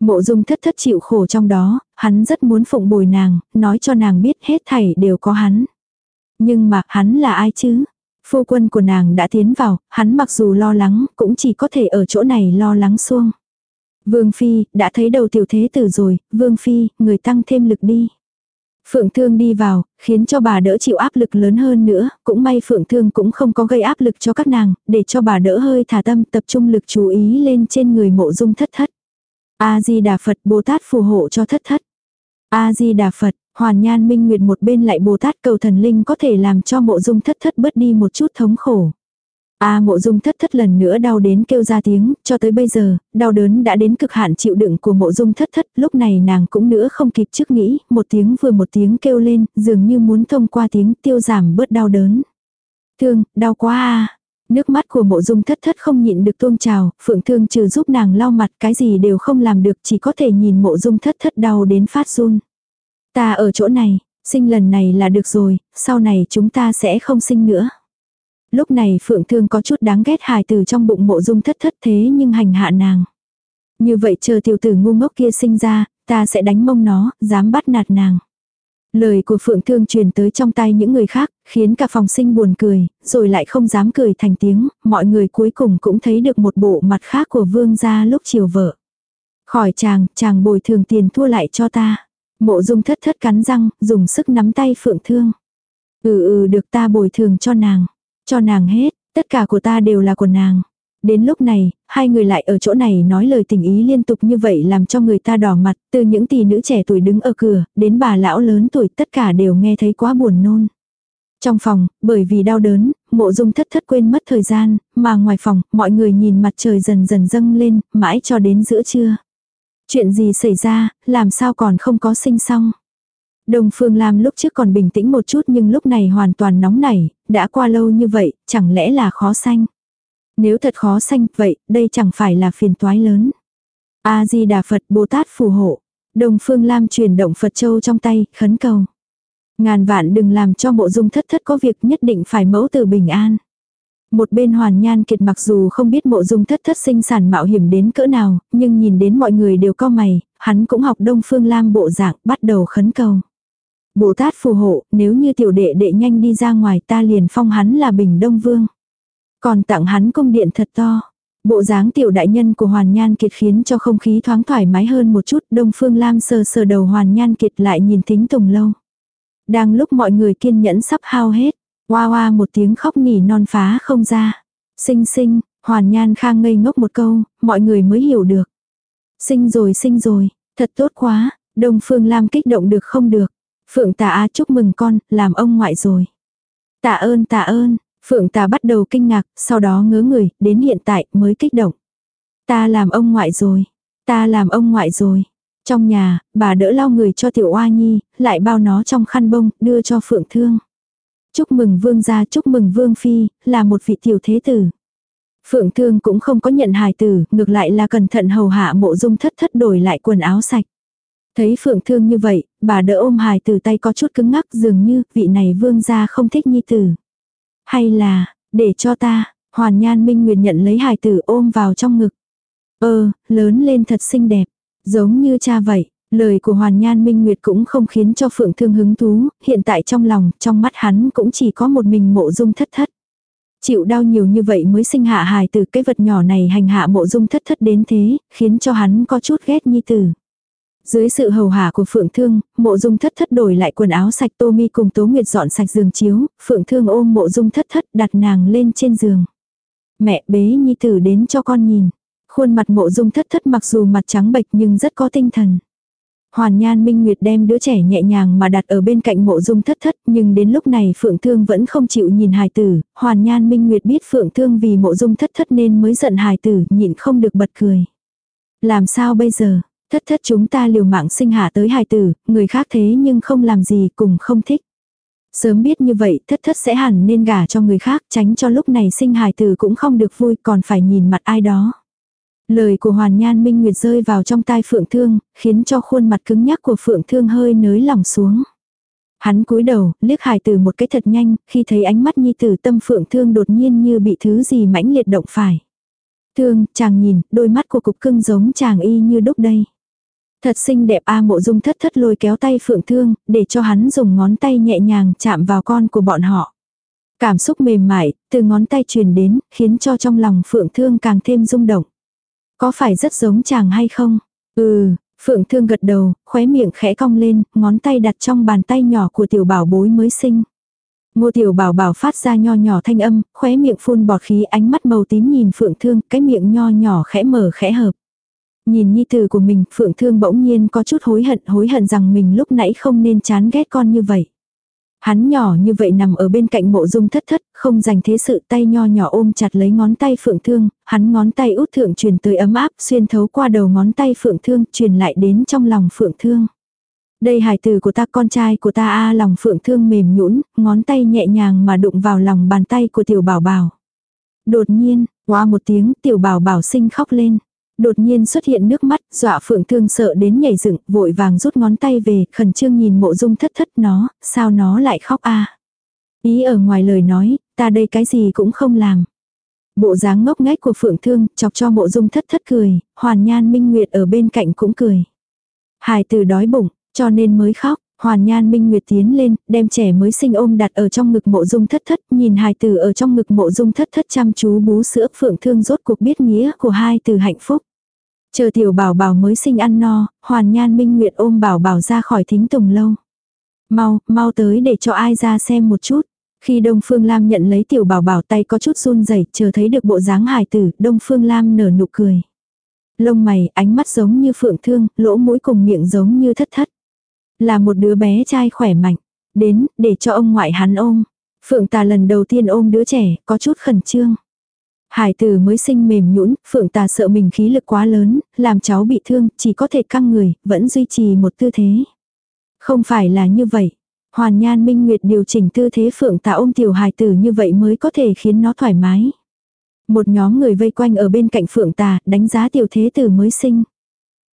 Mộ dung thất thất chịu khổ trong đó, hắn rất muốn phụng bồi nàng, nói cho nàng biết hết thảy đều có hắn. Nhưng mà hắn là ai chứ? Phu quân của nàng đã tiến vào, hắn mặc dù lo lắng, cũng chỉ có thể ở chỗ này lo lắng xuông. Vương Phi, đã thấy đầu tiểu thế tử rồi, Vương Phi, người tăng thêm lực đi. Phượng Thương đi vào, khiến cho bà đỡ chịu áp lực lớn hơn nữa, cũng may Phượng Thương cũng không có gây áp lực cho các nàng, để cho bà đỡ hơi thả tâm tập trung lực chú ý lên trên người mộ dung thất thất. A-di-đà Phật Bồ Tát phù hộ cho thất thất. A-di-đà Phật, Hoàn Nhan Minh Nguyệt một bên lại Bồ Tát cầu thần linh có thể làm cho mộ dung thất thất bớt đi một chút thống khổ. A mộ dung thất thất lần nữa đau đến kêu ra tiếng, cho tới bây giờ, đau đớn đã đến cực hạn chịu đựng của mộ dung thất thất, lúc này nàng cũng nữa không kịp trước nghĩ, một tiếng vừa một tiếng kêu lên, dường như muốn thông qua tiếng tiêu giảm bớt đau đớn. Thương, đau quá a Nước mắt của mộ dung thất thất không nhịn được tuôn trào, phượng thương trừ giúp nàng lau mặt cái gì đều không làm được chỉ có thể nhìn mộ dung thất thất đau đến phát run. Ta ở chỗ này, sinh lần này là được rồi, sau này chúng ta sẽ không sinh nữa. Lúc này Phượng Thương có chút đáng ghét hài từ trong bụng mộ dung thất thất thế nhưng hành hạ nàng. Như vậy chờ tiểu tử ngu ngốc kia sinh ra, ta sẽ đánh mông nó, dám bắt nạt nàng. Lời của Phượng Thương truyền tới trong tay những người khác, khiến cả phòng sinh buồn cười, rồi lại không dám cười thành tiếng, mọi người cuối cùng cũng thấy được một bộ mặt khác của vương gia lúc chiều vợ. Khỏi chàng, chàng bồi thường tiền thua lại cho ta. Mộ dung thất thất cắn răng, dùng sức nắm tay Phượng Thương. Ừ ừ được ta bồi thường cho nàng. Cho nàng hết, tất cả của ta đều là của nàng. Đến lúc này, hai người lại ở chỗ này nói lời tình ý liên tục như vậy làm cho người ta đỏ mặt, từ những tỷ nữ trẻ tuổi đứng ở cửa, đến bà lão lớn tuổi tất cả đều nghe thấy quá buồn nôn. Trong phòng, bởi vì đau đớn, mộ dung thất thất quên mất thời gian, mà ngoài phòng, mọi người nhìn mặt trời dần dần dâng lên, mãi cho đến giữa trưa. Chuyện gì xảy ra, làm sao còn không có sinh xong. Đồng Phương Lam lúc trước còn bình tĩnh một chút nhưng lúc này hoàn toàn nóng nảy, đã qua lâu như vậy, chẳng lẽ là khó sanh. Nếu thật khó sanh, vậy, đây chẳng phải là phiền toái lớn. A-di-đà Phật Bồ Tát phù hộ. Đồng Phương Lam chuyển động Phật Châu trong tay, khấn cầu. Ngàn vạn đừng làm cho bộ dung thất thất có việc nhất định phải mẫu từ bình an. Một bên hoàn nhan kiệt mặc dù không biết mộ dung thất thất sinh sản mạo hiểm đến cỡ nào, nhưng nhìn đến mọi người đều co mày, hắn cũng học đông phương lam bộ dạng bắt đầu khấn cầu. Bồ Tát phù hộ, nếu như tiểu đệ đệ nhanh đi ra ngoài ta liền phong hắn là bình đông vương. Còn tặng hắn cung điện thật to. Bộ dáng tiểu đại nhân của Hoàn Nhan Kiệt khiến cho không khí thoáng thoải mái hơn một chút. Đông Phương Lam sờ sờ đầu Hoàn Nhan Kiệt lại nhìn thính tùng lâu. Đang lúc mọi người kiên nhẫn sắp hao hết. Hoa hoa một tiếng khóc nỉ non phá không ra. Sinh sinh, Hoàn Nhan Khang ngây ngốc một câu, mọi người mới hiểu được. Sinh rồi sinh rồi, thật tốt quá, Đông Phương Lam kích động được không được. Phượng tà á chúc mừng con, làm ông ngoại rồi. Tạ ơn tạ ơn, Phượng tà bắt đầu kinh ngạc, sau đó ngớ người, đến hiện tại mới kích động. Ta làm ông ngoại rồi, ta làm ông ngoại rồi. Trong nhà, bà đỡ lau người cho tiểu oa nhi, lại bao nó trong khăn bông, đưa cho Phượng Thương. Chúc mừng vương gia, chúc mừng vương phi, là một vị tiểu thế tử. Phượng Thương cũng không có nhận hài tử, ngược lại là cẩn thận hầu hạ mộ dung thất thất đổi lại quần áo sạch. Thấy Phượng Thương như vậy, bà đỡ ôm hài tử tay có chút cứng ngắc dường như vị này vương gia không thích nhi tử. Hay là, để cho ta, Hoàn Nhan Minh Nguyệt nhận lấy hài tử ôm vào trong ngực. Ơ, lớn lên thật xinh đẹp, giống như cha vậy. Lời của Hoàn Nhan Minh Nguyệt cũng không khiến cho Phượng Thương hứng thú, hiện tại trong lòng, trong mắt hắn cũng chỉ có một mình mộ dung thất thất. Chịu đau nhiều như vậy mới sinh hạ hài từ cái vật nhỏ này hành hạ mộ dung thất thất đến thế, khiến cho hắn có chút ghét nhi tử. Dưới sự hầu hạ của Phượng Thương, mộ dung thất thất đổi lại quần áo sạch Tô Mi cùng Tố Nguyệt dọn sạch giường chiếu, Phượng Thương ôm mộ dung thất thất đặt nàng lên trên giường. Mẹ bế nhi tử đến cho con nhìn. Khuôn mặt mộ dung thất thất mặc dù mặt trắng bệch nhưng rất có tinh thần. Hoàn Nhan Minh Nguyệt đem đứa trẻ nhẹ nhàng mà đặt ở bên cạnh mộ dung thất thất, nhưng đến lúc này Phượng Thương vẫn không chịu nhìn hài tử, Hoàn Nhan Minh Nguyệt biết Phượng Thương vì mộ dung thất thất nên mới giận hài tử, nhịn không được bật cười. Làm sao bây giờ, thất thất chúng ta liều mạng sinh hạ tới hài tử, người khác thế nhưng không làm gì cùng không thích. Sớm biết như vậy thất thất sẽ hẳn nên gả cho người khác tránh cho lúc này sinh hài tử cũng không được vui còn phải nhìn mặt ai đó. Lời của Hoàn Nhan Minh Nguyệt rơi vào trong tai Phượng Thương, khiến cho khuôn mặt cứng nhắc của Phượng Thương hơi nới lỏng xuống. Hắn cúi đầu, liếc hài tử một cái thật nhanh, khi thấy ánh mắt nhi tử tâm Phượng Thương đột nhiên như bị thứ gì mãnh liệt động phải. Thương, chàng nhìn, đôi mắt của cục cưng giống chàng y như đúc đây. Thật xinh đẹp A mộ dung thất thất lôi kéo tay Phượng Thương, để cho hắn dùng ngón tay nhẹ nhàng chạm vào con của bọn họ. Cảm xúc mềm mại, từ ngón tay truyền đến, khiến cho trong lòng Phượng Thương càng thêm rung động. Có phải rất giống chàng hay không? Ừ, Phượng Thương gật đầu, khóe miệng khẽ cong lên, ngón tay đặt trong bàn tay nhỏ của tiểu bảo bối mới sinh. Ngô tiểu bảo bảo phát ra nho nhỏ thanh âm, khóe miệng phun bọt khí ánh mắt màu tím nhìn Phượng Thương, cái miệng nho nhỏ khẽ mở khẽ hợp. Nhìn nhi tử của mình, Phượng Thương bỗng nhiên có chút hối hận, hối hận rằng mình lúc nãy không nên chán ghét con như vậy. Hắn nhỏ như vậy nằm ở bên cạnh mộ dung thất thất, không dành thế sự tay nho nhỏ ôm chặt lấy ngón tay phượng thương, hắn ngón tay út thượng truyền tới ấm áp xuyên thấu qua đầu ngón tay phượng thương truyền lại đến trong lòng phượng thương. Đây hài tử của ta con trai của ta a lòng phượng thương mềm nhũn ngón tay nhẹ nhàng mà đụng vào lòng bàn tay của tiểu bảo bảo. Đột nhiên, qua một tiếng tiểu bảo bảo sinh khóc lên. Đột nhiên xuất hiện nước mắt, dọa phượng thương sợ đến nhảy dựng, vội vàng rút ngón tay về, khẩn trương nhìn mộ dung thất thất nó, sao nó lại khóc a Ý ở ngoài lời nói, ta đây cái gì cũng không làm. Bộ dáng ngốc nghếch của phượng thương, chọc cho mộ dung thất thất cười, hoàn nhan minh nguyệt ở bên cạnh cũng cười. Hài từ đói bụng, cho nên mới khóc, Hoàn Nhan Minh Nguyệt tiến lên, đem trẻ mới sinh ôm đặt ở trong ngực mộ dung thất thất, nhìn hài tử ở trong ngực mộ dung thất thất chăm chú bú sữa phượng thương rốt cuộc biết nghĩa của hai từ hạnh phúc. Chờ tiểu bảo bảo mới sinh ăn no, Hoàn Nhan Minh Nguyệt ôm bảo bảo ra khỏi thính tùng lâu. Mau, mau tới để cho ai ra xem một chút. Khi Đông Phương Lam nhận lấy tiểu bảo bảo tay có chút run rẩy, chờ thấy được bộ dáng hài tử, Đông Phương Lam nở nụ cười. Lông mày, ánh mắt giống như phượng thương, lỗ mũi cùng miệng giống như thất thất. Là một đứa bé trai khỏe mạnh. Đến, để cho ông ngoại hắn ôm. Phượng tà lần đầu tiên ôm đứa trẻ, có chút khẩn trương. Hải tử mới sinh mềm nhũn, Phượng tà sợ mình khí lực quá lớn, làm cháu bị thương, chỉ có thể căng người, vẫn duy trì một tư thế. Không phải là như vậy. Hoàn Nhan Minh Nguyệt điều chỉnh tư thế Phượng tà ôm tiểu hài tử như vậy mới có thể khiến nó thoải mái. Một nhóm người vây quanh ở bên cạnh Phượng tà, đánh giá tiểu thế tử mới sinh.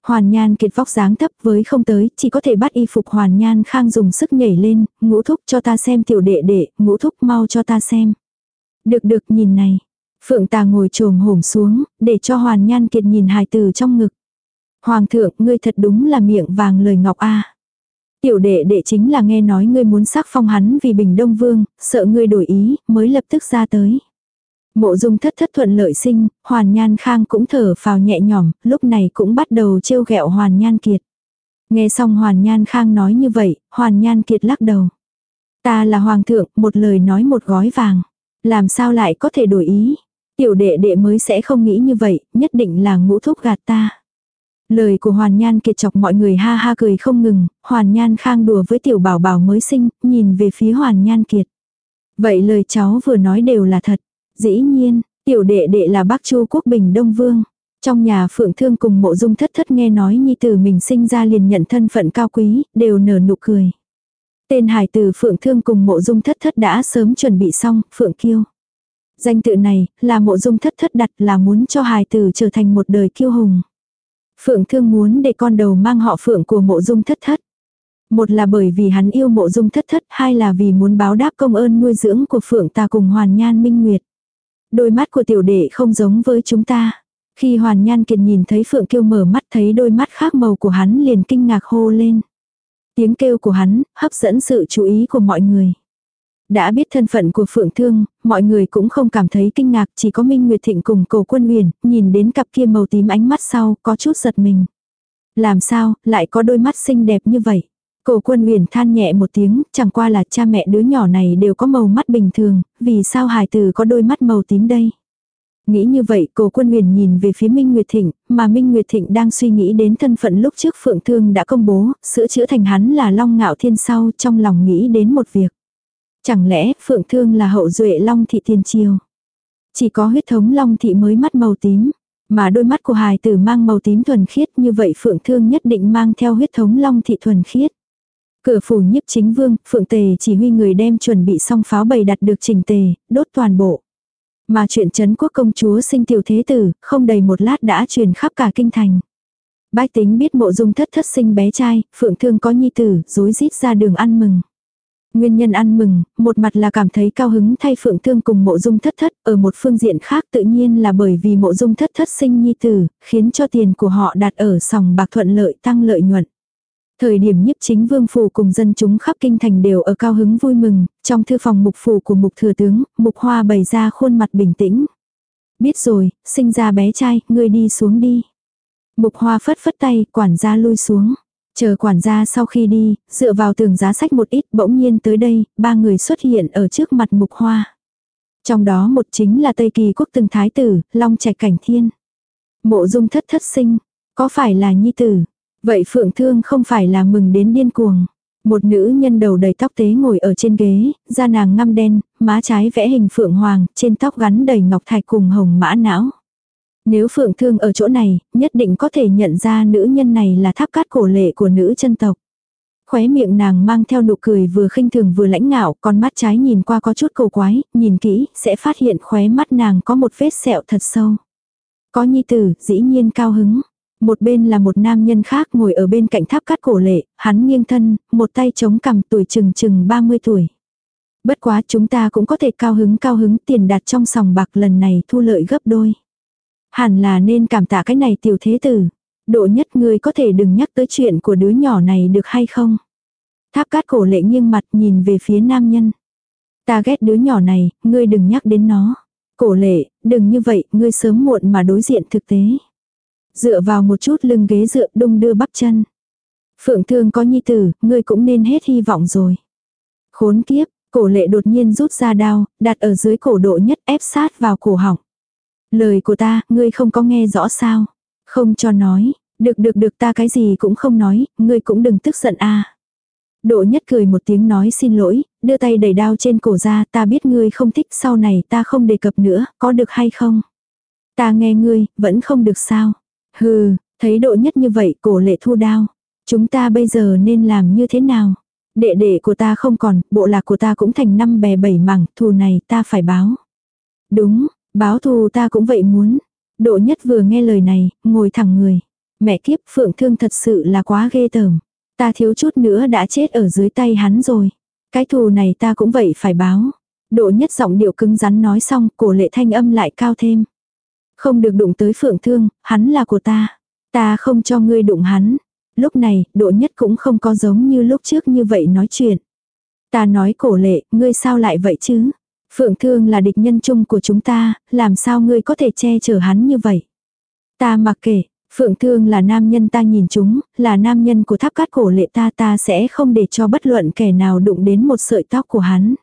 Hoàn Nhan kiệt vóc dáng thấp với không tới, chỉ có thể bắt y phục Hoàn Nhan khang dùng sức nhảy lên, ngũ thúc cho ta xem tiểu đệ đệ, ngũ thúc mau cho ta xem. Được được nhìn này. Phượng tà ngồi trồm hổm xuống, để cho Hoàn Nhan kiệt nhìn hài từ trong ngực. Hoàng thượng, ngươi thật đúng là miệng vàng lời ngọc a. Tiểu đệ đệ chính là nghe nói ngươi muốn sắc phong hắn vì bình đông vương, sợ ngươi đổi ý, mới lập tức ra tới. Mộ dung thất thất thuận lợi sinh, hoàn nhan khang cũng thở phào nhẹ nhõm, lúc này cũng bắt đầu trêu ghẹo hoàn nhan kiệt. Nghe xong hoàn nhan khang nói như vậy, hoàn nhan kiệt lắc đầu. Ta là hoàng thượng, một lời nói một gói vàng. Làm sao lại có thể đổi ý? Tiểu đệ đệ mới sẽ không nghĩ như vậy, nhất định là ngũ thúc gạt ta. Lời của Hoàn Nhan kiệt chọc mọi người ha ha cười không ngừng, Hoàn Nhan khang đùa với tiểu bảo bảo mới sinh, nhìn về phía Hoàn Nhan kiệt. Vậy lời cháu vừa nói đều là thật. Dĩ nhiên, tiểu đệ đệ là bác Chu Quốc Bình Đông Vương. Trong nhà Phượng Thương cùng mộ dung thất thất nghe nói nhi tử mình sinh ra liền nhận thân phận cao quý, đều nở nụ cười. Tên hải tử Phượng Thương cùng mộ dung thất thất đã sớm chuẩn bị xong, Phượng Kiêu. Danh tự này, là mộ dung thất thất đặt là muốn cho hài tử trở thành một đời kiêu hùng. Phượng Thương muốn để con đầu mang họ Phượng của mộ dung thất thất. Một là bởi vì hắn yêu mộ dung thất thất, hai là vì muốn báo đáp công ơn nuôi dưỡng của Phượng ta cùng Hoàn Nhan Minh Nguyệt. Đôi mắt của tiểu đệ không giống với chúng ta. Khi Hoàn Nhan Kiệt nhìn thấy Phượng Kiêu mở mắt thấy đôi mắt khác màu của hắn liền kinh ngạc hô lên. Tiếng kêu của hắn hấp dẫn sự chú ý của mọi người. Đã biết thân phận của Phượng Thương, mọi người cũng không cảm thấy kinh ngạc, chỉ có Minh Nguyệt Thịnh cùng Cổ Quân Huyền, nhìn đến cặp kia màu tím ánh mắt sau, có chút giật mình. Làm sao, lại có đôi mắt xinh đẹp như vậy? Cổ Quân Huyền than nhẹ một tiếng, chẳng qua là cha mẹ đứa nhỏ này đều có màu mắt bình thường, vì sao hài tử có đôi mắt màu tím đây? Nghĩ như vậy, cổ quân huyền nhìn về phía Minh Nguyệt Thịnh, mà Minh Nguyệt Thịnh đang suy nghĩ đến thân phận lúc trước Phượng Thương đã công bố, sữa chữa thành hắn là Long Ngạo Thiên sau trong lòng nghĩ đến một việc. Chẳng lẽ Phượng Thương là hậu duệ Long Thị Thiên Triều? Chỉ có huyết thống Long Thị mới mắt màu tím, mà đôi mắt của hài tử mang màu tím thuần khiết như vậy Phượng Thương nhất định mang theo huyết thống Long Thị thuần khiết. Cửa phủ nhiếp chính vương, Phượng Tề chỉ huy người đem chuẩn bị xong pháo bày đặt được trình tề, đốt toàn bộ. Mà chuyện chấn quốc công chúa sinh tiểu thế tử, không đầy một lát đã truyền khắp cả kinh thành. Bách tính biết mộ dung thất thất sinh bé trai, Phượng Thương có nhi tử, dối rít ra đường ăn mừng. Nguyên nhân ăn mừng, một mặt là cảm thấy cao hứng thay phượng thương cùng mộ dung thất thất, ở một phương diện khác tự nhiên là bởi vì mộ dung thất thất sinh nhi tử, khiến cho tiền của họ đạt ở sòng bạc thuận lợi tăng lợi nhuận. Thời điểm nhiếp chính vương phủ cùng dân chúng khắp kinh thành đều ở cao hứng vui mừng, trong thư phòng mục phủ của mục thừa tướng, mục hoa bày ra khuôn mặt bình tĩnh. Biết rồi, sinh ra bé trai, ngươi đi xuống đi. Mục hoa phất phất tay, quản gia lui xuống. Chờ quản gia sau khi đi, dựa vào tường giá sách một ít bỗng nhiên tới đây, ba người xuất hiện ở trước mặt mục hoa. Trong đó một chính là Tây Kỳ quốc từng thái tử, Long Trạch Cảnh Thiên. Mộ dung thất thất sinh, có phải là nhi tử? Vậy Phượng Thương không phải là mừng đến điên cuồng. Một nữ nhân đầu đầy tóc tế ngồi ở trên ghế, da nàng ngăm đen, má trái vẽ hình Phượng Hoàng, trên tóc gắn đầy ngọc thạch cùng hồng mã não. Nếu Phượng Thương ở chỗ này, nhất định có thể nhận ra nữ nhân này là tháp cát cổ lệ của nữ chân tộc. Khóe miệng nàng mang theo nụ cười vừa khinh thường vừa lãnh ngạo, con mắt trái nhìn qua có chút cầu quái, nhìn kỹ, sẽ phát hiện khóe mắt nàng có một vết sẹo thật sâu. Có nhi tử, dĩ nhiên cao hứng. Một bên là một nam nhân khác ngồi ở bên cạnh tháp cát cổ lệ, hắn nghiêng thân, một tay chống cằm tuổi chừng chừng 30 tuổi. Bất quá chúng ta cũng có thể cao hứng cao hứng tiền đặt trong sòng bạc lần này thu lợi gấp đôi. Hẳn là nên cảm tạ cái này tiểu thế tử. Độ nhất người có thể đừng nhắc tới chuyện của đứa nhỏ này được hay không? Tháp cát cổ lệ nghiêng mặt nhìn về phía nam nhân. Ta ghét đứa nhỏ này, ngươi đừng nhắc đến nó. Cổ lệ, đừng như vậy, ngươi sớm muộn mà đối diện thực tế. Dựa vào một chút lưng ghế dựa đung đưa bắp chân. Phượng thương có nhi tử, ngươi cũng nên hết hy vọng rồi. Khốn kiếp, cổ lệ đột nhiên rút ra đao, đặt ở dưới cổ độ nhất ép sát vào cổ họng. Lời của ta, ngươi không có nghe rõ sao. Không cho nói, được được được ta cái gì cũng không nói, ngươi cũng đừng tức giận a. Độ nhất cười một tiếng nói xin lỗi, đưa tay đẩy đao trên cổ ra, ta biết ngươi không thích, sau này ta không đề cập nữa, có được hay không? Ta nghe ngươi, vẫn không được sao? Hừ, thấy độ nhất như vậy, cổ lệ thu đao. Chúng ta bây giờ nên làm như thế nào? Đệ đệ của ta không còn, bộ lạc của ta cũng thành năm bè bảy mảng, thù này ta phải báo. Đúng, báo thù ta cũng vậy muốn. Độ nhất vừa nghe lời này, ngồi thẳng người. Mẹ kiếp phượng thương thật sự là quá ghê tởm. Ta thiếu chút nữa đã chết ở dưới tay hắn rồi. Cái thù này ta cũng vậy phải báo. Độ nhất giọng điệu cứng rắn nói xong, cổ lệ thanh âm lại cao thêm. Không được đụng tới phượng thương, hắn là của ta. Ta không cho ngươi đụng hắn. Lúc này, độ nhất cũng không có giống như lúc trước như vậy nói chuyện. Ta nói cổ lệ, ngươi sao lại vậy chứ? Phượng thương là địch nhân chung của chúng ta, làm sao ngươi có thể che chở hắn như vậy? Ta mặc kệ, Phượng Thương là nam nhân ta nhìn chúng, là nam nhân của tháp cát cổ lệ ta ta sẽ không để cho bất luận kẻ nào đụng đến một sợi tóc của hắn.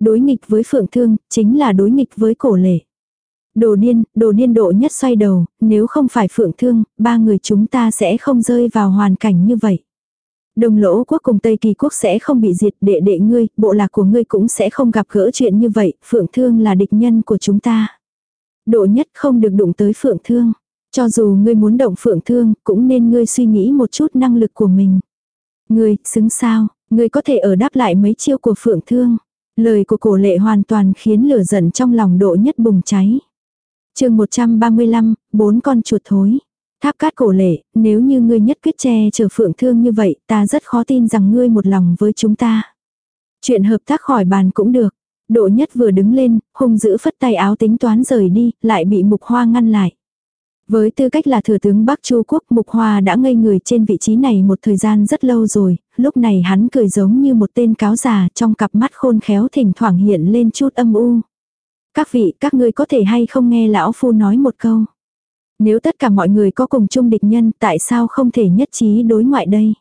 Đối nghịch với Phượng Thương, chính là đối nghịch với cổ lệ. Đồ niên, đồ niên, độ nhất xoay đầu, nếu không phải Phượng Thương, ba người chúng ta sẽ không rơi vào hoàn cảnh như vậy. Đồng lỗ quốc cùng Tây Kỳ quốc sẽ không bị diệt đệ đệ ngươi, bộ lạc của ngươi cũng sẽ không gặp gỡ chuyện như vậy, Phượng Thương là địch nhân của chúng ta. Độ nhất không được đụng tới Phượng Thương. Cho dù ngươi muốn động phượng thương, cũng nên ngươi suy nghĩ một chút năng lực của mình. Ngươi, xứng sao, ngươi có thể ở đáp lại mấy chiêu của phượng thương. Lời của cổ lệ hoàn toàn khiến lửa giận trong lòng độ nhất bùng cháy chương 135, bốn con chuột thối. Tháp cát cổ lệ, nếu như ngươi nhất quyết che chở phượng thương như vậy, ta rất khó tin rằng ngươi một lòng với chúng ta. Chuyện hợp tác khỏi bàn cũng được. Độ nhất vừa đứng lên, hung dữ phất tay áo tính toán rời đi, lại bị mục hoa ngăn lại. Với tư cách là thừa tướng Bắc Chu Quốc Mục Hoa đã ngây người trên vị trí này một thời gian rất lâu rồi, lúc này hắn cười giống như một tên cáo già trong cặp mắt khôn khéo thỉnh thoảng hiện lên chút âm u. Các vị, các ngươi có thể hay không nghe lão phu nói một câu. Nếu tất cả mọi người có cùng chung địch nhân tại sao không thể nhất trí đối ngoại đây?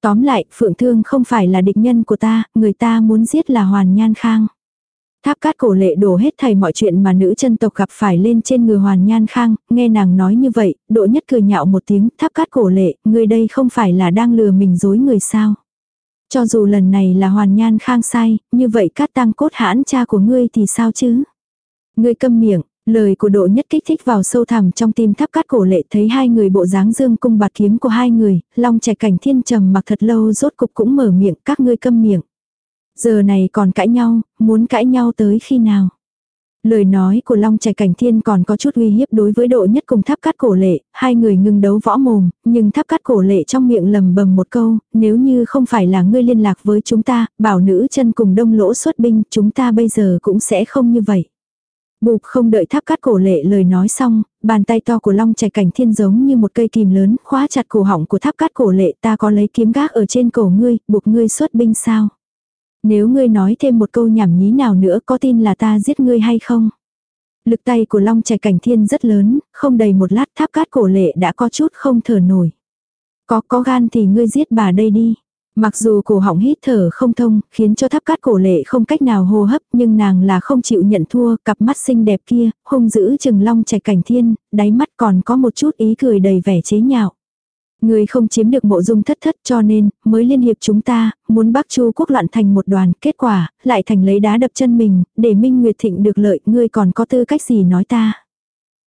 Tóm lại, Phượng Thương không phải là địch nhân của ta, người ta muốn giết là Hoàn Nhan Khang. Tháp cát cổ lệ đổ hết thầy mọi chuyện mà nữ chân tộc gặp phải lên trên người hoàn nhan khang, nghe nàng nói như vậy, độ nhất cười nhạo một tiếng, tháp cát cổ lệ, người đây không phải là đang lừa mình dối người sao. Cho dù lần này là hoàn nhan khang sai, như vậy cát tăng cốt hãn cha của ngươi thì sao chứ? Ngươi câm miệng, lời của độ nhất kích thích vào sâu thẳm trong tim tháp cát cổ lệ thấy hai người bộ dáng dương cung bạt kiếm của hai người, long trẻ cảnh thiên trầm mặc thật lâu rốt cục cũng mở miệng các ngươi câm miệng. Giờ này còn cãi nhau, muốn cãi nhau tới khi nào? Lời nói của Long Trạch Cảnh Thiên còn có chút uy hiếp đối với độ nhất cùng tháp cắt cổ lệ, hai người ngừng đấu võ mồm, nhưng tháp cắt cổ lệ trong miệng lầm bầm một câu, nếu như không phải là ngươi liên lạc với chúng ta, bảo nữ chân cùng đông lỗ xuất binh, chúng ta bây giờ cũng sẽ không như vậy. Bụp không đợi tháp cắt cổ lệ lời nói xong, bàn tay to của Long Trạch Cảnh Thiên giống như một cây kìm lớn, khóa chặt cổ họng của tháp cắt cổ lệ ta có lấy kiếm gác ở trên cổ ngươi, buộc ngươi xuất binh sao? Nếu ngươi nói thêm một câu nhảm nhí nào nữa có tin là ta giết ngươi hay không? Lực tay của Long Trạch Cảnh Thiên rất lớn, không đầy một lát tháp cát cổ lệ đã có chút không thở nổi. Có có gan thì ngươi giết bà đây đi. Mặc dù cổ họng hít thở không thông, khiến cho tháp cát cổ lệ không cách nào hô hấp, nhưng nàng là không chịu nhận thua, cặp mắt xinh đẹp kia, hung dữ chừng long trạch cảnh thiên, đáy mắt còn có một chút ý cười đầy vẻ chế nhạo. Người không chiếm được mộ dung thất thất cho nên, mới liên hiệp chúng ta, muốn bắc chu quốc loạn thành một đoàn, kết quả, lại thành lấy đá đập chân mình, để Minh Nguyệt Thịnh được lợi, ngươi còn có tư cách gì nói ta.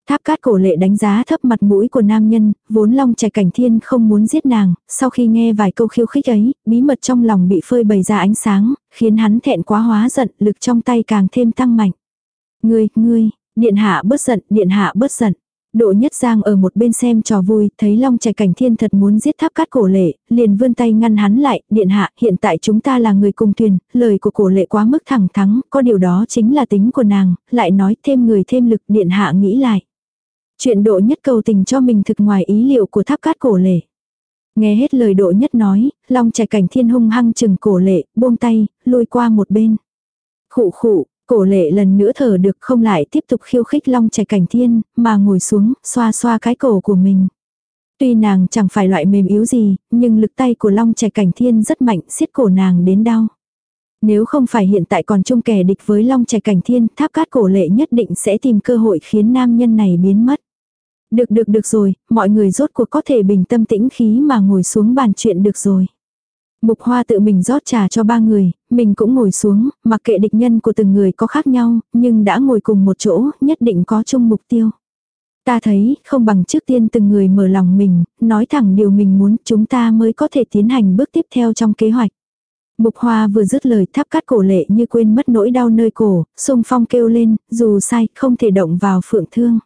Tháp cát cổ lệ đánh giá thấp mặt mũi của nam nhân, vốn long trẻ cảnh thiên không muốn giết nàng, sau khi nghe vài câu khiêu khích ấy, bí mật trong lòng bị phơi bày ra ánh sáng, khiến hắn thẹn quá hóa giận, lực trong tay càng thêm tăng mạnh. Ngươi, ngươi, điện hạ bớt giận, điện hạ bớt giận. Độ nhất giang ở một bên xem trò vui, thấy Long Trẻ Cảnh Thiên thật muốn giết tháp cát cổ lệ, liền vươn tay ngăn hắn lại, điện hạ, hiện tại chúng ta là người cùng thuyền, lời của cổ lệ quá mức thẳng thắng, có điều đó chính là tính của nàng, lại nói thêm người thêm lực, điện hạ nghĩ lại. Chuyện độ nhất cầu tình cho mình thực ngoài ý liệu của tháp cát cổ lệ. Nghe hết lời độ nhất nói, long trẻ cảnh thiên hung hăng chừng cổ lệ, buông tay, lùi qua một bên. Khụ khụ, cổ lệ lần nữa thở được không lại tiếp tục khiêu khích long trẻ cảnh thiên, mà ngồi xuống, xoa xoa cái cổ của mình. Tuy nàng chẳng phải loại mềm yếu gì, nhưng lực tay của long trẻ cảnh thiên rất mạnh, siết cổ nàng đến đau. Nếu không phải hiện tại còn chung kẻ địch với long trẻ cảnh thiên, tháp cát cổ lệ nhất định sẽ tìm cơ hội khiến nam nhân này biến mất. Được được được rồi, mọi người rốt cuộc có thể bình tâm tĩnh khí mà ngồi xuống bàn chuyện được rồi. Mục hoa tự mình rót trà cho ba người, mình cũng ngồi xuống, mặc kệ địch nhân của từng người có khác nhau, nhưng đã ngồi cùng một chỗ, nhất định có chung mục tiêu. Ta thấy, không bằng trước tiên từng người mở lòng mình, nói thẳng điều mình muốn, chúng ta mới có thể tiến hành bước tiếp theo trong kế hoạch. Mục hoa vừa dứt lời tháp cắt cổ lệ như quên mất nỗi đau nơi cổ, sung phong kêu lên, dù sai, không thể động vào phượng thương.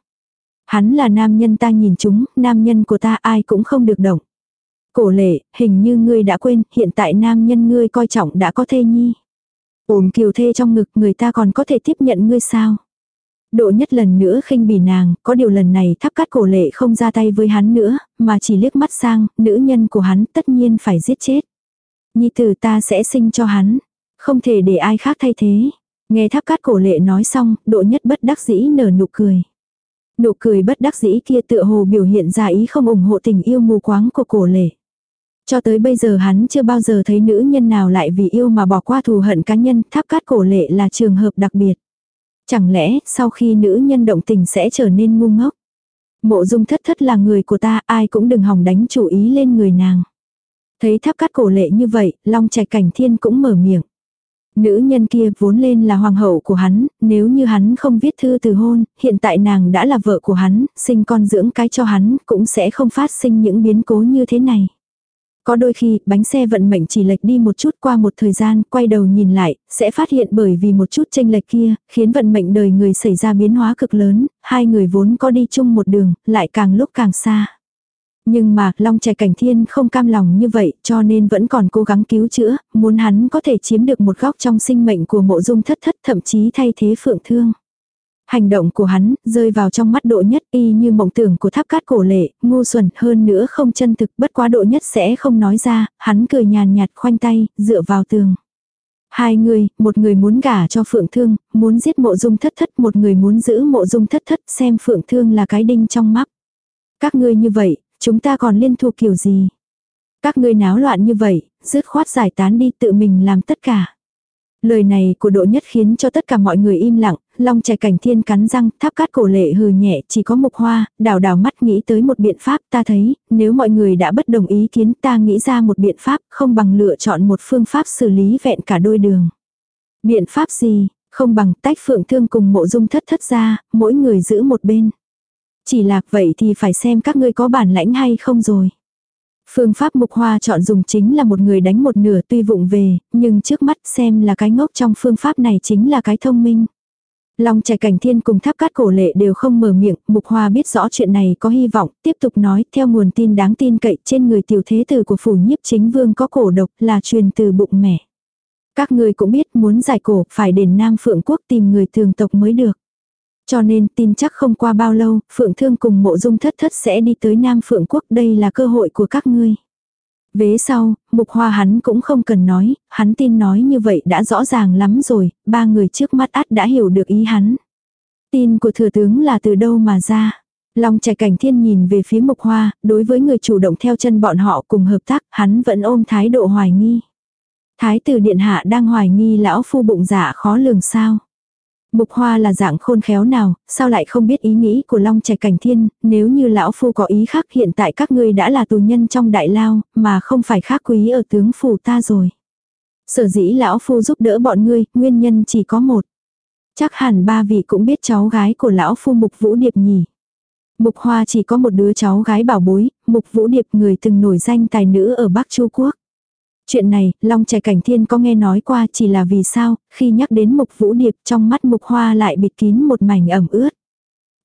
Hắn là nam nhân ta nhìn chúng, nam nhân của ta ai cũng không được động. Cổ lệ, hình như ngươi đã quên, hiện tại nam nhân ngươi coi trọng đã có thê nhi. Ôm kiều thê trong ngực người ta còn có thể tiếp nhận ngươi sao? Độ nhất lần nữa khinh bỉ nàng, có điều lần này thắp cắt cổ lệ không ra tay với hắn nữa, mà chỉ liếc mắt sang, nữ nhân của hắn tất nhiên phải giết chết. Nhi tử ta sẽ sinh cho hắn, không thể để ai khác thay thế. Nghe tháp cát cổ lệ nói xong, độ nhất bất đắc dĩ nở nụ cười. Nụ cười bất đắc dĩ kia tựa hồ biểu hiện ra ý không ủng hộ tình yêu mù quáng của cổ lệ. Cho tới bây giờ hắn chưa bao giờ thấy nữ nhân nào lại vì yêu mà bỏ qua thù hận cá nhân, tháp cát cổ lệ là trường hợp đặc biệt. Chẳng lẽ sau khi nữ nhân động tình sẽ trở nên ngu ngốc? Mộ dung thất thất là người của ta, ai cũng đừng hòng đánh chủ ý lên người nàng. Thấy tháp cát cổ lệ như vậy, long trạch cảnh thiên cũng mở miệng. Nữ nhân kia vốn lên là hoàng hậu của hắn, nếu như hắn không viết thư từ hôn, hiện tại nàng đã là vợ của hắn, sinh con dưỡng cái cho hắn, cũng sẽ không phát sinh những biến cố như thế này. Có đôi khi, bánh xe vận mệnh chỉ lệch đi một chút qua một thời gian, quay đầu nhìn lại, sẽ phát hiện bởi vì một chút tranh lệch kia, khiến vận mệnh đời người xảy ra biến hóa cực lớn, hai người vốn có đi chung một đường, lại càng lúc càng xa. Nhưng mà, Long Trẻ Cảnh Thiên không cam lòng như vậy, cho nên vẫn còn cố gắng cứu chữa, muốn hắn có thể chiếm được một góc trong sinh mệnh của mộ dung thất thất thậm chí thay thế phượng thương. Hành động của hắn, rơi vào trong mắt độ nhất y như mộng tưởng của tháp cát cổ lệ, ngu xuẩn hơn nữa không chân thực, bất quá độ nhất sẽ không nói ra, hắn cười nhàn nhạt khoanh tay, dựa vào tường. Hai người, một người muốn gả cho phượng thương, muốn giết mộ dung thất thất, một người muốn giữ mộ dung thất thất, xem phượng thương là cái đinh trong mắt. Các ngươi như vậy, chúng ta còn liên thuộc kiểu gì? Các ngươi náo loạn như vậy, dứt khoát giải tán đi tự mình làm tất cả. Lời này của độ nhất khiến cho tất cả mọi người im lặng, long trẻ cảnh thiên cắn răng, tháp cát cổ lệ hừ nhẹ, chỉ có mục hoa, đào đào mắt nghĩ tới một biện pháp ta thấy, nếu mọi người đã bất đồng ý kiến ta nghĩ ra một biện pháp, không bằng lựa chọn một phương pháp xử lý vẹn cả đôi đường. Biện pháp gì, không bằng tách phượng thương cùng mộ dung thất thất ra, mỗi người giữ một bên. Chỉ lạc vậy thì phải xem các ngươi có bản lãnh hay không rồi. Phương pháp mục hoa chọn dùng chính là một người đánh một nửa tuy vụng về, nhưng trước mắt xem là cái ngốc trong phương pháp này chính là cái thông minh. Long trẻ cảnh thiên cùng tháp cát cổ lệ đều không mở miệng, mục hoa biết rõ chuyện này có hy vọng, tiếp tục nói theo nguồn tin đáng tin cậy trên người tiểu thế tử của phủ nhiếp chính vương có cổ độc là truyền từ bụng mẹ. Các người cũng biết muốn giải cổ phải đến Nam Phượng Quốc tìm người thường tộc mới được. Cho nên tin chắc không qua bao lâu, Phượng Thương cùng mộ dung thất thất sẽ đi tới Nam Phượng Quốc đây là cơ hội của các ngươi. Vế sau, mục hoa hắn cũng không cần nói, hắn tin nói như vậy đã rõ ràng lắm rồi, ba người trước mắt át đã hiểu được ý hắn. Tin của thừa tướng là từ đâu mà ra. Long trẻ cảnh thiên nhìn về phía mục hoa, đối với người chủ động theo chân bọn họ cùng hợp tác, hắn vẫn ôm thái độ hoài nghi. Thái tử điện hạ đang hoài nghi lão phu bụng dạ khó lường sao. Mục hoa là dạng khôn khéo nào, sao lại không biết ý nghĩ của Long Trạch Cảnh Thiên, nếu như lão phu có ý khác hiện tại các ngươi đã là tù nhân trong đại lao, mà không phải khác quý ở tướng phủ ta rồi. Sở dĩ lão phu giúp đỡ bọn ngươi, nguyên nhân chỉ có một. Chắc hẳn ba vị cũng biết cháu gái của lão phu Mục Vũ Điệp nhỉ. Mục Hoa chỉ có một đứa cháu gái bảo bối, Mục Vũ Điệp người từng nổi danh tài nữ ở Bắc Chu Quốc. Chuyện này, Long Trẻ Cảnh Thiên có nghe nói qua chỉ là vì sao, khi nhắc đến mục vũ điệp trong mắt mục hoa lại bịt kín một mảnh ẩm ướt.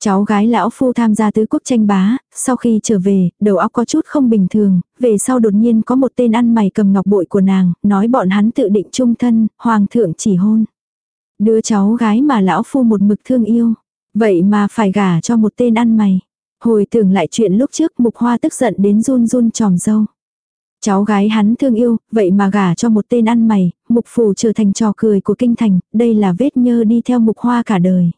Cháu gái lão phu tham gia tứ quốc tranh bá, sau khi trở về, đầu óc có chút không bình thường, về sau đột nhiên có một tên ăn mày cầm ngọc bội của nàng, nói bọn hắn tự định chung thân, hoàng thượng chỉ hôn. Đứa cháu gái mà lão phu một mực thương yêu, vậy mà phải gả cho một tên ăn mày. Hồi tưởng lại chuyện lúc trước mục hoa tức giận đến run run tròm dâu. Cháu gái hắn thương yêu, vậy mà gả cho một tên ăn mày, mục phủ trở thành trò cười của kinh thành, đây là vết nhơ đi theo mục hoa cả đời.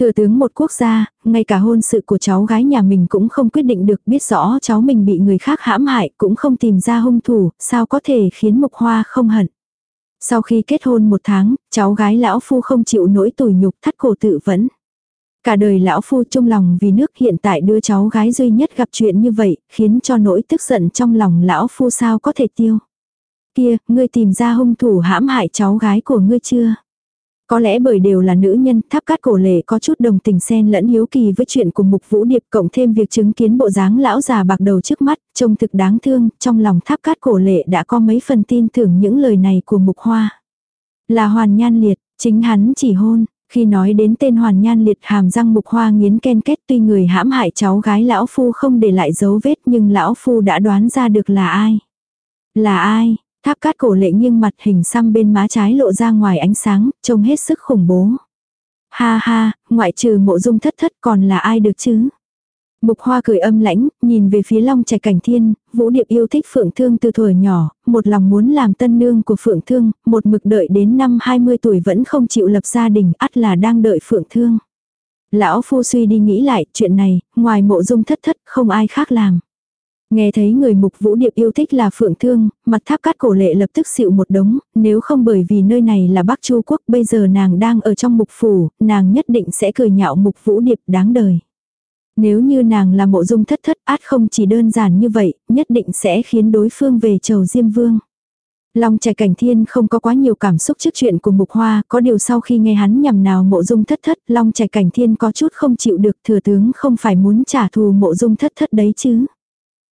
Thừa tướng một quốc gia, ngay cả hôn sự của cháu gái nhà mình cũng không quyết định được biết rõ cháu mình bị người khác hãm hại cũng không tìm ra hung thủ, sao có thể khiến mục hoa không hận. Sau khi kết hôn một tháng, cháu gái lão phu không chịu nỗi tủi nhục thắt cổ tự vẫn. Cả đời lão phu trung lòng vì nước hiện tại đứa cháu gái duy nhất gặp chuyện như vậy, khiến cho nỗi tức giận trong lòng lão phu sao có thể tiêu. Kia, ngươi tìm ra hung thủ hãm hại cháu gái của ngươi chưa? Có lẽ bởi đều là nữ nhân, tháp cát cổ lệ có chút đồng tình xen lẫn hiếu kỳ với chuyện của mục vũ điệp cộng thêm việc chứng kiến bộ dáng lão già bạc đầu trước mắt, trông thực đáng thương, trong lòng tháp cát cổ lệ đã có mấy phần tin tưởng những lời này của mục hoa. Là hoàn nhan liệt, chính hắn chỉ hôn, khi nói đến tên hoàn nhan liệt hàm răng mục hoa nghiến ken kết tuy người hãm hại cháu gái lão phu không để lại dấu vết nhưng lão phu đã đoán ra được là ai. Là ai, tháp cát cổ lệ nghiêng mặt hình xăm bên má trái lộ ra ngoài ánh sáng, trông hết sức khủng bố. Ha ha, ngoại trừ mộ dung thất thất còn là ai được chứ? Mục hoa cười âm lãnh, nhìn về phía long trẻ cảnh thiên, vũ điệp yêu thích phượng thương từ tuổi nhỏ, một lòng muốn làm tân nương của phượng thương, một mực đợi đến năm 20 tuổi vẫn không chịu lập gia đình, ắt là đang đợi phượng thương. Lão phu suy đi nghĩ lại, chuyện này, ngoài mộ dung thất thất, không ai khác làm. Nghe thấy người mục vũ điệp yêu thích là phượng thương, mặt tháp cát cổ lệ lập tức xịu một đống, nếu không bởi vì nơi này là Bắc Chu Quốc bây giờ nàng đang ở trong mục phủ, nàng nhất định sẽ cười nhạo mục vũ điệp đáng đời. Nếu như nàng là mộ dung thất thất át không chỉ đơn giản như vậy, nhất định sẽ khiến đối phương về chầu Diêm Vương. Long trẻ cảnh thiên không có quá nhiều cảm xúc trước chuyện của mục hoa, có điều sau khi nghe hắn nhằm nào mộ dung thất thất, long trẻ cảnh thiên có chút không chịu được thừa tướng không phải muốn trả thù mộ dung thất thất đấy chứ.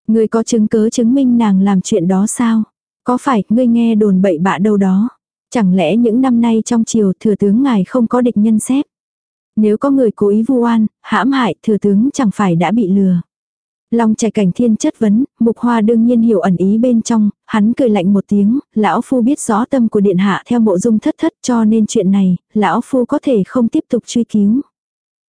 Người có chứng cớ chứng minh nàng làm chuyện đó sao? Có phải ngươi nghe đồn bậy bạ đâu đó? Chẳng lẽ những năm nay trong triều thừa tướng ngài không có địch nhân xếp? Nếu có người cố ý vu oan, hãm hại, thừa tướng chẳng phải đã bị lừa. Long trẻ cảnh thiên chất vấn, mục hoa đương nhiên hiểu ẩn ý bên trong, hắn cười lạnh một tiếng, lão phu biết rõ tâm của điện hạ theo mộ dung thất thất cho nên chuyện này, lão phu có thể không tiếp tục truy cứu.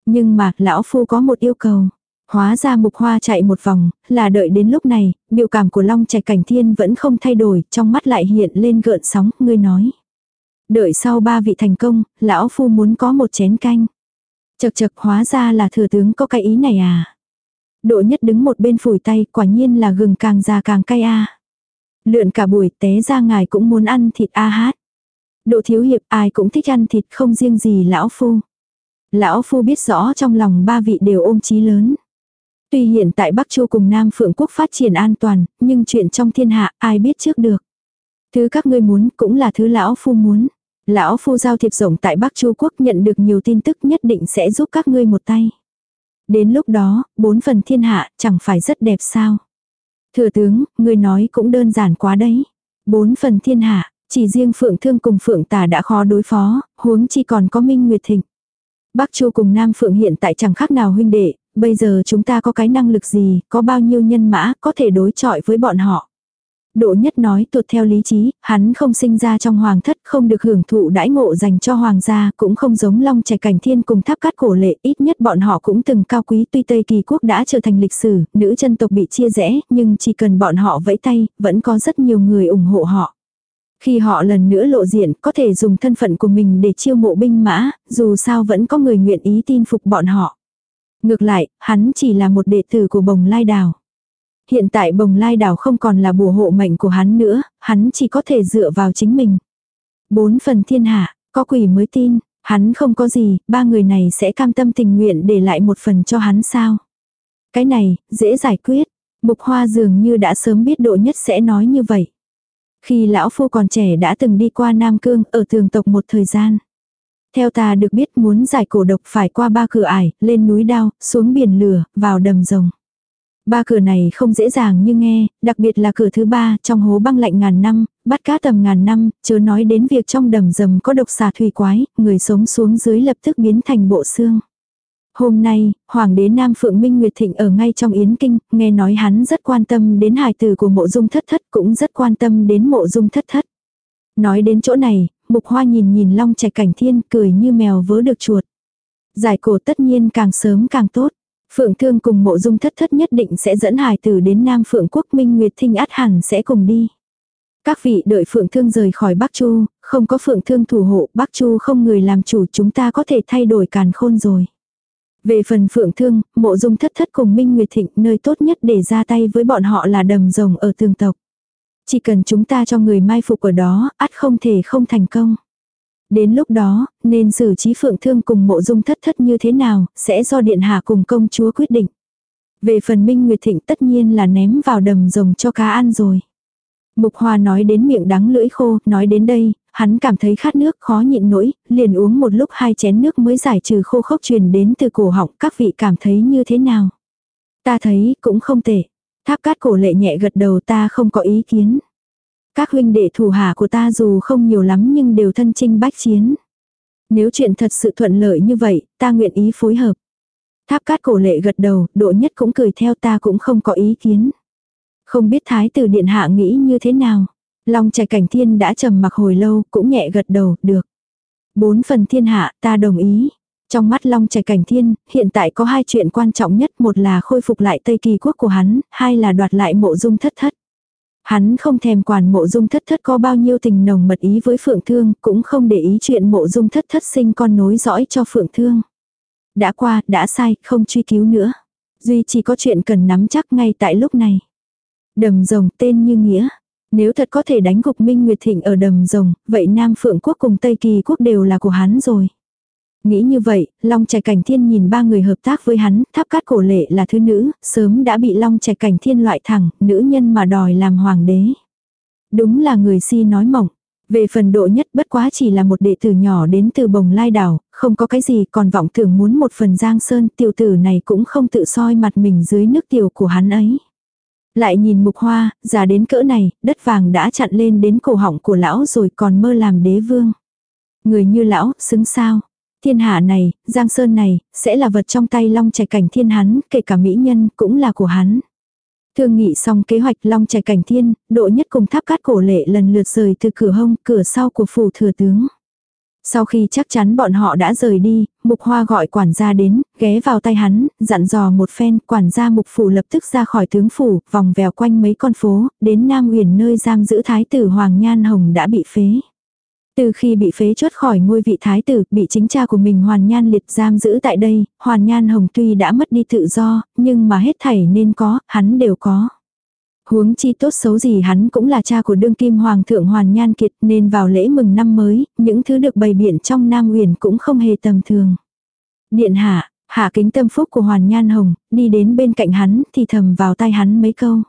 Nhưng mà, lão phu có một yêu cầu. Hóa ra mục hoa chạy một vòng, là đợi đến lúc này, biểu cảm của long trẻ cảnh thiên vẫn không thay đổi, trong mắt lại hiện lên gợn sóng, ngươi nói. Đợi sau ba vị thành công, lão phu muốn có một chén canh. Chật chật hóa ra là thừa tướng có cái ý này à. Độ nhất đứng một bên phủi tay quả nhiên là gừng càng già càng cay a Lượn cả buổi té ra ngài cũng muốn ăn thịt a hát. Độ thiếu hiệp ai cũng thích ăn thịt không riêng gì lão phu. Lão phu biết rõ trong lòng ba vị đều ôm chí lớn. Tuy hiện tại Bắc Chu cùng Nam Phượng Quốc phát triển an toàn, nhưng chuyện trong thiên hạ ai biết trước được. Thứ các ngươi muốn cũng là thứ lão phu muốn. Lão phu giao thiệp rộng tại Bắc Chu Quốc nhận được nhiều tin tức nhất định sẽ giúp các ngươi một tay. Đến lúc đó, bốn phần thiên hạ chẳng phải rất đẹp sao. Thừa tướng, ngươi nói cũng đơn giản quá đấy. Bốn phần thiên hạ, chỉ riêng Phượng Thương cùng Phượng Tà đã khó đối phó, huống chi còn có Minh Nguyệt Thịnh. Bắc Chu cùng Nam Phượng hiện tại chẳng khác nào huynh đệ, bây giờ chúng ta có cái năng lực gì, có bao nhiêu nhân mã có thể đối chọi với bọn họ. Độ nhất nói tuột theo lý trí, hắn không sinh ra trong hoàng thất, không được hưởng thụ đãi ngộ dành cho hoàng gia, cũng không giống long trẻ cảnh thiên cùng tháp cát cổ lệ, ít nhất bọn họ cũng từng cao quý tuy Tây Kỳ quốc đã trở thành lịch sử, nữ chân tộc bị chia rẽ, nhưng chỉ cần bọn họ vẫy tay, vẫn có rất nhiều người ủng hộ họ. Khi họ lần nữa lộ diện, có thể dùng thân phận của mình để chiêu mộ binh mã, dù sao vẫn có người nguyện ý tin phục bọn họ. Ngược lại, hắn chỉ là một đệ tử của bồng lai đào. Hiện tại bồng lai đảo không còn là bùa hộ mệnh của hắn nữa, hắn chỉ có thể dựa vào chính mình. Bốn phần thiên hạ, có quỷ mới tin, hắn không có gì, ba người này sẽ cam tâm tình nguyện để lại một phần cho hắn sao. Cái này, dễ giải quyết. Mục hoa dường như đã sớm biết độ nhất sẽ nói như vậy. Khi lão phu còn trẻ đã từng đi qua Nam Cương ở tường tộc một thời gian. Theo ta được biết muốn giải cổ độc phải qua ba cửa ải, lên núi đao, xuống biển lửa, vào đầm rồng. Ba cửa này không dễ dàng như nghe, đặc biệt là cửa thứ ba trong hố băng lạnh ngàn năm, bắt cá tầm ngàn năm, chớ nói đến việc trong đầm rầm có độc xà thủy quái, người sống xuống dưới lập tức biến thành bộ xương. Hôm nay, Hoàng đế Nam Phượng Minh Nguyệt Thịnh ở ngay trong Yến Kinh, nghe nói hắn rất quan tâm đến hài tử của mộ dung thất thất cũng rất quan tâm đến mộ dung thất thất. Nói đến chỗ này, mục hoa nhìn nhìn long trạch cảnh thiên cười như mèo vớ được chuột. Giải cổ tất nhiên càng sớm càng tốt. Phượng Thương cùng mộ dung thất thất nhất định sẽ dẫn hài tử đến Nam Phượng Quốc Minh Nguyệt Thinh át hẳn sẽ cùng đi. Các vị đợi Phượng Thương rời khỏi Bắc Chu, không có Phượng Thương thủ hộ, Bắc Chu không người làm chủ chúng ta có thể thay đổi càn khôn rồi. Về phần Phượng Thương, mộ dung thất thất cùng Minh Nguyệt Thịnh nơi tốt nhất để ra tay với bọn họ là đầm rồng ở tường tộc. Chỉ cần chúng ta cho người mai phục ở đó, ắt không thể không thành công. Đến lúc đó, nên xử trí Phượng Thương cùng mộ dung thất thất như thế nào, sẽ do Điện Hạ cùng công chúa quyết định. Về phần Minh Nguyệt Thịnh tất nhiên là ném vào đầm rồng cho cá ăn rồi. Mục Hoa nói đến miệng đắng lưỡi khô, nói đến đây, hắn cảm thấy khát nước khó nhịn nổi, liền uống một lúc hai chén nước mới giải trừ khô khốc truyền đến từ cổ họng, các vị cảm thấy như thế nào? Ta thấy cũng không tệ. Tháp cát cổ lệ nhẹ gật đầu ta không có ý kiến. Các huynh đệ thủ hạ của ta dù không nhiều lắm nhưng đều thân chinh bách chiến. Nếu chuyện thật sự thuận lợi như vậy, ta nguyện ý phối hợp. Tháp cát cổ lệ gật đầu, độ nhất cũng cười theo ta cũng không có ý kiến. Không biết thái tử điện hạ nghĩ như thế nào. Long trẻ cảnh thiên đã trầm mặc hồi lâu, cũng nhẹ gật đầu, được. Bốn phần thiên hạ, ta đồng ý. Trong mắt Long trẻ cảnh thiên, hiện tại có hai chuyện quan trọng nhất, một là khôi phục lại Tây Kỳ quốc của hắn, hai là đoạt lại mộ dung thất thất. Hắn không thèm quản mộ dung thất thất có bao nhiêu tình nồng mật ý với Phượng Thương, cũng không để ý chuyện mộ dung thất thất sinh con nối dõi cho Phượng Thương. Đã qua, đã sai, không truy cứu nữa. Duy chỉ có chuyện cần nắm chắc ngay tại lúc này. Đầm rồng tên như nghĩa. Nếu thật có thể đánh gục Minh Nguyệt Thịnh ở đầm rồng, vậy Nam Phượng Quốc cùng Tây Kỳ Quốc đều là của hắn rồi. Nghĩ như vậy, Long Trạch Cảnh Thiên nhìn ba người hợp tác với hắn, tháp cát cổ lệ là thứ nữ, sớm đã bị Long Trạch Cảnh Thiên loại thẳng, nữ nhân mà đòi làm hoàng đế. Đúng là người si nói mỏng. Về phần độ nhất bất quá chỉ là một đệ tử nhỏ đến từ bồng lai đảo, không có cái gì còn vọng tưởng muốn một phần giang sơn tiểu tử này cũng không tự soi mặt mình dưới nước tiểu của hắn ấy. Lại nhìn mục hoa, già đến cỡ này, đất vàng đã chặn lên đến cổ họng của lão rồi còn mơ làm đế vương. Người như lão, xứng sao. Thiên hạ này, giang sơn này, sẽ là vật trong tay long trẻ cảnh thiên hắn, kể cả mỹ nhân, cũng là của hắn. Thương nghị xong kế hoạch long trẻ cảnh thiên, độ nhất cùng tháp cát cổ lệ lần lượt rời từ cửa hông, cửa sau của phủ thừa tướng. Sau khi chắc chắn bọn họ đã rời đi, mục hoa gọi quản gia đến, ghé vào tay hắn, dặn dò một phen, quản gia mục phủ lập tức ra khỏi tướng phủ, vòng vèo quanh mấy con phố, đến Nam Huyền nơi giam giữ thái tử Hoàng Nhan Hồng đã bị phế. Từ khi bị phế chốt khỏi ngôi vị thái tử, bị chính cha của mình Hoàn Nhan liệt giam giữ tại đây, Hoàn Nhan Hồng tuy đã mất đi tự do, nhưng mà hết thảy nên có, hắn đều có. Huống chi tốt xấu gì hắn cũng là cha của đương kim hoàng thượng Hoàn Nhan Kiệt nên vào lễ mừng năm mới, những thứ được bày biện trong Nam Huyền cũng không hề tầm thường. Điện hạ, hạ kính tâm phúc của Hoàn Nhan Hồng, đi đến bên cạnh hắn thì thầm vào tai hắn mấy câu.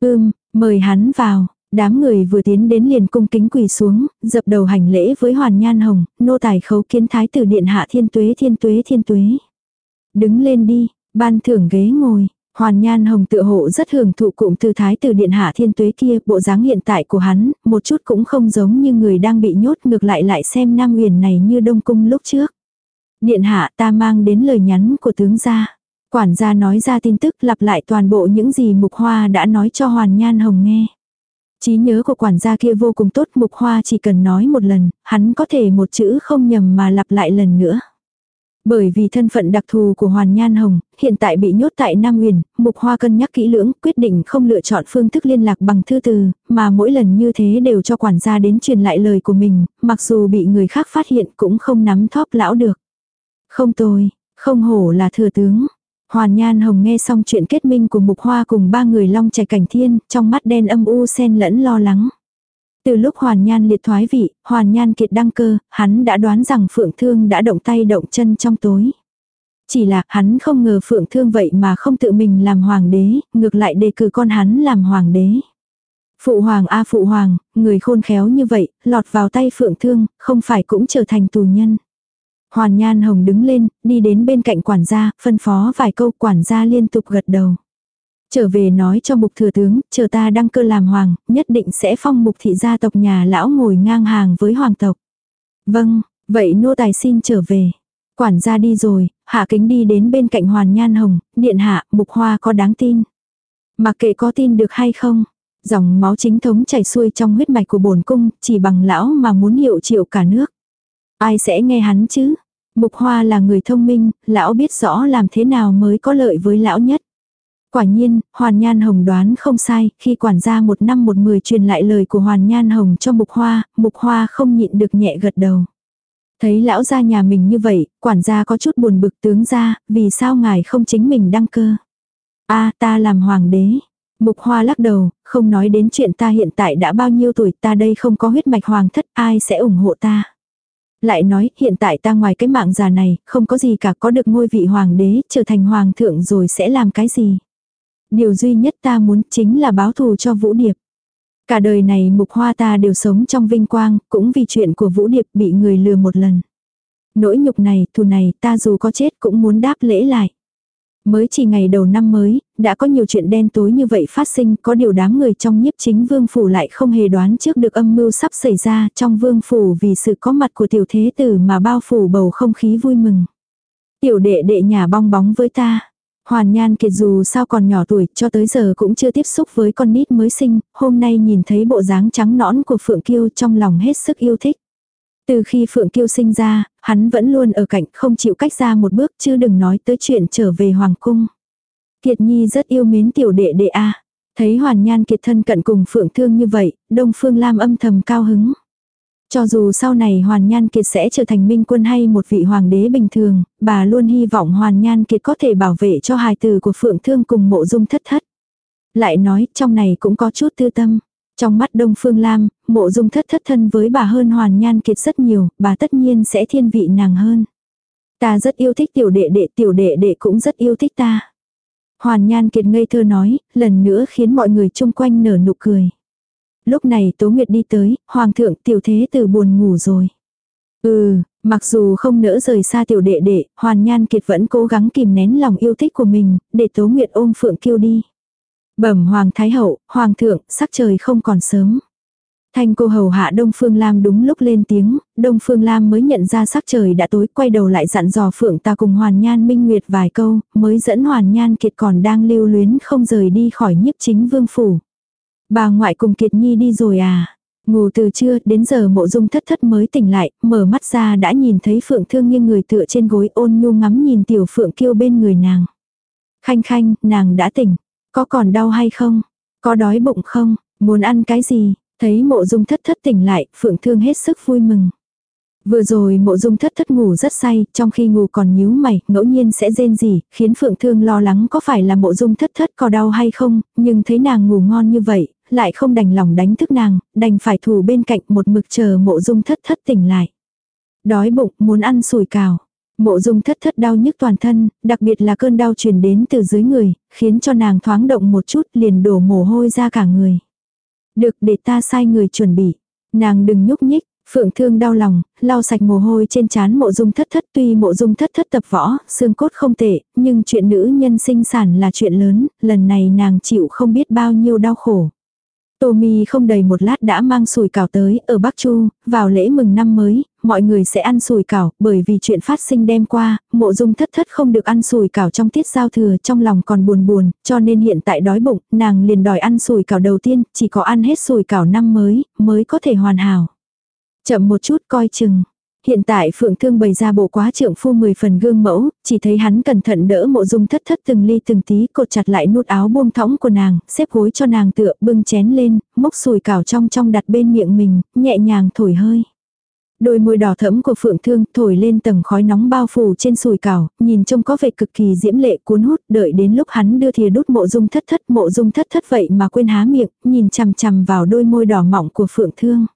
Ưm, mời hắn vào, đám người vừa tiến đến liền cung kính quỳ xuống, dập đầu hành lễ với Hoàn Nhan Hồng, nô tài khấu kiến thái tử điện hạ thiên tuế thiên tuế thiên tuế. Đứng lên đi, ban thưởng ghế ngồi, Hoàn Nhan Hồng tự hộ rất hưởng thụ cụm từ thái tử điện hạ thiên tuế kia, bộ dáng hiện tại của hắn, một chút cũng không giống như người đang bị nhốt ngược lại lại xem Nam Huyền này như Đông Cung lúc trước. Điện hạ ta mang đến lời nhắn của tướng gia. Quản gia nói ra tin tức lặp lại toàn bộ những gì Mục Hoa đã nói cho Hoàn Nhan Hồng nghe trí nhớ của quản gia kia vô cùng tốt Mục Hoa chỉ cần nói một lần, hắn có thể một chữ không nhầm mà lặp lại lần nữa. Bởi vì thân phận đặc thù của Hoàn Nhan Hồng, hiện tại bị nhốt tại Nam Nguyền, Mục Hoa cân nhắc kỹ lưỡng, quyết định không lựa chọn phương thức liên lạc bằng thư từ, mà mỗi lần như thế đều cho quản gia đến truyền lại lời của mình, mặc dù bị người khác phát hiện cũng không nắm thóp lão được. Không tôi, không hổ là thừa tướng. Hoàn Nhan Hồng nghe xong chuyện kết minh của Mục Hoa cùng ba người long trẻ cảnh thiên, trong mắt đen âm u xen lẫn lo lắng. Từ lúc Hoàn Nhan liệt thoái vị, Hoàn Nhan kiệt đăng cơ, hắn đã đoán rằng Phượng Thương đã động tay động chân trong tối. Chỉ là hắn không ngờ Phượng Thương vậy mà không tự mình làm hoàng đế, ngược lại đề cử con hắn làm hoàng đế. Phụ hoàng a phụ hoàng, người khôn khéo như vậy, lọt vào tay Phượng Thương, không phải cũng trở thành tù nhân. Hoàn Nhan Hồng đứng lên, đi đến bên cạnh quản gia, phân phó vài câu quản gia liên tục gật đầu. Trở về nói cho mục thừa tướng, chờ ta đăng cơ làm hoàng, nhất định sẽ phong mục thị gia tộc nhà lão ngồi ngang hàng với hoàng tộc. Vâng, vậy nô tài xin trở về. Quản gia đi rồi, hạ kính đi đến bên cạnh hoàn nhan hồng, điện hạ, mục hoa có đáng tin. Mà kệ có tin được hay không, dòng máu chính thống chảy xuôi trong huyết mạch của bổn cung, chỉ bằng lão mà muốn hiệu triệu cả nước. Ai sẽ nghe hắn chứ? Mục Hoa là người thông minh, lão biết rõ làm thế nào mới có lợi với lão nhất. Quả nhiên, Hoàn Nhan Hồng đoán không sai, khi quản gia một năm một mười truyền lại lời của Hoàn Nhan Hồng cho Mục Hoa, Mục Hoa không nhịn được nhẹ gật đầu. Thấy lão gia nhà mình như vậy, quản gia có chút buồn bực tướng ra, vì sao ngài không chính mình đăng cơ. a ta làm hoàng đế. Mục Hoa lắc đầu, không nói đến chuyện ta hiện tại đã bao nhiêu tuổi ta đây không có huyết mạch hoàng thất ai sẽ ủng hộ ta. Lại nói hiện tại ta ngoài cái mạng già này không có gì cả có được ngôi vị hoàng đế trở thành hoàng thượng rồi sẽ làm cái gì. Điều duy nhất ta muốn chính là báo thù cho Vũ Điệp. Cả đời này mục hoa ta đều sống trong vinh quang, cũng vì chuyện của Vũ Điệp bị người lừa một lần. Nỗi nhục này, thù này, ta dù có chết cũng muốn đáp lễ lại. Mới chỉ ngày đầu năm mới, đã có nhiều chuyện đen tối như vậy phát sinh, có điều đám người trong nhiếp chính vương phủ lại không hề đoán trước được âm mưu sắp xảy ra trong vương phủ vì sự có mặt của tiểu thế tử mà bao phủ bầu không khí vui mừng. Tiểu đệ đệ nhà bong bóng với ta. Hoàn Nhan Kiệt dù sao còn nhỏ tuổi, cho tới giờ cũng chưa tiếp xúc với con nít mới sinh, hôm nay nhìn thấy bộ dáng trắng nõn của Phượng Kiêu trong lòng hết sức yêu thích. Từ khi Phượng Kiêu sinh ra, hắn vẫn luôn ở cạnh không chịu cách ra một bước chứ đừng nói tới chuyện trở về Hoàng Cung. Kiệt Nhi rất yêu mến tiểu đệ đệ A. Thấy Hoàn Nhan Kiệt thân cận cùng Phượng Thương như vậy, Đông Phương Lam âm thầm cao hứng. Cho dù sau này Hoàn Nhan Kiệt sẽ trở thành minh quân hay một vị hoàng đế bình thường, bà luôn hy vọng Hoàn Nhan Kiệt có thể bảo vệ cho hài tử của Phượng Thương cùng mộ dung thất thất. Lại nói, trong này cũng có chút tư tâm. Trong mắt Đông Phương Lam, mộ dung thất thất thân với bà hơn Hoàn Nhan Kiệt rất nhiều, bà tất nhiên sẽ thiên vị nàng hơn. Ta rất yêu thích tiểu đệ đệ, tiểu đệ đệ cũng rất yêu thích ta. Hoàn Nhan Kiệt ngây thơ nói, lần nữa khiến mọi người chung quanh nở nụ cười. Lúc này Tố Nguyệt đi tới, Hoàng thượng tiểu thế tử buồn ngủ rồi. Ừ, mặc dù không nỡ rời xa tiểu đệ đệ, Hoàn Nhan Kiệt vẫn cố gắng kìm nén lòng yêu thích của mình, để Tố Nguyệt ôm Phượng Kiêu đi. Bẩm Hoàng Thái Hậu, Hoàng thượng, sắc trời không còn sớm. Thanh cô hầu hạ Đông Phương Lam đúng lúc lên tiếng, Đông Phương Lam mới nhận ra sắc trời đã tối quay đầu lại dặn dò Phượng ta cùng Hoàn Nhan Minh Nguyệt vài câu, mới dẫn Hoàn Nhan Kiệt còn đang lưu luyến không rời đi khỏi nhiếp chính vương phủ. Bà ngoại cùng Kiệt Nhi đi rồi à? Ngủ từ trưa đến giờ mộ dung thất thất mới tỉnh lại, mở mắt ra đã nhìn thấy Phượng thương nghiêng người tựa trên gối ôn nhu ngắm nhìn tiểu Phượng kêu bên người nàng. Khanh khanh, nàng đã tỉnh. Có còn đau hay không? Có đói bụng không? Muốn ăn cái gì? Thấy mộ dung thất thất tỉnh lại, Phượng thương hết sức vui mừng. Vừa rồi mộ dung thất thất ngủ rất say, trong khi ngủ còn nhíu mày, ngẫu nhiên sẽ rên gì, khiến Phượng Thương lo lắng có phải là mộ dung thất thất có đau hay không, nhưng thấy nàng ngủ ngon như vậy, lại không đành lòng đánh thức nàng, đành phải thủ bên cạnh một mực chờ mộ dung thất thất tỉnh lại. Đói bụng, muốn ăn sủi cào. Mộ dung thất thất đau nhức toàn thân, đặc biệt là cơn đau truyền đến từ dưới người, khiến cho nàng thoáng động một chút liền đổ mồ hôi ra cả người. Được để ta sai người chuẩn bị. Nàng đừng nhúc nhích, Phượng thương đau lòng, lau sạch mồ hôi trên trán mộ dung thất thất tuy mộ dung thất thất tập võ, xương cốt không tệ, nhưng chuyện nữ nhân sinh sản là chuyện lớn, lần này nàng chịu không biết bao nhiêu đau khổ. Tommy không đầy một lát đã mang sùi cảo tới, ở Bắc Chu, vào lễ mừng năm mới, mọi người sẽ ăn sùi cảo, bởi vì chuyện phát sinh đêm qua, mộ dung thất thất không được ăn sùi cảo trong tiết giao thừa, trong lòng còn buồn buồn, cho nên hiện tại đói bụng, nàng liền đòi ăn sùi cảo đầu tiên, chỉ có ăn hết sùi cảo năm mới, mới có thể hoàn hảo. Chậm một chút coi chừng. Hiện tại Phượng Thương bày ra bộ quá trưởng phu 10 phần gương mẫu, chỉ thấy hắn cẩn thận đỡ mộ dung thất thất từng ly từng tí cột chặt lại nút áo buông thõng của nàng, xếp gối cho nàng tựa bưng chén lên, mốc sùi cảo trong trong đặt bên miệng mình, nhẹ nhàng thổi hơi. Đôi môi đỏ thẫm của Phượng Thương thổi lên tầng khói nóng bao phủ trên sùi cảo, nhìn trông có vẻ cực kỳ diễm lệ cuốn hút, đợi đến lúc hắn đưa thìa đút mộ dung thất thất, mộ dung thất thất vậy mà quên há miệng, nhìn chằm chằm vào đôi môi đỏ mọng của Phượng Thương.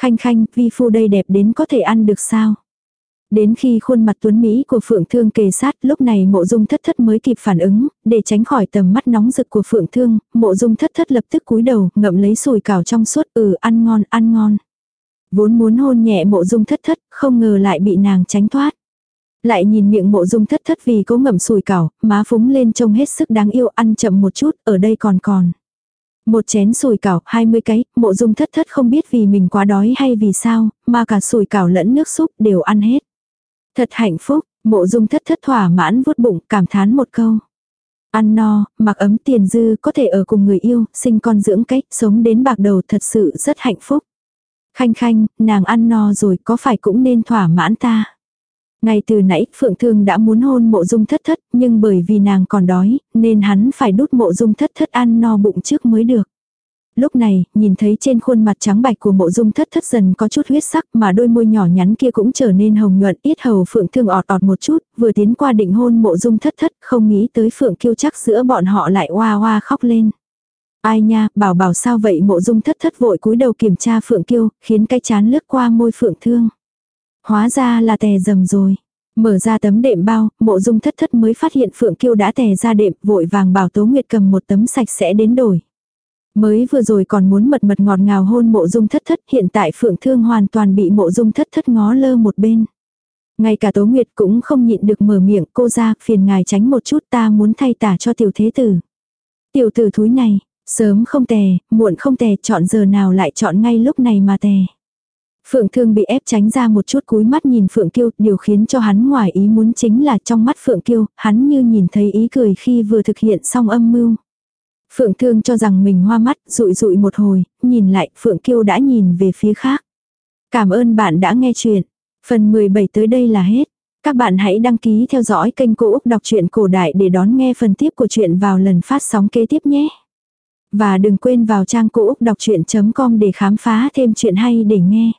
Khanh khanh, vi phu đây đẹp đến có thể ăn được sao? Đến khi khuôn mặt tuấn Mỹ của Phượng Thương kề sát, lúc này mộ dung thất thất mới kịp phản ứng, để tránh khỏi tầm mắt nóng rực của Phượng Thương, mộ dung thất thất lập tức cúi đầu, ngậm lấy sùi cảo trong suốt, ừ ăn ngon, ăn ngon. Vốn muốn hôn nhẹ mộ dung thất thất, không ngờ lại bị nàng tránh thoát. Lại nhìn miệng mộ dung thất thất vì cố ngậm sùi cảo, má phúng lên trông hết sức đáng yêu ăn chậm một chút, ở đây còn còn. Một chén sùi cảo, 20 cái, mộ dung thất thất không biết vì mình quá đói hay vì sao, mà cả sùi cảo lẫn nước súp đều ăn hết. Thật hạnh phúc, mộ dung thất thất thỏa mãn vuốt bụng, cảm thán một câu. Ăn no, mặc ấm tiền dư, có thể ở cùng người yêu, sinh con dưỡng cách, sống đến bạc đầu thật sự rất hạnh phúc. Khanh khanh, nàng ăn no rồi có phải cũng nên thỏa mãn ta. Ngay từ nãy Phượng Thương đã muốn hôn mộ dung thất thất, nhưng bởi vì nàng còn đói, nên hắn phải đút mộ dung thất thất ăn no bụng trước mới được. Lúc này, nhìn thấy trên khuôn mặt trắng bạch của mộ dung thất thất dần có chút huyết sắc mà đôi môi nhỏ nhắn kia cũng trở nên hồng nhuận ít hầu Phượng Thương ọt ọt một chút, vừa tiến qua định hôn mộ dung thất thất, không nghĩ tới Phượng kiêu chắc giữa bọn họ lại hoa hoa khóc lên. Ai nha, bảo bảo sao vậy mộ dung thất thất vội cúi đầu kiểm tra Phượng kiêu, khiến cái chán lướt qua môi Phượng Thương. Hóa ra là tè dầm rồi. Mở ra tấm đệm bao, mộ dung thất thất mới phát hiện Phượng Kiêu đã tè ra đệm, vội vàng bảo Tố Nguyệt cầm một tấm sạch sẽ đến đổi. Mới vừa rồi còn muốn mật mật ngọt ngào hôn mộ dung thất thất, hiện tại Phượng Thương hoàn toàn bị mộ dung thất thất ngó lơ một bên. Ngay cả Tố Nguyệt cũng không nhịn được mở miệng cô ra, phiền ngài tránh một chút ta muốn thay tả cho tiểu thế tử. Tiểu tử thúi này, sớm không tè, muộn không tè, chọn giờ nào lại chọn ngay lúc này mà tè. Phượng Thương bị ép tránh ra một chút cúi mắt nhìn Phượng Kiêu, điều khiến cho hắn ngoài ý muốn chính là trong mắt Phượng Kiêu, hắn như nhìn thấy ý cười khi vừa thực hiện xong âm mưu. Phượng Thương cho rằng mình hoa mắt, rụi rụi một hồi, nhìn lại, Phượng Kiêu đã nhìn về phía khác. Cảm ơn bạn đã nghe chuyện. Phần 17 tới đây là hết. Các bạn hãy đăng ký theo dõi kênh Cô Úc Đọc truyện Cổ Đại để đón nghe phần tiếp của chuyện vào lần phát sóng kế tiếp nhé. Và đừng quên vào trang Cô Úc Đọc Chuyện.com để khám phá thêm chuyện hay để nghe.